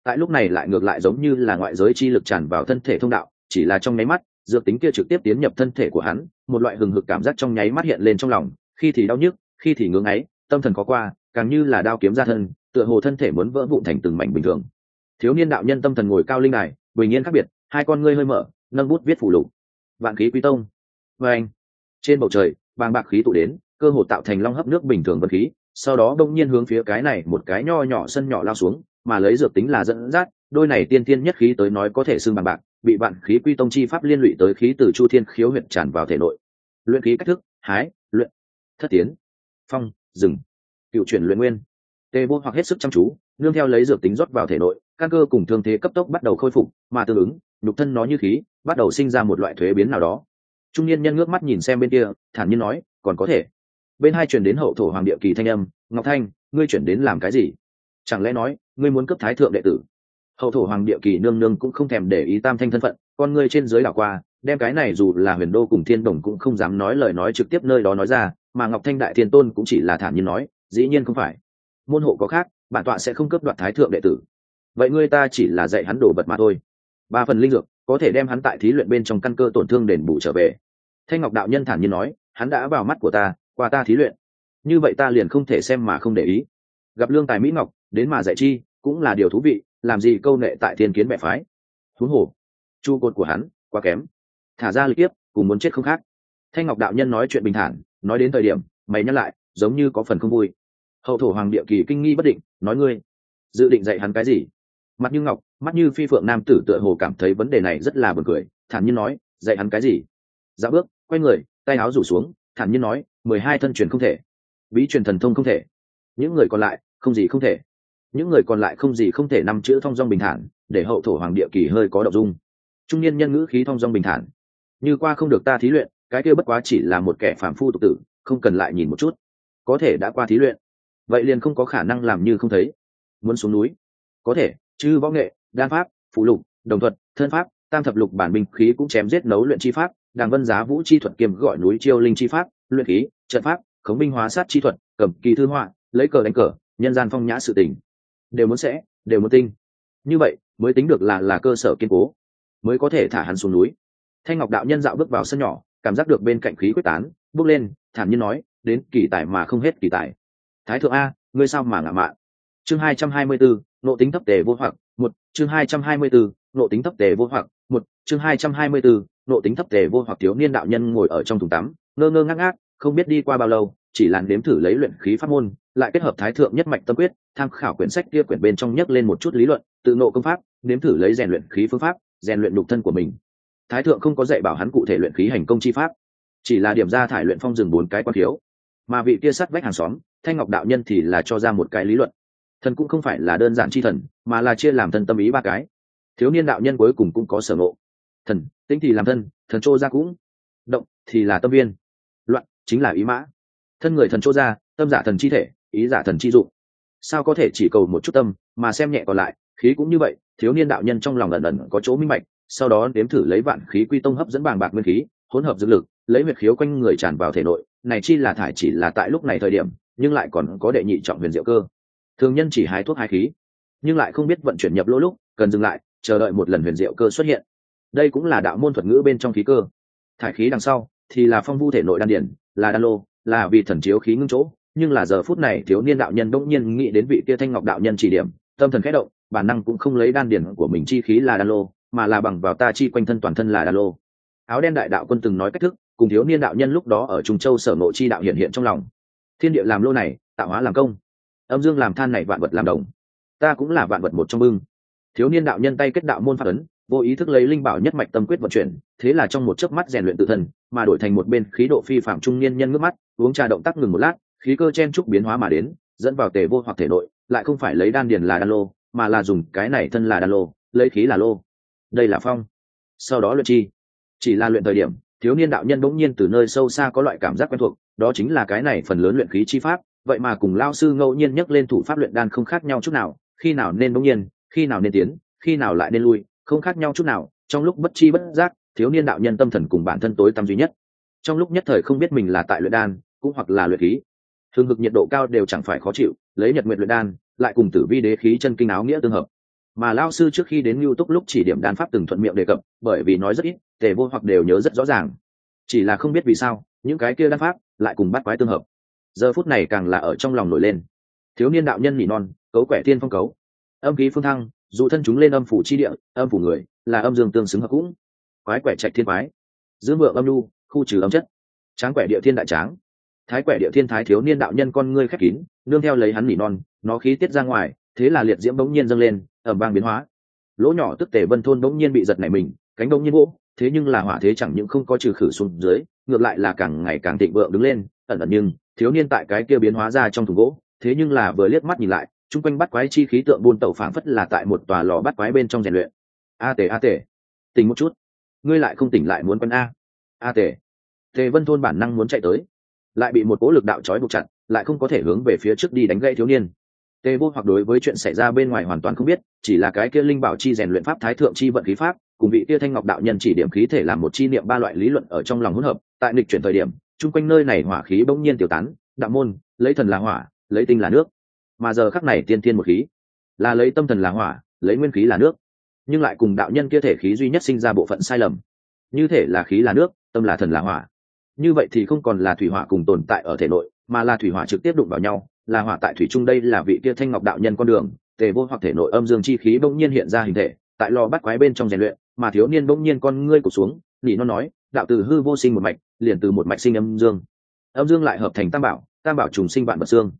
[SPEAKER 1] Tại lúc này lại ngược lại giống như là ngoại giới chi lực tràn vào thân thể thông đạo, chỉ là trong nháy mắt, dược tính kia trực tiếp tiến nhập thân thể của hắn, một loại hừng hực cảm giác trong nháy mắt hiện lên trong lòng, khi thì đau nhức, khi thì ngưỡng ấy tâm thần có qua, càng như là đao kiếm ra thân, tựa hồ thân thể muốn vỡ vụn thành từng mảnh bình thường. Thiếu niên đạo nhân tâm thần ngồi cao linh đài, bình nhiên khác biệt, hai con ngươi hơi mở, nâng bút viết phủ lục. Vạn khí quý tông. Và anh, trên bầu trời vàng bạc khí tụ đến, cơ hồ tạo thành long hấp nước bình thường vật khí, sau đó đông nhiên hướng phía cái này một cái nho nhỏ sân nhỏ lao xuống, mà lấy dược tính là dẫn dắt, đôi này tiên tiên nhất khí tới nói có thể xưng bằng bạc, bị vạn khí quy tông chi pháp liên lụy tới khí từ chu thiên khiếu huyện tràn vào thể nội. Luyện khí cách thức, hái, luyện, thất tiến. Phong dừng, cựu chuyển luyện nguyên. Tê vô hoặc hết sức chăm chú nương theo lấy dược tính rót vào thể nội căn cơ cùng thương thế cấp tốc bắt đầu khôi phục mà tương ứng nhục thân nó như khí bắt đầu sinh ra một loại thuế biến nào đó. Trung niên nhân ngước mắt nhìn xem bên kia thản nhiên nói còn có thể. Bên hai truyền đến hậu thổ hoàng địa kỳ thanh âm ngọc thanh ngươi chuyển đến làm cái gì? Chẳng lẽ nói ngươi muốn cấp thái thượng đệ tử? Hậu thổ hoàng địa kỳ nương nương cũng không thèm để ý tam thanh thân phận con ngươi trên dưới đảo qua đem cái này dù là huyền đô cùng thiên đồng cũng không dám nói lời nói trực tiếp nơi đó nói ra mà ngọc thanh đại thiên tôn cũng chỉ là thản nhiên nói, dĩ nhiên không phải. Môn hộ có khác, bản tọa sẽ không cấp đoạt thái thượng đệ tử. Vậy ngươi ta chỉ là dạy hắn đổ vật mà thôi. Ba phần linh dược, có thể đem hắn tại thí luyện bên trong căn cơ tổn thương đền bù trở về. Thanh ngọc đạo nhân thản nhiên nói, hắn đã vào mắt của ta, qua ta thí luyện. Như vậy ta liền không thể xem mà không để ý. Gặp lương tài mỹ ngọc, đến mà dạy chi, cũng là điều thú vị, làm gì câu nệ tại thiên kiến mẹ phái. Thú hồ, chu cột của hắn, quá kém. Thả ra lịch tiếp cùng muốn chết không khác. Thanh ngọc đạo nhân nói chuyện bình thản nói đến thời điểm, mày nhắc lại, giống như có phần không vui. Hậu thổ hoàng địa kỳ kinh nghi bất định, nói ngươi, dự định dạy hắn cái gì? Mặt như ngọc, mắt như phi phượng nam tử tựa hồ cảm thấy vấn đề này rất là buồn cười, thản nhiên nói, dạy hắn cái gì? Dạ bước, quay người, tay áo rủ xuống, thản nhiên nói, mười hai thân truyền không thể. Bí truyền thần thông không thể. Những người còn lại, không gì không thể. Những người còn lại không gì không thể nằm chữ thong dong bình thản, để hậu thổ hoàng địa kỳ hơi có đ ộ n g dung. Trung niên nhân ngữ khí thong dong bình thản. Như qua không được ta thí luyện cái kia bất quá chỉ là một kẻ phạm phu tục tử, không cần lại nhìn một chút. Có thể đã qua thí luyện. Vậy liền không có khả năng làm như không thấy. Muốn xuống núi? Có thể, chứ võ nghệ, đan pháp phụ lục, đồng thuật, thân pháp, tam thập lục bản binh khí cũng chém giết nấu luyện chi pháp, đàng vân giá vũ chi thuật kiềm gọi núi chiêu linh chi pháp, luyện khí, trận pháp, khống binh hóa sát chi thuật, cầm kỳ thư họa, lấy cờ đánh cờ, nhân gian phong nhã sự tình. Đều muốn sẽ, đều muốn tinh. Như vậy, mới tính được là là cơ sở kiên cố. Mới có thể thả hắn xuống núi. Thanh ngọc đạo nhân dạo bước vào sân nhỏ cảm giác được bên cạnh khí quyết tán, bước lên, thản nhiên nói, đến kỳ tài mà không hết kỳ tài. Thái thượng a, ngươi sao mà ngạ mạn? Chương hai trăm hai mươi bốn, nộ tính thấp tề vô hoặc, một, chương hai trăm hai mươi bốn, nộ tính thấp tề vô hoặc, một, chương hai trăm hai mươi bốn, nộ tính thấp tề vô hoặc thiếu niên đạo nhân ngồi ở trong thùng tắm, ngơ ngơ ngác ngác, không biết đi qua bao lâu, chỉ làn đếm thử lấy luyện khí pháp môn, lại kết hợp thái thượng nhất mạch tâm quyết, tham khảo quyển sách kia quyển bên trong nhấc lên một chút lý luận, tự nộ công pháp, nếm thử lấy rèn luyện khí phương pháp, rèn luyện lục thân của mình thái thượng không có dạy bảo hắn cụ thể luyện khí hành công chi pháp, chỉ là điểm ra thải luyện phong rừng bốn cái quan thiếu mà vị kia sắt vách hàng xóm, thanh ngọc đạo nhân thì là cho ra một cái lý luận. Thần cũng không phải là đơn giản chi thần, mà là chia làm thân tâm ý ba cái. Thiếu niên đạo nhân cuối cùng cũng có sở ngộ. Thần tính thì làm thân, thần trô ra cũng. Động thì là tâm viên. Loạn chính là ý mã. Thân người thần trô ra, tâm giả thần chi thể, ý giả thần chi dụng. Sao có thể chỉ cầu một chút tâm, mà xem nhẹ còn lại, khí cũng như vậy, thiếu niên đạo nhân trong lòng ẩn ẩn có chỗ minh bạch sau đó đếm thử lấy vạn khí quy tông hấp dẫn bàng bạc nguyên khí, hỗn hợp dược lực, lấy huyệt khiếu quanh người tràn vào thể nội, này chi là thải chỉ là tại lúc này thời điểm, nhưng lại còn có đệ nhị trọng huyền diệu cơ. Thường nhân chỉ hái thuốc hai khí, nhưng lại không biết vận chuyển nhập lỗ lúc, cần dừng lại, chờ đợi một lần huyền diệu cơ xuất hiện. Đây cũng là đạo môn thuật ngữ bên trong khí cơ. Thải khí đằng sau thì là phong vu thể nội đan điển, là đan lô, là vì thần chiếu khí ngưng chỗ, nhưng là giờ phút này thiếu niên đạo nhân đỗng nhiên nghĩ đến vị kia thanh ngọc đạo nhân chỉ điểm, tâm thần khẽ động, bản năng cũng không lấy đan điển của mình chi khí là đan lô mà là bằng vào ta chi quanh thân toàn thân là đan lô. Áo đen đại đạo quân từng nói cách thức, cùng thiếu niên đạo nhân lúc đó ở trung châu sở ngộ chi đạo hiện hiện trong lòng. Thiên địa làm lô này, tạo hóa làm công. Âm dương làm than này vạn vật làm đồng. Ta cũng là vạn vật một trong bưng. Thiếu niên đạo nhân tay kết đạo môn pháp ấn, vô ý thức lấy linh bảo nhất mạch tâm quyết vận chuyển, thế là trong một chớp mắt rèn luyện tự thân, mà đổi thành một bên khí độ phi phạm trung niên nhân ngước mắt, uống trà động tác ngừng một lát, khí cơ chen trúc biến hóa mà đến, dẫn vào tề vô hoặc thể nội, lại không phải lấy đan điền là đan lô, mà là dùng cái này thân là đan lô, lấy khí là lô đây là phong. Sau đó luyện chi. Chỉ là luyện thời điểm, thiếu niên đạo nhân bỗng nhiên từ nơi sâu xa có loại cảm giác quen thuộc, đó chính là cái này phần lớn luyện khí chi pháp, vậy mà cùng lao sư ngẫu nhiên nhắc lên thủ pháp luyện đan không khác nhau chút nào, khi nào nên bỗng nhiên, khi nào nên tiến, khi nào lại nên lui, không khác nhau chút nào, trong lúc bất chi bất giác, thiếu niên đạo nhân tâm thần cùng bản thân tối tăm duy nhất. Trong lúc nhất thời không biết mình là tại luyện đan, cũng hoặc là luyện khí. Thường ngực nhiệt độ cao đều chẳng phải khó chịu, lấy nhật nguyện luyện đan, lại cùng tử vi đế khí chân kinh áo nghĩa tương hợp mà lao sư trước khi đến lưu túc lúc chỉ điểm đan pháp từng thuận miệng đề cập, bởi vì nói rất ít, tề vô hoặc đều nhớ rất rõ ràng. Chỉ là không biết vì sao, những cái kia đan pháp lại cùng bắt quái tương hợp. Giờ phút này càng là ở trong lòng nổi lên. Thiếu niên đạo nhân nỉ non, cấu quẻ thiên phong cấu. Âm khí phương thăng, dù thân chúng lên âm phủ chi địa, âm phủ người, là âm dương tương xứng hợp cũng. Quái quẻ trạch thiên quái. Dưỡng vượng âm lưu khu trừ âm chất. Tráng quẻ địa thiên đại tráng. Thái quẻ địa thiên thái thiếu niên đạo nhân con ngươi khép kín, nương theo lấy hắn nỉ non, nó khí tiết ra ngoài, thế là liệt diễm bỗng nhiên dâng lên ẩm vang biến hóa. Lỗ nhỏ tức tề vân thôn bỗng nhiên bị giật nảy mình, cánh bỗng nhiên vỗ thế nhưng là hỏa thế chẳng những không có trừ khử xuống dưới, ngược lại là càng ngày càng thịnh vượng đứng lên, ẩn ẩn nhưng, thiếu niên tại cái kia biến hóa ra trong thùng gỗ, thế nhưng là vừa liếc mắt nhìn lại, chung quanh bắt quái chi khí tượng buôn tẩu phảng phất là tại một tòa lò bắt quái bên trong rèn luyện. A tề a tề, tỉnh một chút. Ngươi lại không tỉnh lại muốn quân a. A tề. Tề vân thôn bản năng muốn chạy tới, lại bị một cố lực đạo trói buộc chặt, lại không có thể hướng về phía trước đi đánh gãy thiếu niên tề vô hoặc đối với chuyện xảy ra bên ngoài hoàn toàn không biết, chỉ là cái kia linh bảo chi rèn luyện pháp thái thượng chi vận khí pháp, cùng vị kia thanh ngọc đạo nhân chỉ điểm khí thể làm một chi niệm ba loại lý luận ở trong lòng hỗn hợp, tại lịch chuyển thời điểm, chung quanh nơi này hỏa khí bỗng nhiên tiêu tán, đạo môn, lấy thần là hỏa, lấy tinh là nước. Mà giờ khắc này tiên thiên một khí, là lấy tâm thần là hỏa, lấy nguyên khí là nước. Nhưng lại cùng đạo nhân kia thể khí duy nhất sinh ra bộ phận sai lầm. Như thể là khí là nước, tâm là thần là hỏa. Như vậy thì không còn là thủy hỏa cùng tồn tại ở thể nội, mà là thủy hỏa trực tiếp đụng vào nhau là hỏa tại thủy trung đây là vị kia thanh ngọc đạo nhân con đường, tề vô hoặc thể nội âm dương chi khí bỗng nhiên hiện ra hình thể, tại lò bắt quái bên trong rèn luyện, mà thiếu niên bỗng nhiên con ngươi cụt xuống, nỉ nó nói, đạo từ hư vô sinh một mạch, liền từ một mạch sinh âm dương. Âm dương lại hợp thành tam bảo tam bảo trùng sinh vạn vật xương.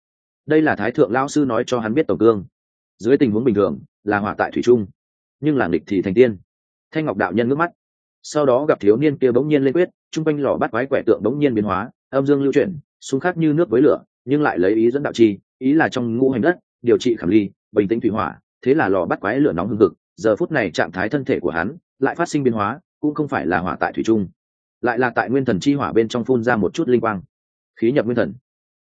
[SPEAKER 1] Đây là thái thượng lao sư nói cho hắn biết tổng cương. Dưới tình huống bình thường, là hỏa tại thủy trung nhưng làng địch thì thành tiên. Thanh ngọc đạo nhân ngước mắt. Sau đó gặp thiếu niên kia bỗng nhiên lên quyết, chung quanh lò bắt quái quẻ tượng bỗng nhiên biến hóa, âm dương lưu chuyển xuống khác như nước với lửa nhưng lại lấy ý dẫn đạo chi, ý là trong ngũ hành đất, điều trị khảm ly, bình tĩnh thủy hỏa, thế là lò bắt quái lửa nóng hưng hực, giờ phút này trạng thái thân thể của hắn lại phát sinh biến hóa, cũng không phải là hỏa tại thủy trung lại là tại nguyên thần chi hỏa bên trong phun ra một chút linh quang. Khí nhập nguyên thần.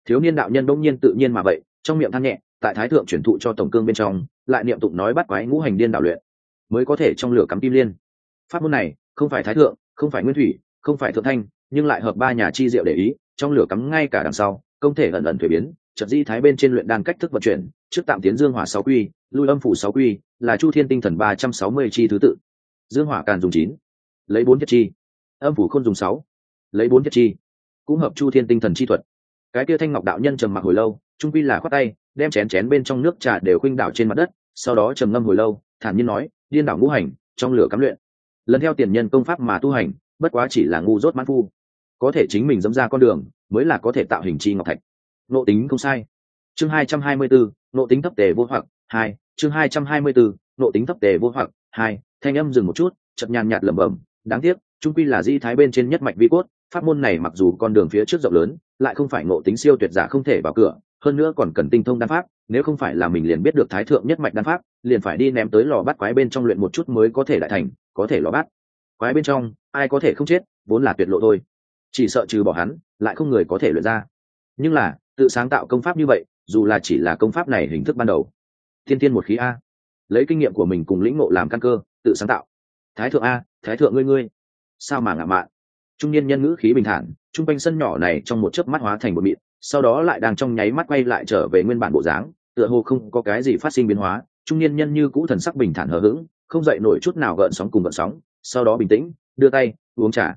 [SPEAKER 1] Thiếu niên đạo nhân bỗng nhiên tự nhiên mà vậy, trong miệng than nhẹ, tại thái thượng chuyển thụ cho tổng cương bên trong, lại niệm tụng nói bắt quái ngũ hành điên đạo luyện, mới có thể trong lửa cắm kim liên. Pháp môn này, không phải thái thượng, không phải nguyên thủy, không phải thượng thanh, nhưng lại hợp ba nhà chi diệu để ý, trong lửa cắm ngay cả đằng sau Công thể ẩn ẩn thuế biến trận di thái bên trên luyện đan cách thức vận chuyển, trước tạm tiến dương hỏa sáu quy, lui âm phủ sáu quy, là chu thiên tinh thần ba trăm sáu mươi chi thứ tự. Dương hỏa càn dùng chín, lấy bốn thiết chi. Âm phủ không dùng sáu, lấy bốn thiết chi. Cũng hợp chu thiên tinh thần chi thuật. Cái kia thanh ngọc đạo nhân trầm mặc hồi lâu, trung quy là khoát tay, đem chén chén bên trong nước trà đều khuynh đảo trên mặt đất, sau đó trầm ngâm hồi lâu, thản nhiên nói, điên đảo ngũ hành, trong lửa cắm luyện. Lần theo tiền nhân công pháp mà tu hành, bất quá chỉ là ngu dốt mãn phu. Có thể chính mình dẫm ra con đường mới là có thể tạo hình chi ngọc thạch. Nộ tính không sai. Chương hai trăm hai mươi bốn nộ tính thấp tề vô hoặc, hai. Chương hai trăm hai mươi bốn nộ tính thấp tề vô hoặc, hai. Thanh âm dừng một chút chật nhàn nhạt lẩm bẩm, đáng tiếc trung quy là di thái bên trên nhất mạch vi cốt, pháp môn này mặc dù con đường phía trước rộng lớn, lại không phải ngộ tính siêu tuyệt giả không thể vào cửa, hơn nữa còn cần tinh thông đan pháp, nếu không phải là mình liền biết được thái thượng nhất mạch đan pháp, liền phải đi ném tới lò bắt quái bên trong luyện một chút mới có thể đại thành, có thể lò bắt. Quái bên trong, ai có thể không chết, vốn là tuyệt lộ thôi chỉ sợ trừ bỏ hắn, lại không người có thể luyện ra. Nhưng là, tự sáng tạo công pháp như vậy, dù là chỉ là công pháp này hình thức ban đầu. Thiên tiên một khí a. Lấy kinh nghiệm của mình cùng lĩnh ngộ làm căn cơ, tự sáng tạo. Thái thượng a, thái thượng ngươi ngươi. Sao mà ngạo mạn? Trung niên nhân ngữ khí bình thản, trung quanh sân nhỏ này trong một chớp mắt hóa thành một mịn, sau đó lại đang trong nháy mắt quay lại trở về nguyên bản bộ dáng, tựa hồ không có cái gì phát sinh biến hóa. Trung niên nhân như cũ thần sắc bình thản hờ hững, không dậy nổi chút nào gợn sóng cùng gợn sóng, sau đó bình tĩnh, đưa tay, uống trà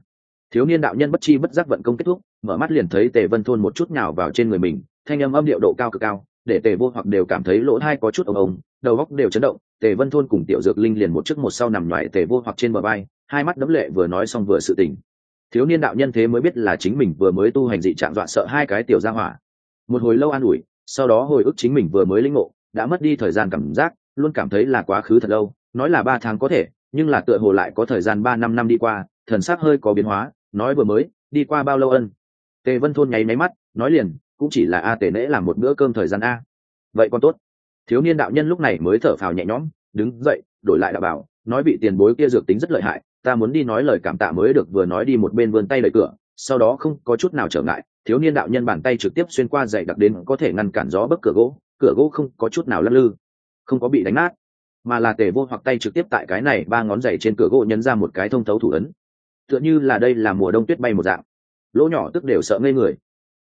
[SPEAKER 1] thiếu niên đạo nhân bất chi bất giác vận công kết thúc, mở mắt liền thấy tề vân thôn một chút nhào vào trên người mình, thanh âm âm điệu độ cao cực cao, để tề vô hoặc đều cảm thấy lỗ thai có chút ồng ồng, đầu góc đều chấn động. Tề vân thôn cùng tiểu dược linh liền một trước một sau nằm ngoài tề vô hoặc trên bờ bay hai mắt đấm lệ vừa nói xong vừa sự tỉnh thiếu niên đạo nhân thế mới biết là chính mình vừa mới tu hành dị trạng dọa sợ hai cái tiểu gia hỏa. Một hồi lâu an ủi, sau đó hồi ức chính mình vừa mới linh ngộ, đã mất đi thời gian cảm giác, luôn cảm thấy là quá khứ thật lâu, nói là ba tháng có thể, nhưng là tựa hồ lại có thời gian ba năm năm đi qua, thần sắc hơi có biến hóa nói vừa mới, đi qua bao lâu ân? Tề vân thôn nháy máy mắt, nói liền, cũng chỉ là a tề nễ làm một bữa cơm thời gian a. Vậy còn tốt. Thiếu niên đạo nhân lúc này mới thở phào nhẹ nhõm, đứng dậy, đổi lại đạo bảo, nói bị tiền bối kia dược tính rất lợi hại, ta muốn đi nói lời cảm tạ mới được, vừa nói đi một bên vươn tay đẩy cửa, sau đó không có chút nào trở ngại, thiếu niên đạo nhân bàn tay trực tiếp xuyên qua dậy đặc đến có thể ngăn cản gió bấc cửa gỗ cửa gỗ không có chút nào lắc lư, không có bị đánh nát, mà là tề vô hoặc tay trực tiếp tại cái này ba ngón giày trên cửa gỗ nhấn ra một cái thông thấu thủ ấn tựa như là đây là mùa đông tuyết bay một dạng. Lỗ nhỏ tức đều sợ ngây người.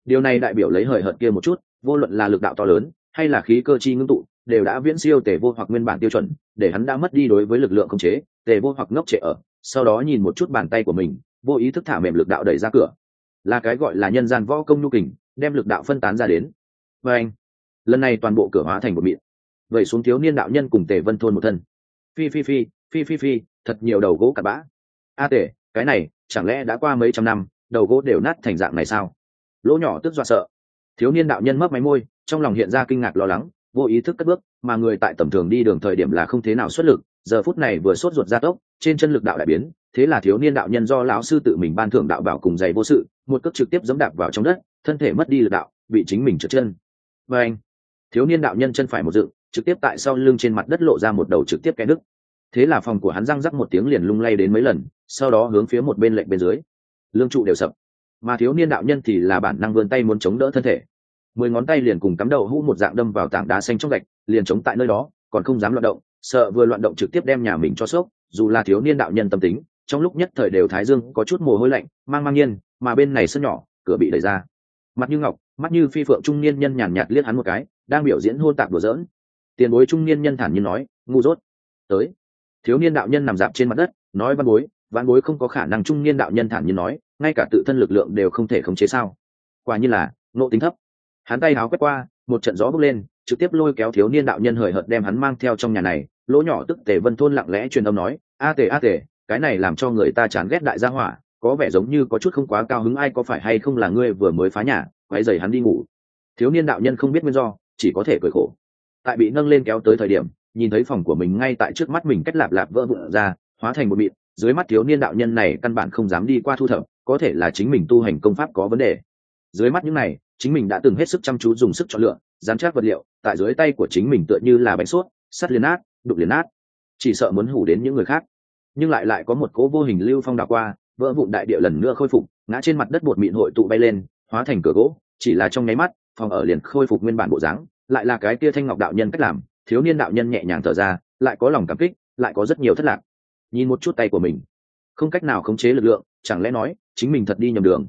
[SPEAKER 1] Điều này đại biểu lấy hời hợt kia một chút, vô luận là lực đạo to lớn, hay là khí cơ chi ngưng tụ, đều đã viễn siêu tề vô hoặc nguyên bản tiêu chuẩn, để hắn đã mất đi đối với lực lượng khống chế, tề vô hoặc ngốc trệ ở, sau đó nhìn một chút bàn tay của mình, vô ý thức thả mềm lực đạo đẩy ra cửa. Là cái gọi là nhân gian võ công nhu kình, đem lực đạo phân tán ra đến. Và anh, lần này toàn bộ cửa hóa thành một miệng vậy xuống thiếu niên đạo nhân cùng tề vân thôn một thân. Phi phi phi phi phi phi, thật nhiều đầu gỗ cặp bã. A tề cái này, chẳng lẽ đã qua mấy trăm năm, đầu gỗ đều nát thành dạng này sao? Lỗ nhỏ tức dọa sợ. Thiếu niên đạo nhân mấp máy môi, trong lòng hiện ra kinh ngạc lo lắng, vô ý thức cất bước, mà người tại tầm thường đi đường thời điểm là không thế nào xuất lực, giờ phút này vừa sốt ruột ra tốc, trên chân lực đạo đại biến, thế là thiếu niên đạo nhân do lão sư tự mình ban thưởng đạo bảo cùng giày vô sự, một cước trực tiếp dẫm đạp vào trong đất, thân thể mất đi lực đạo, bị chính mình trượt chân. Và anh, thiếu niên đạo nhân chân phải một dựng, trực tiếp tại sau lưng trên mặt đất lộ ra một đầu trực tiếp cái nứt thế là phòng của hắn răng rắc một tiếng liền lung lay đến mấy lần, sau đó hướng phía một bên lệnh bên dưới. Lương trụ đều sập. Mà thiếu niên đạo nhân thì là bản năng vươn tay muốn chống đỡ thân thể. Mười ngón tay liền cùng cắm đầu hũ một dạng đâm vào tảng đá xanh trong gạch, liền chống tại nơi đó, còn không dám loạn động, sợ vừa loạn động trực tiếp đem nhà mình cho sốc, dù là thiếu niên đạo nhân tâm tính, trong lúc nhất thời đều thái dương, có chút mồ hôi lạnh, mang mang nhiên, mà bên này sân nhỏ, cửa bị đẩy ra. Mặt như ngọc, mắt như phi phượng trung niên nhân nhàn nhạt liếc hắn một cái, đang biểu diễn hôn tạc đùa giỡn. Tiền bối trung niên nhân thản nhiên nói, ngu dốt, tới thiếu niên đạo nhân nằm dạp trên mặt đất, nói văn bối văn bối không có khả năng trung niên đạo nhân thản nhiên nói, ngay cả tự thân lực lượng đều không thể khống chế sao? Quả như là, nộ tính thấp. Hắn tay háo quét qua, một trận gió bốc lên, trực tiếp lôi kéo thiếu niên đạo nhân hời hợt đem hắn mang theo trong nhà này. Lỗ nhỏ tức tề vân thôn lặng lẽ truyền âm nói, a tề a tề, cái này làm cho người ta chán ghét đại gia hỏa, có vẻ giống như có chút không quá cao hứng ai có phải hay không là ngươi vừa mới phá nhà quay dày hắn đi ngủ. Thiếu niên đạo nhân không biết nguyên do, chỉ có thể cười khổ. Tại bị nâng lên kéo tới thời điểm nhìn thấy phòng của mình ngay tại trước mắt mình cách lạp lạp vỡ vụn ra, hóa thành một mịn, dưới mắt thiếu niên đạo nhân này căn bản không dám đi qua thu thập, có thể là chính mình tu hành công pháp có vấn đề. Dưới mắt những này, chính mình đã từng hết sức chăm chú dùng sức chọn lựa, dán chắc vật liệu, tại dưới tay của chính mình tựa như là bánh suốt sắt liền nát, đục liền nát. Chỉ sợ muốn hủ đến những người khác. Nhưng lại lại có một cố vô hình lưu phong đảo qua, vỡ vụn đại địa lần nữa khôi phục, ngã trên mặt đất bột mịn hội tụ bay lên, hóa thành cửa gỗ, chỉ là trong nháy mắt, phòng ở liền khôi phục nguyên bản bộ dáng, lại là cái kia thanh ngọc đạo nhân cách làm thiếu niên đạo nhân nhẹ nhàng thở ra, lại có lòng cảm kích, lại có rất nhiều thất lạc. Nhìn một chút tay của mình, không cách nào khống chế lực lượng, chẳng lẽ nói, chính mình thật đi nhầm đường?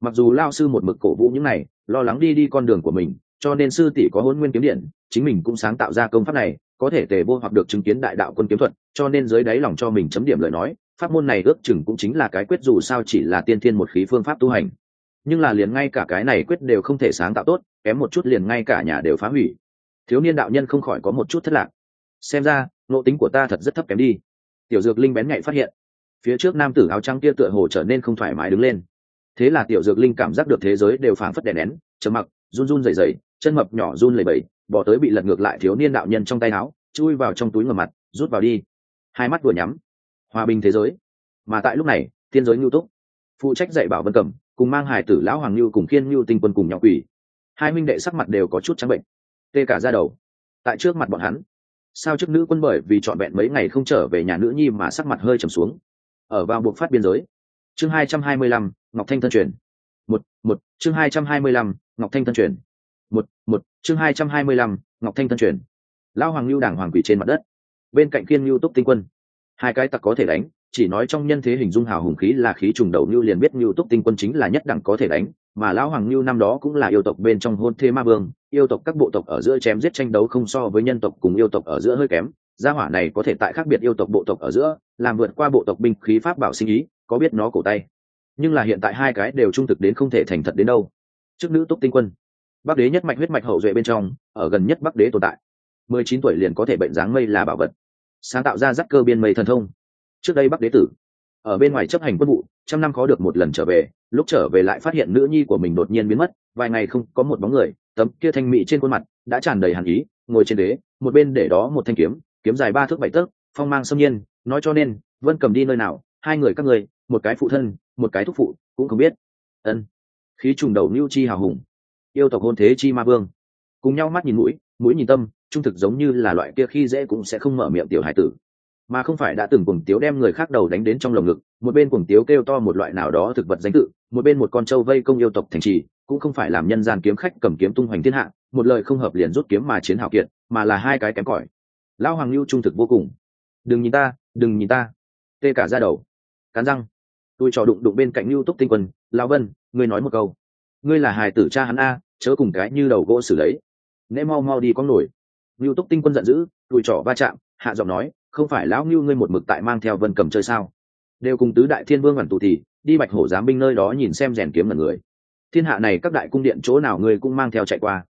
[SPEAKER 1] Mặc dù lao sư một mực cổ vũ những này, lo lắng đi đi con đường của mình, cho nên sư tỷ có hôn nguyên kiếm điện, chính mình cũng sáng tạo ra công pháp này, có thể tề vô hoặc được chứng kiến đại đạo quân kiếm thuật, cho nên dưới đáy lòng cho mình chấm điểm lời nói, pháp môn này ước chừng cũng chính là cái quyết dù sao chỉ là tiên thiên một khí phương pháp tu hành. Nhưng là liền ngay cả cái này quyết đều không thể sáng tạo tốt, kém một chút liền ngay cả nhà đều phá hủy thiếu niên đạo nhân không khỏi có một chút thất lạc. Xem ra nộ tính của ta thật rất thấp kém đi. Tiểu dược linh bén nhạy phát hiện. Phía trước nam tử áo trắng kia tựa hồ trở nên không thoải mái đứng lên. Thế là tiểu dược linh cảm giác được thế giới đều phảng phất đè nén, trầm mặc, run run rẩy rẩy, chân mập nhỏ run lẩy bẩy, bỏ tới bị lật ngược lại thiếu niên đạo nhân trong tay áo, chui vào trong túi ngầm mặt, rút vào đi. Hai mắt vừa nhắm. Hòa bình thế giới. Mà tại lúc này, thiên giới ngưu túc. Phụ trách dạy bảo vân cẩm, cùng mang hải tử lão hoàng ngưu cùng khiên ngưu tinh quân cùng nhỏ quỷ hai minh đệ sắc mặt đều có chút trắng bệnh tê cả ra đầu. Tại trước mặt bọn hắn, sao chức nữ quân bởi vì trọn vẹn mấy ngày không trở về nhà nữ nhi mà sắc mặt hơi trầm xuống. Ở vào buộc phát biên giới, chương hai trăm hai mươi lăm, ngọc thanh thân truyền. Một một, chương hai trăm hai mươi lăm, ngọc thanh thân truyền. Một một, chương hai trăm hai mươi lăm, ngọc thanh thân truyền. Lao hoàng lưu đảng hoàng quỷ trên mặt đất. Bên cạnh kiên lưu túc tinh quân, hai cái tặc có thể đánh, chỉ nói trong nhân thế hình dung hào hùng khí là khí trùng đầu lưu liền biết lưu túc tinh quân chính là nhất đẳng có thể đánh mà lão hoàng lưu năm đó cũng là yêu tộc bên trong hôn thê ma vương, yêu tộc các bộ tộc ở giữa chém giết tranh đấu không so với nhân tộc cùng yêu tộc ở giữa hơi kém. Gia hỏa này có thể tại khác biệt yêu tộc bộ tộc ở giữa, làm vượt qua bộ tộc binh khí pháp bảo sinh ý, có biết nó cổ tay. Nhưng là hiện tại hai cái đều trung thực đến không thể thành thật đến đâu. Trước nữ túc tinh quân, bắc đế nhất mạch huyết mạch hậu duệ bên trong, ở gần nhất bắc đế tồn tại. Mười chín tuổi liền có thể bệnh dáng mây là bảo vật. Sáng tạo ra rắc cơ biên mây thần thông. Trước đây bắc đế tử ở bên ngoài chấp hành quân vụ, trăm năm khó được một lần trở về, lúc trở về lại phát hiện nữ nhi của mình đột nhiên biến mất, vài ngày không có một bóng người, tấm kia thanh mị trên khuôn mặt đã tràn đầy hàn ý, ngồi trên đế, một bên để đó một thanh kiếm kiếm dài ba thước bảy tấc, phong mang xâm nhiên, nói cho nên, vân cầm đi nơi nào, hai người các người một cái phụ thân, một cái thúc phụ, cũng không biết. Ân. Khí trùng đầu mưu chi hào hùng. Yêu tộc hôn thế chi ma vương. Cùng nhau mắt nhìn mũi mũi nhìn tâm, trung thực giống như là loại kia khi dễ cũng sẽ không mở miệng tiểu hải tử mà không phải đã từng cuồng tiếu đem người khác đầu đánh đến trong lồng ngực, một bên cuồng tiếu kêu to một loại nào đó thực vật danh tự, một bên một con trâu vây công yêu tộc thành trì, cũng không phải làm nhân gian kiếm khách cầm kiếm tung hoành thiên hạ, một lời không hợp liền rút kiếm mà chiến hào kiệt, mà là hai cái kém cỏi. Lao hoàng lưu trung thực vô cùng. Đừng nhìn ta, đừng nhìn ta. Tê cả ra đầu. Cắn răng. Tôi trò đụng đụng bên cạnh lưu túc tinh quân lao vân, ngươi nói một câu. Ngươi là hài tử cha hắn a, chớ cùng cái như đầu gỗ xử lấy nễ mau mau đi con nổi. Lưu túc tinh quân giận dữ, tôi trỏ va chạm, hạ giọng nói không phải lão ngưu ngươi một mực tại mang theo vân cầm chơi sao? Đều cùng tứ đại thiên vương hoàn tù thì, đi bạch hổ giám binh nơi đó nhìn xem rèn kiếm là người. Thiên hạ này các đại cung điện chỗ nào ngươi cũng mang theo chạy qua.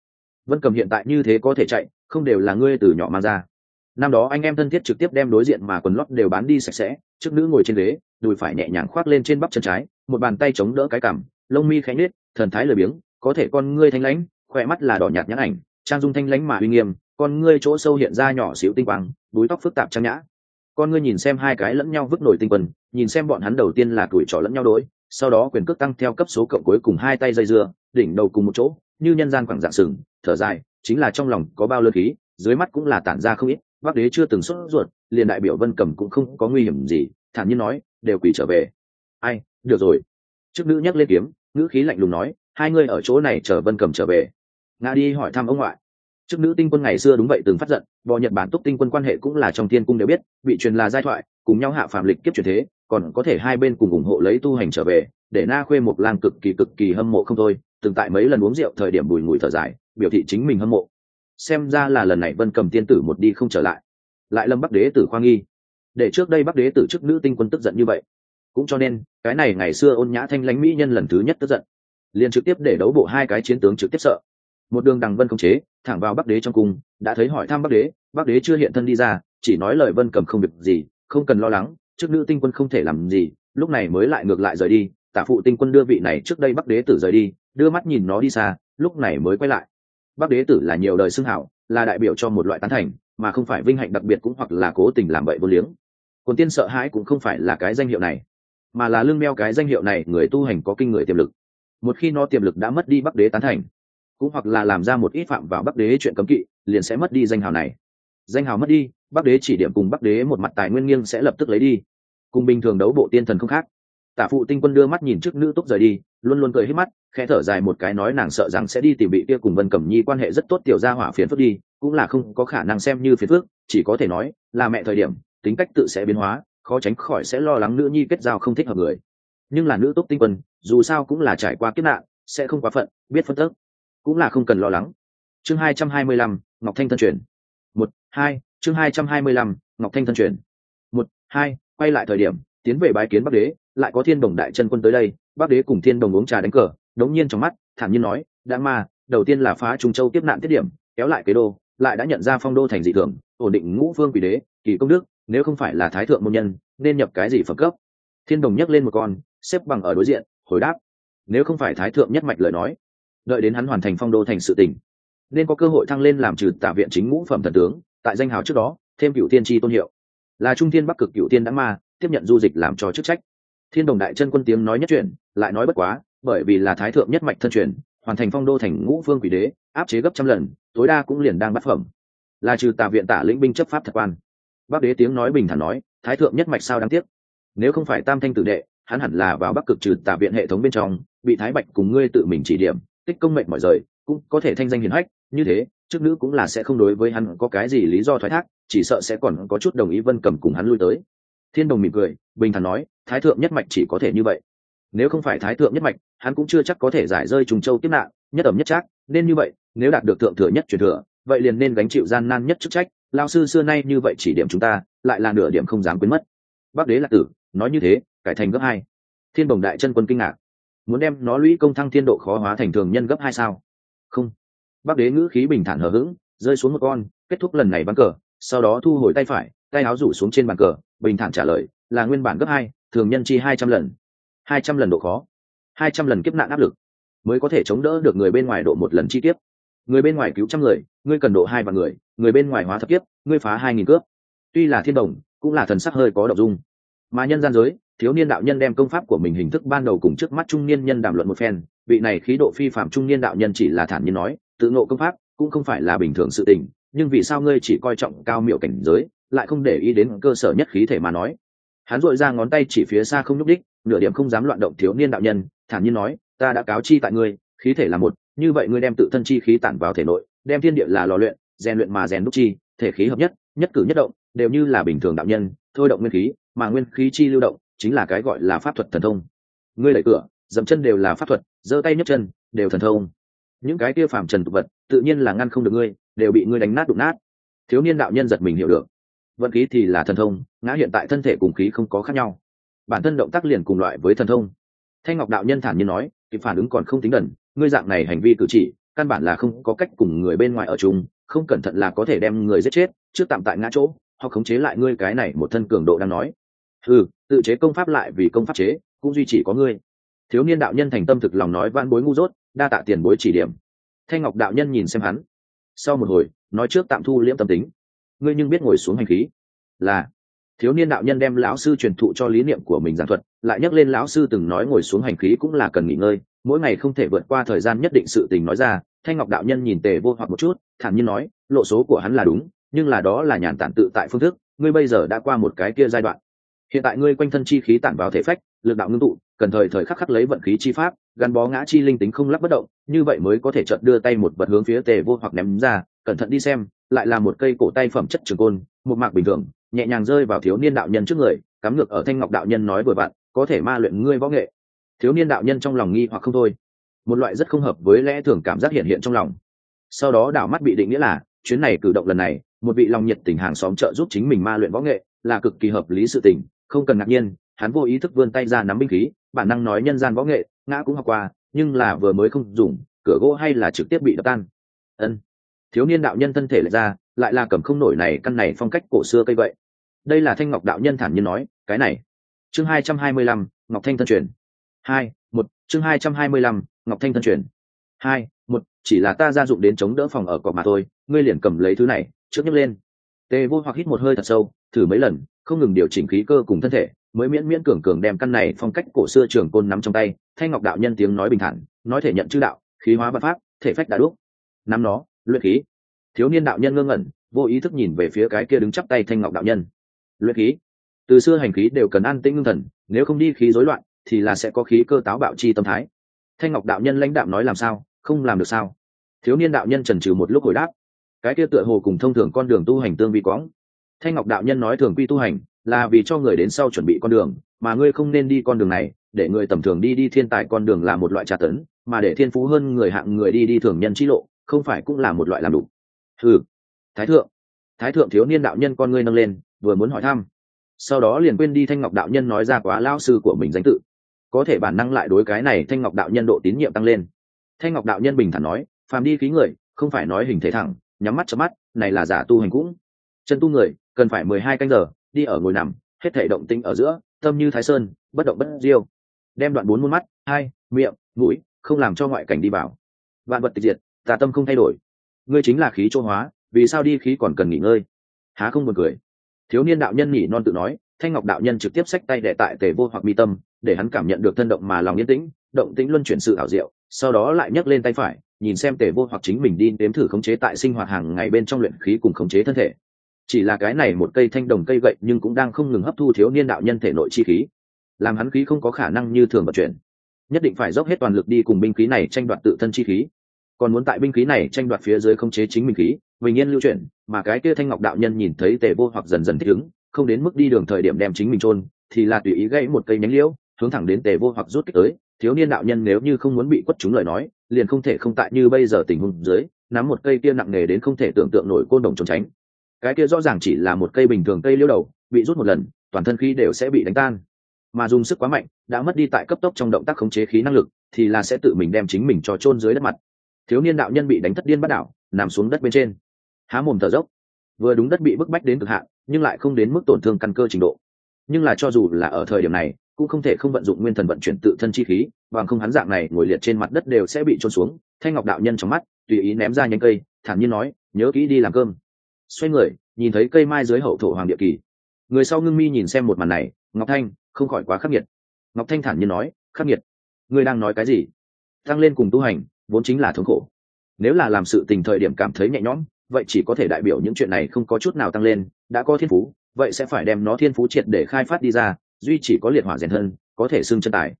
[SPEAKER 1] Vân cầm hiện tại như thế có thể chạy, không đều là ngươi từ nhỏ mang ra. Năm đó anh em thân thiết trực tiếp đem đối diện mà quần lót đều bán đi sạch sẽ, trước nữ ngồi trên ghế, đùi phải nhẹ nhàng khoác lên trên bắp chân trái, một bàn tay chống đỡ cái cằm, lông mi khánh nết thần thái lười biếng, có thể con ngươi thanh lãnh, khỏe mắt là đỏ nhạt nhãn ảnh, trang dung thanh lãnh mà uy nghiêm, con ngươi chỗ sâu hiện ra nhỏ xíu tinh quang búi tóc phức tạp trang nhã. Con ngươi nhìn xem hai cái lẫn nhau vứt nổi tinh quần, nhìn xem bọn hắn đầu tiên là tuổi trọ lẫn nhau đối, sau đó quyền cước tăng theo cấp số cộng cuối cùng hai tay dây dưa, đỉnh đầu cùng một chỗ, như nhân gian quảng dạng sừng, thở dài, chính là trong lòng có bao lơ khí, dưới mắt cũng là tản ra không ít bắc đế chưa từng xuất ruột, liền đại biểu vân cầm cũng không có nguy hiểm gì, thản nhiên nói, đều quỳ trở về. Ai, được rồi. Trước nữ nhắc lên kiếm, ngữ khí lạnh lùng nói, hai ngươi ở chỗ này chờ vân cầm trở về. Nga đi hỏi thăm ông ngoại chức nữ tinh quân ngày xưa đúng vậy từng phát giận bò nhật bản túc tinh quân quan hệ cũng là trong thiên cung đều biết bị truyền là giai thoại, cùng nhau hạ phạm lịch kiếp truyền thế, còn có thể hai bên cùng ủng hộ lấy tu hành trở về, để na khuê một lang cực kỳ cực kỳ hâm mộ không thôi, từng tại mấy lần uống rượu thời điểm bùi ngùi thở dài, biểu thị chính mình hâm mộ. Xem ra là lần này vân cầm tiên tử một đi không trở lại. Lại lâm bắc đế tử khoa nghi. Để trước đây bắc đế tử chức nữ tinh quân tức giận như vậy. Cũng cho nên, cái này ngày xưa ôn nhã thanh lãnh mỹ nhân lần thứ nhất tức giận. Liền trực tiếp để đấu bộ hai cái chiến tướng trực tiếp sợ. Một đường đằng vân không chế thẳng vào bắc đế trong cung, đã thấy hỏi thăm bắc đế bắc đế chưa hiện thân đi ra, chỉ nói lời vân cầm không việc gì, không cần lo lắng, trước nữ tinh quân không thể làm gì, lúc này mới lại ngược lại rời đi, tả phụ tinh quân đưa vị này trước đây bắc đế tử rời đi, đưa mắt nhìn nó đi xa, lúc này mới quay lại. Bắc đế tử là nhiều đời xưng hảo, là đại biểu cho một loại tán thành, mà không phải vinh hạnh đặc biệt cũng hoặc là cố tình làm bậy vô liếng. Còn tiên sợ hãi cũng không phải là cái danh hiệu này, mà là lương meo cái danh hiệu này người tu hành có kinh người tiềm lực. Một khi nó tiềm lực đã mất đi bắc đế tán thành cũng hoặc là làm ra một ít phạm vào bắc đế chuyện cấm kỵ, liền sẽ mất đi danh hào này. Danh hào mất đi, bắc đế chỉ điểm cùng bắc đế một mặt tài nguyên nghiêng sẽ lập tức lấy đi. Cùng bình thường đấu bộ tiên thần không khác. Tả phụ tinh quân đưa mắt nhìn trước nữ túc rời đi, luôn luôn cười hết mắt, khẽ thở dài một cái nói nàng sợ rằng sẽ đi tìm bị kia cùng vân cẩm nhi quan hệ rất tốt tiểu gia hỏa phiền phức đi, cũng là không có khả năng xem như phiền phức, chỉ có thể nói, là mẹ thời điểm, tính cách tự sẽ biến hóa, khó tránh khỏi sẽ lo lắng nữ nhi kết giao không thích hợp người. Nhưng là nữ túc tinh quân, dù sao cũng là trải qua kiếp nạn, sẽ không quá phận, biết phân tức cũng là không cần lo lắng. Chương hai trăm hai mươi lăm, ngọc thanh thân truyền. Một, hai, chương hai trăm hai mươi lăm, ngọc thanh thân truyền. Một, hai, quay lại thời điểm, tiến về bái kiến bắc đế, lại có thiên đồng đại chân quân tới đây, bắc đế cùng thiên đồng uống trà đánh cờ, đống nhiên trong mắt, thản nhiên nói, đã ma, đầu tiên là phá trung châu tiếp nạn tiết điểm, kéo lại kế đô, lại đã nhận ra phong đô thành dị thường, ổn định ngũ phương quỷ đế, kỳ công đức, nếu không phải là thái thượng môn nhân, nên nhập cái gì phẩm cấp? Thiên đồng nhấc lên một con, xếp bằng ở đối diện, hồi đáp, nếu không phải thái thượng nhất mạch lời nói đợi đến hắn hoàn thành phong đô thành sự tỉnh nên có cơ hội thăng lên làm trừ tạ viện chính ngũ phẩm thần tướng, tại danh hào trước đó, thêm cựu tiên tri tôn hiệu. Là trung thiên bắc cực cựu tiên đã ma, tiếp nhận du dịch làm cho chức trách. Thiên đồng đại chân quân tiếng nói nhất truyền, lại nói bất quá, bởi vì là thái thượng nhất mạch thân truyền, hoàn thành phong đô thành ngũ phương quỷ đế, áp chế gấp trăm lần, tối đa cũng liền đang bắt phẩm. Là trừ tà viện tả lĩnh binh chấp pháp thật quan. Bắc đế tiếng nói bình thản nói, thái thượng nhất mạch sao đáng tiếc? Nếu không phải tam thanh tử đệ, hắn hẳn là vào bắc cực trừ tà viện hệ thống bên trong, bị thái bạch cùng ngươi tự mình chỉ điểm tích công mệnh mọi rời, cũng có thể thanh danh hiển hách, như thế, trước nữ cũng là sẽ không đối với hắn có cái gì lý do thoái thác, chỉ sợ sẽ còn có chút đồng ý vân cầm cùng hắn lui tới. Thiên đồng mỉm cười, bình thản nói, thái thượng nhất mạch chỉ có thể như vậy. Nếu không phải thái thượng nhất mạch, hắn cũng chưa chắc có thể giải rơi trùng châu tiếp nạn, nhất ẩm nhất trác, nên như vậy, nếu đạt được thượng thừa nhất truyền thừa, vậy liền nên gánh chịu gian nan nhất chức trách lao sư xưa nay như vậy chỉ điểm chúng ta, lại là nửa điểm không dám quên mất. Bắc đế là tử nói như thế, cải thành gấp hai. Thiên đồng đại chân quân kinh ngạc muốn đem nó lũy công thăng thiên độ khó hóa thành thường nhân gấp hai sao? Không. Bắc đế ngữ khí bình thản hờ hững, rơi xuống một con, kết thúc lần này bắn cờ, sau đó thu hồi tay phải, tay áo rủ xuống trên bàn cờ, bình thản trả lời, là nguyên bản gấp hai, thường nhân chi hai trăm lần. Hai trăm lần độ khó. Hai trăm lần kiếp nạn áp lực. Mới có thể chống đỡ được người bên ngoài độ một lần chi tiết người bên ngoài cứu trăm người, ngươi cần độ hai vạn người người bên ngoài hóa thập kiếp, ngươi phá hai nghìn cướp. Tuy là thiên đồng, cũng là thần sắc hơi có đ ộ n g dung. Mà nhân gian giới thiếu niên đạo nhân đem công pháp của mình hình thức ban đầu cùng trước mắt trung niên nhân đàm luận một phen, vị này khí độ phi phạm trung niên đạo nhân chỉ là thản nhiên nói, tự ngộ công pháp cũng không phải là bình thường sự tình, nhưng vì sao ngươi chỉ coi trọng cao miệu cảnh giới, lại không để ý đến cơ sở nhất khí thể mà nói? Hắn dội ra ngón tay chỉ phía xa không nhúc đích nửa điểm không dám loạn động thiếu niên đạo nhân, thản nhiên nói, ta đã cáo chi tại ngươi, khí thể là một, như vậy ngươi đem tự thân chi khí tản vào thể nội, đem thiên địa là lò luyện, rèn luyện mà rèn đúc chi, thể khí hợp nhất nhất cử nhất động, đều như là bình thường đạo nhân, thôi động nguyên khí, mà nguyên khí chi lưu động chính là cái gọi là pháp thuật thần thông. Ngươi đẩy cửa, dậm chân đều là pháp thuật, giơ tay nhấc chân, đều thần thông. Những cái kia phàm trần tục vật, tự nhiên là ngăn không được ngươi, đều bị ngươi đánh nát đụng nát. Thiếu niên đạo nhân giật mình hiểu được. Vận khí thì là thần thông, ngã hiện tại thân thể cùng khí không có khác nhau. Bản thân động tác liền cùng loại với thần thông. Thanh ngọc đạo nhân thản nhiên nói, kịp phản ứng còn không tính đần, ngươi dạng này hành vi cử chỉ, căn bản là không có cách cùng người bên ngoài ở chung, không cẩn thận là có thể đem người giết chết, trước tạm tại ngã chỗ, hoặc khống chế lại ngươi cái này một thân cường độ đang nói. Ừ tự chế công pháp lại vì công pháp chế, cũng duy chỉ có ngươi. Thiếu niên đạo nhân thành tâm thực lòng nói vãn bối ngu dốt, đa tạ tiền bối chỉ điểm. Thanh ngọc đạo nhân nhìn xem hắn. Sau một hồi, nói trước tạm thu liễm tâm tính. Ngươi nhưng biết ngồi xuống hành khí. Là. Thiếu niên đạo nhân đem lão sư truyền thụ cho lý niệm của mình giảng thuật, lại nhắc lên lão sư từng nói ngồi xuống hành khí cũng là cần nghỉ ngơi. Mỗi ngày không thể vượt qua thời gian nhất định sự tình nói ra, thanh ngọc đạo nhân nhìn tề vô hoặc một chút, thản nhiên nói, lộ số của hắn là đúng, nhưng là đó là nhàn tản tự tại phương thức, ngươi bây giờ đã qua một cái kia giai đoạn hiện tại ngươi quanh thân chi khí tản vào thể phách, lực đạo ngưng tụ, cần thời thời khắc khắc lấy vận khí chi pháp, gắn bó ngã chi linh tính không lắp bất động, như vậy mới có thể chợt đưa tay một vật hướng phía tề vô hoặc ném ra, cẩn thận đi xem, lại là một cây cổ tay phẩm chất trường côn, một mạc bình thường, nhẹ nhàng rơi vào thiếu niên đạo nhân trước người, cắm ngược ở thanh ngọc đạo nhân nói vừa vặn có thể ma luyện ngươi võ nghệ. Thiếu niên đạo nhân trong lòng nghi hoặc không thôi. Một loại rất không hợp với lẽ thường cảm giác hiện hiện trong lòng. Sau đó đảo mắt bị định nghĩa là, chuyến này cử động lần này, một vị lòng nhiệt tình hàng xóm trợ giúp chính mình ma luyện võ nghệ, là cực kỳ hợp lý sự tình không cần ngạc nhiên, hắn vô ý thức vươn tay ra nắm binh khí, bản năng nói nhân gian võ nghệ, ngã cũng học qua, nhưng là vừa mới không dùng, cửa gỗ hay là trực tiếp bị đập tan. Ân. Thiếu niên đạo nhân thân thể lại ra, lại là cầm không nổi này căn này phong cách cổ xưa cây vậy. Đây là thanh ngọc đạo nhân thản nhiên nói, cái này. Chương hai trăm hai mươi lăm, ngọc thanh thân truyền. Hai, một, chương hai trăm hai mươi lăm, ngọc thanh thân truyền. Hai, một, chỉ là ta gia dụng đến chống đỡ phòng ở cọp mà thôi, ngươi liền cầm lấy thứ này, trước nhấc lên. Tề vô hoặc hít một hơi thật sâu, thử mấy lần không ngừng điều chỉnh khí cơ cùng thân thể, mới miễn miễn cường cường đem căn này phong cách cổ xưa trường côn nắm trong tay, thanh ngọc đạo nhân tiếng nói bình thản, nói thể nhận chữ đạo, khí hóa văn pháp, thể phách đã đúc. Nắm nó, luyện khí. Thiếu niên đạo nhân ngơ ngẩn, vô ý thức nhìn về phía cái kia đứng chắp tay thanh ngọc đạo nhân. Luyện khí. Từ xưa hành khí đều cần an tĩnh ngưng thần, nếu không đi khí rối loạn, thì là sẽ có khí cơ táo bạo chi tâm thái. Thanh ngọc đạo nhân lãnh đạo nói làm sao, không làm được sao? Thiếu niên đạo nhân trần trừ một lúc hồi đáp. Cái kia tựa hồ cùng thông thường con đường tu hành tương vi quõng thanh ngọc đạo nhân nói thường quy tu hành, là vì cho người đến sau chuẩn bị con đường, mà ngươi không nên đi con đường này, để người tầm thường đi đi thiên tài con đường là một loại trà tấn, mà để thiên phú hơn người hạng người đi đi thường nhân trí lộ, không phải cũng là một loại làm đủ. Ừ thái thượng. Thái thượng thiếu niên đạo nhân con ngươi nâng lên, vừa muốn hỏi thăm. Sau đó liền quên đi thanh ngọc đạo nhân nói ra quá lao sư của mình danh tự. Có thể bản năng lại đối cái này thanh ngọc đạo nhân độ tín nhiệm tăng lên. Thanh ngọc đạo nhân bình thản nói, phàm đi khí người, không phải nói hình thể thẳng, nhắm mắt cho mắt, này là giả tu hành cũng. Chân tu người cần phải mười hai canh giờ, đi ở ngồi nằm, hết thể động tinh ở giữa, tâm như thái sơn, bất động bất diêu. Đem đoạn bốn muôn mắt, hai, miệng, mũi, không làm cho ngoại cảnh đi vào. Vạn vật tịch diệt, tà tâm không thay đổi. Ngươi chính là khí chỗ hóa, vì sao đi khí còn cần nghỉ ngơi? Há không buồn cười. Thiếu niên đạo nhân nhỉ non tự nói, thanh ngọc đạo nhân trực tiếp xách tay đệ tại tề vô hoặc mi tâm, để hắn cảm nhận được thân động mà lòng yên tĩnh, động tĩnh luân chuyển sự ảo diệu, sau đó lại nhấc lên tay phải, nhìn xem tề vô hoặc chính mình đi đếm thử khống chế tại sinh hoạt hàng ngày bên trong luyện khí cùng khống chế thân thể chỉ là cái này một cây thanh đồng cây gậy nhưng cũng đang không ngừng hấp thu thiếu niên đạo nhân thể nội chi khí, làm hắn khí không có khả năng như thường vận chuyển. Nhất định phải dốc hết toàn lực đi cùng binh khí này tranh đoạt tự thân chi khí. Còn muốn tại binh khí này tranh đoạt phía dưới không chế chính mình khí, bình yên lưu chuyển, mà cái kia thanh ngọc đạo nhân nhìn thấy tề vô hoặc dần dần thích ứng, không đến mức đi đường thời điểm đem chính mình chôn, thì là tùy ý gãy một cây nhánh liễu, hướng thẳng đến tề vô hoặc rút kích tới. Thiếu niên đạo nhân nếu như không muốn bị quất chúng lời nói, liền không thể không tại như bây giờ tình huống dưới, nắm một cây kia nặng nề đến không thể tưởng tượng nổi côn đồng trốn tránh cái kia rõ ràng chỉ là một cây bình thường cây liêu đầu, bị rút một lần, toàn thân khí đều sẽ bị đánh tan. Mà dùng sức quá mạnh, đã mất đi tại cấp tốc trong động tác khống chế khí năng lực, thì là sẽ tự mình đem chính mình cho chôn dưới đất mặt. Thiếu niên đạo nhân bị đánh thất điên bắt đảo, nằm xuống đất bên trên. Há mồm thở dốc. Vừa đúng đất bị bức bách đến cực hạn, nhưng lại không đến mức tổn thương căn cơ trình độ. Nhưng là cho dù là ở thời điểm này, cũng không thể không vận dụng nguyên thần vận chuyển tự thân chi khí, bằng không hắn dạng này ngồi liệt trên mặt đất đều sẽ bị trôn xuống. Thanh ngọc đạo nhân trong mắt, tùy ý ném ra nhánh cây, thản nhiên nói, nhớ kỹ đi làm cơm xoay người, nhìn thấy cây mai dưới hậu thổ hoàng địa kỳ. Người sau ngưng mi nhìn xem một màn này, ngọc thanh, không khỏi quá khắc nghiệt. Ngọc thanh thản nhiên nói, khắc nghiệt? Ngươi đang nói cái gì? Tăng lên cùng tu hành, vốn chính là thống khổ. Nếu là làm sự tình thời điểm cảm thấy nhẹ nhõm, vậy chỉ có thể đại biểu những chuyện này không có chút nào tăng lên, đã có thiên phú, vậy sẽ phải đem nó thiên phú triệt để khai phát đi ra, duy chỉ có liệt hỏa rèn hơn có thể xưng chân tài.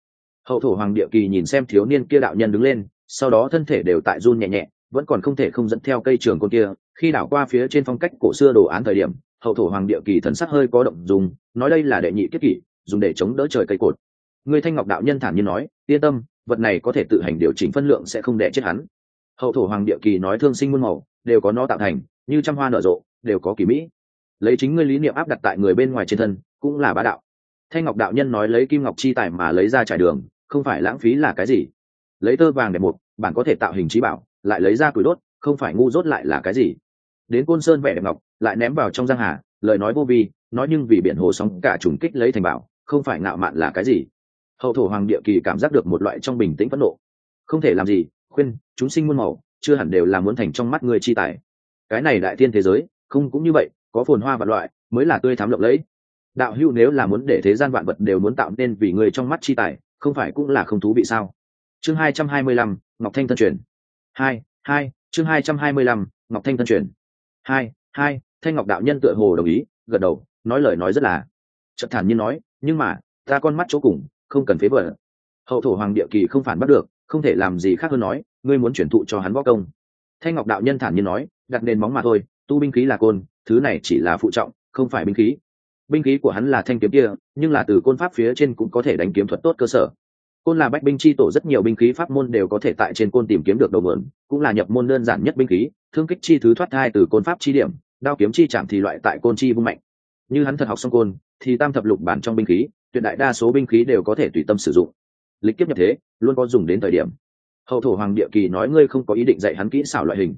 [SPEAKER 1] Hậu thổ hoàng địa kỳ nhìn xem thiếu niên kia đạo nhân đứng lên, sau đó thân thể đều tại run nhẹ nhẹ, vẫn còn không thể không dẫn theo cây trường côn kia khi đảo qua phía trên phong cách cổ xưa đồ án thời điểm, hậu thổ hoàng địa kỳ thần sắc hơi có động dùng, nói đây là đệ nhị kiếp kỷ, dùng để chống đỡ trời cây cột. Người thanh ngọc đạo nhân thản nhiên nói, yên tâm, vật này có thể tự hành điều chỉnh phân lượng sẽ không đẻ chết hắn. Hậu thổ hoàng địa kỳ nói thương sinh muôn màu, đều có nó tạo thành, như trăm hoa nở rộ, đều có kỳ mỹ. Lấy chính ngươi lý niệm áp đặt tại người bên ngoài trên thân, cũng là bá đạo. Thanh ngọc đạo nhân nói lấy kim ngọc chi tài mà lấy ra trải đường, không phải lãng phí là cái gì. Lấy tơ vàng đẹp một bản có thể tạo hình trí bảo, lại lấy ra củi đốt, không phải ngu dốt lại là cái gì đến côn sơn vẻ đẹp ngọc, lại ném vào trong giang hà, lời nói vô vi, nói nhưng vì biển hồ sóng cả trùng kích lấy thành bảo, không phải ngạo mạn là cái gì. Hậu thổ hoàng địa kỳ cảm giác được một loại trong bình tĩnh phẫn nộ. Không thể làm gì, khuyên, chúng sinh muôn màu, chưa hẳn đều là muốn thành trong mắt người chi tài. Cái này đại tiên thế giới, không cũng như vậy, có phồn hoa và loại, mới là tươi thám lộng lẫy. Đạo hữu nếu là muốn để thế gian vạn vật đều muốn tạo nên vì người trong mắt chi tài, không phải cũng là không thú vị sao? Chương hai trăm hai mươi lăm, ngọc thanh thân truyền. Hai hai, chương hai trăm hai mươi lăm, ngọc thanh thân truyền hai hai, thanh ngọc đạo nhân tựa hồ đồng ý, gật đầu, nói lời nói rất là chật thản nhiên nói, nhưng mà, ta con mắt chỗ cùng, không cần phế vợ hậu thổ hoàng địa kỳ không phản bắt được, không thể làm gì khác hơn nói, ngươi muốn chuyển thụ cho hắn võ công. Thanh ngọc đạo nhân thản nhiên nói, đặt nền móng mà thôi, tu binh khí là côn, thứ này chỉ là phụ trọng, không phải binh khí. Binh khí của hắn là thanh kiếm kia, nhưng là từ côn pháp phía trên cũng có thể đánh kiếm thuật tốt cơ sở. Côn là bách binh chi tổ, rất nhiều binh khí pháp môn đều có thể tại trên côn tìm kiếm được đầu mượn cũng là nhập môn đơn giản nhất binh khí thương kích chi thứ thoát thai từ côn pháp chi điểm, đao kiếm chi chạm thì loại tại côn chi vung mạnh. Như hắn thật học xong côn, thì tam thập lục bản trong binh khí, tuyệt đại đa số binh khí đều có thể tùy tâm sử dụng. Lịch kiếp nhập thế, luôn có dùng đến thời điểm. Hậu thổ hoàng địa kỳ nói ngươi không có ý định dạy hắn kỹ xảo loại hình.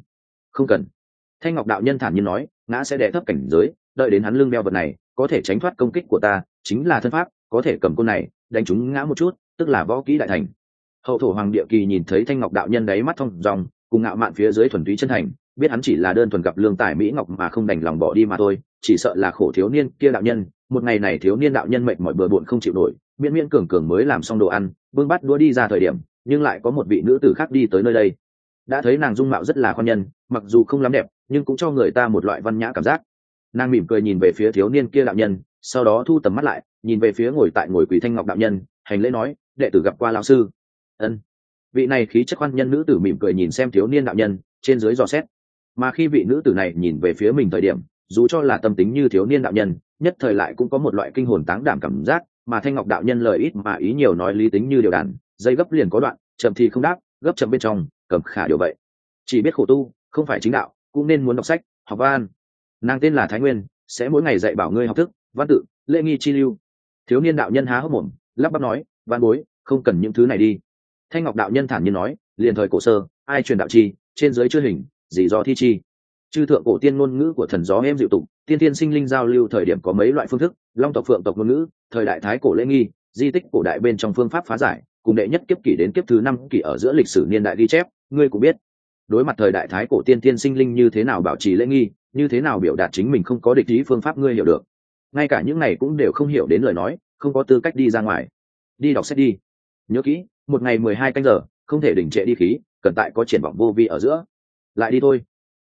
[SPEAKER 1] Không cần. Thanh ngọc đạo nhân thản nhiên nói, ngã sẽ đẻ thấp cảnh giới, đợi đến hắn lưng đeo vật này, có thể tránh thoát công kích của ta, chính là thân pháp, có thể cầm côn này, đánh chúng ngã một chút, tức là võ kỹ đại thành. Hậu thổ hoàng địa kỳ nhìn thấy thanh ngọc đạo nhân đáy mắt thông dòng, cùng ngạo mạn phía dưới thuần túy chân thành biết hắn chỉ là đơn thuần gặp lương tài mỹ ngọc mà không đành lòng bỏ đi mà thôi, chỉ sợ là khổ thiếu niên kia đạo nhân. Một ngày này thiếu niên đạo nhân mệt mỏi bừa bộn không chịu nổi, miễn miễn cường cường mới làm xong đồ ăn, vương bắt đua đi ra thời điểm, nhưng lại có một vị nữ tử khác đi tới nơi đây. Đã thấy nàng dung mạo rất là khoan nhân, mặc dù không lắm đẹp, nhưng cũng cho người ta một loại văn nhã cảm giác. Nàng mỉm cười nhìn về phía thiếu niên kia đạo nhân, sau đó thu tầm mắt lại, nhìn về phía ngồi tại ngồi quỷ thanh ngọc đạo nhân, hành lễ nói, đệ tử gặp qua lão sư. Ân. Vị này khí chất khoan nhân nữ tử mỉm cười nhìn xem thiếu niên đạo nhân, trên dưới dò xét mà khi vị nữ tử này nhìn về phía mình thời điểm, dù cho là tâm tính như thiếu niên đạo nhân, nhất thời lại cũng có một loại kinh hồn táng đảm cảm giác, mà thanh ngọc đạo nhân lời ít mà ý nhiều nói lý tính như điều đàn, dây gấp liền có đoạn, chậm thì không đáp, gấp chậm bên trong, cầm khả điều vậy. Chỉ biết khổ tu, không phải chính đạo, cũng nên muốn đọc sách, học văn. Nàng tên là thái nguyên, sẽ mỗi ngày dạy bảo ngươi học thức, văn tự, lễ nghi chi lưu. Thiếu niên đạo nhân há hốc mồm, lắp bắp nói, văn bối, không cần những thứ này đi. Thanh ngọc đạo nhân thản nhiên nói, liền thời cổ sơ, ai truyền đạo chi, trên giới chưa hình dì do thi chi. Chư thượng cổ tiên ngôn ngữ của thần gió em dịu tục, tiên tiên sinh linh giao lưu thời điểm có mấy loại phương thức, long tộc, phượng tộc ngôn ngữ, thời đại thái cổ lễ nghi, di tích cổ đại bên trong phương pháp phá giải, cùng đệ nhất kiếp kỷ đến kiếp thứ năm kỷ ở giữa lịch sử niên đại ghi chép, ngươi cũng biết. Đối mặt thời đại thái cổ tiên tiên sinh linh như thế nào bảo trì lễ nghi, như thế nào biểu đạt chính mình không có địch ý phương pháp ngươi hiểu được. Ngay cả những này cũng đều không hiểu đến lời nói, không có tư cách đi ra ngoài. Đi đọc sách đi. Nhớ kỹ, một ngày mười hai canh giờ, không thể đình trệ đi khí, cần tại có triển vọng vô vi ở giữa lại đi thôi.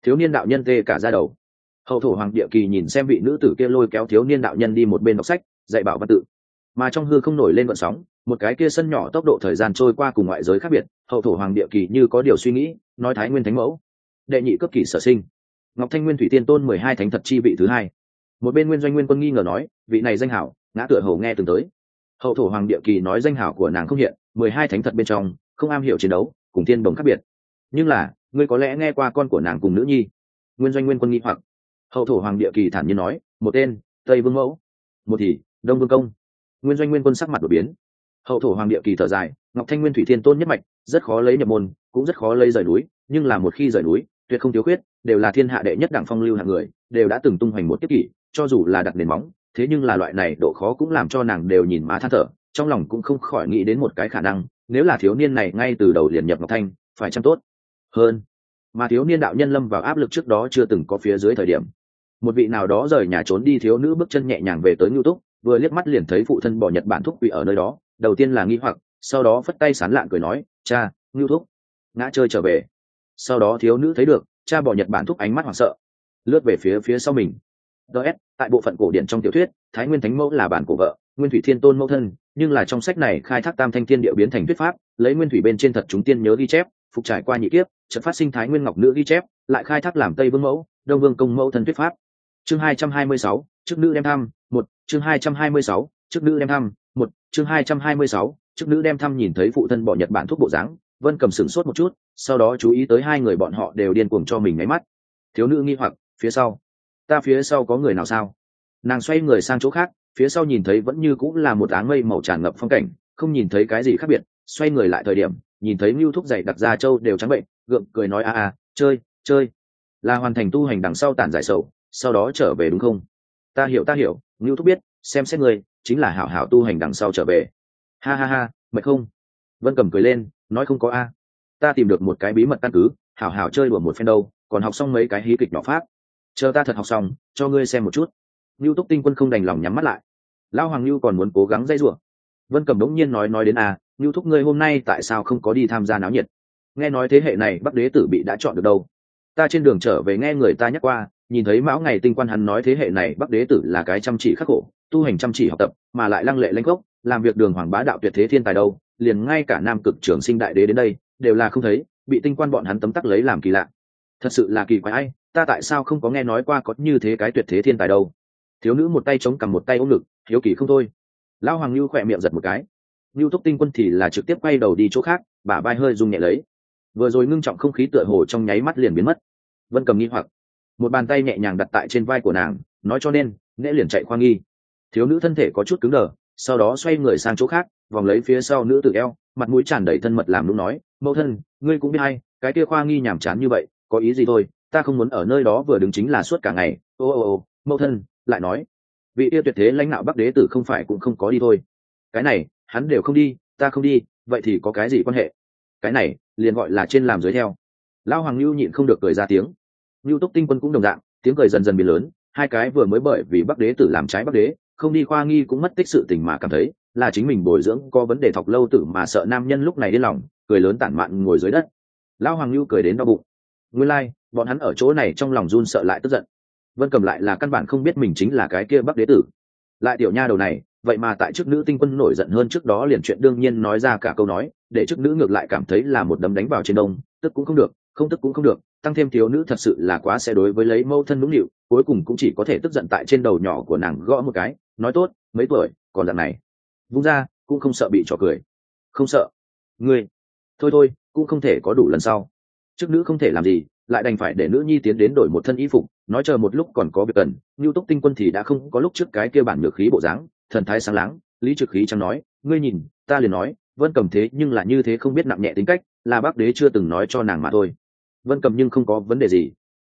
[SPEAKER 1] Thiếu niên đạo nhân tê cả ra đầu. Hậu thổ hoàng địa kỳ nhìn xem vị nữ tử kia lôi kéo thiếu niên đạo nhân đi một bên đọc sách, dạy bảo văn tự. Mà trong hư không nổi lên vận sóng, một cái kia sân nhỏ tốc độ thời gian trôi qua cùng ngoại giới khác biệt, hậu thổ hoàng địa kỳ như có điều suy nghĩ, nói thái nguyên thánh mẫu. Đệ nhị cấp kỳ sở sinh. Ngọc thanh nguyên thủy tiên tôn mười hai thánh thật chi vị thứ hai. Một bên nguyên doanh nguyên quân nghi ngờ nói, vị này danh hảo, ngã tựa hầu nghe từng tới. Hậu thổ hoàng địa kỳ nói danh hảo của nàng không hiện, mười hai thánh thật bên trong, không am hiểu chiến đấu, cùng tiên đồng khác biệt. Nhưng là ngươi có lẽ nghe qua con của nàng cùng nữ nhi. Nguyên doanh nguyên quân nghi hoặc. Hậu thổ hoàng địa kỳ thản nhiên nói, một tên, tây vương mẫu. Một thì, đông vương công. Nguyên doanh nguyên quân sắc mặt đột biến. Hậu thổ hoàng địa kỳ thở dài, ngọc thanh nguyên thủy thiên tôn nhất mạch, rất khó lấy nhập môn, cũng rất khó lấy rời núi, nhưng là một khi rời núi, tuyệt không thiếu khuyết, đều là thiên hạ đệ nhất đảng phong lưu hạng người, đều đã từng tung hoành một kiếp kỷ, cho dù là đặt nền móng, thế nhưng là loại này độ khó cũng làm cho nàng đều nhìn má than thở, trong lòng cũng không khỏi nghĩ đến một cái khả năng, nếu là thiếu niên này ngay từ đầu liền nhập ngọc thanh, phải chăng tốt? Hơn, mà thiếu niên đạo nhân lâm vào áp lực trước đó chưa từng có phía dưới thời điểm. Một vị nào đó rời nhà trốn đi thiếu nữ bước chân nhẹ nhàng về tới ngưu túc, vừa liếc mắt liền thấy phụ thân bỏ nhật bản thúc quỷ ở nơi đó, đầu tiên là nghi hoặc, sau đó phất tay sán lạn cười nói, cha, ngưu thúc, ngã chơi trở về. Sau đó thiếu nữ thấy được, cha bỏ nhật bản thúc ánh mắt hoảng sợ, lướt về phía phía sau mình. Ts tại bộ phận cổ điển trong tiểu thuyết, thái nguyên thánh mẫu là bản của vợ, nguyên thủy thiên tôn mẫu thân, nhưng là trong sách này khai thác tam thanh thiên địa biến thành thuyết pháp, lấy nguyên thủy bên trên thật chúng tiên nhớ ghi chép, phục trải qua nhị kiếp trận phát sinh thái nguyên ngọc nữ ghi chép, lại khai thác làm tây vương mẫu, đông vương công mẫu thần thuyết pháp. Chương hai trăm hai mươi sáu, chức nữ đem thăm, một, chương hai trăm hai mươi sáu, chức nữ đem thăm, một, chương hai trăm hai mươi sáu, chức nữ đem thăm nhìn thấy phụ thân bỏ nhật bản thuốc bộ dáng, vân cầm sửng sốt một chút, sau đó chú ý tới hai người bọn họ đều điên cuồng cho mình nháy mắt. Thiếu nữ nghi hoặc, phía sau, ta phía sau có người nào sao? Nàng xoay người sang chỗ khác, phía sau nhìn thấy vẫn như cũng là một áng mây màu tràn ngập phong cảnh, không nhìn thấy cái gì khác biệt, xoay người lại thời điểm nhìn thấy mưu thúc dày đặc ra châu đều trắng bệnh, gượng cười nói, a a, chơi chơi. Là hoàn thành tu hành đằng sau tản giải sầu, sau đó trở về đúng không? Ta hiểu ta hiểu mưu thúc biết, xem xét người chính là hảo hảo tu hành đằng sau trở về. Ha ha ha, mệt không? Vân cầm cười lên, nói, không có, a. Ta tìm được một cái bí mật căn cứ, hảo hảo chơi đùa một phen đâu, còn học xong mấy cái hí kịch nhỏ pháp chờ ta thật học xong, cho ngươi xem một chút. Ngưu túc tinh quân không đành lòng nhắm mắt lại. Lao hoàng ngưu còn muốn cố gắng dây rủa. Vân cầm đống nhiên nói nói đến a ngưu thúc ngươi hôm nay tại sao không có đi tham gia náo nhiệt? Nghe nói thế hệ này bắc đế tử bị đã chọn được đâu? Ta trên đường trở về nghe người ta nhắc qua, nhìn thấy mão ngày tinh quan hắn nói thế hệ này bắc đế tử là cái chăm chỉ khắc khổ, tu hành chăm chỉ học tập, mà lại lăng lệ lanh gốc, làm việc đường hoàng bá đạo tuyệt thế thiên tài đâu, liền ngay cả nam cực trưởng sinh đại đế đến đây, đều là không thấy, bị tinh quan bọn hắn tấm tắc lấy làm kỳ lạ. Thật sự là kỳ quái ai, ta tại sao không có nghe nói qua có như thế cái tuyệt thế thiên tài đâu? Thiếu nữ một tay chống cầm một tay ôm ngực thiếu kỳ không thôi. Lão hoàng lưu khỏe miệng giật một cái. Nưu thúc tinh quân thì là trực tiếp quay đầu đi chỗ khác, bả vai hơi rung nhẹ lấy. Vừa rồi ngưng trọng không khí tựa hồ trong nháy mắt liền biến mất. Vân cầm nghi hoặc. Một bàn tay nhẹ nhàng đặt tại trên vai của nàng, nói cho nên, nễ liền chạy khoa nghi. Thiếu nữ thân thể có chút cứng đờ, sau đó xoay người sang chỗ khác, vòng lấy phía sau nữ tử eo, mặt mũi tràn đầy thân mật làm lúc nói, mẫu thân, ngươi cũng biết hay cái kia khoa nghi nhàm chán như vậy, có ý gì thôi, ta không muốn ở nơi đó vừa đứng chính là suốt cả ngày. Ô ô ô, mẫu thân, lại nói. Vị yêu tuyệt thế lãnh đạo bắc đế tử không phải cũng không có đi thôi. Cái này hắn đều không đi ta không đi vậy thì có cái gì quan hệ? Cái này liền gọi là trên làm dưới theo. Lão hoàng lưu nhịn không được cười ra tiếng. Lưu túc tinh quân cũng đồng dạng tiếng cười dần dần biến lớn hai cái vừa mới bởi vì bắc đế tử làm trái bắc đế không đi khoa nghi cũng mất tích sự tình mà cảm thấy là chính mình bồi dưỡng có vấn đề thọc lâu tử mà sợ nam nhân lúc này điên lòng cười lớn tản mạn ngồi dưới đất. Lão hoàng lưu cười đến đau bụng. Nguyên lai、like, bọn hắn ở chỗ này trong lòng run sợ lại tức giận. Vân cầm lại là căn bản không biết mình chính là cái kia bắc đế tử lại tiểu nha đầu này, vậy mà tại chức nữ tinh quân nổi giận hơn trước đó liền chuyện đương nhiên nói ra cả câu nói, để chức nữ ngược lại cảm thấy là một đấm đánh vào trên đông, tức cũng không được, không tức cũng không được, tăng thêm thiếu nữ thật sự là quá sẽ đối với lấy mâu thân nũng nịu, cuối cùng cũng chỉ có thể tức giận tại trên đầu nhỏ của nàng gõ một cái, nói tốt, mấy tuổi, còn dạng này. Vung ra, cũng không sợ bị trò cười. Không sợ. Ngươi. Thôi thôi, cũng không thể có đủ lần sau. Chức nữ không thể làm gì lại đành phải để nữ nhi tiến đến đổi một thân y phục, nói chờ một lúc còn có việc cần, ngưu túc tinh quân thì đã không có lúc trước cái kia bản nhược khí bộ dáng, thần thái sáng láng, lý trực khí chẳng nói, ngươi nhìn, ta liền nói, vân cầm thế nhưng là như thế không biết nặng nhẹ tính cách, là bác đế chưa từng nói cho nàng mà thôi. Vân cầm nhưng không có vấn đề gì.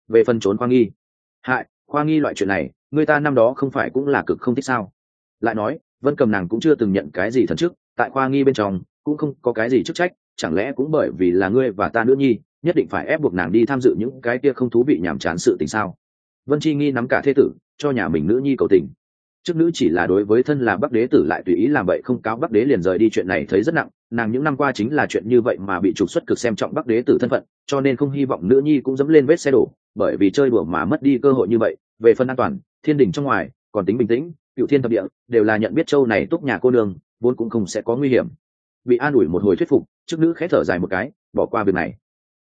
[SPEAKER 1] Về phần trốn khoa nghi. Hại, khoa nghi loại chuyện này, người ta năm đó không phải cũng là cực không thích sao? Lại nói, vân cầm nàng cũng chưa từng nhận cái gì thần chức, tại khoa nghi bên trong, cũng không có cái gì chức trách, chẳng lẽ cũng bởi vì là ngươi và ta nữ nhi nhất định phải ép buộc nàng đi tham dự những cái kia không thú vị nhàm chán sự tình sao? Vân chi nghi nắm cả thế tử, cho nhà mình nữ nhi cầu tình. Chức nữ chỉ là đối với thân là bắc đế tử lại tùy ý làm vậy không cáo bắc đế liền rời đi chuyện này thấy rất nặng. Nàng những năm qua chính là chuyện như vậy mà bị trục xuất cực xem trọng bắc đế tử thân phận, cho nên không hy vọng nữ nhi cũng dẫm lên vết xe đổ, bởi vì chơi đùa mà mất đi cơ hội như vậy. Về phần an toàn, thiên đình trong ngoài, còn tính bình tĩnh, cựu thiên thập địa, đều là nhận biết châu này túc nhà cô nương, vốn cũng không sẽ có nguy hiểm. Bị an ủi một hồi thuyết phục chức nữ khẽ thở dài một cái, bỏ qua việc này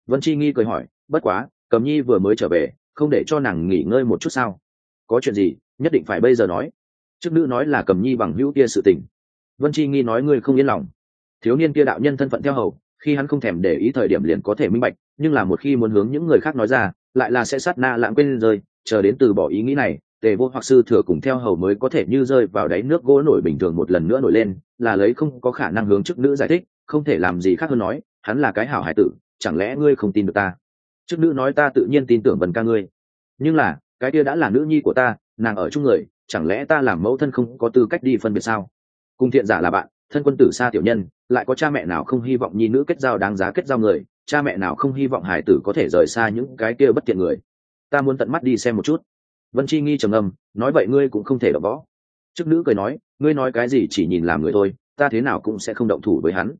[SPEAKER 1] vân chi nghi cười hỏi, bất quá cầm nhi vừa mới trở về, không để cho nàng nghỉ ngơi một chút sao? Có chuyện gì, nhất định phải bây giờ nói. Chức nữ nói là cầm nhi bằng hữu kia sự tình. Vân chi nghi nói, ngươi không yên lòng. Thiếu niên kia đạo nhân thân phận theo hầu, khi hắn không thèm để ý thời điểm liền có thể minh bạch, nhưng là một khi muốn hướng những người khác nói ra, lại là sẽ sát na lãng quên rơi, chờ đến từ bỏ ý nghĩ này, tề vô hoặc sư thừa cùng theo hầu mới có thể như rơi vào đáy nước gỗ nổi bình thường một lần nữa nổi lên, là lấy không có khả năng hướng chức nữ giải thích, không thể làm gì khác hơn nói, hắn là cái hảo hải tử chẳng lẽ ngươi không tin được ta? Trước nữ nói ta tự nhiên tin tưởng vần ca ngươi. Nhưng là, cái kia đã là nữ nhi của ta, nàng ở chung người, chẳng lẽ ta làm mẫu thân không có tư cách đi phân biệt sao? Cùng thiện giả là bạn, thân quân tử xa tiểu nhân, lại có cha mẹ nào không hy vọng nhi nữ kết giao đáng giá kết giao người, cha mẹ nào không hy vọng hải tử có thể rời xa những cái kia bất tiện người? Ta muốn tận mắt đi xem một chút. Vân chi nghi trầm âm nói vậy ngươi cũng không thể đập võ. Chức nữ cười nói, ngươi nói cái gì chỉ nhìn làm người thôi, ta thế nào cũng sẽ không động thủ với hắn.